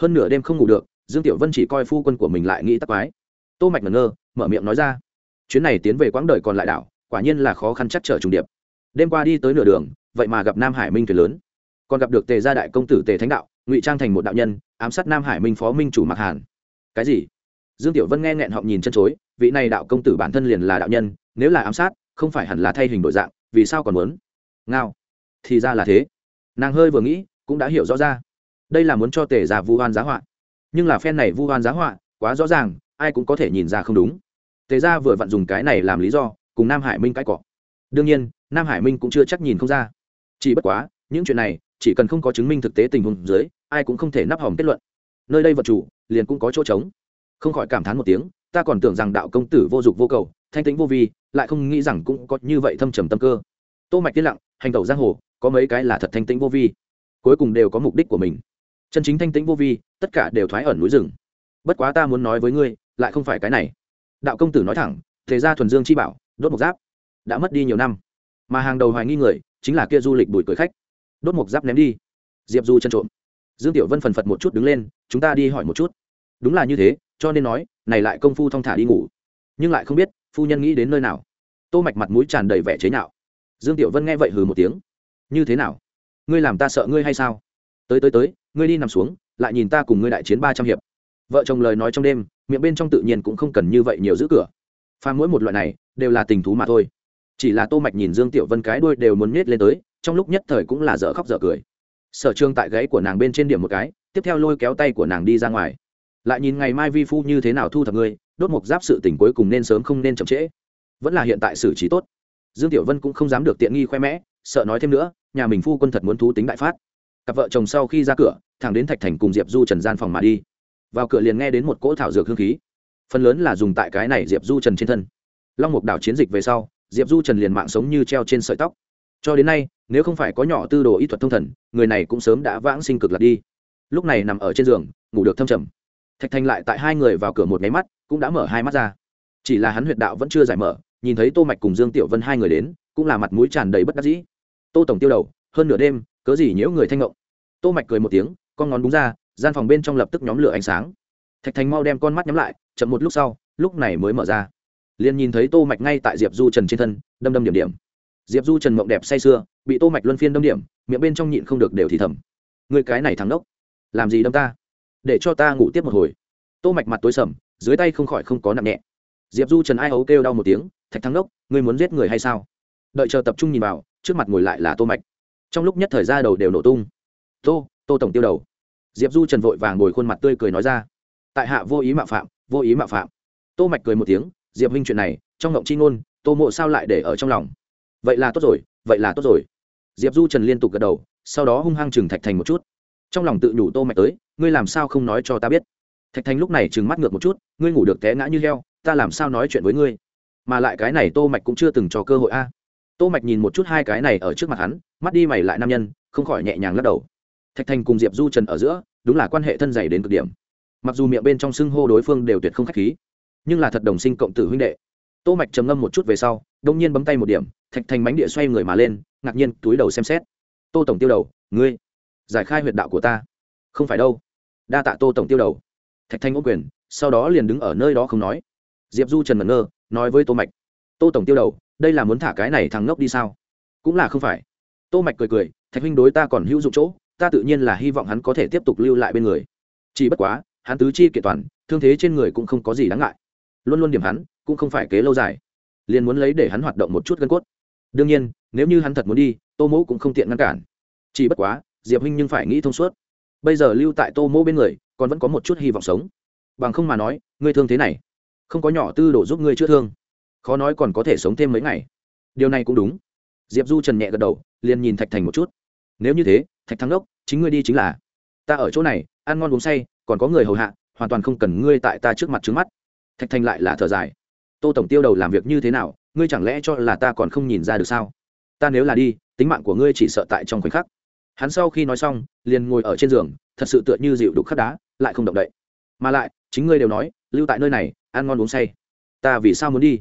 Hơn nửa đêm không ngủ được, dương tiểu vân chỉ coi phu quân của mình lại nghĩ tắc quái. Tô mạch ngẩn ngơ, mở miệng nói ra. Chuyến này tiến về quãng đời còn lại đảo, quả nhiên là khó khăn chắc trở trùng điệp. Đêm qua đi tới nửa đường, vậy mà gặp nam hải minh thuyền lớn còn gặp được tề gia đại công tử tề thánh đạo, ngụy trang thành một đạo nhân, ám sát nam hải minh phó minh chủ mặc hàn. Cái gì? Dương tiểu vân nghe nghẹn họng nhìn chân chối, vị này đạo công tử bản thân liền là đạo nhân, nếu là ám sát, không phải hẳn là thay hình đổi dạng, vì sao còn muốn? Ngao. Thì ra là thế. Nàng hơi vừa nghĩ, cũng đã hiểu rõ ra. Đây là muốn cho tề già vu hoan giá họa. Nhưng là phen này vu hoan giá họa, quá rõ ràng, ai cũng có thể nhìn ra không đúng. Tề gia vừa vặn dùng cái này làm lý do, cùng nam hải minh cãi cọ. Đương nhiên, nam hải minh cũng chưa chắc nhìn không ra. Chỉ bất quá, những chuyện này chỉ cần không có chứng minh thực tế tình huống dưới, ai cũng không thể nắp hỏng kết luận. Nơi đây vật chủ, liền cũng có chỗ trống. Không khỏi cảm thán một tiếng, ta còn tưởng rằng đạo công tử vô dụng vô cầu, thanh tĩnh vô vi, lại không nghĩ rằng cũng có như vậy thâm trầm tâm cơ. Tô mạch tiên lặng, hành tẩu giang hồ, có mấy cái là thật thanh tĩnh vô vi. Cuối cùng đều có mục đích của mình. Chân chính thanh tĩnh vô vi, tất cả đều thoái ẩn núi rừng. Bất quá ta muốn nói với ngươi, lại không phải cái này. Đạo công tử nói thẳng, thế ra thuần dương chi bảo, đốt một giáp, đã mất đi nhiều năm. Mà hàng đầu hoài nghi người, chính là kia du lịch bùi cười khách đốt một giáp ném đi. Diệp du chân trộm. Dương tiểu vân phần phật một chút đứng lên, chúng ta đi hỏi một chút. Đúng là như thế, cho nên nói, này lại công phu thong thả đi ngủ. Nhưng lại không biết, phu nhân nghĩ đến nơi nào. Tô mạch mặt mũi tràn đầy vẻ chế nhạo. Dương tiểu vân nghe vậy hừ một tiếng. Như thế nào? Ngươi làm ta sợ ngươi hay sao? Tới tới tới, ngươi đi nằm xuống, lại nhìn ta cùng ngươi đại chiến ba trăm hiệp. Vợ chồng lời nói trong đêm, miệng bên trong tự nhiên cũng không cần như vậy nhiều giữ cửa. Pha mỗi một loại này, đều là tình thú mà thôi. Chỉ là tô mạch nhìn dương tiểu vân cái đuôi đều muốn nhét lên tới trong lúc nhất thời cũng là dở khóc dở cười. Sở trường tại gáy của nàng bên trên điểm một cái, tiếp theo lôi kéo tay của nàng đi ra ngoài. Lại nhìn ngày mai vi phu như thế nào thu thập ngươi, đốt một giáp sự tỉnh cuối cùng nên sớm không nên chậm trễ. Vẫn là hiện tại xử trí tốt. Dương tiểu vân cũng không dám được tiện nghi khoe mẽ, sợ nói thêm nữa, nhà mình phu quân thật muốn thú tính đại phát. Cặp vợ chồng sau khi ra cửa, thẳng đến thạch thành cùng diệp du trần gian phòng mà đi. Vào cửa liền nghe đến một cỗ thảo dược hương khí. Phần lớn là dùng tại cái này diệp du trần trên thân. Long mục đảo chiến dịch về sau, diệp du trần liền mạng sống như treo trên sợi tóc. Cho đến nay nếu không phải có nhỏ tư đồ y thuật thông thần, người này cũng sớm đã vãng sinh cực lạc đi. Lúc này nằm ở trên giường, ngủ được thâm trầm. Thạch thành lại tại hai người vào cửa một máy mắt, cũng đã mở hai mắt ra. Chỉ là hắn huyệt đạo vẫn chưa giải mở, nhìn thấy tô mạch cùng dương tiểu vân hai người đến, cũng là mặt mũi tràn đầy bất đắc dĩ. Tô tổng tiêu đầu, hơn nửa đêm, cớ gì nhiễu người thanh ngộng? Tô mạch cười một tiếng, con ngón đúng ra, gian phòng bên trong lập tức nhóm lửa ánh sáng. Thạch thành mau đem con mắt nhắm lại, chậm một lúc sau, lúc này mới mở ra. Liền nhìn thấy tô mạch ngay tại diệp du trần trên thân, đâm đâm điểm điểm diệp du trần mộng đẹp say sưa, bị tô mạch luân phiên đâm điểm, miệng bên trong nhịn không được đều thì thầm. Người cái này thắng đốc làm gì đâm ta? Để cho ta ngủ tiếp một hồi. Tô mạch mặt tối sầm, dưới tay không khỏi không có nặng nhẹ. Diệp du trần ai ấu kêu đau một tiếng, thạch thắng đốc ngươi muốn giết người hay sao? Đợi chờ tập trung nhìn vào, trước mặt ngồi lại là tô mạch. Trong lúc nhất thời ra đầu đều nổ tung. Tô tô tổng tiêu đầu. Diệp du trần vội vàng ngồi khuôn mặt tươi cười nói ra. Tại hạ vô ý mạo phạm, vô ý mạo phạm. Tô mạch cười một tiếng, diệp huynh chuyện này, trong ngộng chi ngôn, tô mộ sao lại để ở trong lòng? Vậy là tốt rồi, vậy là tốt rồi. Diệp du trần liên tục gật đầu, sau đó hung hăng chừng thạch thành một chút. Trong lòng tự nhủ tô mạch tới, ngươi làm sao không nói cho ta biết? Thạch thành lúc này chừng mắt ngược một chút, ngươi ngủ được té ngã như heo, ta làm sao nói chuyện với ngươi? Mà lại cái này tô mạch cũng chưa từng cho cơ hội a. Tô mạch nhìn một chút hai cái này ở trước mặt hắn, mắt đi mày lại nam nhân, không khỏi nhẹ nhàng lắc đầu. Thạch thành cùng diệp du trần ở giữa, đúng là quan hệ thân dày đến cực điểm. Mặc dù miệng bên trong xưng hô đối phương đều tuyệt không khách khí, nhưng là thật đồng sinh cộng tử huynh đệ tô mạch trầm ngâm một chút về sau, đông nhiên bấm tay một điểm, thạch thành mánh địa xoay người mà lên, ngạc nhiên túi đầu xem xét. Tô tổng tiêu đầu, ngươi, giải khai huyệt đạo của ta. Không phải đâu. Đa tạ tô tổng tiêu đầu. Thạch thanh ô quyền, sau đó liền đứng ở nơi đó không nói. Diệp du trần mẩn ngơ, nói với tô mạch, tô tổng tiêu đầu, đây là muốn thả cái này thằng ngốc đi sao? Cũng là không phải. Tô mạch cười cười, thạch huynh đối ta còn hữu dụng chỗ, ta tự nhiên là hy vọng hắn có thể tiếp tục lưu lại bên người. Chỉ bất quá, hắn tứ chi kiện toàn, thương thế trên người cũng không có gì đáng ngại luôn luôn điểm hắn, cũng không phải kế lâu dài. Liền muốn lấy để hắn hoạt động một chút gân cốt. Đương nhiên, nếu như hắn thật muốn đi, tô mẫu cũng không tiện ngăn cản. Chỉ bất quá, diệp huynh nhưng phải nghĩ thông suốt. Bây giờ lưu tại tô mẫu bên người, còn vẫn có một chút hy vọng sống. Bằng không mà nói, ngươi thương thế này, không có nhỏ tư đổ giúp ngươi chữa thương. Khó nói còn có thể sống thêm mấy ngày. Điều này cũng đúng. Diệp du trần nhẹ gật đầu, liền nhìn thạch thành một chút. Nếu như thế, thạch thắng đốc, chính ngươi đi chính là. Ta ở chỗ này, ăn ngon uống say, còn có người hầu hạ, hoàn toàn không cần ngươi tại ta trước mặt trước mắt thạch thành lại là thở dài. Tô tổng tiêu đầu làm việc như thế nào, ngươi chẳng lẽ cho là ta còn không nhìn ra được sao? Ta nếu là đi, tính mạng của ngươi chỉ sợ tại trong khoảnh khắc. Hắn sau khi nói xong, liền ngồi ở trên giường, thật sự tựa như dịu đục khắc đá, lại không động đậy. Mà lại, chính ngươi đều nói, lưu tại nơi này, ăn ngon uống say. Ta vì sao muốn đi?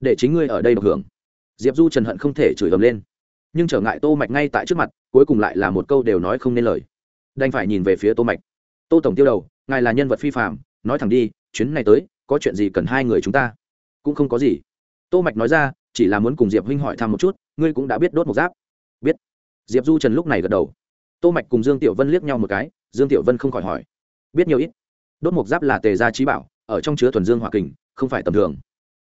Để chính ngươi ở đây được hưởng. Diệp du trần hận không thể chửi ầm lên. Nhưng trở ngại tô mạch ngay tại trước mặt, cuối cùng lại là một câu đều nói không nên lời. Đành phải nhìn về phía tô mạch. Tô tổng tiêu đầu, ngài là nhân vật phi phạm nói thẳng đi, chuyến này tới có chuyện gì cần hai người chúng ta? Cũng không có gì. Tô mạch nói ra, chỉ là muốn cùng diệp huynh hỏi thăm một chút, ngươi cũng đã biết đốt một giáp. Biết. Diệp du trần lúc này gật đầu. Tô mạch cùng dương tiểu vân liếc nhau một cái, dương tiểu vân không khỏi hỏi. Biết nhiều ít. Đốt một giáp là tề gia trí bảo, ở trong chứa thuần dương hỏa kình, không phải tầm thường.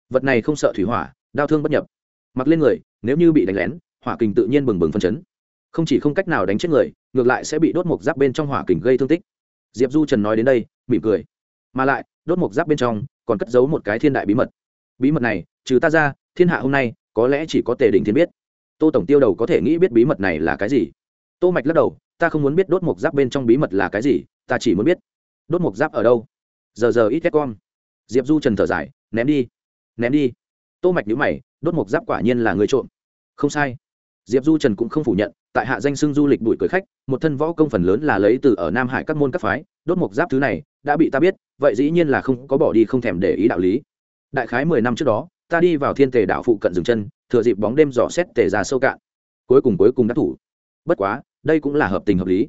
Vật này không sợ thủy hỏa, đau thương bất nhập. Mặc lên người, nếu như bị đánh lén, hỏa kình tự nhiên bừng bừng phân chấn. Không chỉ không cách nào đánh chết người, ngược lại sẽ bị đốt một giáp bên trong hỏa kình gây thương tích. Diệp du trần nói đến đây, mỉm cười. Mà lại, đốt một giáp bên trong còn cất giấu một cái thiên đại bí mật. Bí mật này, trừ ta ra, thiên hạ hôm nay, có lẽ chỉ có tề đình thiên biết. Tô tổng tiêu đầu có thể nghĩ biết bí mật này là cái gì? Tô mạch lắc đầu, ta không muốn biết đốt mục giáp bên trong bí mật là cái gì, ta chỉ muốn biết, đốt mục giáp ở đâu? Giờ giờ ít ghét con. Diệp du trần thở dài, ném đi ném đi. Tô mạch nhíu mày, đốt mục giáp quả nhiên là người trộm. Không sai. Diệp du trần cũng không phủ nhận, tại hạ danh xưng du lịch bụi cưới khách, một thân võ công phần lớn là lấy từ ở nam hải các môn các phái, đốt mục giáp thứ này đã bị ta biết, vậy dĩ nhiên là không có bỏ đi không thèm để ý đạo lý. Đại khái mười năm trước đó, ta đi vào thiên tề đảo phụ cận dừng chân, thừa dịp bóng đêm dò xét tề ra sâu cạn. Cuối cùng cuối cùng đã thủ. Bất quá, đây cũng là hợp tình hợp lý.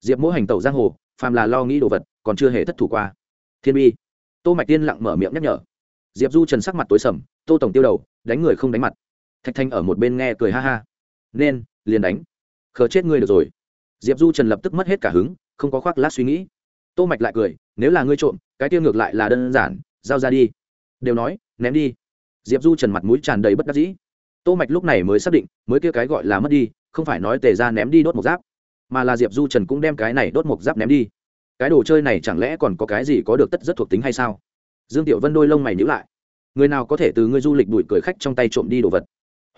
Diệp mỗi hành tẩu giang hồ, phàm là lo nghĩ đồ vật, còn chưa hề thất thủ qua. Thiên bi. Tô mạch tiên lặng mở miệng nhắc nhở. Diệp du trần sắc mặt tối sầm, tô tổng tiêu đầu, đánh người không đánh mặt. Thạch thanh ở một bên nghe cười ha ha. Nên, liền đánh. Khờ chết ngươi được rồi. Diệp du trần lập tức mất hết cả hứng, không có khoác lát suy nghĩ tô mạch lại cười, nếu là ngươi trộm, cái tiêu ngược lại là đơn giản, giao ra đi. Đều nói, ném đi. Diệp du trần mặt mũi tràn đầy bất đắc dĩ. Tô mạch lúc này mới xác định, mới kia cái gọi là mất đi, không phải nói tề ra ném đi đốt một giáp, mà là diệp du trần cũng đem cái này đốt một giáp ném đi. Cái đồ chơi này chẳng lẽ còn có cái gì có được tất rất thuộc tính hay sao? Dương tiểu vân đôi lông mày nhíu lại. Người nào có thể từ ngươi du lịch đuổi cười khách trong tay trộm đi đồ vật?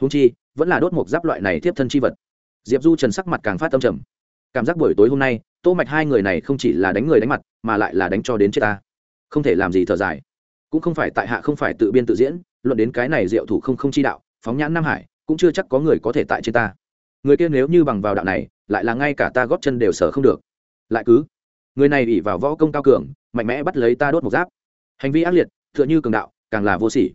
Húng chi, vẫn là đốt một giáp loại này tiếp thân chi vật. Diệp du trần sắc mặt càng phát tâm trầm cảm giác buổi tối hôm nay, tô mạch hai người này không chỉ là đánh người đánh mặt, mà lại là đánh cho đến chết ta. Không thể làm gì thở dài. Cũng không phải tại hạ không phải tự biên tự diễn, luận đến cái này diệu thủ không không chi đạo, phóng nhãn nam hải, cũng chưa chắc có người có thể tại trên ta. Người kia nếu như bằng vào đạo này, lại là ngay cả ta góp chân đều sở không được. Lại cứ, người này ỉ vào võ công cao cường, mạnh mẽ bắt lấy ta đốt một giáp. Hành vi ác liệt, tựa như cường đạo, càng là vô sỉ.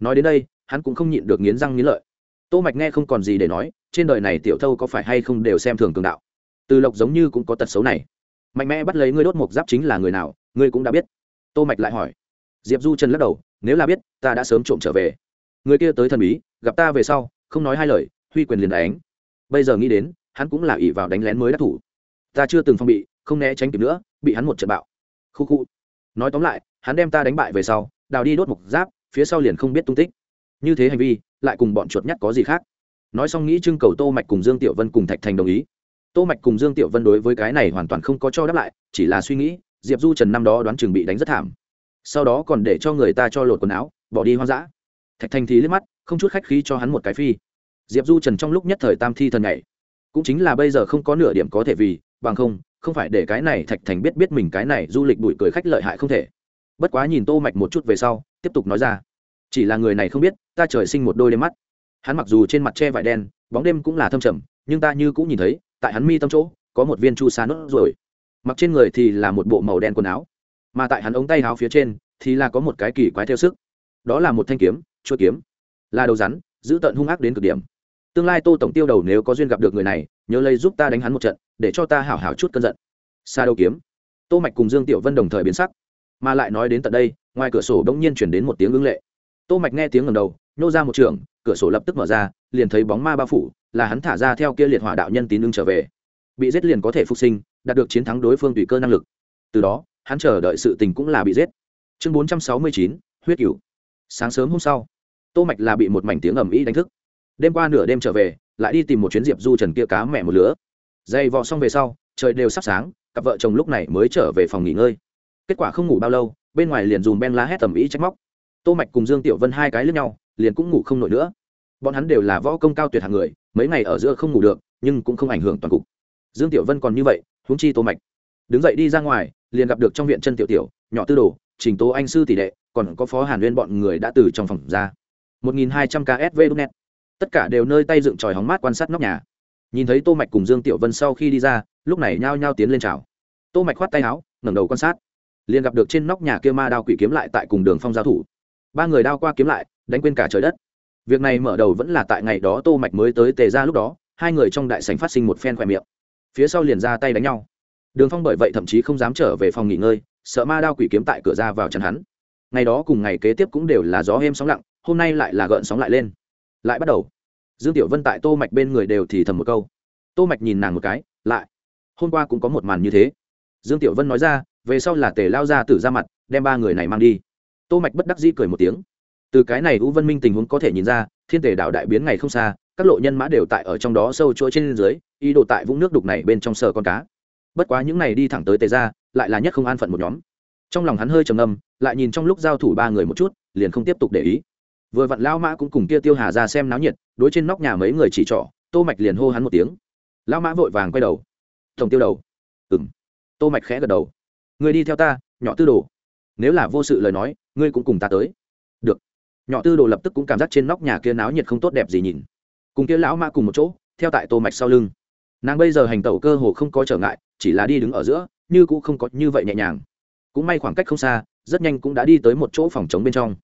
Nói đến đây, hắn cũng không nhịn được nghiến răng nghiến lợi. Tô mạch nghe không còn gì để nói, trên đời này tiểu thâu có phải hay không đều xem thường cường đạo từ lộc giống như cũng có tật xấu này. Mạnh mẽ bắt lấy ngươi đốt một giáp chính là người nào, ngươi cũng đã biết. Tô mạch lại hỏi. Diệp du trần lắc đầu, nếu là biết, ta đã sớm trộm trở về. Người kia tới thần bí, gặp ta về sau, không nói hai lời, huy quyền liền đánh. Bây giờ nghĩ đến, hắn cũng là ỷ vào đánh lén mới đắc thủ. Ta chưa từng phong bị, không né tránh kịp nữa, bị hắn một trận bạo. Khu khu. Nói tóm lại, hắn đem ta đánh bại về sau, đào đi đốt một giáp, phía sau liền không biết tung tích. Như thế hành vi, lại cùng bọn chuột nhắt có gì khác? Nói xong nghĩ trưng cầu tô mạch cùng dương tiểu vân cùng thạch thành đồng ý tô mạch cùng dương tiểu vân đối với cái này hoàn toàn không có cho đáp lại, chỉ là suy nghĩ, diệp du trần năm đó đoán chừng bị đánh rất thảm. Sau đó còn để cho người ta cho lột quần áo, bỏ đi hoang dã. Thạch thành thì liếc mắt, không chút khách khí cho hắn một cái phi. Diệp du trần trong lúc nhất thời tam thi thần nhảy. Cũng chính là bây giờ không có nửa điểm có thể vì, bằng không không phải để cái này thạch thành biết biết mình cái này du lịch bụi cười khách lợi hại không thể. Bất quá nhìn tô mạch một chút về sau, tiếp tục nói ra. Chỉ là người này không biết, ta trời sinh một đôi đêm mắt. Hắn mặc dù trên mặt che vải đen, bóng đêm cũng là thâm trầm, nhưng ta như cũng nhìn thấy tại hắn mi tâm chỗ, có một viên chu sa nốt rồi mặc trên người thì là một bộ màu đen quần áo, mà tại hắn ống tay áo phía trên thì là có một cái kỳ quái theo sức. Đó là một thanh kiếm chuỗi kiếm. Là đầu rắn, giữ tận hung ác đến cực điểm. Tương lai tô tổng tiêu đầu nếu có duyên gặp được người này, nhớ lấy giúp ta đánh hắn một trận, để cho ta hảo hảo chút cơn giận. Xa đầu kiếm. Tô mạch cùng dương tiểu vân đồng thời biến sắc. Mà lại nói đến tận đây, ngoài cửa sổ đống nhiên chuyển đến một tiếng ứng lệ. Tô mạch nghe tiếng ngầm đầu, nhô ra một trường, cửa sổ lập tức mở ra liền thấy bóng ma bao phủ là hắn thả ra theo kia liệt hỏa đạo nhân tín ưng trở về. Bị giết liền có thể phục sinh đạt được chiến thắng đối phương tùy cơ năng lực. Từ đó hắn chờ đợi sự tình cũng là bị giết. Chương 469, huyết cửu. Sáng sớm hôm sau tô mạch là bị một mảnh tiếng ầm ĩ đánh thức. Đêm qua nửa đêm trở về lại đi tìm một chuyến diệp du trần kia cá mẹ một lứa. Dây vò xong về sau trời đều sắp sáng cặp vợ chồng lúc này mới trở về phòng nghỉ ngơi. Kết quả không ngủ bao lâu bên ngoài liền dùm ben lá hét tầm ý trách móc. Tô mạch cùng dương tiểu vân hai cái lướt nhau liền cũng ngủ không nổi nữa bọn hắn đều là võ công cao tuyệt hạng người, mấy ngày ở giữa không ngủ được, nhưng cũng không ảnh hưởng toàn cục. Dương tiểu vân còn như vậy, huống chi tô mạch. Đứng dậy đi ra ngoài, liền gặp được trong viện chân tiểu tiểu, nhỏ tư đồ, trình tố anh sư tỷ đệ, còn có phó hàn nguyên bọn người đã từ trong phòng ra. 1.200 ksv net tất cả đều nơi tay dựng tròi hóng mát quan sát nóc nhà. Nhìn thấy tô mạch cùng dương tiểu vân sau khi đi ra, lúc này nhao nhao tiến lên chào. Tô mạch khoát tay áo, ngẩng đầu quan sát. Liền gặp được trên nóc nhà kia ma đao quỷ kiếm lại tại cùng đường phong giao thủ. Ba người đao qua kiếm lại, đánh quên cả trời đất việc này mở đầu vẫn là tại ngày đó tô mạch mới tới tề ra lúc đó, hai người trong đại sảnh phát sinh một phen khỏe miệng. Phía sau liền ra tay đánh nhau. Đường phong bởi vậy thậm chí không dám trở về phòng nghỉ ngơi, sợ ma đao quỷ kiếm tại cửa ra vào chắn hắn. Ngày đó cùng ngày kế tiếp cũng đều là gió êm sóng lặng, hôm nay lại là gợn sóng lại lên. Lại bắt đầu. Dương tiểu vân tại tô mạch bên người đều thì thầm một câu. Tô mạch nhìn nàng một cái, lại. Hôm qua cũng có một màn như thế. Dương tiểu vân nói ra, về sau là tề lao ra tử ra mặt, đem ba người này mang đi. Tô mạch bất đắc dĩ cười một tiếng từ cái này u vân minh tình huống có thể nhìn ra, thiên tể đạo đại biến ngày không xa, các lộ nhân mã đều tại ở trong đó sâu chỗ trên dưới, ý đồ tại vũng nước đục này bên trong sờ con cá. Bất quá những này đi thẳng tới tề ra lại là nhất không an phận một nhóm. Trong lòng hắn hơi trầm ngâm, lại nhìn trong lúc giao thủ ba người một chút, liền không tiếp tục để ý. Vừa vặn lao mã cũng cùng kia tiêu hà ra xem náo nhiệt, đối trên nóc nhà mấy người chỉ trỏ, tô mạch liền hô hắn một tiếng. Lao mã vội vàng quay đầu. Tổng tiêu đầu. Ừm. Tô mạch khẽ gật đầu. Người đi theo ta, nhỏ tư đồ. Nếu là vô sự lời nói, ngươi cũng cùng ta tới nhỏ tư đồ lập tức cũng cảm giác trên nóc nhà kia náo nhiệt không tốt đẹp gì nhìn. Cùng kia lão mã cùng một chỗ, theo tại tô mạch sau lưng. Nàng bây giờ hành tẩu cơ hồ không có trở ngại, chỉ là đi đứng ở giữa, như cũng không có như vậy nhẹ nhàng. Cũng may khoảng cách không xa, rất nhanh cũng đã đi tới một chỗ phòng chống bên trong.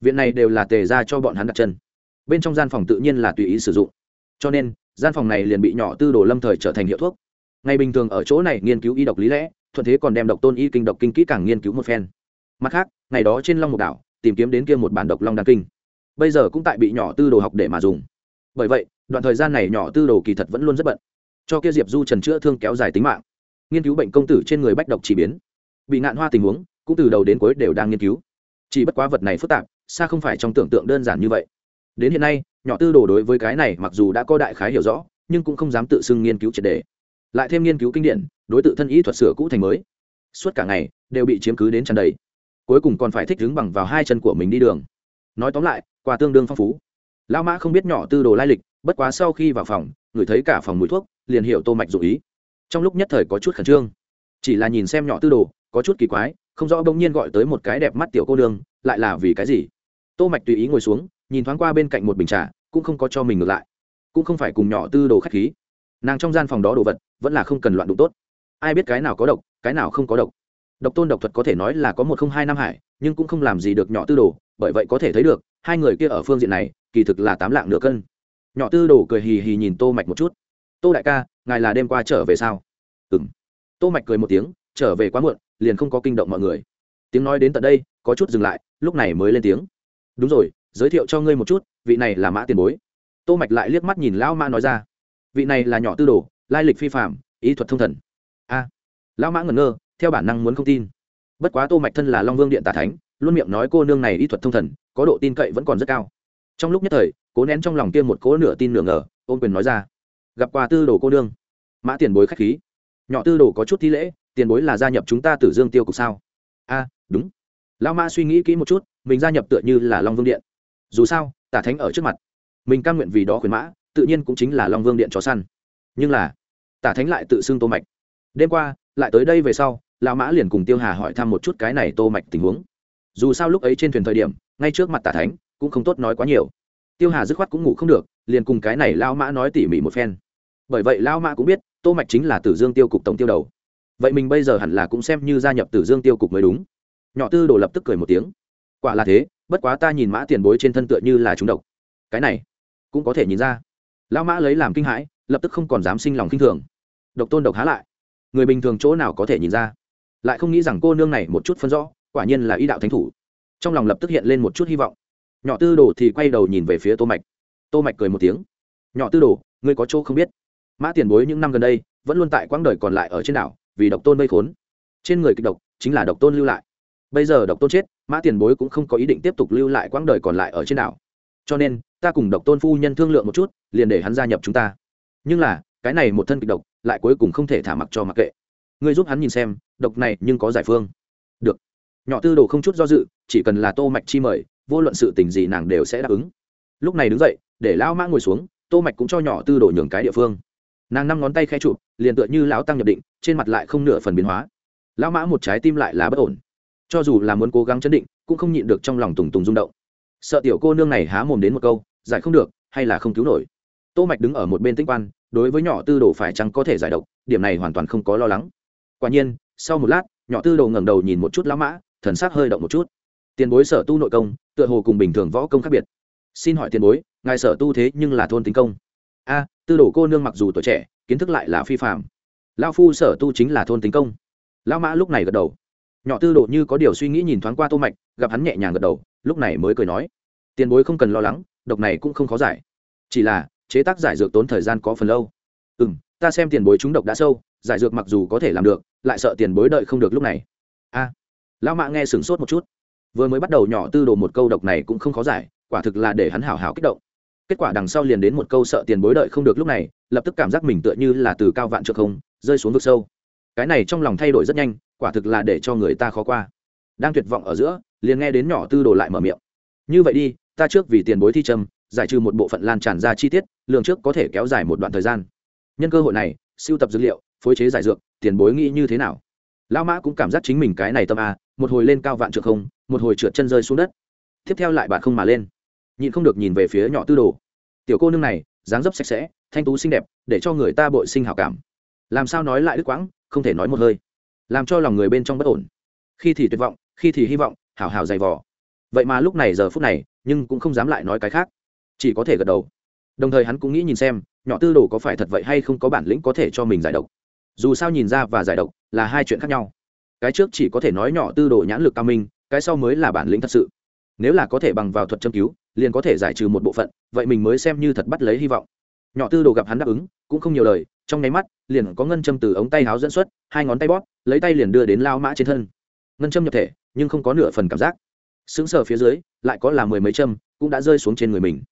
Viện này đều là tề ra cho bọn hắn đặt chân. Bên trong gian phòng tự nhiên là tùy ý sử dụng. Cho nên, gian phòng này liền bị nhỏ tư đồ lâm thời trở thành hiệu thuốc. Ngày bình thường ở chỗ này nghiên cứu y độc lý lẽ, thuận thế còn đem độc tôn y kinh độc kinh kỹ càng nghiên cứu một phen. Mặt khác, ngày đó trên long Mục đảo tìm kiếm đến kia một bản độc long đan kinh. Bây giờ cũng tại bị nhỏ tư đồ học để mà dùng. Bởi vậy, đoạn thời gian này nhỏ tư đồ kỳ thật vẫn luôn rất bận. Cho kia diệp du trần chữa thương kéo dài tính mạng. Nghiên cứu bệnh công tử trên người bách độc chỉ biến. Bị ngạn hoa tình huống, cũng từ đầu đến cuối đều đang nghiên cứu. Chỉ bất quá vật này phức tạp, xa không phải trong tưởng tượng đơn giản như vậy. Đến hiện nay, nhỏ tư đồ đối với cái này mặc dù đã có đại khái hiểu rõ, nhưng cũng không dám tự xưng nghiên cứu triệt đề lại thêm nghiên cứu kinh điển, đối tự thân ý thuật sửa cũ thành mới. Suốt cả ngày, đều bị chiếm cứ đến tràn đầy cuối cùng còn phải thích đứng bằng vào hai chân của mình đi đường. Nói tóm lại, quà tương đương phong phú. Lão mã không biết nhỏ tư đồ lai lịch, bất quá sau khi vào phòng, ngửi thấy cả phòng mùi thuốc, liền hiểu tô mạch dụ ý. Trong lúc nhất thời có chút khẩn trương. Chỉ là nhìn xem nhỏ tư đồ, có chút kỳ quái, không rõ bỗng nhiên gọi tới một cái đẹp mắt tiểu cô nương, lại là vì cái gì? Tô mạch tùy ý ngồi xuống, nhìn thoáng qua bên cạnh một bình trà, cũng không có cho mình ngược lại. Cũng không phải cùng nhỏ tư đồ khách khí. Nàng trong gian phòng đó đồ vật, vẫn là không cần loạn đụng tốt. Ai biết cái nào có độc, cái nào không có độc độc tôn độc thuật có thể nói là có một không hai năm hải, nhưng cũng không làm gì được nhỏ tư đồ, bởi vậy có thể thấy được, hai người kia ở phương diện này, kỳ thực là tám lạng nửa cân. Nhỏ tư đồ cười hì hì nhìn tô mạch một chút. Tô đại ca, ngài là đêm qua trở về sao? Ừm. Tô mạch cười một tiếng, trở về quá muộn, liền không có kinh động mọi người. Tiếng nói đến tận đây, có chút dừng lại, lúc này mới lên tiếng. Đúng rồi, giới thiệu cho ngươi một chút, vị này là mã tiền bối. Tô mạch lại liếc mắt nhìn lão mã nói ra. Vị này là nhỏ tư đồ, lai lịch phi phạm ý thuật thông thần. A. Lão mã ngẩn ngơ theo bản năng muốn không tin. Bất quá tô mạch thân là long vương điện tà thánh, luôn miệng nói cô nương này y thuật thông thần, có độ tin cậy vẫn còn rất cao. Trong lúc nhất thời, cố nén trong lòng kia một cố nửa tin nửa ngờ, ôn quyền nói ra, gặp qua tư đồ cô nương. Mã tiền bối khách khí. Nhỏ tư đồ có chút thi lễ, tiền bối là gia nhập chúng ta tử dương tiêu cục sao? A, đúng. Lão mã suy nghĩ kỹ một chút, mình gia nhập tựa như là long vương điện. Dù sao, tả thánh ở trước mặt. Mình cam nguyện vì đó khuyến mã, tự nhiên cũng chính là long vương điện chó săn. Nhưng là, tả thánh lại tự xưng tô mạch. Đêm qua, lại tới đây về sau lão mã liền cùng tiêu hà hỏi thăm một chút cái này tô mạch tình huống. Dù sao lúc ấy trên thuyền thời điểm, ngay trước mặt tả thánh, cũng không tốt nói quá nhiều. Tiêu hà dứt khoát cũng ngủ không được, liền cùng cái này lão mã nói tỉ mỉ một phen. Bởi vậy lão mã cũng biết, tô mạch chính là tử dương tiêu cục tổng tiêu đầu. Vậy mình bây giờ hẳn là cũng xem như gia nhập tử dương tiêu cục mới đúng. Nhỏ tư đồ lập tức cười một tiếng. Quả là thế, bất quá ta nhìn mã tiền bối trên thân tựa như là chúng độc. Cái này, cũng có thể nhìn ra. Lão mã lấy làm kinh hãi, lập tức không còn dám sinh lòng kinh thường. Độc tôn độc há lại. Người bình thường chỗ nào có thể nhìn ra? Lại không nghĩ rằng cô nương này một chút phân rõ, quả nhiên là y đạo thánh thủ. Trong lòng lập tức hiện lên một chút hy vọng. Nhỏ tư đồ thì quay đầu nhìn về phía tô mạch. Tô mạch cười một tiếng. Nhỏ tư đồ, ngươi có chỗ không biết. Mã tiền bối những năm gần đây, vẫn luôn tại quãng đời còn lại ở trên đảo, vì độc tôn vây khốn. Trên người kịch độc chính là độc tôn lưu lại. Bây giờ độc tôn chết, mã tiền bối cũng không có ý định tiếp tục lưu lại quãng đời còn lại ở trên đảo. Cho nên, ta cùng độc tôn phu nhân thương lượng một chút, liền để hắn gia nhập chúng ta. Nhưng là, cái này một thân kịch độc, lại cuối cùng không thể thả mặc cho mặc kệ. Ngươi giúp hắn nhìn xem độc này nhưng có giải phương. Được. Nhỏ tư đồ không chút do dự, chỉ cần là tô mạch chi mời, vô luận sự tình gì nàng đều sẽ đáp ứng. Lúc này đứng dậy, để lão mã ngồi xuống, tô mạch cũng cho nhỏ tư đồ nhường cái địa phương. Nàng năm ngón tay khẽ chụp, liền tựa như lão tăng nhập định, trên mặt lại không nửa phần biến hóa. Lão mã một trái tim lại là bất ổn. Cho dù là muốn cố gắng chấn định, cũng không nhịn được trong lòng tùng tùng rung động. Sợ tiểu cô nương này há mồm đến một câu, giải không được, hay là không cứu nổi. Tô mạch đứng ở một bên tinh quan, đối với nhỏ tư đồ phải chăng có thể giải độc, điểm này hoàn toàn không có lo lắng. Quả nhiên sau một lát, nhỏ tư đồ ngẩng đầu nhìn một chút lão mã, thần sắc hơi động một chút. Tiền bối sở tu nội công, tựa hồ cùng bình thường võ công khác biệt. Xin hỏi tiền bối, ngài sở tu thế nhưng là thôn tính công? A, tư đồ cô nương mặc dù tuổi trẻ, kiến thức lại là phi phạm lao phu sở tu chính là thôn tính công. Lão mã lúc này gật đầu. Nhỏ tư đồ như có điều suy nghĩ nhìn thoáng qua tô mạch, gặp hắn nhẹ nhàng gật đầu, lúc này mới cười nói. Tiền bối không cần lo lắng, độc này cũng không khó giải. Chỉ là, chế tác giải dược tốn thời gian có phần lâu. Ừ m ta xem tiền bối chúng độc đã sâu giải dược mặc dù có thể làm được lại sợ tiền bối đợi không được lúc này. A à, lão mạ nghe sửng sốt một chút. Vừa mới bắt đầu nhỏ tư đồ một câu độc này cũng không khó giải quả thực là để hắn hảo hảo kích động. Kết quả đằng sau liền đến một câu sợ tiền bối đợi không được lúc này lập tức cảm giác mình tựa như là từ cao vạn trượng không rơi xuống vực sâu. Cái này trong lòng thay đổi rất nhanh quả thực là để cho người ta khó qua. Đang tuyệt vọng ở giữa liền nghe đến nhỏ tư đồ lại mở miệng. Như vậy đi ta trước vì tiền bối thi trâm giải trừ một bộ phận lan tràn ra chi tiết lượng trước có thể kéo dài một đoạn thời gian. Nhân cơ hội này siêu tập dữ liệu phối chế giải dược, tiền bối nghĩ như thế nào? Lão mã cũng cảm giác chính mình cái này tâm a, một hồi lên cao vạn trượng không, một hồi trượt chân rơi xuống đất. Tiếp theo lại bạn không mà lên. Nhịn không được nhìn về phía nhỏ tư đồ. Tiểu cô nương này, dáng dấp sạch sẽ, thanh tú xinh đẹp, để cho người ta bội sinh hảo cảm. Làm sao nói lại đứt quãng, không thể nói một hơi. Làm cho lòng người bên trong bất ổn. Khi thì tuyệt vọng, khi thì hy vọng, hào hào dày vò. Vậy mà lúc này giờ phút này, nhưng cũng không dám lại nói cái khác. Chỉ có thể gật đầu. Đồng thời hắn cũng nghĩ nhìn xem, nhỏ tư đồ có phải thật vậy hay không có bản lĩnh có thể cho mình giải độc dù sao nhìn ra và giải độc là hai chuyện khác nhau. Cái trước chỉ có thể nói nhỏ tư đồ nhãn lực cao minh, cái sau mới là bản lĩnh thật sự. Nếu là có thể bằng vào thuật châm cứu, liền có thể giải trừ một bộ phận, vậy mình mới xem như thật bắt lấy hy vọng. Nhỏ tư đồ gặp hắn đáp ứng, cũng không nhiều lời, trong nháy mắt, liền có ngân châm từ ống tay háo dẫn xuất, hai ngón tay bóp, lấy tay liền đưa đến lao mã trên thân. Ngân châm nhập thể, nhưng không có nửa phần cảm giác. Sững sờ phía dưới, lại có là mười mấy châm, cũng đã rơi xuống trên người mình.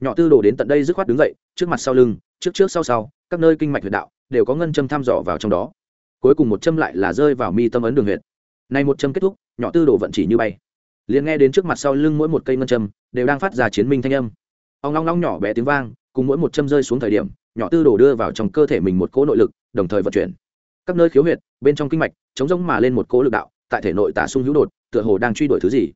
Nhỏ tư đồ đến tận đây dứt khoát đứng dậy, trước mặt sau lưng, trước trước sau sau, các nơi kinh mạch huyệt đạo đều có ngân châm thăm dò vào trong đó. Cuối cùng một châm lại là rơi vào mi tâm ấn đường huyệt. Nay một châm kết thúc, nhỏ tư đồ vận chỉ như bay. Liền nghe đến trước mặt sau lưng mỗi một cây ngân châm, đều đang phát ra chiến minh thanh âm. Ông long long nhỏ bé tiếng vang, cùng mỗi một châm rơi xuống thời điểm, nhỏ tư đồ đưa vào trong cơ thể mình một cỗ nội lực, đồng thời vận chuyển. Các nơi khiếu huyệt, bên trong kinh mạch chống rỗng mà lên một cỗ lực đạo, tại thể nội tả sung hữu đột, tựa hồ đang truy đuổi thứ gì.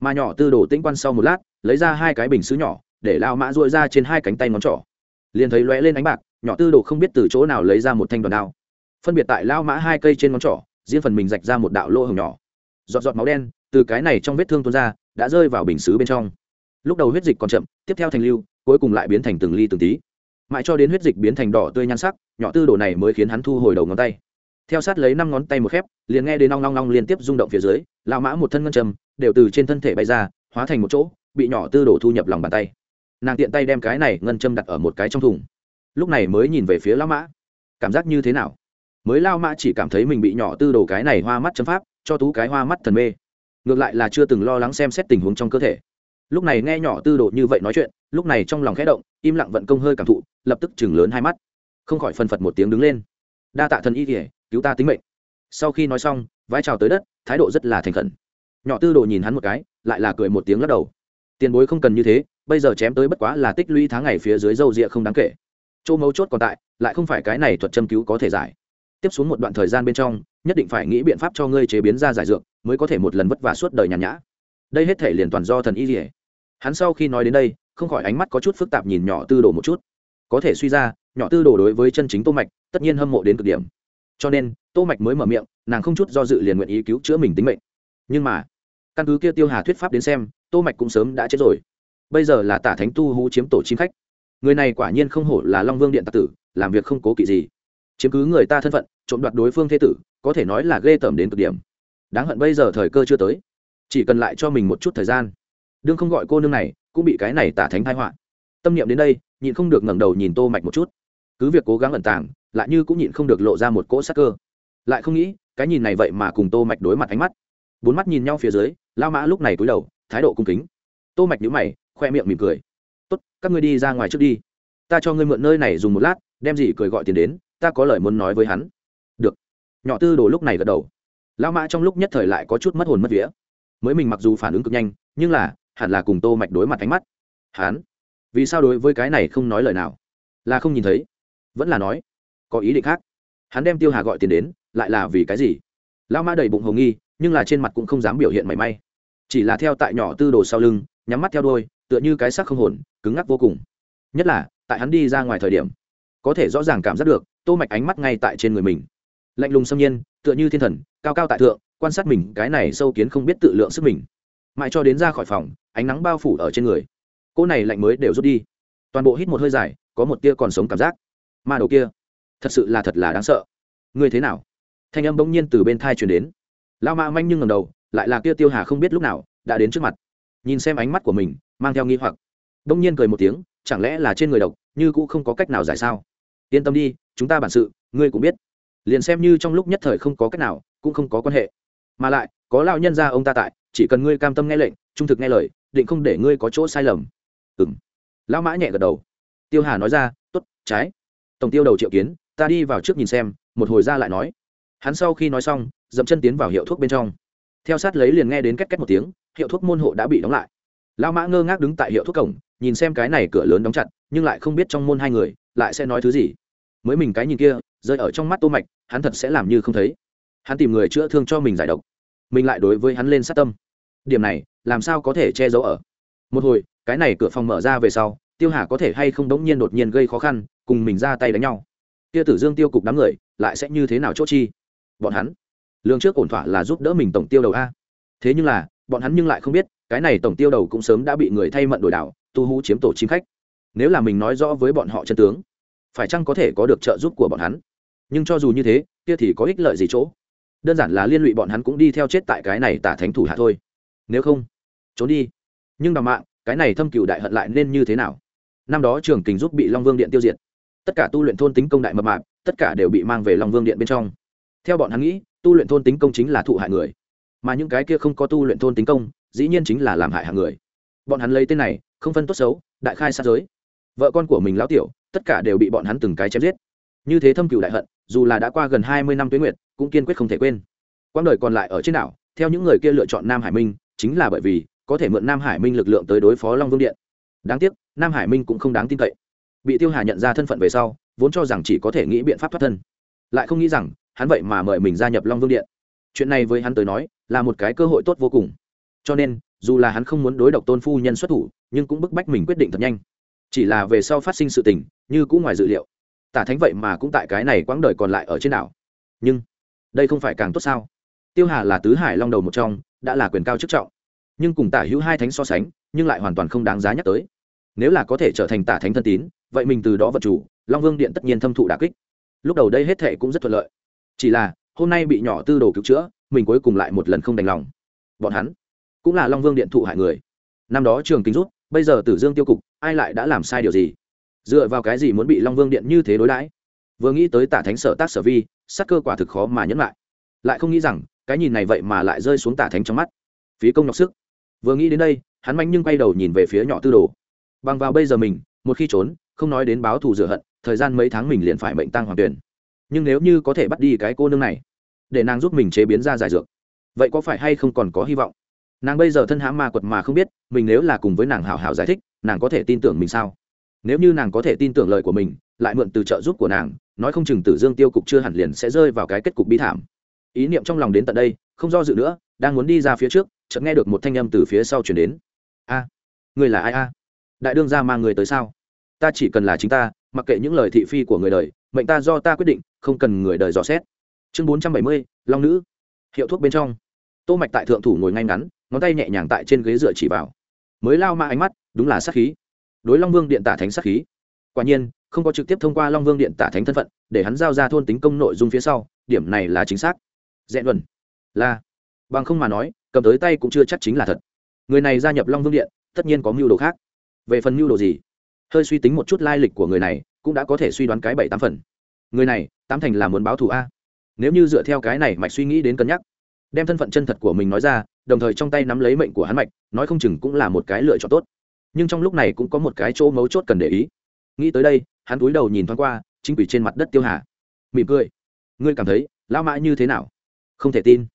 Mà nhỏ tư đồ tĩnh quan sau một lát, lấy ra hai cái bình xứ nhỏ, để lao mã dội ra trên hai cánh tay ngón trỏ. Liền thấy lóe lên ánh bạc nhỏ tư đồ không biết từ chỗ nào lấy ra một thanh đoàn đao. Phân biệt tại lao mã hai cây trên ngón trỏ, riêng phần mình rạch ra một đạo lỗ hồng nhỏ. Giọt giọt máu đen từ cái này trong vết thương tuôn ra, đã rơi vào bình xứ bên trong. Lúc đầu huyết dịch còn chậm, tiếp theo thành lưu, cuối cùng lại biến thành từng ly từng tí. Mãi cho đến huyết dịch biến thành đỏ tươi nhan sắc, nhỏ tư đồ này mới khiến hắn thu hồi đầu ngón tay. Theo sát lấy năm ngón tay một khép, liền nghe đến nong nong nong liên tiếp rung động phía dưới lao mã một thân ngân châm, đều từ trên thân thể bay ra, hóa thành một chỗ, bị nhỏ tư đồ thu nhập lòng bàn tay. Nàng tiện tay đem cái này ngân châm đặt ở một cái trong thùng lúc này mới nhìn về phía lao mã. Cảm giác như thế nào? Mới lao mã chỉ cảm thấy mình bị nhỏ tư đồ cái này hoa mắt chấm pháp, cho tú cái hoa mắt thần mê. Ngược lại là chưa từng lo lắng xem xét tình huống trong cơ thể. Lúc này nghe nhỏ tư đồ như vậy nói chuyện, lúc này trong lòng khẽ động, im lặng vận công hơi cảm thụ, lập tức chừng lớn hai mắt. Không khỏi phân phật một tiếng đứng lên. Đa tạ thần y kỉa cứu ta tính mệnh. Sau khi nói xong, vai trào tới đất, thái độ rất là thành khẩn. Nhỏ tư đồ nhìn hắn một cái, lại là cười một tiếng lắc đầu. Tiền bối không cần như thế, bây giờ chém tới bất quá là tích lũy tháng ngày phía dưới dâu rịa không đáng kể chỗ mấu chốt còn tại, lại không phải cái này thuật châm cứu có thể giải. Tiếp xuống một đoạn thời gian bên trong, nhất định phải nghĩ biện pháp cho ngươi chế biến ra giải dược, mới có thể một lần vất vả suốt đời nhàn nhã. Đây hết thể liền toàn do thần y dỉa hắn sau khi nói đến đây, không khỏi ánh mắt có chút phức tạp nhìn nhỏ tư đồ một chút. Có thể suy ra, nhỏ tư đồ đối với chân chính tô mạch, tất nhiên hâm mộ đến cực điểm. Cho nên, tô mạch mới mở miệng, nàng không chút do dự liền nguyện ý cứu chữa mình tính mệnh. Nhưng mà, căn cứ kia tiêu hà thuyết pháp đến xem, tô mạch cũng sớm đã chết rồi. Bây giờ là tả thánh tu hú chiếm tổ chim khách người này quả nhiên không hổ là long vương điện tạc tử, làm việc không cố kỵ gì. Chiếm cứ người ta thân phận, trộm đoạt đối phương thế tử, có thể nói là ghê tởm đến cực điểm. Đáng hận bây giờ thời cơ chưa tới. Chỉ cần lại cho mình một chút thời gian. Đương không gọi cô nương này, cũng bị cái này tả thánh thái họa. Tâm niệm đến đây, nhịn không được ngẩng đầu nhìn tô mạch một chút. Cứ việc cố gắng ẩn tàng, lại như cũng nhịn không được lộ ra một cỗ sắc cơ. Lại không nghĩ, cái nhìn này vậy mà cùng tô mạch đối mặt ánh mắt. Bốn mắt nhìn nhau phía dưới, lao mã lúc này cúi đầu, thái độ cung kính. Tô mạch nhíu mày, khoe miệng mỉm cười tốt, các ngươi đi ra ngoài trước đi. Ta cho ngươi mượn nơi này dùng một lát, đem gì cười gọi tiền đến, ta có lời muốn nói với hắn. Được. Nhỏ tư đồ lúc này gật đầu. Lao mã trong lúc nhất thời lại có chút mất hồn mất vía. Mới mình mặc dù phản ứng cực nhanh, nhưng là, hẳn là cùng tô mạch đối mặt ánh mắt. Hắn? Vì sao đối với cái này không nói lời nào? Là không nhìn thấy. Vẫn là nói. Có ý định khác. Hắn đem tiêu hà gọi tiền đến, lại là vì cái gì? Lão mã đầy bụng hồ nghi, nhưng là trên mặt cũng không dám biểu hiện mảy may. Chỉ là theo tại nhỏ tư đồ sau lưng, nhắm mắt theo đôi tựa như cái sắc không hồn, cứng ngắc vô cùng. Nhất là, tại hắn đi ra ngoài thời điểm, có thể rõ ràng cảm giác được, tô mạch ánh mắt ngay tại trên người mình. Lạnh lùng xâm nhiên, tựa như thiên thần, cao cao tại thượng, quan sát mình, cái này sâu kiến không biết tự lượng sức mình. Mãi cho đến ra khỏi phòng, ánh nắng bao phủ ở trên người. Cô này lạnh mới đều rút đi. Toàn bộ hít một hơi dài, có một tia còn sống cảm giác. Ma đầu kia, thật sự là thật là đáng sợ. Ngươi thế nào? Thanh âm bỗng nhiên từ bên thai truyền đến. Lao ma manh nhưng ngầm đầu, lại là kia tiêu hà không biết lúc nào đã đến trước mặt nhìn xem ánh mắt của mình, mang theo nghi hoặc. Đông nhiên cười một tiếng, chẳng lẽ là trên người độc, như cũng không có cách nào giải sao? Yên tâm đi, chúng ta bản sự, ngươi cũng biết. Liền xem như trong lúc nhất thời không có cách nào, cũng không có quan hệ. Mà lại, có lao nhân ra ông ta tại, chỉ cần ngươi cam tâm nghe lệnh, trung thực nghe lời, định không để ngươi có chỗ sai lầm. Ừ m lão mã nhẹ gật đầu. Tiêu hà nói ra t ố t trái. Tổng tiêu đầu triệu kiến, ta đi vào trước nhìn xem, một hồi ra lại nói. Hắn sau khi nói xong, dậm chân tiến vào hiệu thuốc bên trong theo sát lấy liền nghe đến két két một tiếng, hiệu thuốc môn hộ đã bị đóng lại. Lão mã ngơ ngác đứng tại hiệu thuốc cổng, nhìn xem cái này cửa lớn đóng chặt, nhưng lại không biết trong môn hai người, lại sẽ nói thứ gì. Mới mình cái nhìn kia, rơi ở trong mắt tô mạch, hắn thật sẽ làm như không thấy. Hắn tìm người chữa thương cho mình giải độc. Mình lại đối với hắn lên sát tâm. Điểm này, làm sao có thể che giấu ở? Một hồi, cái này cửa phòng mở ra về sau, tiêu hà có thể hay không đống nhiên đột nhiên gây khó khăn, cùng mình ra tay đánh nhau. Kia tử dương tiêu cục đám người, lại sẽ như thế nào chốt chi? Bọn hắn lương trước ổn thỏa là giúp đỡ mình tổng tiêu đầu a. Thế nhưng là, bọn hắn nhưng lại không biết, cái này tổng tiêu đầu cũng sớm đã bị người thay mận đổi đảo, tu hú chiếm tổ chim khách. Nếu là mình nói rõ với bọn họ chân tướng, phải chăng có thể có được trợ giúp của bọn hắn? Nhưng cho dù như thế, kia thì có ích lợi gì chỗ? Đơn giản là liên lụy bọn hắn cũng đi theo chết tại cái này tả thánh thủ hạ thôi. Nếu không, trốn đi. Nhưng đằng mạng, cái này thâm cựu đại hận lại nên như thế nào? Năm đó trường kình giúp bị long vương điện tiêu diệt. Tất cả tu luyện thôn tính công đại mập mạp, tất cả đều bị mang về long vương điện bên trong theo bọn hắn nghĩ, tu luyện thôn tính công chính là thụ hại người. Mà những cái kia không có tu luyện thôn tính công, dĩ nhiên chính là làm hại hàng người. Bọn hắn lấy tên này, không phân tốt xấu, đại khai sát giới. Vợ con của mình lão tiểu, tất cả đều bị bọn hắn từng cái chém giết. Như thế thâm cựu đại hận, dù là đã qua gần hai mươi năm tuyến nguyệt, cũng kiên quyết không thể quên. Quãng đời còn lại ở trên đảo, theo những người kia lựa chọn nam hải minh, chính là bởi vì, có thể mượn nam hải minh lực lượng tới đối phó long vương điện. Đáng tiếc, nam hải minh cũng không đáng tin cậy. Bị tiêu hà nhận ra thân phận về sau, vốn cho rằng chỉ có thể nghĩ biện pháp thoát thân. Lại không nghĩ rằng hắn vậy mà mời mình gia nhập long vương điện. Chuyện này với hắn tới nói, là một cái cơ hội tốt vô cùng. Cho nên, dù là hắn không muốn đối độc tôn phu nhân xuất thủ, nhưng cũng bức bách mình quyết định thật nhanh. Chỉ là về sau phát sinh sự tình, như cũng ngoài dự liệu. Tả thánh vậy mà cũng tại cái này quãng đời còn lại ở trên đảo. Nhưng, đây không phải càng tốt sao? Tiêu hà là tứ hải long đầu một trong, đã là quyền cao chức trọng. Nhưng cùng tả hữu hai thánh so sánh, nhưng lại hoàn toàn không đáng giá nhắc tới. Nếu là có thể trở thành tả thánh thân tín, vậy mình từ đó vật chủ, long vương điện tất nhiên thâm thụ đà kích. Lúc đầu đây hết thệ cũng rất thuận lợi chỉ là, hôm nay bị nhỏ tư đồ cứu chữa, mình cuối cùng lại một lần không đành lòng. Bọn hắn cũng là long vương điện thụ hại người. Năm đó trường kính rút, bây giờ tử dương tiêu cục, ai lại đã làm sai điều gì? Dựa vào cái gì muốn bị long vương điện như thế đối đãi? Vừa nghĩ tới tả thánh sở tác sở vi, sắc cơ quả thực khó mà nhẫn lại. Lại không nghĩ rằng, cái nhìn này vậy mà lại rơi xuống tả thánh trong mắt. Phí công nhọc sức. Vừa nghĩ đến đây, hắn manh nhưng quay đầu nhìn về phía nhỏ tư đồ. Bằng vào bây giờ mình, một khi trốn, không nói đến báo thù rửa hận, thời gian mấy tháng mình liền phải mệnh tăng hoàng tuyển nhưng nếu như có thể bắt đi cái cô nương này, để nàng giúp mình chế biến ra giải dược, vậy có phải hay không còn có hy vọng? Nàng bây giờ thân hãm ma quật mà không biết, mình nếu là cùng với nàng hảo hảo giải thích, nàng có thể tin tưởng mình sao? Nếu như nàng có thể tin tưởng lời của mình, lại mượn từ trợ giúp của nàng, nói không chừng tử dương tiêu cục chưa hẳn liền sẽ rơi vào cái kết cục bi thảm. Ý niệm trong lòng đến tận đây, không do dự nữa, đang muốn đi ra phía trước, chợt nghe được một thanh âm từ phía sau chuyển đến. A, người là ai a? Đại đương ra mang người tới sao? Ta chỉ cần là chính ta, mặc kệ những lời thị phi của người đời mệnh ta do ta quyết định, không cần người đời dò xét. Chương bốn trăm bảy mươi, long nữ. Hiệu thuốc bên trong. Tô mạch tại thượng thủ ngồi ngay ngắn, ngón tay nhẹ nhàng tại trên ghế dựa chỉ vào. Mới lao ma ánh mắt, đúng là sát khí. Đối long vương điện tả thánh sát khí. Quả nhiên, không có trực tiếp thông qua long vương điện tả thánh thân phận, để hắn giao ra thôn tính công nội dung phía sau, điểm này là chính xác. Dẹn luận là. Bằng không mà nói, cầm tới tay cũng chưa chắc chính là thật. Người này gia nhập long vương điện, tất nhiên có mưu đồ khác. Về phần mưu đồ gì? Hơi suy tính một chút lai lịch của người này cũng đã có thể suy đoán cái bảy tám phần. Người này, tám thành là muốn báo thù a. Nếu như dựa theo cái này mạch suy nghĩ đến cân nhắc, đem thân phận chân thật của mình nói ra, đồng thời trong tay nắm lấy mệnh của hắn mạch, nói không chừng cũng là một cái lựa chọn tốt. Nhưng trong lúc này cũng có một cái chỗ mấu chốt cần để ý. Nghĩ tới đây, hắn túi đầu nhìn thoáng qua, chính quỷ trên mặt đất tiêu hà. Mỉm cười. Ngươi cảm thấy, lão mã như thế nào? Không thể tin.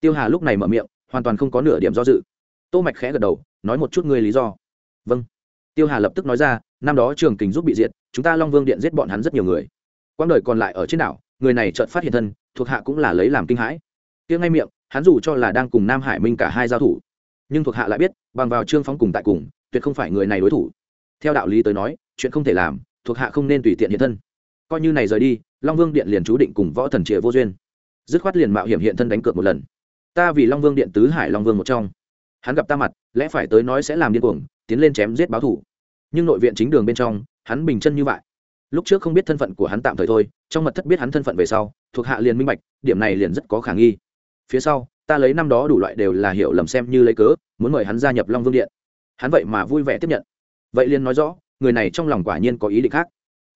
Tiêu hà lúc này mở miệng, hoàn toàn không có nửa điểm do dự. Tô mạch khẽ gật đầu, nói một chút ngươi lý do. Vâng. Tiêu hà lập tức nói ra, năm đó trường kình giúp bị diệt chúng ta long vương điện giết bọn hắn rất nhiều người. Quãng đời còn lại ở trên đảo, người này chợt phát hiện thân, thuộc hạ cũng là lấy làm kinh hãi. Tiếng ngay miệng, hắn dù cho là đang cùng nam hải minh cả hai giao thủ, nhưng thuộc hạ lại biết, bằng vào trương phóng cùng tại cùng, tuyệt không phải người này đối thủ. Theo đạo lý tới nói, chuyện không thể làm, thuộc hạ không nên tùy tiện hiện thân. Coi như này rời đi, long vương điện liền chú định cùng võ thần trịa vô duyên. Dứt khoát liền mạo hiểm hiện thân đánh cược một lần. Ta vì long vương điện tứ hải long vương một trong. Hắn gặp ta mặt, lẽ phải tới nói sẽ làm điên cuồng, tiến lên chém giết báo thủ. Nhưng nội viện chính đường bên trong hắn bình chân như vậy. Lúc trước không biết thân phận của hắn tạm thời thôi, trong mật thất biết hắn thân phận về sau, thuộc hạ liền minh bạch, điểm này liền rất có khả nghi. Phía sau, ta lấy năm đó đủ loại đều là hiểu lầm xem như lấy cớ, muốn mời hắn gia nhập long vương điện. Hắn vậy mà vui vẻ tiếp nhận. Vậy liền nói rõ, người này trong lòng quả nhiên có ý định khác.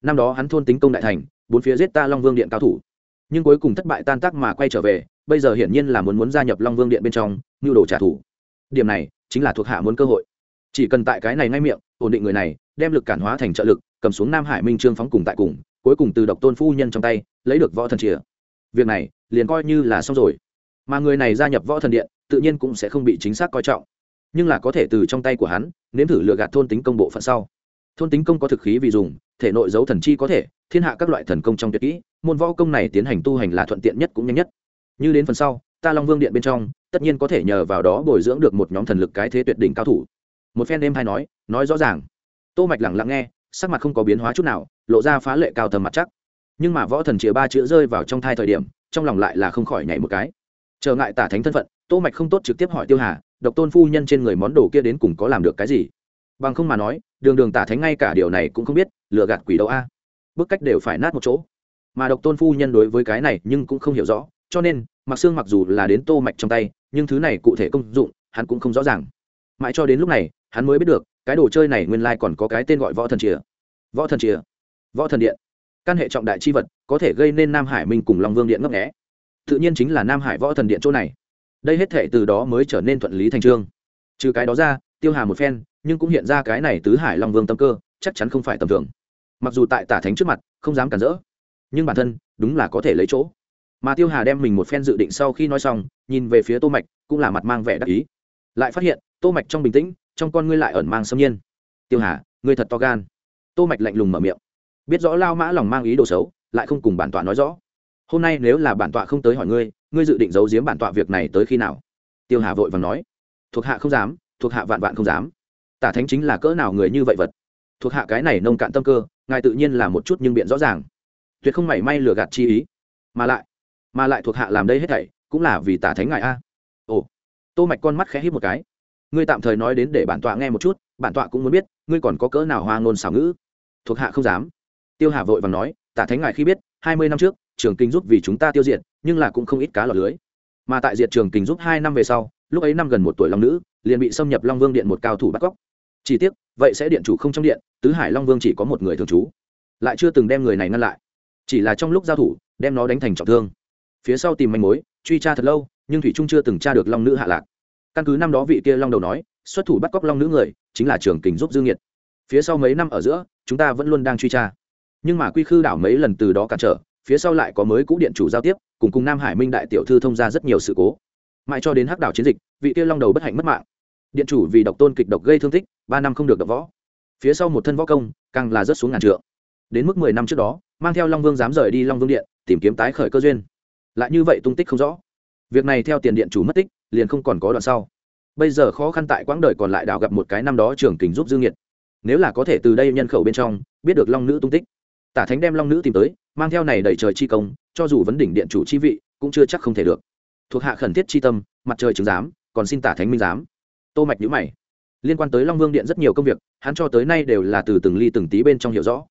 Năm đó hắn thôn tính công đại thành, bốn phía giết ta long vương điện cao thủ. Nhưng cuối cùng thất bại tan tác mà quay trở về, bây giờ hiển nhiên là muốn muốn gia nhập long vương điện bên trong nhu đồ trả thù. Điểm này chính là thuộc hạ muốn cơ hội. Chỉ cần tại cái này ngay miệng, ổn định người này đem lực cản hóa thành trợ lực, cầm xuống nam hải minh trương phóng cùng tại cùng, cuối cùng từ độc tôn phu nhân trong tay, lấy được võ thần chìa. Việc này, liền coi như là xong rồi. Mà người này gia nhập võ thần điện, tự nhiên cũng sẽ không bị chính xác coi trọng. Nhưng là có thể từ trong tay của hắn, nếm thử lừa gạt thôn tính công bộ phận sau. Thôn tính công có thực khí vì dùng, thể nội dấu thần chi có thể, thiên hạ các loại thần công trong tuyệt kỹ, môn võ công này tiến hành tu hành là thuận tiện nhất cũng nhanh nhất. Như đến phần sau, ta long vương điện bên trong, tất nhiên có thể nhờ vào đó bồi dưỡng được một nhóm thần lực cái thế tuyệt đỉnh cao thủ. Một phen đêm hay nói nói rõ ràng tô mạch lặng lặng nghe, sắc mặt không có biến hóa chút nào, lộ ra phá lệ cao tầm mặt chắc. Nhưng mà võ thần chìa ba chữ rơi vào trong thai thời điểm, trong lòng lại là không khỏi nhảy một cái. Trở ngại tả thánh thân phận, tô mạch không tốt trực tiếp hỏi tiêu hà, độc tôn phu nhân trên người món đồ kia đến cùng có làm được cái gì? Bằng không mà nói, đường đường tả thánh ngay cả điều này cũng không biết, lừa gạt quỷ đâu a. Bức cách đều phải nát một chỗ. Mà độc tôn phu nhân đối với cái này nhưng cũng không hiểu rõ, cho nên mặc xương mặc dù là đến tô mạch trong tay, nhưng thứ này cụ thể công dụng, hắn cũng không rõ ràng. Mãi cho đến lúc này, hắn mới biết được cái đồ chơi này nguyên lai còn có cái tên gọi võ thần chìa. Võ thần chìa. Võ thần điện. Căn hệ trọng đại chi vật, có thể gây nên nam hải minh cùng long vương điện ngấp nghẽ tự nhiên chính là nam hải võ thần điện chỗ này. Đây hết thể từ đó mới trở nên thuận lý thành trương. Trừ cái đó ra, tiêu hà một phen, nhưng cũng hiện ra cái này tứ hải long vương tâm cơ, chắc chắn không phải tầm thường. Mặc dù tại tả thánh trước mặt, không dám cản rỡ, nhưng bản thân đúng là có thể lấy chỗ. Mà tiêu hà đem mình một phen dự định sau khi nói xong, nhìn về phía tô mạch, cũng là mặt mang vẻ đắc ý. Lại phát hiện, tô mạch trong bình tĩnh trong con ngươi lại ẩn mang xâm nhiên. Tiêu hà, ngươi thật to gan. Tô mạch lạnh lùng mở miệng. Biết rõ lao mã lòng mang ý đồ xấu, lại không cùng bản tọa nói rõ. Hôm nay nếu là bản tọa không tới hỏi ngươi ngươi dự định giấu giếm bản tọa việc này tới khi nào? Tiêu hà vội vàng nói. Thuộc hạ không dám, thuộc hạ vạn vạn không dám. Tả thánh chính là cỡ nào người như vậy vật? Thuộc hạ cái này nông cạn tâm cơ, ngài tự nhiên là một chút nhưng biện rõ ràng. Tuyệt không mảy may lừa gạt chi ý. Mà lại mà lại thuộc hạ làm đây hết thảy, cũng là vì tả thánh ngài a. Ồ. Tô mạch con mắt khẽ hít một cái ngươi tạm thời nói đến để bản tọa nghe một chút, bản tọa cũng muốn biết, ngươi còn có cỡ nào hoa ngôn xảo ngữ? Thuộc hạ không dám. Tiêu hà vội vàng nói, tả thánh ngài khi biết, hai mươi năm trước, trường kinh giúp vì chúng ta tiêu diệt, nhưng là cũng không ít cá lọt lưới. Mà tại diệt trường kinh giúp hai năm về sau, lúc ấy năm gần một tuổi long nữ, liền bị xâm nhập long vương điện một cao thủ bắt cóc. Chỉ tiếc, vậy sẽ điện chủ không trong điện, tứ hải long vương chỉ có một người thường trú. Lại chưa từng đem người này ngăn lại. Chỉ là trong lúc giao thủ, đem nó đánh thành trọng thương. Phía sau tìm manh mối, truy tra thật lâu, nhưng thủy trung chưa từng tra được long nữ hạ lạc căn cứ năm đó vị kia long đầu nói, xuất thủ bắt cóc long nữ người, chính là trường kình giúp dương nhiệt. Phía sau mấy năm ở giữa, chúng ta vẫn luôn đang truy tra. Nhưng mà quy khư đảo mấy lần từ đó cản trở, phía sau lại có mới cũ điện chủ giao tiếp, cùng cùng nam hải minh đại tiểu thư thông ra rất nhiều sự cố. Mãi cho đến hắc đảo chiến dịch, vị kia long đầu bất hạnh mất mạng. Điện chủ vì độc tôn kịch độc gây thương tích, ba năm không được đập võ. Phía sau một thân võ công, càng là rất xuống ngàn trượng. Đến mức mười năm trước đó, mang theo long vương dám rời đi long vương điện, tìm kiếm tái khởi cơ duyên. Lại như vậy tung tích không rõ. Việc này theo tiền điện chủ mất tích liền không còn có đoạn sau. Bây giờ khó khăn tại quãng đời còn lại đào gặp một cái năm đó trường kình giúp dương nhiệt nếu là có thể từ đây nhân khẩu bên trong, biết được long nữ tung tích. Tả thánh đem long nữ tìm tới, mang theo này đẩy trời chi công, cho dù vấn đỉnh điện chủ chi vị, cũng chưa chắc không thể được. Thuộc hạ khẩn thiết chi tâm, mặt trời chứng giám, còn xin tả thánh minh giám. Tô mạch nhữ mày. Liên quan tới long vương điện rất nhiều công việc, hắn cho tới nay đều là từ từng ly từng tí bên trong hiểu rõ.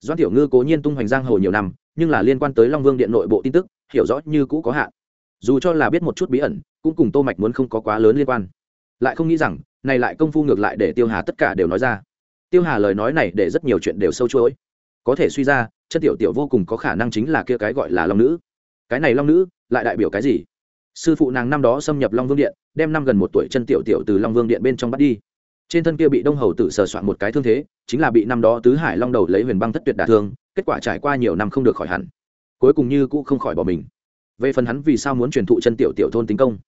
Doãn tiểu ngư cố nhiên tung hoành giang hồ nhiều năm, nhưng là liên quan tới long vương điện nội bộ tin tức, hiểu rõ như cũ có hạn dù cho là biết một chút bí ẩn, cũng cùng tô mạch muốn không có quá lớn liên quan. Lại không nghĩ rằng, này lại công phu ngược lại để tiêu hà tất cả đều nói ra. Tiêu hà lời nói này để rất nhiều chuyện đều sâu chuỗi. Có thể suy ra, chân tiểu tiểu vô cùng có khả năng chính là kia cái gọi là long nữ. Cái này long nữ, lại đại biểu cái gì? Sư phụ nàng năm đó xâm nhập long vương điện, đem năm gần một tuổi chân tiểu tiểu từ long vương điện bên trong bắt đi. Trên thân kia bị đông hầu tử sờ soạn một cái thương thế, chính là bị năm đó tứ hải long đầu lấy huyền băng thất tuyệt đả thương, kết quả trải qua nhiều năm không được khỏi hẳn. Cuối cùng như cũ không khỏi bỏ mình về phần hắn vì sao muốn truyền thụ chân tiểu tiểu thôn tính công.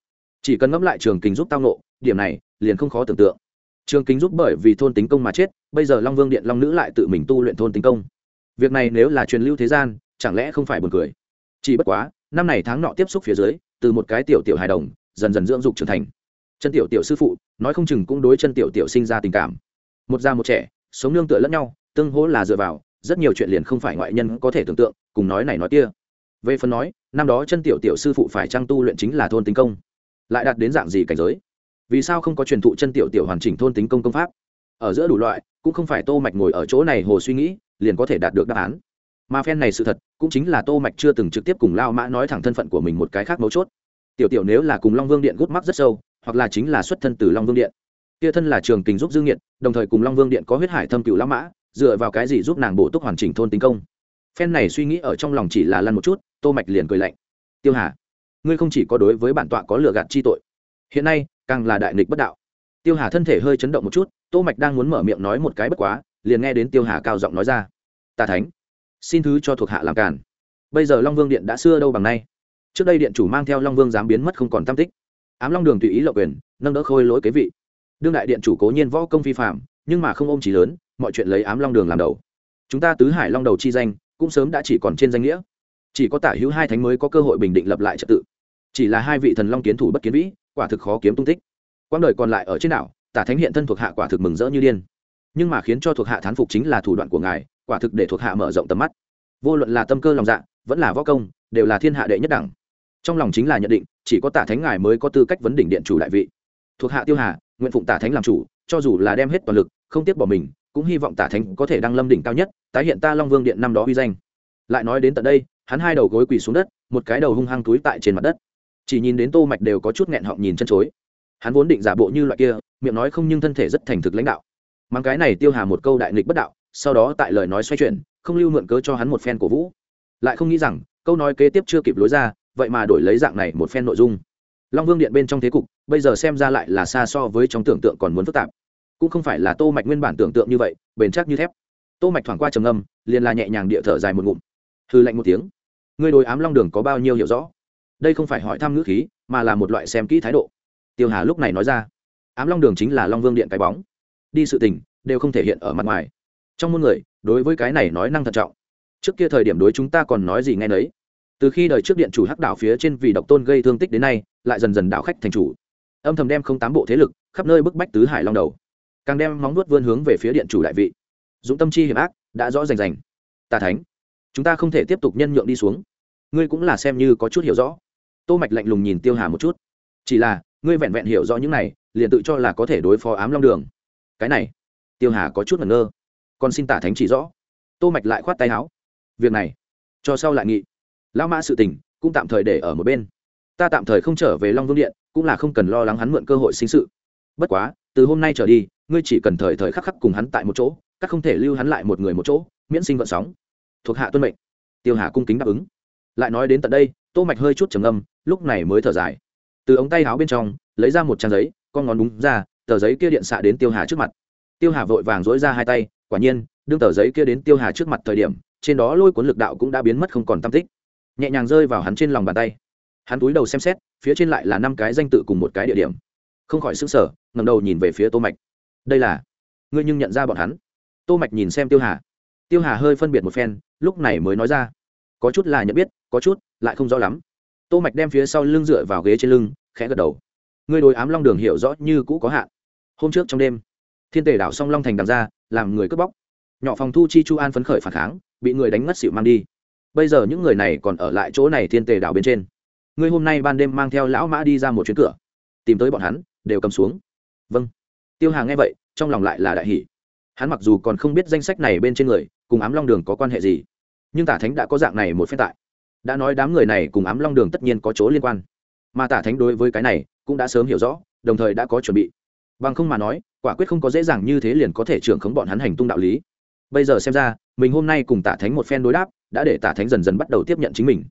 Chỉ cần ngẫm lại trường kính giúp tao nộ điểm này, liền không khó tưởng tượng. Trường kính giúp bởi vì thôn tính công mà chết, bây giờ long vương điện long nữ lại tự mình tu luyện thôn tính công. Việc này nếu là truyền lưu thế gian, chẳng lẽ không phải buồn cười? Chỉ bất quá, năm này tháng nọ tiếp xúc phía dưới, từ một cái tiểu tiểu hài đồng, dần dần dưỡng dục trưởng thành. Chân tiểu tiểu sư phụ, nói không chừng cũng đối chân tiểu tiểu sinh ra tình cảm. Một già một trẻ, sống nương tựa lẫn nhau, tương hỗ là dựa vào, rất nhiều chuyện liền không phải ngoại nhân có thể tưởng tượng, cùng nói này nói kia về phần nói, năm đó chân tiểu tiểu sư phụ phải trang tu luyện chính là thôn tính công. Lại đạt đến dạng gì cảnh giới? Vì sao không có truyền thụ chân tiểu tiểu hoàn chỉnh thôn tính công công pháp? Ở giữa đủ loại, cũng không phải tô mạch ngồi ở chỗ này hồ suy nghĩ, liền có thể đạt được đáp án. Mà phen này sự thật, cũng chính là tô mạch chưa từng trực tiếp cùng lao mã nói thẳng thân phận của mình một cái khác mấu chốt. Tiểu tiểu nếu là cùng long vương điện gút mắc rất sâu, hoặc là chính là xuất thân từ long vương điện. Kia thân là trường kình giúp dương nghiệt, đồng thời cùng long vương điện có huyết hải thâm cựu lão mã, dựa vào cái gì giúp nàng bổ túc hoàn chỉnh thôn tính công? Phen này suy nghĩ ở trong lòng chỉ là lăn một chút tô mạch liền cười lạnh. Tiêu hà, ngươi không chỉ có đối với bản tọa có lừa gạt chi tội, hiện nay càng là đại nghịch bất đạo. Tiêu hà thân thể hơi chấn động một chút, tô mạch đang muốn mở miệng nói một cái bất quá, liền nghe đến tiêu hà cao giọng nói ra. Tà thánh, xin thứ cho thuộc hạ làm cản bây giờ long vương điện đã xưa đâu bằng nay. Trước đây điện chủ mang theo long vương dám biến mất không còn tam tích. Ám long đường tùy ý lộ quyền, nâng đỡ khôi lỗi kế vị. Đương đại điện chủ cố nhiên võ công vi phạm nhưng mà không ôm trí lớn, mọi chuyện lấy ám long đường làm đầu. Chúng ta tứ hải long đầu chi danh, cũng sớm đã chỉ còn trên danh nghĩa chỉ có tả hữu hai thánh mới có cơ hội bình định lập lại trật tự. Chỉ là hai vị thần long kiến thủ bất kiến vĩ, quả thực khó kiếm tung tích. Quãng đời còn lại ở trên đảo, tả thánh hiện thân thuộc hạ quả thực mừng rỡ như điên. Nhưng mà khiến cho thuộc hạ thán phục chính là thủ đoạn của ngài, quả thực để thuộc hạ mở rộng tầm mắt. Vô luận là tâm cơ lòng dạ vẫn là võ công, đều là thiên hạ đệ nhất đẳng. Trong lòng chính là nhận định, chỉ có tả thánh ngài mới có tư cách vấn đỉnh điện chủ đại vị. Thuộc hạ tiêu hà, nguyện phụng tả thánh làm chủ, cho dù là đem hết toàn lực, không tiếc bỏ mình, cũng hy vọng tả thánh có thể đăng lâm đỉnh cao nhất, tái hiện ta long vương điện năm đó uy danh lại nói đến tận đây hắn hai đầu gối quỳ xuống đất một cái đầu hung hăng túi tại trên mặt đất. Chỉ nhìn đến tô mạch đều có chút nghẹn họng nhìn chân chối. Hắn vốn định giả bộ như loại kia miệng nói không nhưng thân thể rất thành thực lãnh đạo. Mang cái này tiêu hà một câu đại nghịch bất đạo sau đó tại lời nói xoay chuyển không lưu mượn cớ cho hắn một phen cổ vũ. Lại không nghĩ rằng câu nói kế tiếp chưa kịp lối ra vậy mà đổi lấy dạng này một phen nội dung. Long vương điện bên trong thế cục bây giờ xem ra lại là xa so với trong tưởng tượng còn muốn phức tạp. Cũng không phải là tô mạch nguyên bản tưởng tượng như vậy bền chắc như thép. Tô mạch thoảng qua trầm âm, liền là nhẹ nhàng địa thở dài một ngụm hư lạnh một tiếng. Ngươi đối ám long đường có bao nhiêu hiểu rõ? Đây không phải hỏi thăm ngữ khí, mà là một loại xem kỹ thái độ. Tiêu hà lúc này nói ra, ám long đường chính là long vương điện cái bóng. Đi sự tình, đều không thể hiện ở mặt ngoài. Trong muôn người, đối với cái này nói năng thận trọng. Trước kia thời điểm đối chúng ta còn nói gì nghe nấy. Từ khi đời trước điện chủ hắc đảo phía trên vì độc tôn gây thương tích đến nay, lại dần dần đảo khách thành chủ. Âm thầm đem không tám bộ thế lực, khắp nơi bức bách tứ hải long đầu. Càng đem móng nuốt vươn hướng về phía điện chủ đại vị. Dũng tâm chi hiểm ác, đã rõ rành rành. Tà thánh chúng ta không thể tiếp tục nhân nhượng đi xuống. Ngươi cũng là xem như có chút hiểu rõ. Tô mạch lạnh lùng nhìn tiêu hà một chút. Chỉ là, ngươi vẹn vẹn hiểu rõ những này, liền tự cho là có thể đối phó ám long đường. Cái này, tiêu hà có chút ngẩn ngơ. Còn xin tả thánh chỉ rõ. Tô mạch lại khoát tay áo. Việc này, cho sau lại nghị. Lão mã sự tình, cũng tạm thời để ở một bên. Ta tạm thời không trở về long vương điện, cũng là không cần lo lắng hắn mượn cơ hội sinh sự. Bất quá, từ hôm nay trở đi, ngươi chỉ cần thời thời khắc khắc cùng hắn tại một chỗ, các không thể lưu hắn lại một người một chỗ, miễn sinh vận sóng thuộc hạ tuân mệnh. Tiêu hà cung kính đáp ứng. Lại nói đến tận đây, tô mạch hơi chút trầm ngâm, lúc này mới thở dài. Từ ống tay áo bên trong, lấy ra một trang giấy, con ngón đúng ra, tờ giấy kia điện xạ đến tiêu hà trước mặt. Tiêu hà vội vàng dỗi ra hai tay, quả nhiên, đương tờ giấy kia đến tiêu hà trước mặt thời điểm, trên đó lôi cuốn lực đạo cũng đã biến mất không còn tâm tích. Nhẹ nhàng rơi vào hắn trên lòng bàn tay. Hắn túi đầu xem xét, phía trên lại là năm cái danh tự cùng một cái địa điểm. Không khỏi xứng sở ngầm đầu nhìn về phía tô mạch. Đây là ngươi nhưng nhận ra bọn hắn. Tô mạch nhìn xem tiêu hà tiêu hà hơi phân biệt một phen, lúc này mới nói ra. Có chút là nhận biết, có chút lại không rõ lắm. Tô mạch đem phía sau lưng dựa vào ghế trên lưng, khẽ gật đầu. Ngươi đối ám long đường hiểu rõ như cũ có hạn. Hôm trước trong đêm, thiên tề đảo song long thành đằng ra, làm người cướp bóc. Nhỏ phòng thu chi chu an phấn khởi phản kháng, bị người đánh ngất xỉu mang đi. Bây giờ những người này còn ở lại chỗ này thiên tề đảo bên trên. Ngươi hôm nay ban đêm mang theo lão mã đi ra một chuyến cửa. Tìm tới bọn hắn, đều cầm xuống. Vâng. Tiêu hà nghe vậy, trong lòng lại là đại hỷ hắn mặc dù còn không biết danh sách này bên trên người cùng ám long đường có quan hệ gì? Nhưng tả thánh đã có dạng này một phen tại. Đã nói đám người này cùng ám long đường tất nhiên có chỗ liên quan. Mà tả thánh đối với cái này cũng đã sớm hiểu rõ, đồng thời đã có chuẩn bị. Bằng không mà nói, quả quyết không có dễ dàng như thế liền có thể trưởng khống bọn hắn hành tung đạo lý. Bây giờ xem ra, mình hôm nay cùng tả thánh một phen đối đáp, đã để tả thánh dần dần bắt đầu tiếp nhận chính mình.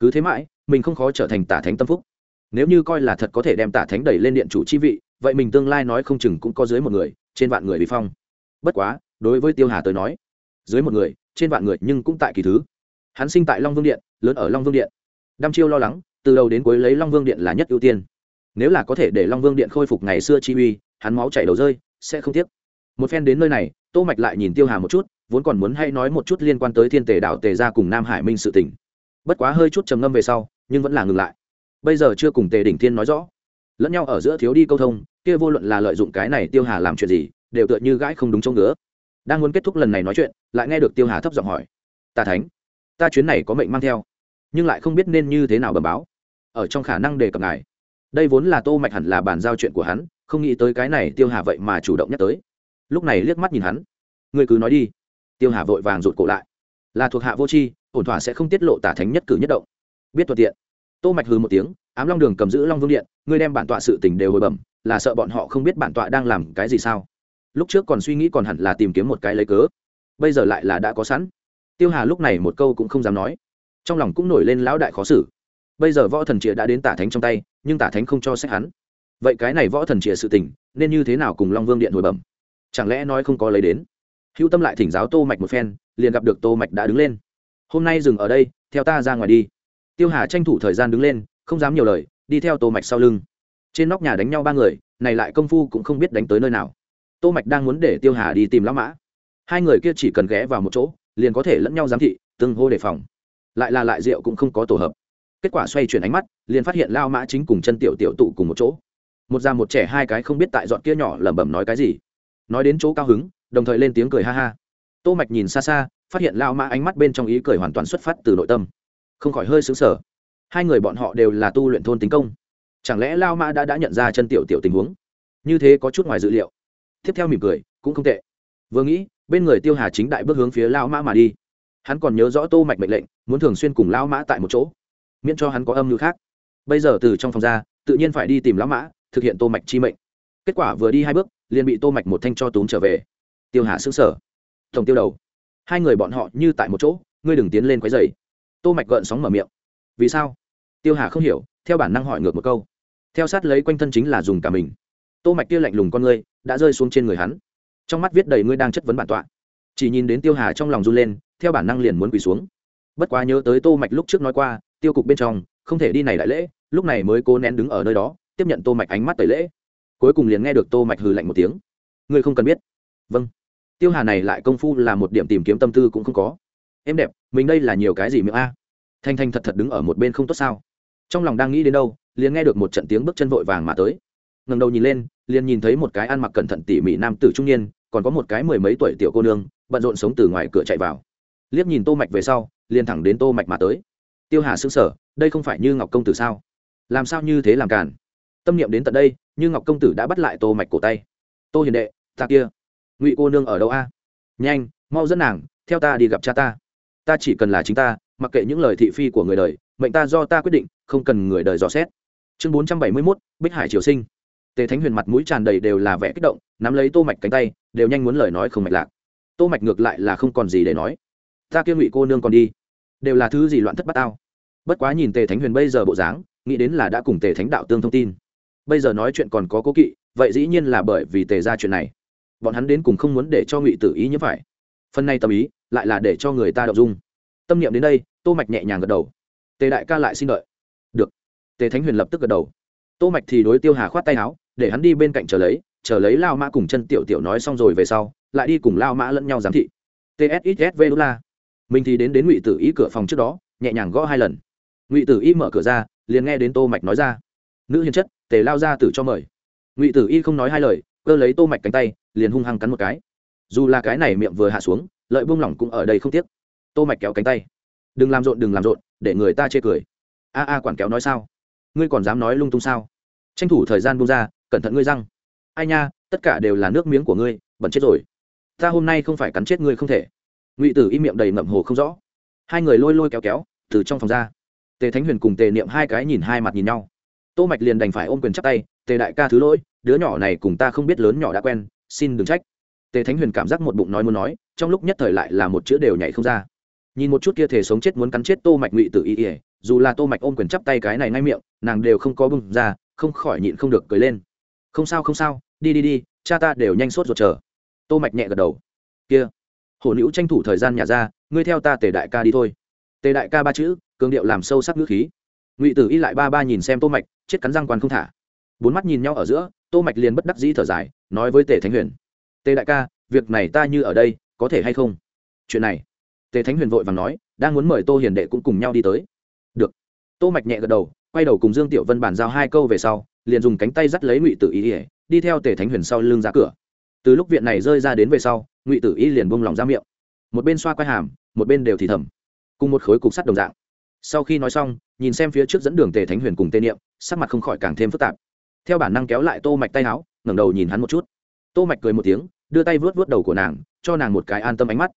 Cứ thế mãi, mình không khó trở thành tả thánh tâm phúc. Nếu như coi là thật có thể đem tả thánh đẩy lên điện chủ chi vị, vậy mình tương lai nói không chừng cũng có dưới một người, trên vạn người bị phong. Bất quá, đối với tiêu hà tới nói dưới một người, trên vạn người nhưng cũng tại kỳ thứ. Hắn sinh tại long vương điện, lớn ở long vương điện. Đăm chiêu lo lắng, từ đầu đến cuối lấy long vương điện là nhất ưu tiên. Nếu là có thể để long vương điện khôi phục ngày xưa chi uy, hắn máu chảy đầu rơi, sẽ không tiếc. Một phen đến nơi này, tô mạch lại nhìn tiêu hà một chút, vốn còn muốn hay nói một chút liên quan tới thiên tề đảo tề gia cùng nam hải minh sự tình. Bất quá hơi chút trầm ngâm về sau, nhưng vẫn là ngừng lại. Bây giờ chưa cùng tề đỉnh thiên nói rõ. Lẫn nhau ở giữa thiếu đi câu thông, kia vô luận là lợi dụng cái này tiêu hà làm chuyện gì, đều tựa như gãi không đúng chỗ ngứa đang muốn kết thúc lần này nói chuyện, lại nghe được tiêu hà thấp giọng hỏi, tà thánh, ta chuyến này có mệnh mang theo, nhưng lại không biết nên như thế nào bẩm báo. Ở trong khả năng đề cập ngài. Đây vốn là tô mạch hẳn là bàn giao chuyện của hắn, không nghĩ tới cái này tiêu hà vậy mà chủ động nhắc tới. Lúc này liếc mắt nhìn hắn người cứ nói đi. Tiêu hà vội vàng rụt cổ lại, là thuộc hạ vô tri, ổn thỏa sẽ không tiết lộ tả thánh nhất cử nhất động. Biết thuận tiện. Tô mạch hừ một tiếng, ám long đường cầm giữ long vương điện, ngươi đem bản tọa sự tình đều hồi bẩm, là sợ bọn họ không biết bản tọa đang làm cái gì sao? Lúc trước còn suy nghĩ còn hẳn là tìm kiếm một cái lấy cớ, bây giờ lại là đã có sẵn. Tiêu hà lúc này một câu cũng không dám nói. Trong lòng cũng nổi lên lão đại khó xử. Bây giờ võ thần chĩa đã đến tả thánh trong tay, nhưng tả thánh không cho xét hắn. Vậy cái này võ thần chĩa sự tình, nên như thế nào cùng long vương điện hồi bẩm? Chẳng lẽ nói không có lấy đến? Hữu tâm lại thỉnh giáo tô mạch một phen, liền gặp được tô mạch đã đứng lên. Hôm nay dừng ở đây, theo ta ra ngoài đi. Tiêu hà tranh thủ thời gian đứng lên, không dám nhiều lời, đi theo tô mạch sau lưng. Trên nóc nhà đánh nhau ba người, này lại công phu cũng không biết đánh tới nơi nào tô mạch đang muốn để tiêu hà đi tìm lão mã. Hai người kia chỉ cần ghé vào một chỗ, liền có thể lẫn nhau giám thị, tương hô đề phòng. Lại là lại rượu cũng không có tổ hợp. Kết quả xoay chuyển ánh mắt, liền phát hiện lao mã chính cùng chân tiểu tiểu tụ cùng một chỗ. Một già một trẻ hai cái không biết tại dọn kia nhỏ lẩm bẩm nói cái gì. Nói đến chỗ cao hứng, đồng thời lên tiếng cười ha ha. Tô mạch nhìn xa xa, phát hiện lao mã ánh mắt bên trong ý cười hoàn toàn xuất phát từ nội tâm. Không khỏi hơi sững sờ. Hai người bọn họ đều là tu luyện thôn tính công. Chẳng lẽ lao mã đã đã nhận ra chân tiểu tiểu tình huống? Như thế có chút ngoài dự liệu tiếp theo mỉm cười, cũng không tệ. Vừa nghĩ, bên người tiêu hà chính đại bước hướng phía lao mã mà đi. Hắn còn nhớ rõ tô mạch mệnh lệnh, muốn thường xuyên cùng lao mã tại một chỗ, miễn cho hắn có âm mưu khác. Bây giờ từ trong phòng ra, tự nhiên phải đi tìm lão mã, thực hiện tô mạch chi mệnh. Kết quả vừa đi hai bước, liền bị tô mạch một thanh cho túm trở về. Tiêu hà sững sờ. Tổng tiêu đầu, hai người bọn họ như tại một chỗ, ngươi đừng tiến lên quấy rầy. Tô mạch gợn sóng mở miệng. Vì sao? Tiêu hà không hiểu, theo bản năng hỏi ngược một câu. Theo sát lấy quanh thân chính là dùng cả mình. Tô mạch kia lạnh lùng con ngươi đã rơi xuống trên người hắn. Trong mắt viết đầy ngươi đang chất vấn bản tọa. Chỉ nhìn đến tiêu hà trong lòng run lên, theo bản năng liền muốn quỳ xuống. Bất quá nhớ tới tô mạch lúc trước nói qua, tiêu cục bên trong, không thể đi này đại lễ, lúc này mới cố nén đứng ở nơi đó, tiếp nhận tô mạch ánh mắt tẩy lễ. Cuối cùng liền nghe được tô mạch hừ lạnh một tiếng. Ngươi không cần biết. Vâng. Tiêu hà này lại công phu là một điểm tìm kiếm tâm tư cũng không có. Em đẹp, mình đây là nhiều cái gì miệng a? Thanh thanh thật thật đứng ở một bên không tốt sao? Trong lòng đang nghĩ đến đâu, liền nghe được một trận tiếng bước chân vội vàng mà tới. Ngẩng đầu nhìn lên liền nhìn thấy một cái ăn mặc cẩn thận tỉ mỉ nam tử trung niên còn có một cái mười mấy tuổi tiểu cô nương bận rộn sống từ ngoài cửa chạy vào. Liếc nhìn tô mạch về sau liền thẳng đến tô mạch mà tới. Tiêu hà sững sờ đây không phải như ngọc công tử sao? Làm sao như thế làm cản tâm niệm đến tận đây như ngọc công tử đã bắt lại tô mạch cổ tay. Tô hiền đệ ta kia ngụy cô nương ở đâu a? Nhanh mau dẫn nàng theo ta đi gặp cha ta. Ta chỉ cần là chính ta mặc kệ những lời thị phi của người đời mệnh ta do ta quyết định không cần người đời dò xét. Chương bốn trăm bảy mươi 471, bích hải triều sinh tề thánh huyền mặt mũi tràn đầy đều là vẻ kích động, nắm lấy tô mạch cánh tay, đều nhanh muốn lời nói không mạch lạc. Tô mạch ngược lại là không còn gì để nói. Ta kia ngụy cô nương còn đi, đều là thứ gì loạn thất bát tao. Bất quá nhìn tề thánh huyền bây giờ bộ dáng, nghĩ đến là đã cùng tề thánh đạo tương thông tin. Bây giờ nói chuyện còn có cố kỵ, vậy dĩ nhiên là bởi vì tề ra chuyện này. Bọn hắn đến cùng không muốn để cho ngụy tử ý như phải. Phần này tâm ý, lại là để cho người ta đậu dung. Tâm niệm đến đây, tô mạch nhẹ nhàng gật đầu. Tề đại ca lại xin đợi. Được. Tề thánh huyền lập tức gật đầu. Tô mạch thì đối tiêu hà khoát tay áo để hắn đi bên cạnh chờ lấy chờ lấy lao mã cùng chân tiểu tiểu nói xong rồi về sau, lại đi cùng lao mã lẫn nhau giám thị. Tsxv la mình thì đến đến ngụy tử Y cửa phòng trước đó, nhẹ nhàng gõ hai lần. Ngụy tử y mở cửa ra, liền nghe đến tô mạch nói ra. Nữ hiền chất, tề lao ra tử cho mời. Ngụy tử y không nói hai lời, cơ lấy tô mạch cánh tay, liền hung hăng cắn một cái. Dù là cái này miệng vừa hạ xuống, lợi buông lỏng cũng ở đây không tiếc. Tô mạch kéo cánh tay. Đừng làm rộn, đừng làm rộn, để người ta chê cười. A a, quản kéo nói sao? Ngươi còn dám nói lung tung sao? Tranh thủ thời gian buông ra cẩn thận ngươi răng. Ai nha, tất cả đều là nước miếng của ngươi, bẩn chết rồi. Ta hôm nay không phải cắn chết ngươi không thể. Ngụy tử im miệng đầy ngậm hồ không rõ. Hai người lôi lôi kéo kéo, từ trong phòng ra. Tề thánh huyền cùng tề niệm hai cái nhìn hai mặt nhìn nhau. Tô mạch liền đành phải ôm quyền chắp tay, tề đại ca thứ lỗi, đứa nhỏ này cùng ta không biết lớn nhỏ đã quen, xin đừng trách. Tề thánh huyền cảm giác một bụng nói muốn nói, trong lúc nhất thời lại là một chữ đều nhảy không ra. Nhìn một chút kia thể sống chết muốn cắn chết tô mạch ngụy tử y ỉa dù là tô mạch ôm quyền chắp tay cái này ngay miệng, nàng đều không có bưng ra, không khỏi nhịn không được cười lên không sao không sao, đi đi đi, cha ta đều nhanh sốt ruột chờ. Tô mạch nhẹ gật đầu. Kia, hổ nữ tranh thủ thời gian nhà ra, ngươi theo ta tề đại ca đi thôi. Tề đại ca ba chữ, cường điệu làm sâu sắc ngữ khí. Ngụy tử y lại ba ba nhìn xem tô mạch, chết cắn răng quan không thả. Bốn mắt nhìn nhau ở giữa, tô mạch liền bất đắc dĩ thở dài, nói với tề thánh huyền. Tề đại ca, việc này ta như ở đây, có thể hay không? Chuyện này, tề thánh huyền vội vàng nói, đang muốn mời tô hiền đệ cũng cùng nhau đi tới. Được. Tô mạch nhẹ gật đầu, quay đầu cùng dương tiểu vân bàn giao hai câu về sau liền dùng cánh tay dắt lấy ngụy tử y ỉa đi theo tề thánh huyền sau lưng ra cửa. Từ lúc viện này rơi ra đến về sau, ngụy tử y liền bông lòng ra miệng. Một bên xoa quai hàm, một bên đều thì thầm. Cùng một khối cục sắt đồng dạng. Sau khi nói xong, nhìn xem phía trước dẫn đường tề thánh huyền cùng tê niệm, sắc mặt không khỏi càng thêm phức tạp. Theo bản năng kéo lại tô mạch tay áo, ngẩng đầu nhìn hắn một chút. Tô mạch cười một tiếng, đưa tay vớt vớt đầu của nàng, cho nàng một cái an tâm ánh mắt.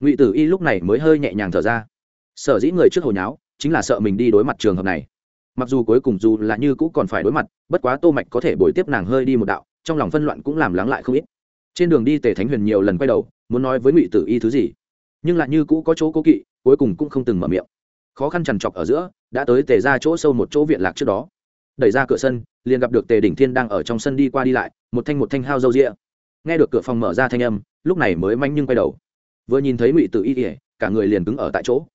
Ngụy tử y lúc này mới hơi nhẹ nhàng thở ra. Sở dĩ người trước hồi nháo, chính là sợ mình đi đối mặt trường hợp này mặc dù cuối cùng dù là như cũ còn phải đối mặt, bất quá tô mạch có thể bồi tiếp nàng hơi đi một đạo, trong lòng phân loạn cũng làm lắng lại không ít. Trên đường đi tề thánh huyền nhiều lần quay đầu, muốn nói với ngụy tử y thứ gì, nhưng lại như cũ có chỗ cố kỵ, cuối cùng cũng không từng mở miệng. Khó khăn chằn trọc ở giữa, đã tới tề ra chỗ sâu một chỗ viện lạc trước đó. Đẩy ra cửa sân, liền gặp được tề đỉnh thiên đang ở trong sân đi qua đi lại, một thanh một thanh hao dâu rịa. Nghe được cửa phòng mở ra thanh âm, lúc này mới manh nhưng quay đầu. Vừa nhìn thấy ngụy tử y cả người liền cứng ở tại chỗ.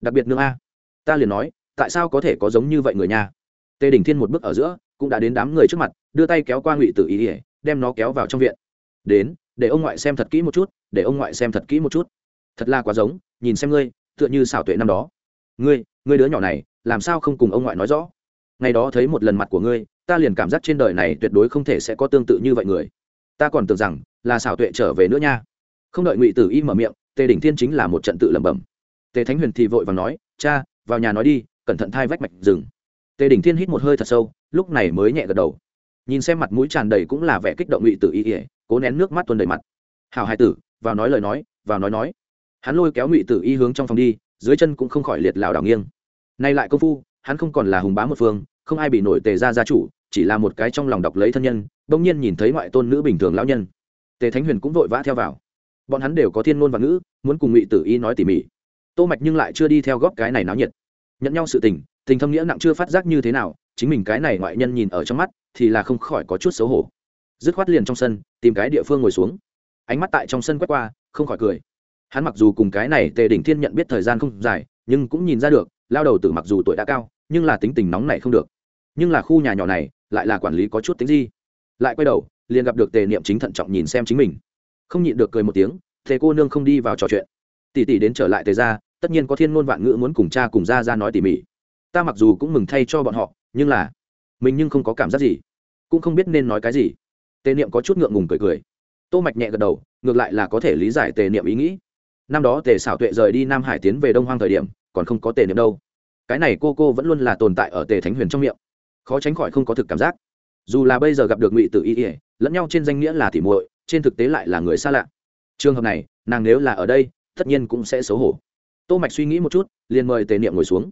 Đặc biệt nương a, ta liền nói tại sao có thể có giống như vậy người nha? Tề đỉnh thiên một bước ở giữa, cũng đã đến đám người trước mặt, đưa tay kéo qua ngụy tử y ỉa đem nó kéo vào trong viện. Đến, để ông ngoại xem thật kỹ một chút, để ông ngoại xem thật kỹ một chút. Thật là quá giống, nhìn xem ngươi, tựa như xảo tuệ năm đó. Ngươi ngươi đứa nhỏ này, làm sao không cùng ông ngoại nói rõ? Ngày đó thấy một lần mặt của ngươi, ta liền cảm giác trên đời này tuyệt đối không thể sẽ có tương tự như vậy người. Ta còn tưởng rằng là xảo tuệ trở về nữa nha. Không đợi ngụy tử y mở miệng, tề đỉnh thiên chính là một trận tự lẩm bẩm. Tề thánh huyền thì vội và nói, cha, vào nhà nói đi cẩn thận thai vách mạch rừng. Tề đình thiên hít một hơi thật sâu, lúc này mới nhẹ gật đầu. Nhìn xem mặt mũi tràn đầy cũng là vẻ kích động ngụy tử y ỉa cố nén nước mắt tuôn đầy mặt. Hào hai tử, vào nói lời nói, vào nói nói. Hắn lôi kéo ngụy tử y hướng trong phòng đi, dưới chân cũng không khỏi liệt lảo đảo nghiêng. Nay lại công phu, hắn không còn là hùng bá một phương, không ai bị nổi tề ra gia chủ, chỉ là một cái trong lòng đọc lấy thân nhân, bỗng nhiên nhìn thấy ngoại tôn nữ bình thường lão nhân. Tề thánh huyền cũng vội vã theo vào. Bọn hắn đều có thiên ngôn và ngữ, muốn cùng ngụy tử y nói tỉ mỉ. Tô mạch nhưng lại chưa đi theo góp cái này náo nhiệt nhận nhau sự tình tình thâm nghĩa nặng chưa phát giác như thế nào, chính mình cái này ngoại nhân nhìn ở trong mắt thì là không khỏi có chút xấu hổ. Dứt khoát liền trong sân, tìm cái địa phương ngồi xuống. Ánh mắt tại trong sân quét qua, không khỏi cười. Hắn mặc dù cùng cái này tề đỉnh thiên nhận biết thời gian không dài, nhưng cũng nhìn ra được, lao đầu tử mặc dù tuổi đã cao, nhưng là tính tình nóng này không được. Nhưng là khu nhà nhỏ này, lại là quản lý có chút tính gì lại quay đầu, liền gặp được tề niệm chính thận trọng nhìn xem chính mình. Không nhịn được cười một tiếng, thế cô nương không đi vào trò chuyện. Tỷ tỷ đến trở lại tề ra tất nhiên có thiên ngôn vạn ngữ muốn cùng cha cùng ra ra nói tỉ mỉ. Ta mặc dù cũng mừng thay cho bọn họ, nhưng là, mình nhưng không có cảm giác gì. Cũng không biết nên nói cái gì. Tề niệm có chút ngượng ngùng cười cười. Tô mạch nhẹ gật đầu, ngược lại là có thể lý giải tề niệm ý nghĩ. Năm đó tề xảo tuệ rời đi nam hải tiến về đông hoang thời điểm, còn không có tề niệm đâu. Cái này cô cô vẫn luôn là tồn tại ở tề thánh huyền trong miệng. Khó tránh khỏi không có thực cảm giác. Dù là bây giờ gặp được ngụy tử y ỉa lẫn nhau trên danh nghĩa là tỉ muội, trên thực tế lại là người xa lạ. Trường hợp này, nàng nếu là ở đây, tất nhiên cũng sẽ xấu hổ tô mạch suy nghĩ một chút, liền mời tề niệm ngồi xuống.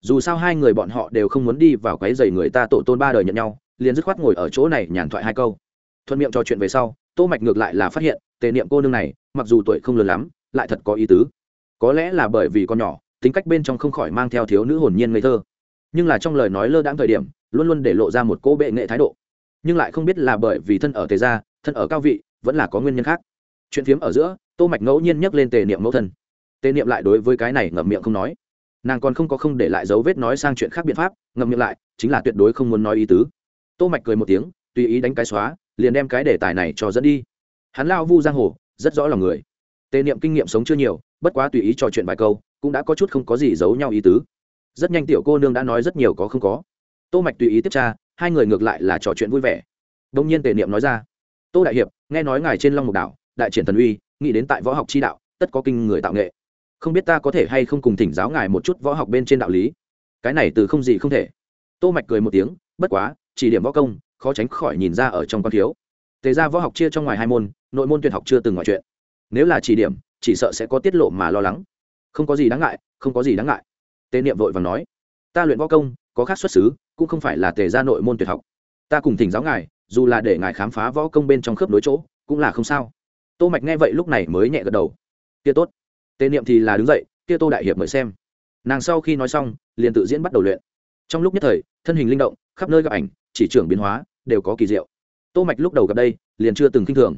Dù sao hai người bọn họ đều không muốn đi vào quấy giày người ta tổ tôn ba đời nhận nhau, liền dứt khoát ngồi ở chỗ này nhàn thoại hai câu. Thuận miệng trò chuyện về sau, tô mạch ngược lại là phát hiện, tề niệm cô nương này, mặc dù tuổi không lớn lắm, lại thật có ý tứ. Có lẽ là bởi vì con nhỏ, tính cách bên trong không khỏi mang theo thiếu nữ hồn nhiên ngây thơ. Nhưng là trong lời nói lơ đãng thời điểm, luôn luôn để lộ ra một cô bệ nghệ thái độ. Nhưng lại không biết là bởi vì thân ở tề gia, thân ở cao vị, vẫn là có nguyên nhân khác. Chuyện phiếm ở giữa, tô mạch ngẫu nhiên nhắc lên tề niệm mẫu thân tề niệm lại đối với cái này ngậm miệng không nói. Nàng còn không có không để lại dấu vết nói sang chuyện khác biện pháp, ngậm miệng lại, chính là tuyệt đối không muốn nói ý tứ. Tô mạch cười một tiếng, tùy ý đánh cái xóa, liền đem cái đề tài này cho dẫn đi. Hắn lao vu giang hồ, rất rõ lòng người. Tề niệm kinh nghiệm sống chưa nhiều, bất quá tùy ý trò chuyện vài câu, cũng đã có chút không có gì giấu nhau ý tứ. Rất nhanh tiểu cô nương đã nói rất nhiều có không có. Tô mạch tùy ý tiếp tra, hai người ngược lại là trò chuyện vui vẻ. Đông nhiên tề niệm nói ra, tô đại hiệp, nghe nói ngài trên long mục đảo đại triển thần uy, nghĩ đến tại võ học chi đạo, tất có kinh người tạo nghệ không biết ta có thể hay không cùng thỉnh giáo ngài một chút võ học bên trên đạo lý. Cái này từ không gì không thể. Tô mạch cười một tiếng, bất quá, chỉ điểm võ công, khó tránh khỏi nhìn ra ở trong con thiếu. Tề ra võ học chia trong ngoài hai môn, nội môn tuyệt học chưa từng ngoại chuyện. Nếu là chỉ điểm, chỉ sợ sẽ có tiết lộ mà lo lắng. Không có gì đáng ngại, không có gì đáng ngại. Tề niệm vội vàng nói, ta luyện võ công, có khác xuất xứ, cũng không phải là tề ra nội môn tuyệt học. Ta cùng thỉnh giáo ngài, dù là để ngài khám phá võ công bên trong khớp nối chỗ, cũng là không sao. Tô mạch nghe vậy lúc này mới nhẹ gật đầu. Kia tốt tề niệm thì là đứng dậy, kia tô đại hiệp mời xem. Nàng sau khi nói xong, liền tự diễn bắt đầu luyện. Trong lúc nhất thời, thân hình linh động, khắp nơi gặp ảnh, chỉ trưởng biến hóa, đều có kỳ diệu. Tô mạch lúc đầu gặp đây, liền chưa từng kinh thường.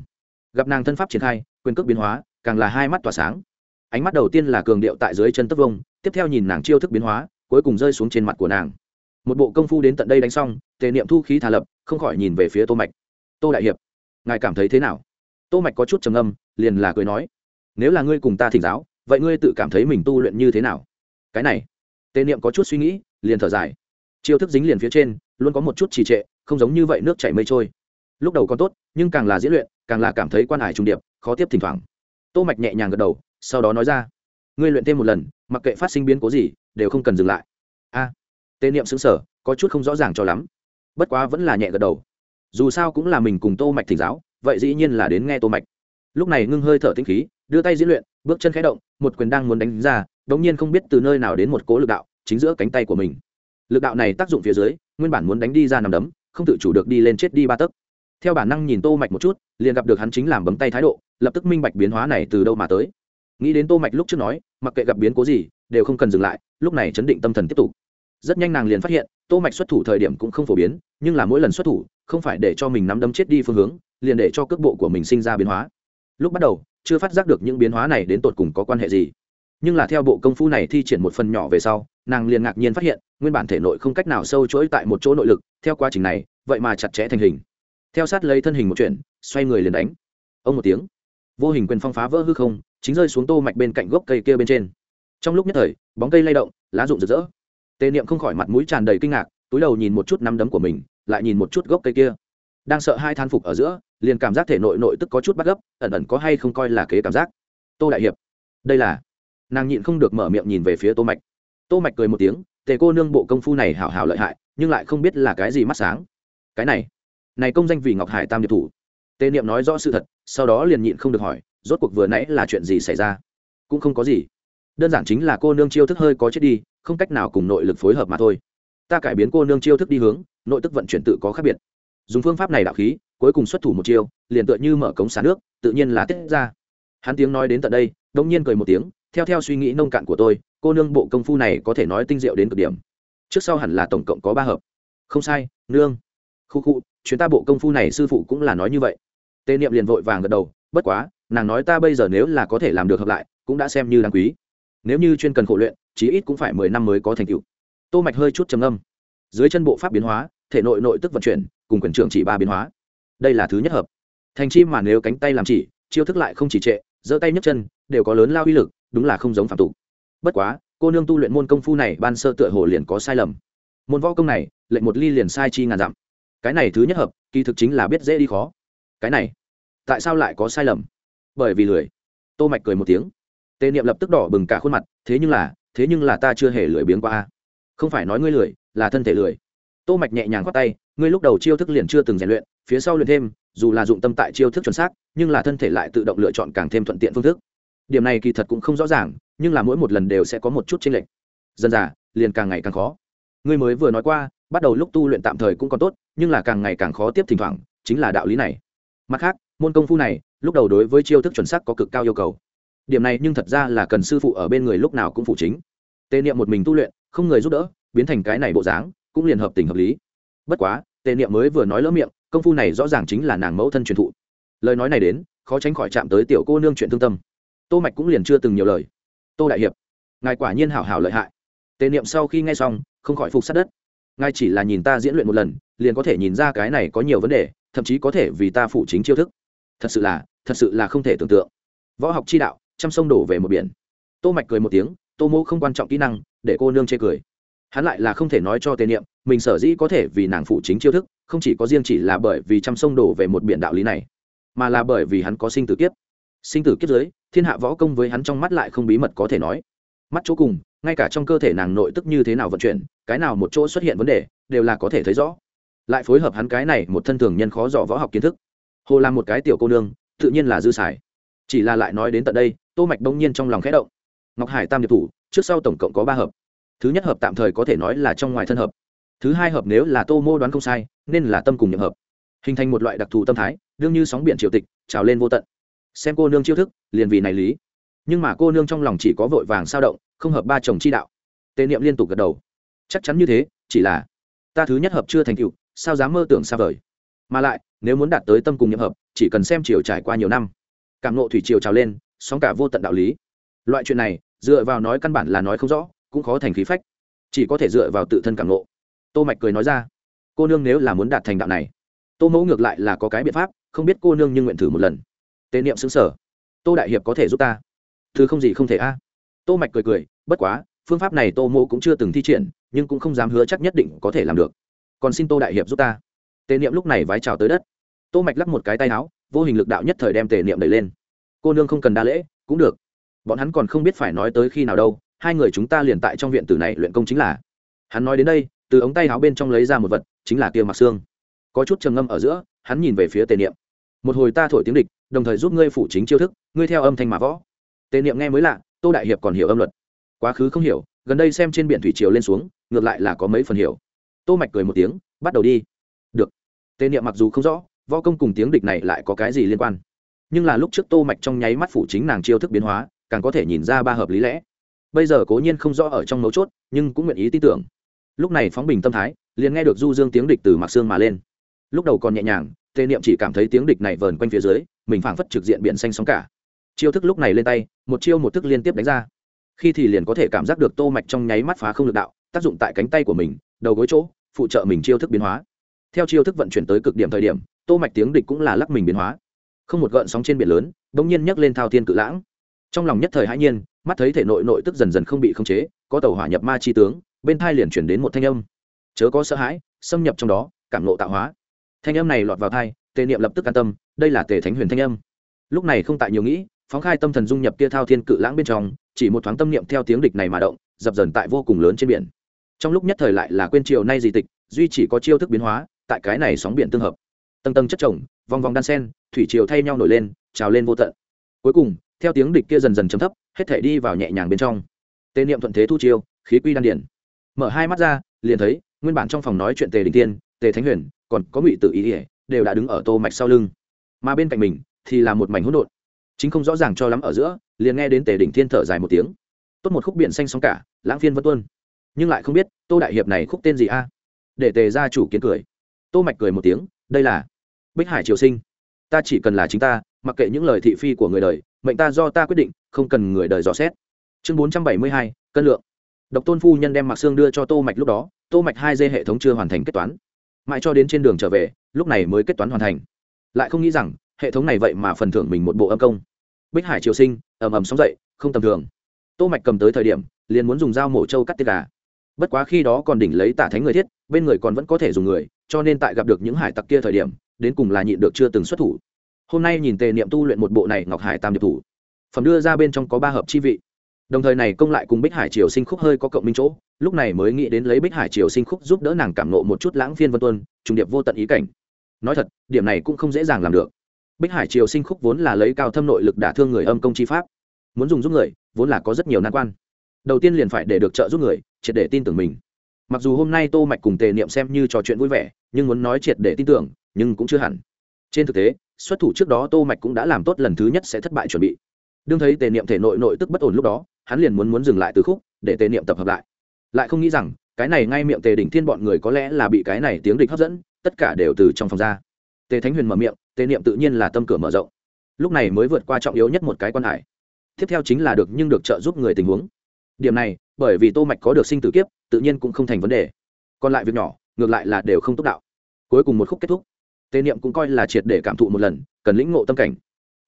Gặp nàng thân pháp triển khai, quyền cước biến hóa, càng là hai mắt tỏa sáng. Ánh mắt đầu tiên là cường điệu tại dưới chân tấp vông, tiếp theo nhìn nàng chiêu thức biến hóa, cuối cùng rơi xuống trên mặt của nàng. Một bộ công phu đến tận đây đánh xong tề niệm thu khí thả lập, không khỏi nhìn về phía tô mạch. Tô đại hiệp, ngài cảm thấy thế nào? Tô mạch có chút trầm âm liền là cười nói, nếu là ngươi cùng ta thỉnh giáo vậy ngươi tự cảm thấy mình tu luyện như thế nào? Cái này tề niệm có chút suy nghĩ liền thở dài. Chiêu thức dính liền phía trên luôn có một chút trì trệ không giống như vậy nước chảy mây trôi. Lúc đầu còn tốt nhưng càng là diễn luyện càng là cảm thấy quan hải trùng điệp khó tiếp thỉnh thoảng. Tô mạch nhẹ nhàng gật đầu sau đó nói ra ngươi luyện thêm một lần mặc kệ phát sinh biến cố gì đều không cần dừng lại. A à, tê niệm sững sở có chút không rõ ràng cho lắm. Bất quá vẫn là nhẹ gật đầu. Dù sao cũng là mình cùng tô mạch thỉnh giáo vậy dĩ nhiên là đến nghe tô mạch. Lúc này ngưng hơi thở tinh khí đưa tay diễn luyện bước chân khẽ động, một quyền đang muốn đánh ra đống nhiên không biết từ nơi nào đến một cố lực đạo, chính giữa cánh tay của mình. Lực đạo này tác dụng phía dưới, nguyên bản muốn đánh đi ra nằm đấm, không tự chủ được đi lên chết đi ba tấc. Theo bản năng nhìn tô mạch một chút, liền gặp được hắn chính làm bấm tay thái độ, lập tức minh bạch biến hóa này từ đâu mà tới. Nghĩ đến tô mạch lúc trước nói, mặc kệ gặp biến cố gì, đều không cần dừng lại, lúc này chấn định tâm thần tiếp tục. Rất nhanh nàng liền phát hiện, tô mạch xuất thủ thời điểm cũng không phổ biến, nhưng là mỗi lần xuất thủ, không phải để cho mình nắm đấm chết đi phương hướng, liền để cho cước bộ của mình sinh ra biến hóa. Lúc bắt đầu chưa phát giác được những biến hóa này đến tột cùng có quan hệ gì. Nhưng là theo bộ công phu này thi triển một phần nhỏ về sau, nàng liền ngạc nhiên phát hiện, nguyên bản thể nội không cách nào sâu chuỗi tại một chỗ nội lực, theo quá trình này, vậy mà chặt chẽ thành hình. Theo sát lấy thân hình một chuyện, xoay người liền đánh. Ông một tiếng. Vô hình quyền phong phá vỡ hư không, chính rơi xuống tô mạch bên cạnh gốc cây kia bên trên. Trong lúc nhất thời, bóng cây lay động, lá rụng rực rỡ. Tề niệm không khỏi mặt mũi tràn đầy kinh ngạc, túi đầu nhìn một chút nắm đấm của mình, lại nhìn một chút gốc cây kia đang sợ hai than phục ở giữa, liền cảm giác thể nội nội tức có chút bắt gấp, ẩn ẩn có hay không coi là kế cảm giác. Tô đại hiệp, đây là, nàng nhịn không được mở miệng nhìn về phía tô mạch. Tô mạch cười một tiếng, tề cô nương bộ công phu này hảo hảo lợi hại, nhưng lại không biết là cái gì mắt sáng. Cái này này công danh vì ngọc hải tam điệp thủ. Tề niệm nói rõ sự thật, sau đó liền nhịn không được hỏi, rốt cuộc vừa nãy là chuyện gì xảy ra? Cũng không có gì. Đơn giản chính là cô nương chiêu thức hơi có chết đi, không cách nào cùng nội lực phối hợp mà thôi. Ta cải biến cô nương chiêu thức đi hướng, nội tức vận chuyển tự có khác biệt dùng phương pháp này đạo khí, cuối cùng xuất thủ một chiêu, liền tựa như mở cống xả nước, tự nhiên là tiết ra. Hắn tiếng nói đến tận đây, đông nhiên cười một tiếng, theo theo suy nghĩ nông cạn của tôi, cô nương bộ công phu này có thể nói tinh diệu đến cực điểm. Trước sau hẳn là tổng cộng có ba hợp. Không sai, nương. Khu khu chuyến ta bộ công phu này sư phụ cũng là nói như vậy. Tê niệm liền vội vàng gật đầu, bất quá, nàng nói ta bây giờ nếu là có thể làm được hợp lại, cũng đã xem như đáng quý. Nếu như chuyên cần khổ luyện, chí ít cũng phải mười năm mới có thành tựu. Tô mạch hơi chút trầm âm dưới chân bộ pháp biến hóa, thể nội nội tức vận chuyển cùng quyền trưởng chỉ ba biến hóa. Đây là thứ nhất hợp. Thành chim mà nếu cánh tay làm chỉ, chiêu thức lại không chỉ trệ, giơ tay nhấc chân, đều có lớn lao uy lực, đúng là không giống phạm tục. Bất quá, cô nương tu luyện môn công phu này ban sơ tựa hồ liền có sai lầm. Môn võ công này, lệnh một ly liền sai chi ngàn dặm. Cái này thứ nhất hợp, kỳ thực chính là biết dễ đi khó. Cái này, tại sao lại có sai lầm? Bởi vì lười. Tô mạch cười một tiếng. Tề niệm lập tức đỏ bừng cả khuôn mặt, thế nhưng là, thế nhưng là ta chưa hề lười biếng qua không phải nói ngươi lười, là thân thể lười. Tô mạch nhẹ nhàng khoát tay ngươi lúc đầu chiêu thức liền chưa từng rèn luyện, phía sau luyện thêm, dù là dụng tâm tại chiêu thức chuẩn xác, nhưng là thân thể lại tự động lựa chọn càng thêm thuận tiện phương thức. Điểm này kỳ thật cũng không rõ ràng, nhưng là mỗi một lần đều sẽ có một chút chênh lệch. Dần dà, liền càng ngày càng khó. Ngươi mới vừa nói qua, bắt đầu lúc tu luyện tạm thời cũng còn tốt, nhưng là càng ngày càng khó tiếp thỉnh thoảng, chính là đạo lý này. Mặt khác, môn công phu này, lúc đầu đối với chiêu thức chuẩn xác có cực cao yêu cầu. Điểm này nhưng thật ra là cần sư phụ ở bên người lúc nào cũng phụ chính. Tề niệm một mình tu luyện, không người giúp đỡ, biến thành cái này bộ dáng, cũng liền hợp tình hợp lý bất quá, tề niệm mới vừa nói lỡ miệng, công phu này rõ ràng chính là nàng mẫu thân truyền thụ. Lời nói này đến, khó tránh khỏi chạm tới tiểu cô nương chuyện thương tâm. Tô mạch cũng liền chưa từng nhiều lời. Tô đại hiệp, ngài quả nhiên hảo hảo lợi hại. Tề niệm sau khi nghe xong, không khỏi phục sát đất. Ngài chỉ là nhìn ta diễn luyện một lần, liền có thể nhìn ra cái này có nhiều vấn đề, thậm chí có thể vì ta phụ chính chiêu thức. Thật sự là, thật sự là không thể tưởng tượng. Võ học chi đạo, trăm sông đổ về một biển. Tô mạch cười một tiếng, tô mô không quan trọng kỹ năng, để cô nương chê cười hắn lại là không thể nói cho tề niệm, mình sở dĩ có thể vì nàng phụ chính chiêu thức, không chỉ có riêng chỉ là bởi vì trăm sông đổ về một biển đạo lý này, mà là bởi vì hắn có sinh tử kiếp. Sinh tử kiếp giới thiên hạ võ công với hắn trong mắt lại không bí mật có thể nói. Mắt chỗ cùng, ngay cả trong cơ thể nàng nội tức như thế nào vận chuyển, cái nào một chỗ xuất hiện vấn đề, đều là có thể thấy rõ. Lại phối hợp hắn cái này một thân thường nhân khó dò võ học kiến thức. Hồ làm một cái tiểu cô nương, tự nhiên là dư xài. Chỉ là lại nói đến tận đây, tô mạch bỗng nhiên trong lòng khẽ động. Ngọc hải tam điệp thủ, trước sau tổng cộng có ba hợp thứ nhất hợp tạm thời có thể nói là trong ngoài thân hợp. Thứ hai hợp nếu là tô mô đoán không sai, nên là tâm cùng nhậm hợp. Hình thành một loại đặc thù tâm thái, đương như sóng biển triều tịch, trào lên vô tận. Xem cô nương chiêu thức, liền vì này lý. Nhưng mà cô nương trong lòng chỉ có vội vàng sao động, không hợp ba chồng chi đạo. Tề niệm liên tục gật đầu. Chắc chắn như thế, chỉ là ta thứ nhất hợp chưa thành tựu, sao dám mơ tưởng xa vời? Mà lại, nếu muốn đạt tới tâm cùng nhậm hợp, chỉ cần xem chiều trải qua nhiều năm. Cảm nộ thủy triều trào lên, sóng cả vô tận đạo lý. Loại chuyện này, dựa vào nói căn bản là nói không rõ cũng khó thành khí phách. Chỉ có thể dựa vào tự thân cảm nộ tô mạch cười nói ra, cô nương nếu là muốn đạt thành đạo này, tô mẫu ngược lại là có cái biện pháp, không biết cô nương nhưng nguyện thử một lần. Tề niệm xứng sở tô đại hiệp có thể giúp ta. Thứ không gì không thể a. Tô mạch cười cười, bất quá, phương pháp này tô mô cũng chưa từng thi triển, nhưng cũng không dám hứa chắc nhất định có thể làm được. Còn xin tô đại hiệp giúp ta. Tề niệm lúc này vái chào tới đất. Tô mạch lắc một cái tay áo, vô hình lực đạo nhất thời đem tề niệm đẩy lên. Cô nương không cần đa lễ, cũng được. Bọn hắn còn không biết phải nói tới khi nào đâu hai người chúng ta liền tại trong viện tử này luyện công chính là. Hắn nói đến đây, từ ống tay áo bên trong lấy ra một vật, chính là kia mặc xương. Có chút trầm ngâm ở giữa, hắn nhìn về phía tề niệm. Một hồi ta thổi tiếng địch, đồng thời giúp ngươi phủ chính chiêu thức, ngươi theo âm thanh mà võ. Tề niệm nghe mới lạ, tô đại hiệp còn hiểu âm luật. Quá khứ không hiểu, gần đây xem trên biển thủy triều lên xuống, ngược lại là có mấy phần hiểu. Tô mạch cười một tiếng, bắt đầu đi. Được. Tề niệm mặc dù không rõ, võ công cùng tiếng địch này lại có cái gì liên quan. Nhưng là lúc trước tô mạch trong nháy mắt phủ chính nàng chiêu thức biến hóa, càng có thể nhìn ra ba hợp lý lẽ bây giờ cố nhiên không rõ ở trong mấu chốt, nhưng cũng nguyện ý tin tưởng. Lúc này phóng bình tâm thái, liền nghe được du dương tiếng địch từ mặc xương mà lên. Lúc đầu còn nhẹ nhàng, tề niệm chỉ cảm thấy tiếng địch này vờn quanh phía dưới, mình phảng phất trực diện biển xanh sóng cả. Chiêu thức lúc này lên tay, một chiêu một thức liên tiếp đánh ra. Khi thì liền có thể cảm giác được tô mạch trong nháy mắt phá không lực đạo, tác dụng tại cánh tay của mình, đầu gối chỗ, phụ trợ mình chiêu thức biến hóa. Theo chiêu thức vận chuyển tới cực điểm thời điểm, tô mạch tiếng địch cũng là lắc mình biến hóa. Không một gợn sóng trên biển lớn đống nhiên nhấc lên thao thiên cự lãng. Trong lòng nhất thời hãi nhiên mắt thấy thể nội nội tức dần dần không bị khống chế, có tàu hỏa nhập ma chi tướng, bên thai liền chuyển đến một thanh âm. Chớ có sợ hãi, xâm nhập trong đó, cảm nộ tạo hóa. Thanh âm này lọt vào thai, tề niệm lập tức an tâm, đây là tề thánh huyền thanh âm. Lúc này không tại nhiều nghĩ, phóng khai tâm thần dung nhập kia thao thiên cự lãng bên trong, chỉ một thoáng tâm niệm theo tiếng địch này mà động, dập dần tại vô cùng lớn trên biển. Trong lúc nhất thời lại là quên triều nay di tịch, duy chỉ có chiêu thức biến hóa, tại cái này sóng biển tương hợp. Tầng tầng chất chồng, vòng vòng đan sen, thủy triều thay nhau nổi lên, trào lên vô tận. Cuối cùng theo tiếng địch kia dần dần chấm thấp, hết thể đi vào nhẹ nhàng bên trong. Tề niệm thuận thế thu chiêu, khí quy đan điển. Mở hai mắt ra, liền thấy, nguyên bản trong phòng nói chuyện tề đình tiên tề thánh huyền, còn có ngụy tự ý ỉa đều đã đứng ở tô mạch sau lưng. Mà bên cạnh mình, thì là một mảnh hỗn độn. Chính không rõ ràng cho lắm ở giữa, liền nghe đến tề đỉnh thiên thở dài một tiếng. Tốt một khúc biển xanh sóng cả, lãng phiên vân tuân nhưng lại không biết, tô đại hiệp này khúc tên gì a? Để tề gia chủ kiến cười. Tô mạch cười một tiếng, đây là bích hải triều sinh. Ta chỉ cần là chính ta, mặc kệ những lời thị phi của người đời mệnh ta do ta quyết định, không cần người đời dò xét. Chương bốn trăm bảy mươi hai, cân lượng. Độc tôn phu nhân đem mặc xương đưa cho tô mạch lúc đó, tô mạch hai dê hệ thống chưa hoàn thành kết toán. Mãi cho đến trên đường trở về, lúc này mới kết toán hoàn thành. Lại không nghĩ rằng, hệ thống này vậy mà phần thưởng mình một bộ âm công. Bích hải triều sinh, ầm ầm sóng dậy, không tầm thường. Tô mạch cầm tới thời điểm, liền muốn dùng dao mổ trâu cắt tiết gà. Bất quá khi đó còn đỉnh lấy tả thánh người thiết, bên người còn vẫn có thể dùng người, cho nên tại gặp được những hải tặc kia thời điểm, đến cùng là nhịn được chưa từng xuất thủ hôm nay nhìn tề niệm tu luyện một bộ này ngọc hải tam điệp thủ, phẩm đưa ra bên trong có ba hợp chi vị. Đồng thời này công lại cùng bích hải triều sinh khúc hơi có cộng minh chỗ, lúc này mới nghĩ đến lấy bích hải triều sinh khúc giúp đỡ nàng cảm nộ một chút lãng phiên vân tuân, trùng điệp vô tận ý cảnh. Nói thật, điểm này cũng không dễ dàng làm được. Bích hải triều sinh khúc vốn là lấy cao thâm nội lực đả thương người âm công chi pháp, muốn dùng giúp người, vốn là có rất nhiều nan quan. Đầu tiên liền phải để được trợ giúp người, triệt để tin tưởng mình. Mặc dù hôm nay tô mạch cùng tề niệm xem như trò chuyện vui vẻ, nhưng muốn nói triệt để tin tưởng, nhưng cũng chưa hẳn. Trên thực tế xuất thủ trước đó tô mạch cũng đã làm tốt lần thứ nhất sẽ thất bại chuẩn bị. Đương thấy tề niệm thể nội nội tức bất ổn lúc đó, hắn liền muốn muốn dừng lại từ khúc, để tề niệm tập hợp lại. Lại không nghĩ rằng, cái này ngay miệng tề đỉnh thiên bọn người có lẽ là bị cái này tiếng địch hấp dẫn, tất cả đều từ trong phòng ra. Tề thánh huyền mở miệng, tề niệm tự nhiên là tâm cửa mở rộng. Lúc này mới vượt qua trọng yếu nhất một cái quan hải. Tiếp theo chính là được nhưng được trợ giúp người tình huống. Điểm này, bởi vì tô mạch có được sinh tử kiếp, tự nhiên cũng không thành vấn đề. Còn lại việc nhỏ, ngược lại là đều không tốt đạo. Cuối cùng một khúc kết thúc tề niệm cũng coi là triệt để cảm thụ một lần, cần lĩnh ngộ tâm cảnh.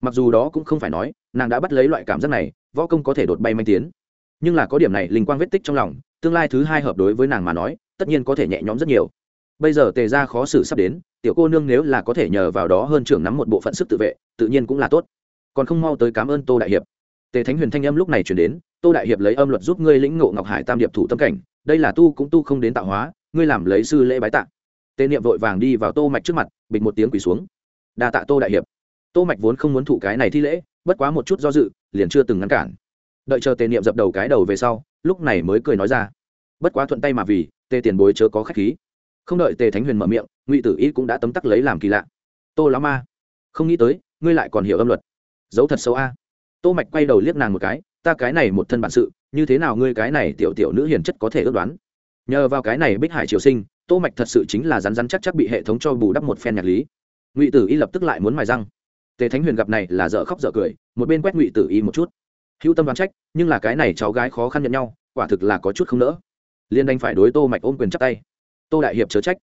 Mặc dù đó cũng không phải nói, nàng đã bắt lấy loại cảm giác này, võ công có thể đột bay manh tiến. Nhưng là có điểm này linh quang vết tích trong lòng, tương lai thứ hai hợp đối với nàng mà nói, tất nhiên có thể nhẹ nhõm rất nhiều. Bây giờ tề ra khó xử sắp đến, tiểu cô nương nếu là có thể nhờ vào đó hơn trưởng nắm một bộ phận sức tự vệ, tự nhiên cũng là tốt. Còn không mau tới cảm ơn tô đại hiệp. Tề thánh huyền thanh âm lúc này chuyển đến, tô đại hiệp lấy âm luật giúp ngươi lĩnh ngộ ngọc hải tam điệp thủ tâm cảnh, đây là tu cũng tu không đến tạo hóa, ngươi làm lấy sư lễ bái tạ. Tề niệm vội vàng đi vào tô mạch trước mặt bịch một tiếng quỳ xuống. Đa tạ tô đại hiệp. Tô mạch vốn không muốn thụ cái này thi lễ, bất quá một chút do dự, liền chưa từng ngăn cản. Đợi chờ tề niệm dập đầu cái đầu về sau, lúc này mới cười nói ra. Bất quá thuận tay mà vì, tề tiền bối chớ có khách khí. Không đợi tề thánh huyền mở miệng, ngụy tử y cũng đã tấm tắc lấy làm kỳ lạ. Tô lão ma, không nghĩ tới, ngươi lại còn hiểu âm luật. Giấu thật xấu a. Tô mạch quay đầu liếc nàng một cái, ta cái này một thân bản sự, như thế nào ngươi cái này tiểu tiểu nữ hiền chất có thể ước đoán? Nhờ vào cái này bích hải triều sinh tô mạch thật sự chính là rắn rắn chắc chắc bị hệ thống cho bù đắp một phen nhạc lý. Ngụy tử y lập tức lại muốn mài răng. Tề thánh huyền gặp này là dở khóc dở cười, một bên quét ngụy tử y một chút. Hữu tâm đoán trách, nhưng là cái này cháu gái khó khăn nhận nhau, quả thực là có chút không nỡ. Liên đành phải đối tô mạch ôm quyền chắp tay. Tô đại hiệp chớ trách.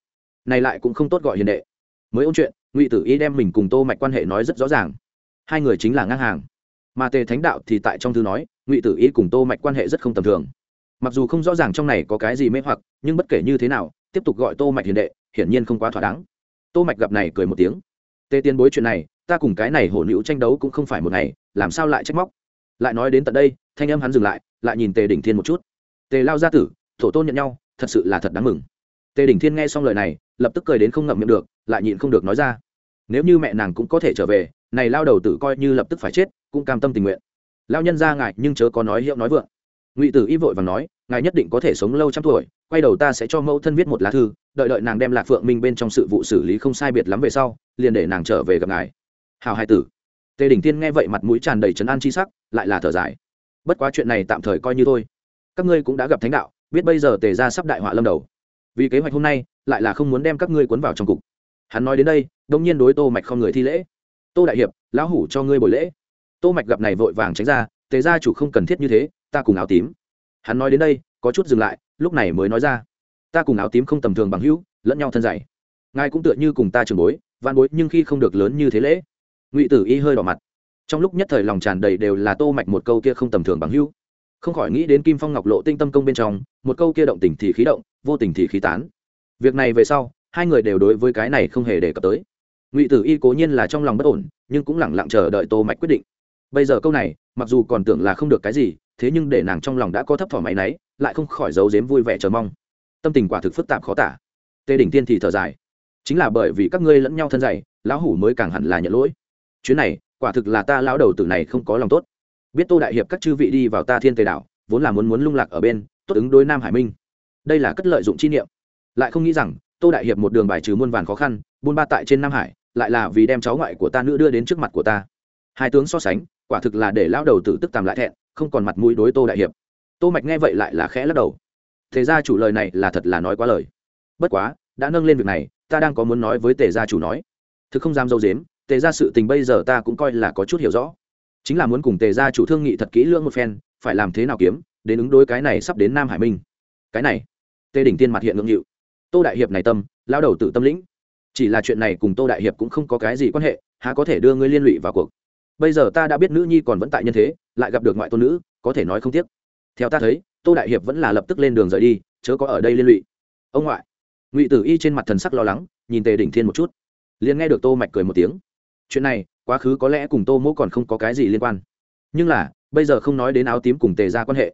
Này lại cũng không tốt gọi hiền đệ. Mới ôn chuyện, ngụy tử y đem mình cùng tô mạch quan hệ nói rất rõ ràng. Hai người chính là ngang hàng. Mà tề thánh đạo thì tại trong thư nói, ngụy tử y cùng tô mạch quan hệ rất không tầm thường. Mặc dù không rõ ràng trong này có cái gì mê hoặc, nhưng bất kể như thế nào tiếp tục gọi tô mạch hiền đệ, hiển nhiên không quá thỏa đáng. Tô mạch gặp này cười một tiếng. Tề tiên bối chuyện này, ta cùng cái này hổ nữ tranh đấu cũng không phải một ngày, làm sao lại trách móc? Lại nói đến tận đây, thanh âm hắn dừng lại lại nhìn tề đỉnh thiên một chút. Tề lao gia tử, thổ tôn nhận nhau, thật sự là thật đáng mừng. Tề đỉnh thiên nghe xong lời này, lập tức cười đến không ngậm miệng được, lại nhịn không được nói ra. Nếu như mẹ nàng cũng có thể trở về, này lao đầu tử coi như lập tức phải chết, cũng cam tâm tình nguyện. Lao nhân ra ngại nhưng chớ có nói hiệu nói vượng. Ngụy tử y vội và nói ngài nhất định có thể sống lâu trăm tuổi, quay đầu ta sẽ cho mẫu thân viết một lá thư, đợi đợi nàng đem lạc phượng minh bên trong sự vụ xử lý không sai biệt lắm về sau, liền để nàng trở về gặp ngài. Hào hai tử. Tề đình tiên nghe vậy mặt mũi tràn đầy trấn an chi sắc, lại là thở dài. Bất quá chuyện này tạm thời coi như thôi. Các ngươi cũng đã gặp thánh đạo, biết bây giờ tề ra sắp đại họa lâm đầu. Vì kế hoạch hôm nay, lại là không muốn đem các ngươi cuốn vào trong cục. Hắn nói đến đây đông nhiên đối tô mạch không người thi lễ. Tô đại hiệp, lão hủ cho ngươi buổi lễ. Tô mạch gặp này vội vàng tránh ra, tề gia chủ không cần thiết như thế, ta cùng áo tím hắn nói đến đây, có chút dừng lại, lúc này mới nói ra. Ta cùng áo tím không tầm thường bằng hữu, lẫn nhau thân dày ngài cũng tựa như cùng ta trường bối van bối nhưng khi không được lớn như thế lễ. Ngụy tử y hơi đỏ mặt. Trong lúc nhất thời lòng tràn đầy đều là tô mạch một câu kia không tầm thường bằng hữu. Không khỏi nghĩ đến kim phong ngọc lộ tinh tâm công bên trong, một câu kia động tình thì khí động, vô tình thì khí tán. Việc này về sau, hai người đều đối với cái này không hề đề cập tới. Ngụy tử y cố nhiên là trong lòng bất ổn, nhưng cũng lẳng lặng chờ đợi tô mạch quyết định. Bây giờ câu này, mặc dù còn tưởng là không được cái gì thế nhưng để nàng trong lòng đã có thấp thỏm máy náy, lại không khỏi giấu giếm vui vẻ chờ mong. Tâm tình quả thực phức tạp khó tả. Tê đỉnh tiên thì thở dài. Chính là bởi vì các ngươi lẫn nhau thân dày lão hủ mới càng hẳn là nhận lỗi. Chuyến này, quả thực là ta lão đầu tử này không có lòng tốt. Biết tô đại hiệp các chư vị đi vào ta thiên tề đảo, vốn là muốn muốn lung lạc ở bên, tốt ứng đối nam hải minh. Đây là cất lợi dụng chi niệm. Lại không nghĩ rằng, tô đại hiệp một đường bài trừ muôn vàn khó khăn, buôn ba tại trên nam hải, lại là vì đem cháu ngoại của ta nữ đưa đến trước mặt của ta. Hai tướng so sánh, quả thực là để lão đầu tử tức tàm lại thẹn không còn mặt mũi đối tô đại hiệp. Tô mạch nghe vậy lại là khẽ lắc đầu. Thế gia chủ lời này là thật là nói quá lời. Bất quá, đã nâng lên việc này, ta đang có muốn nói với tề gia chủ nói. Thực không dám dâu dếm, tề gia sự tình bây giờ ta cũng coi là có chút hiểu rõ. Chính là muốn cùng tề gia chủ thương nghị thật kỹ lưỡng một phen, phải làm thế nào kiếm, đến ứng đối cái này sắp đến nam hải minh. Cái này, tề đỉnh tiên mặt hiện ngưỡng nhịu tô đại hiệp này tâm lao đầu tự tâm lĩnh. Chỉ là chuyện này cùng tô đại hiệp cũng không có cái gì quan hệ, há có thể đưa ngươi liên lụy vào cuộc bây giờ ta đã biết nữ nhi còn vẫn tại nhân thế, lại gặp được ngoại tôn nữ, có thể nói không tiếc. Theo ta thấy, tô đại hiệp vẫn là lập tức lên đường rời đi, chớ có ở đây liên lụy. Ông ngoại. Ngụy tử y trên mặt thần sắc lo lắng, nhìn tề đỉnh thiên một chút. Liền nghe được tô mạch cười một tiếng. Chuyện này, quá khứ có lẽ cùng tô mỗ còn không có cái gì liên quan. Nhưng là, bây giờ không nói đến áo tím cùng tề ra quan hệ.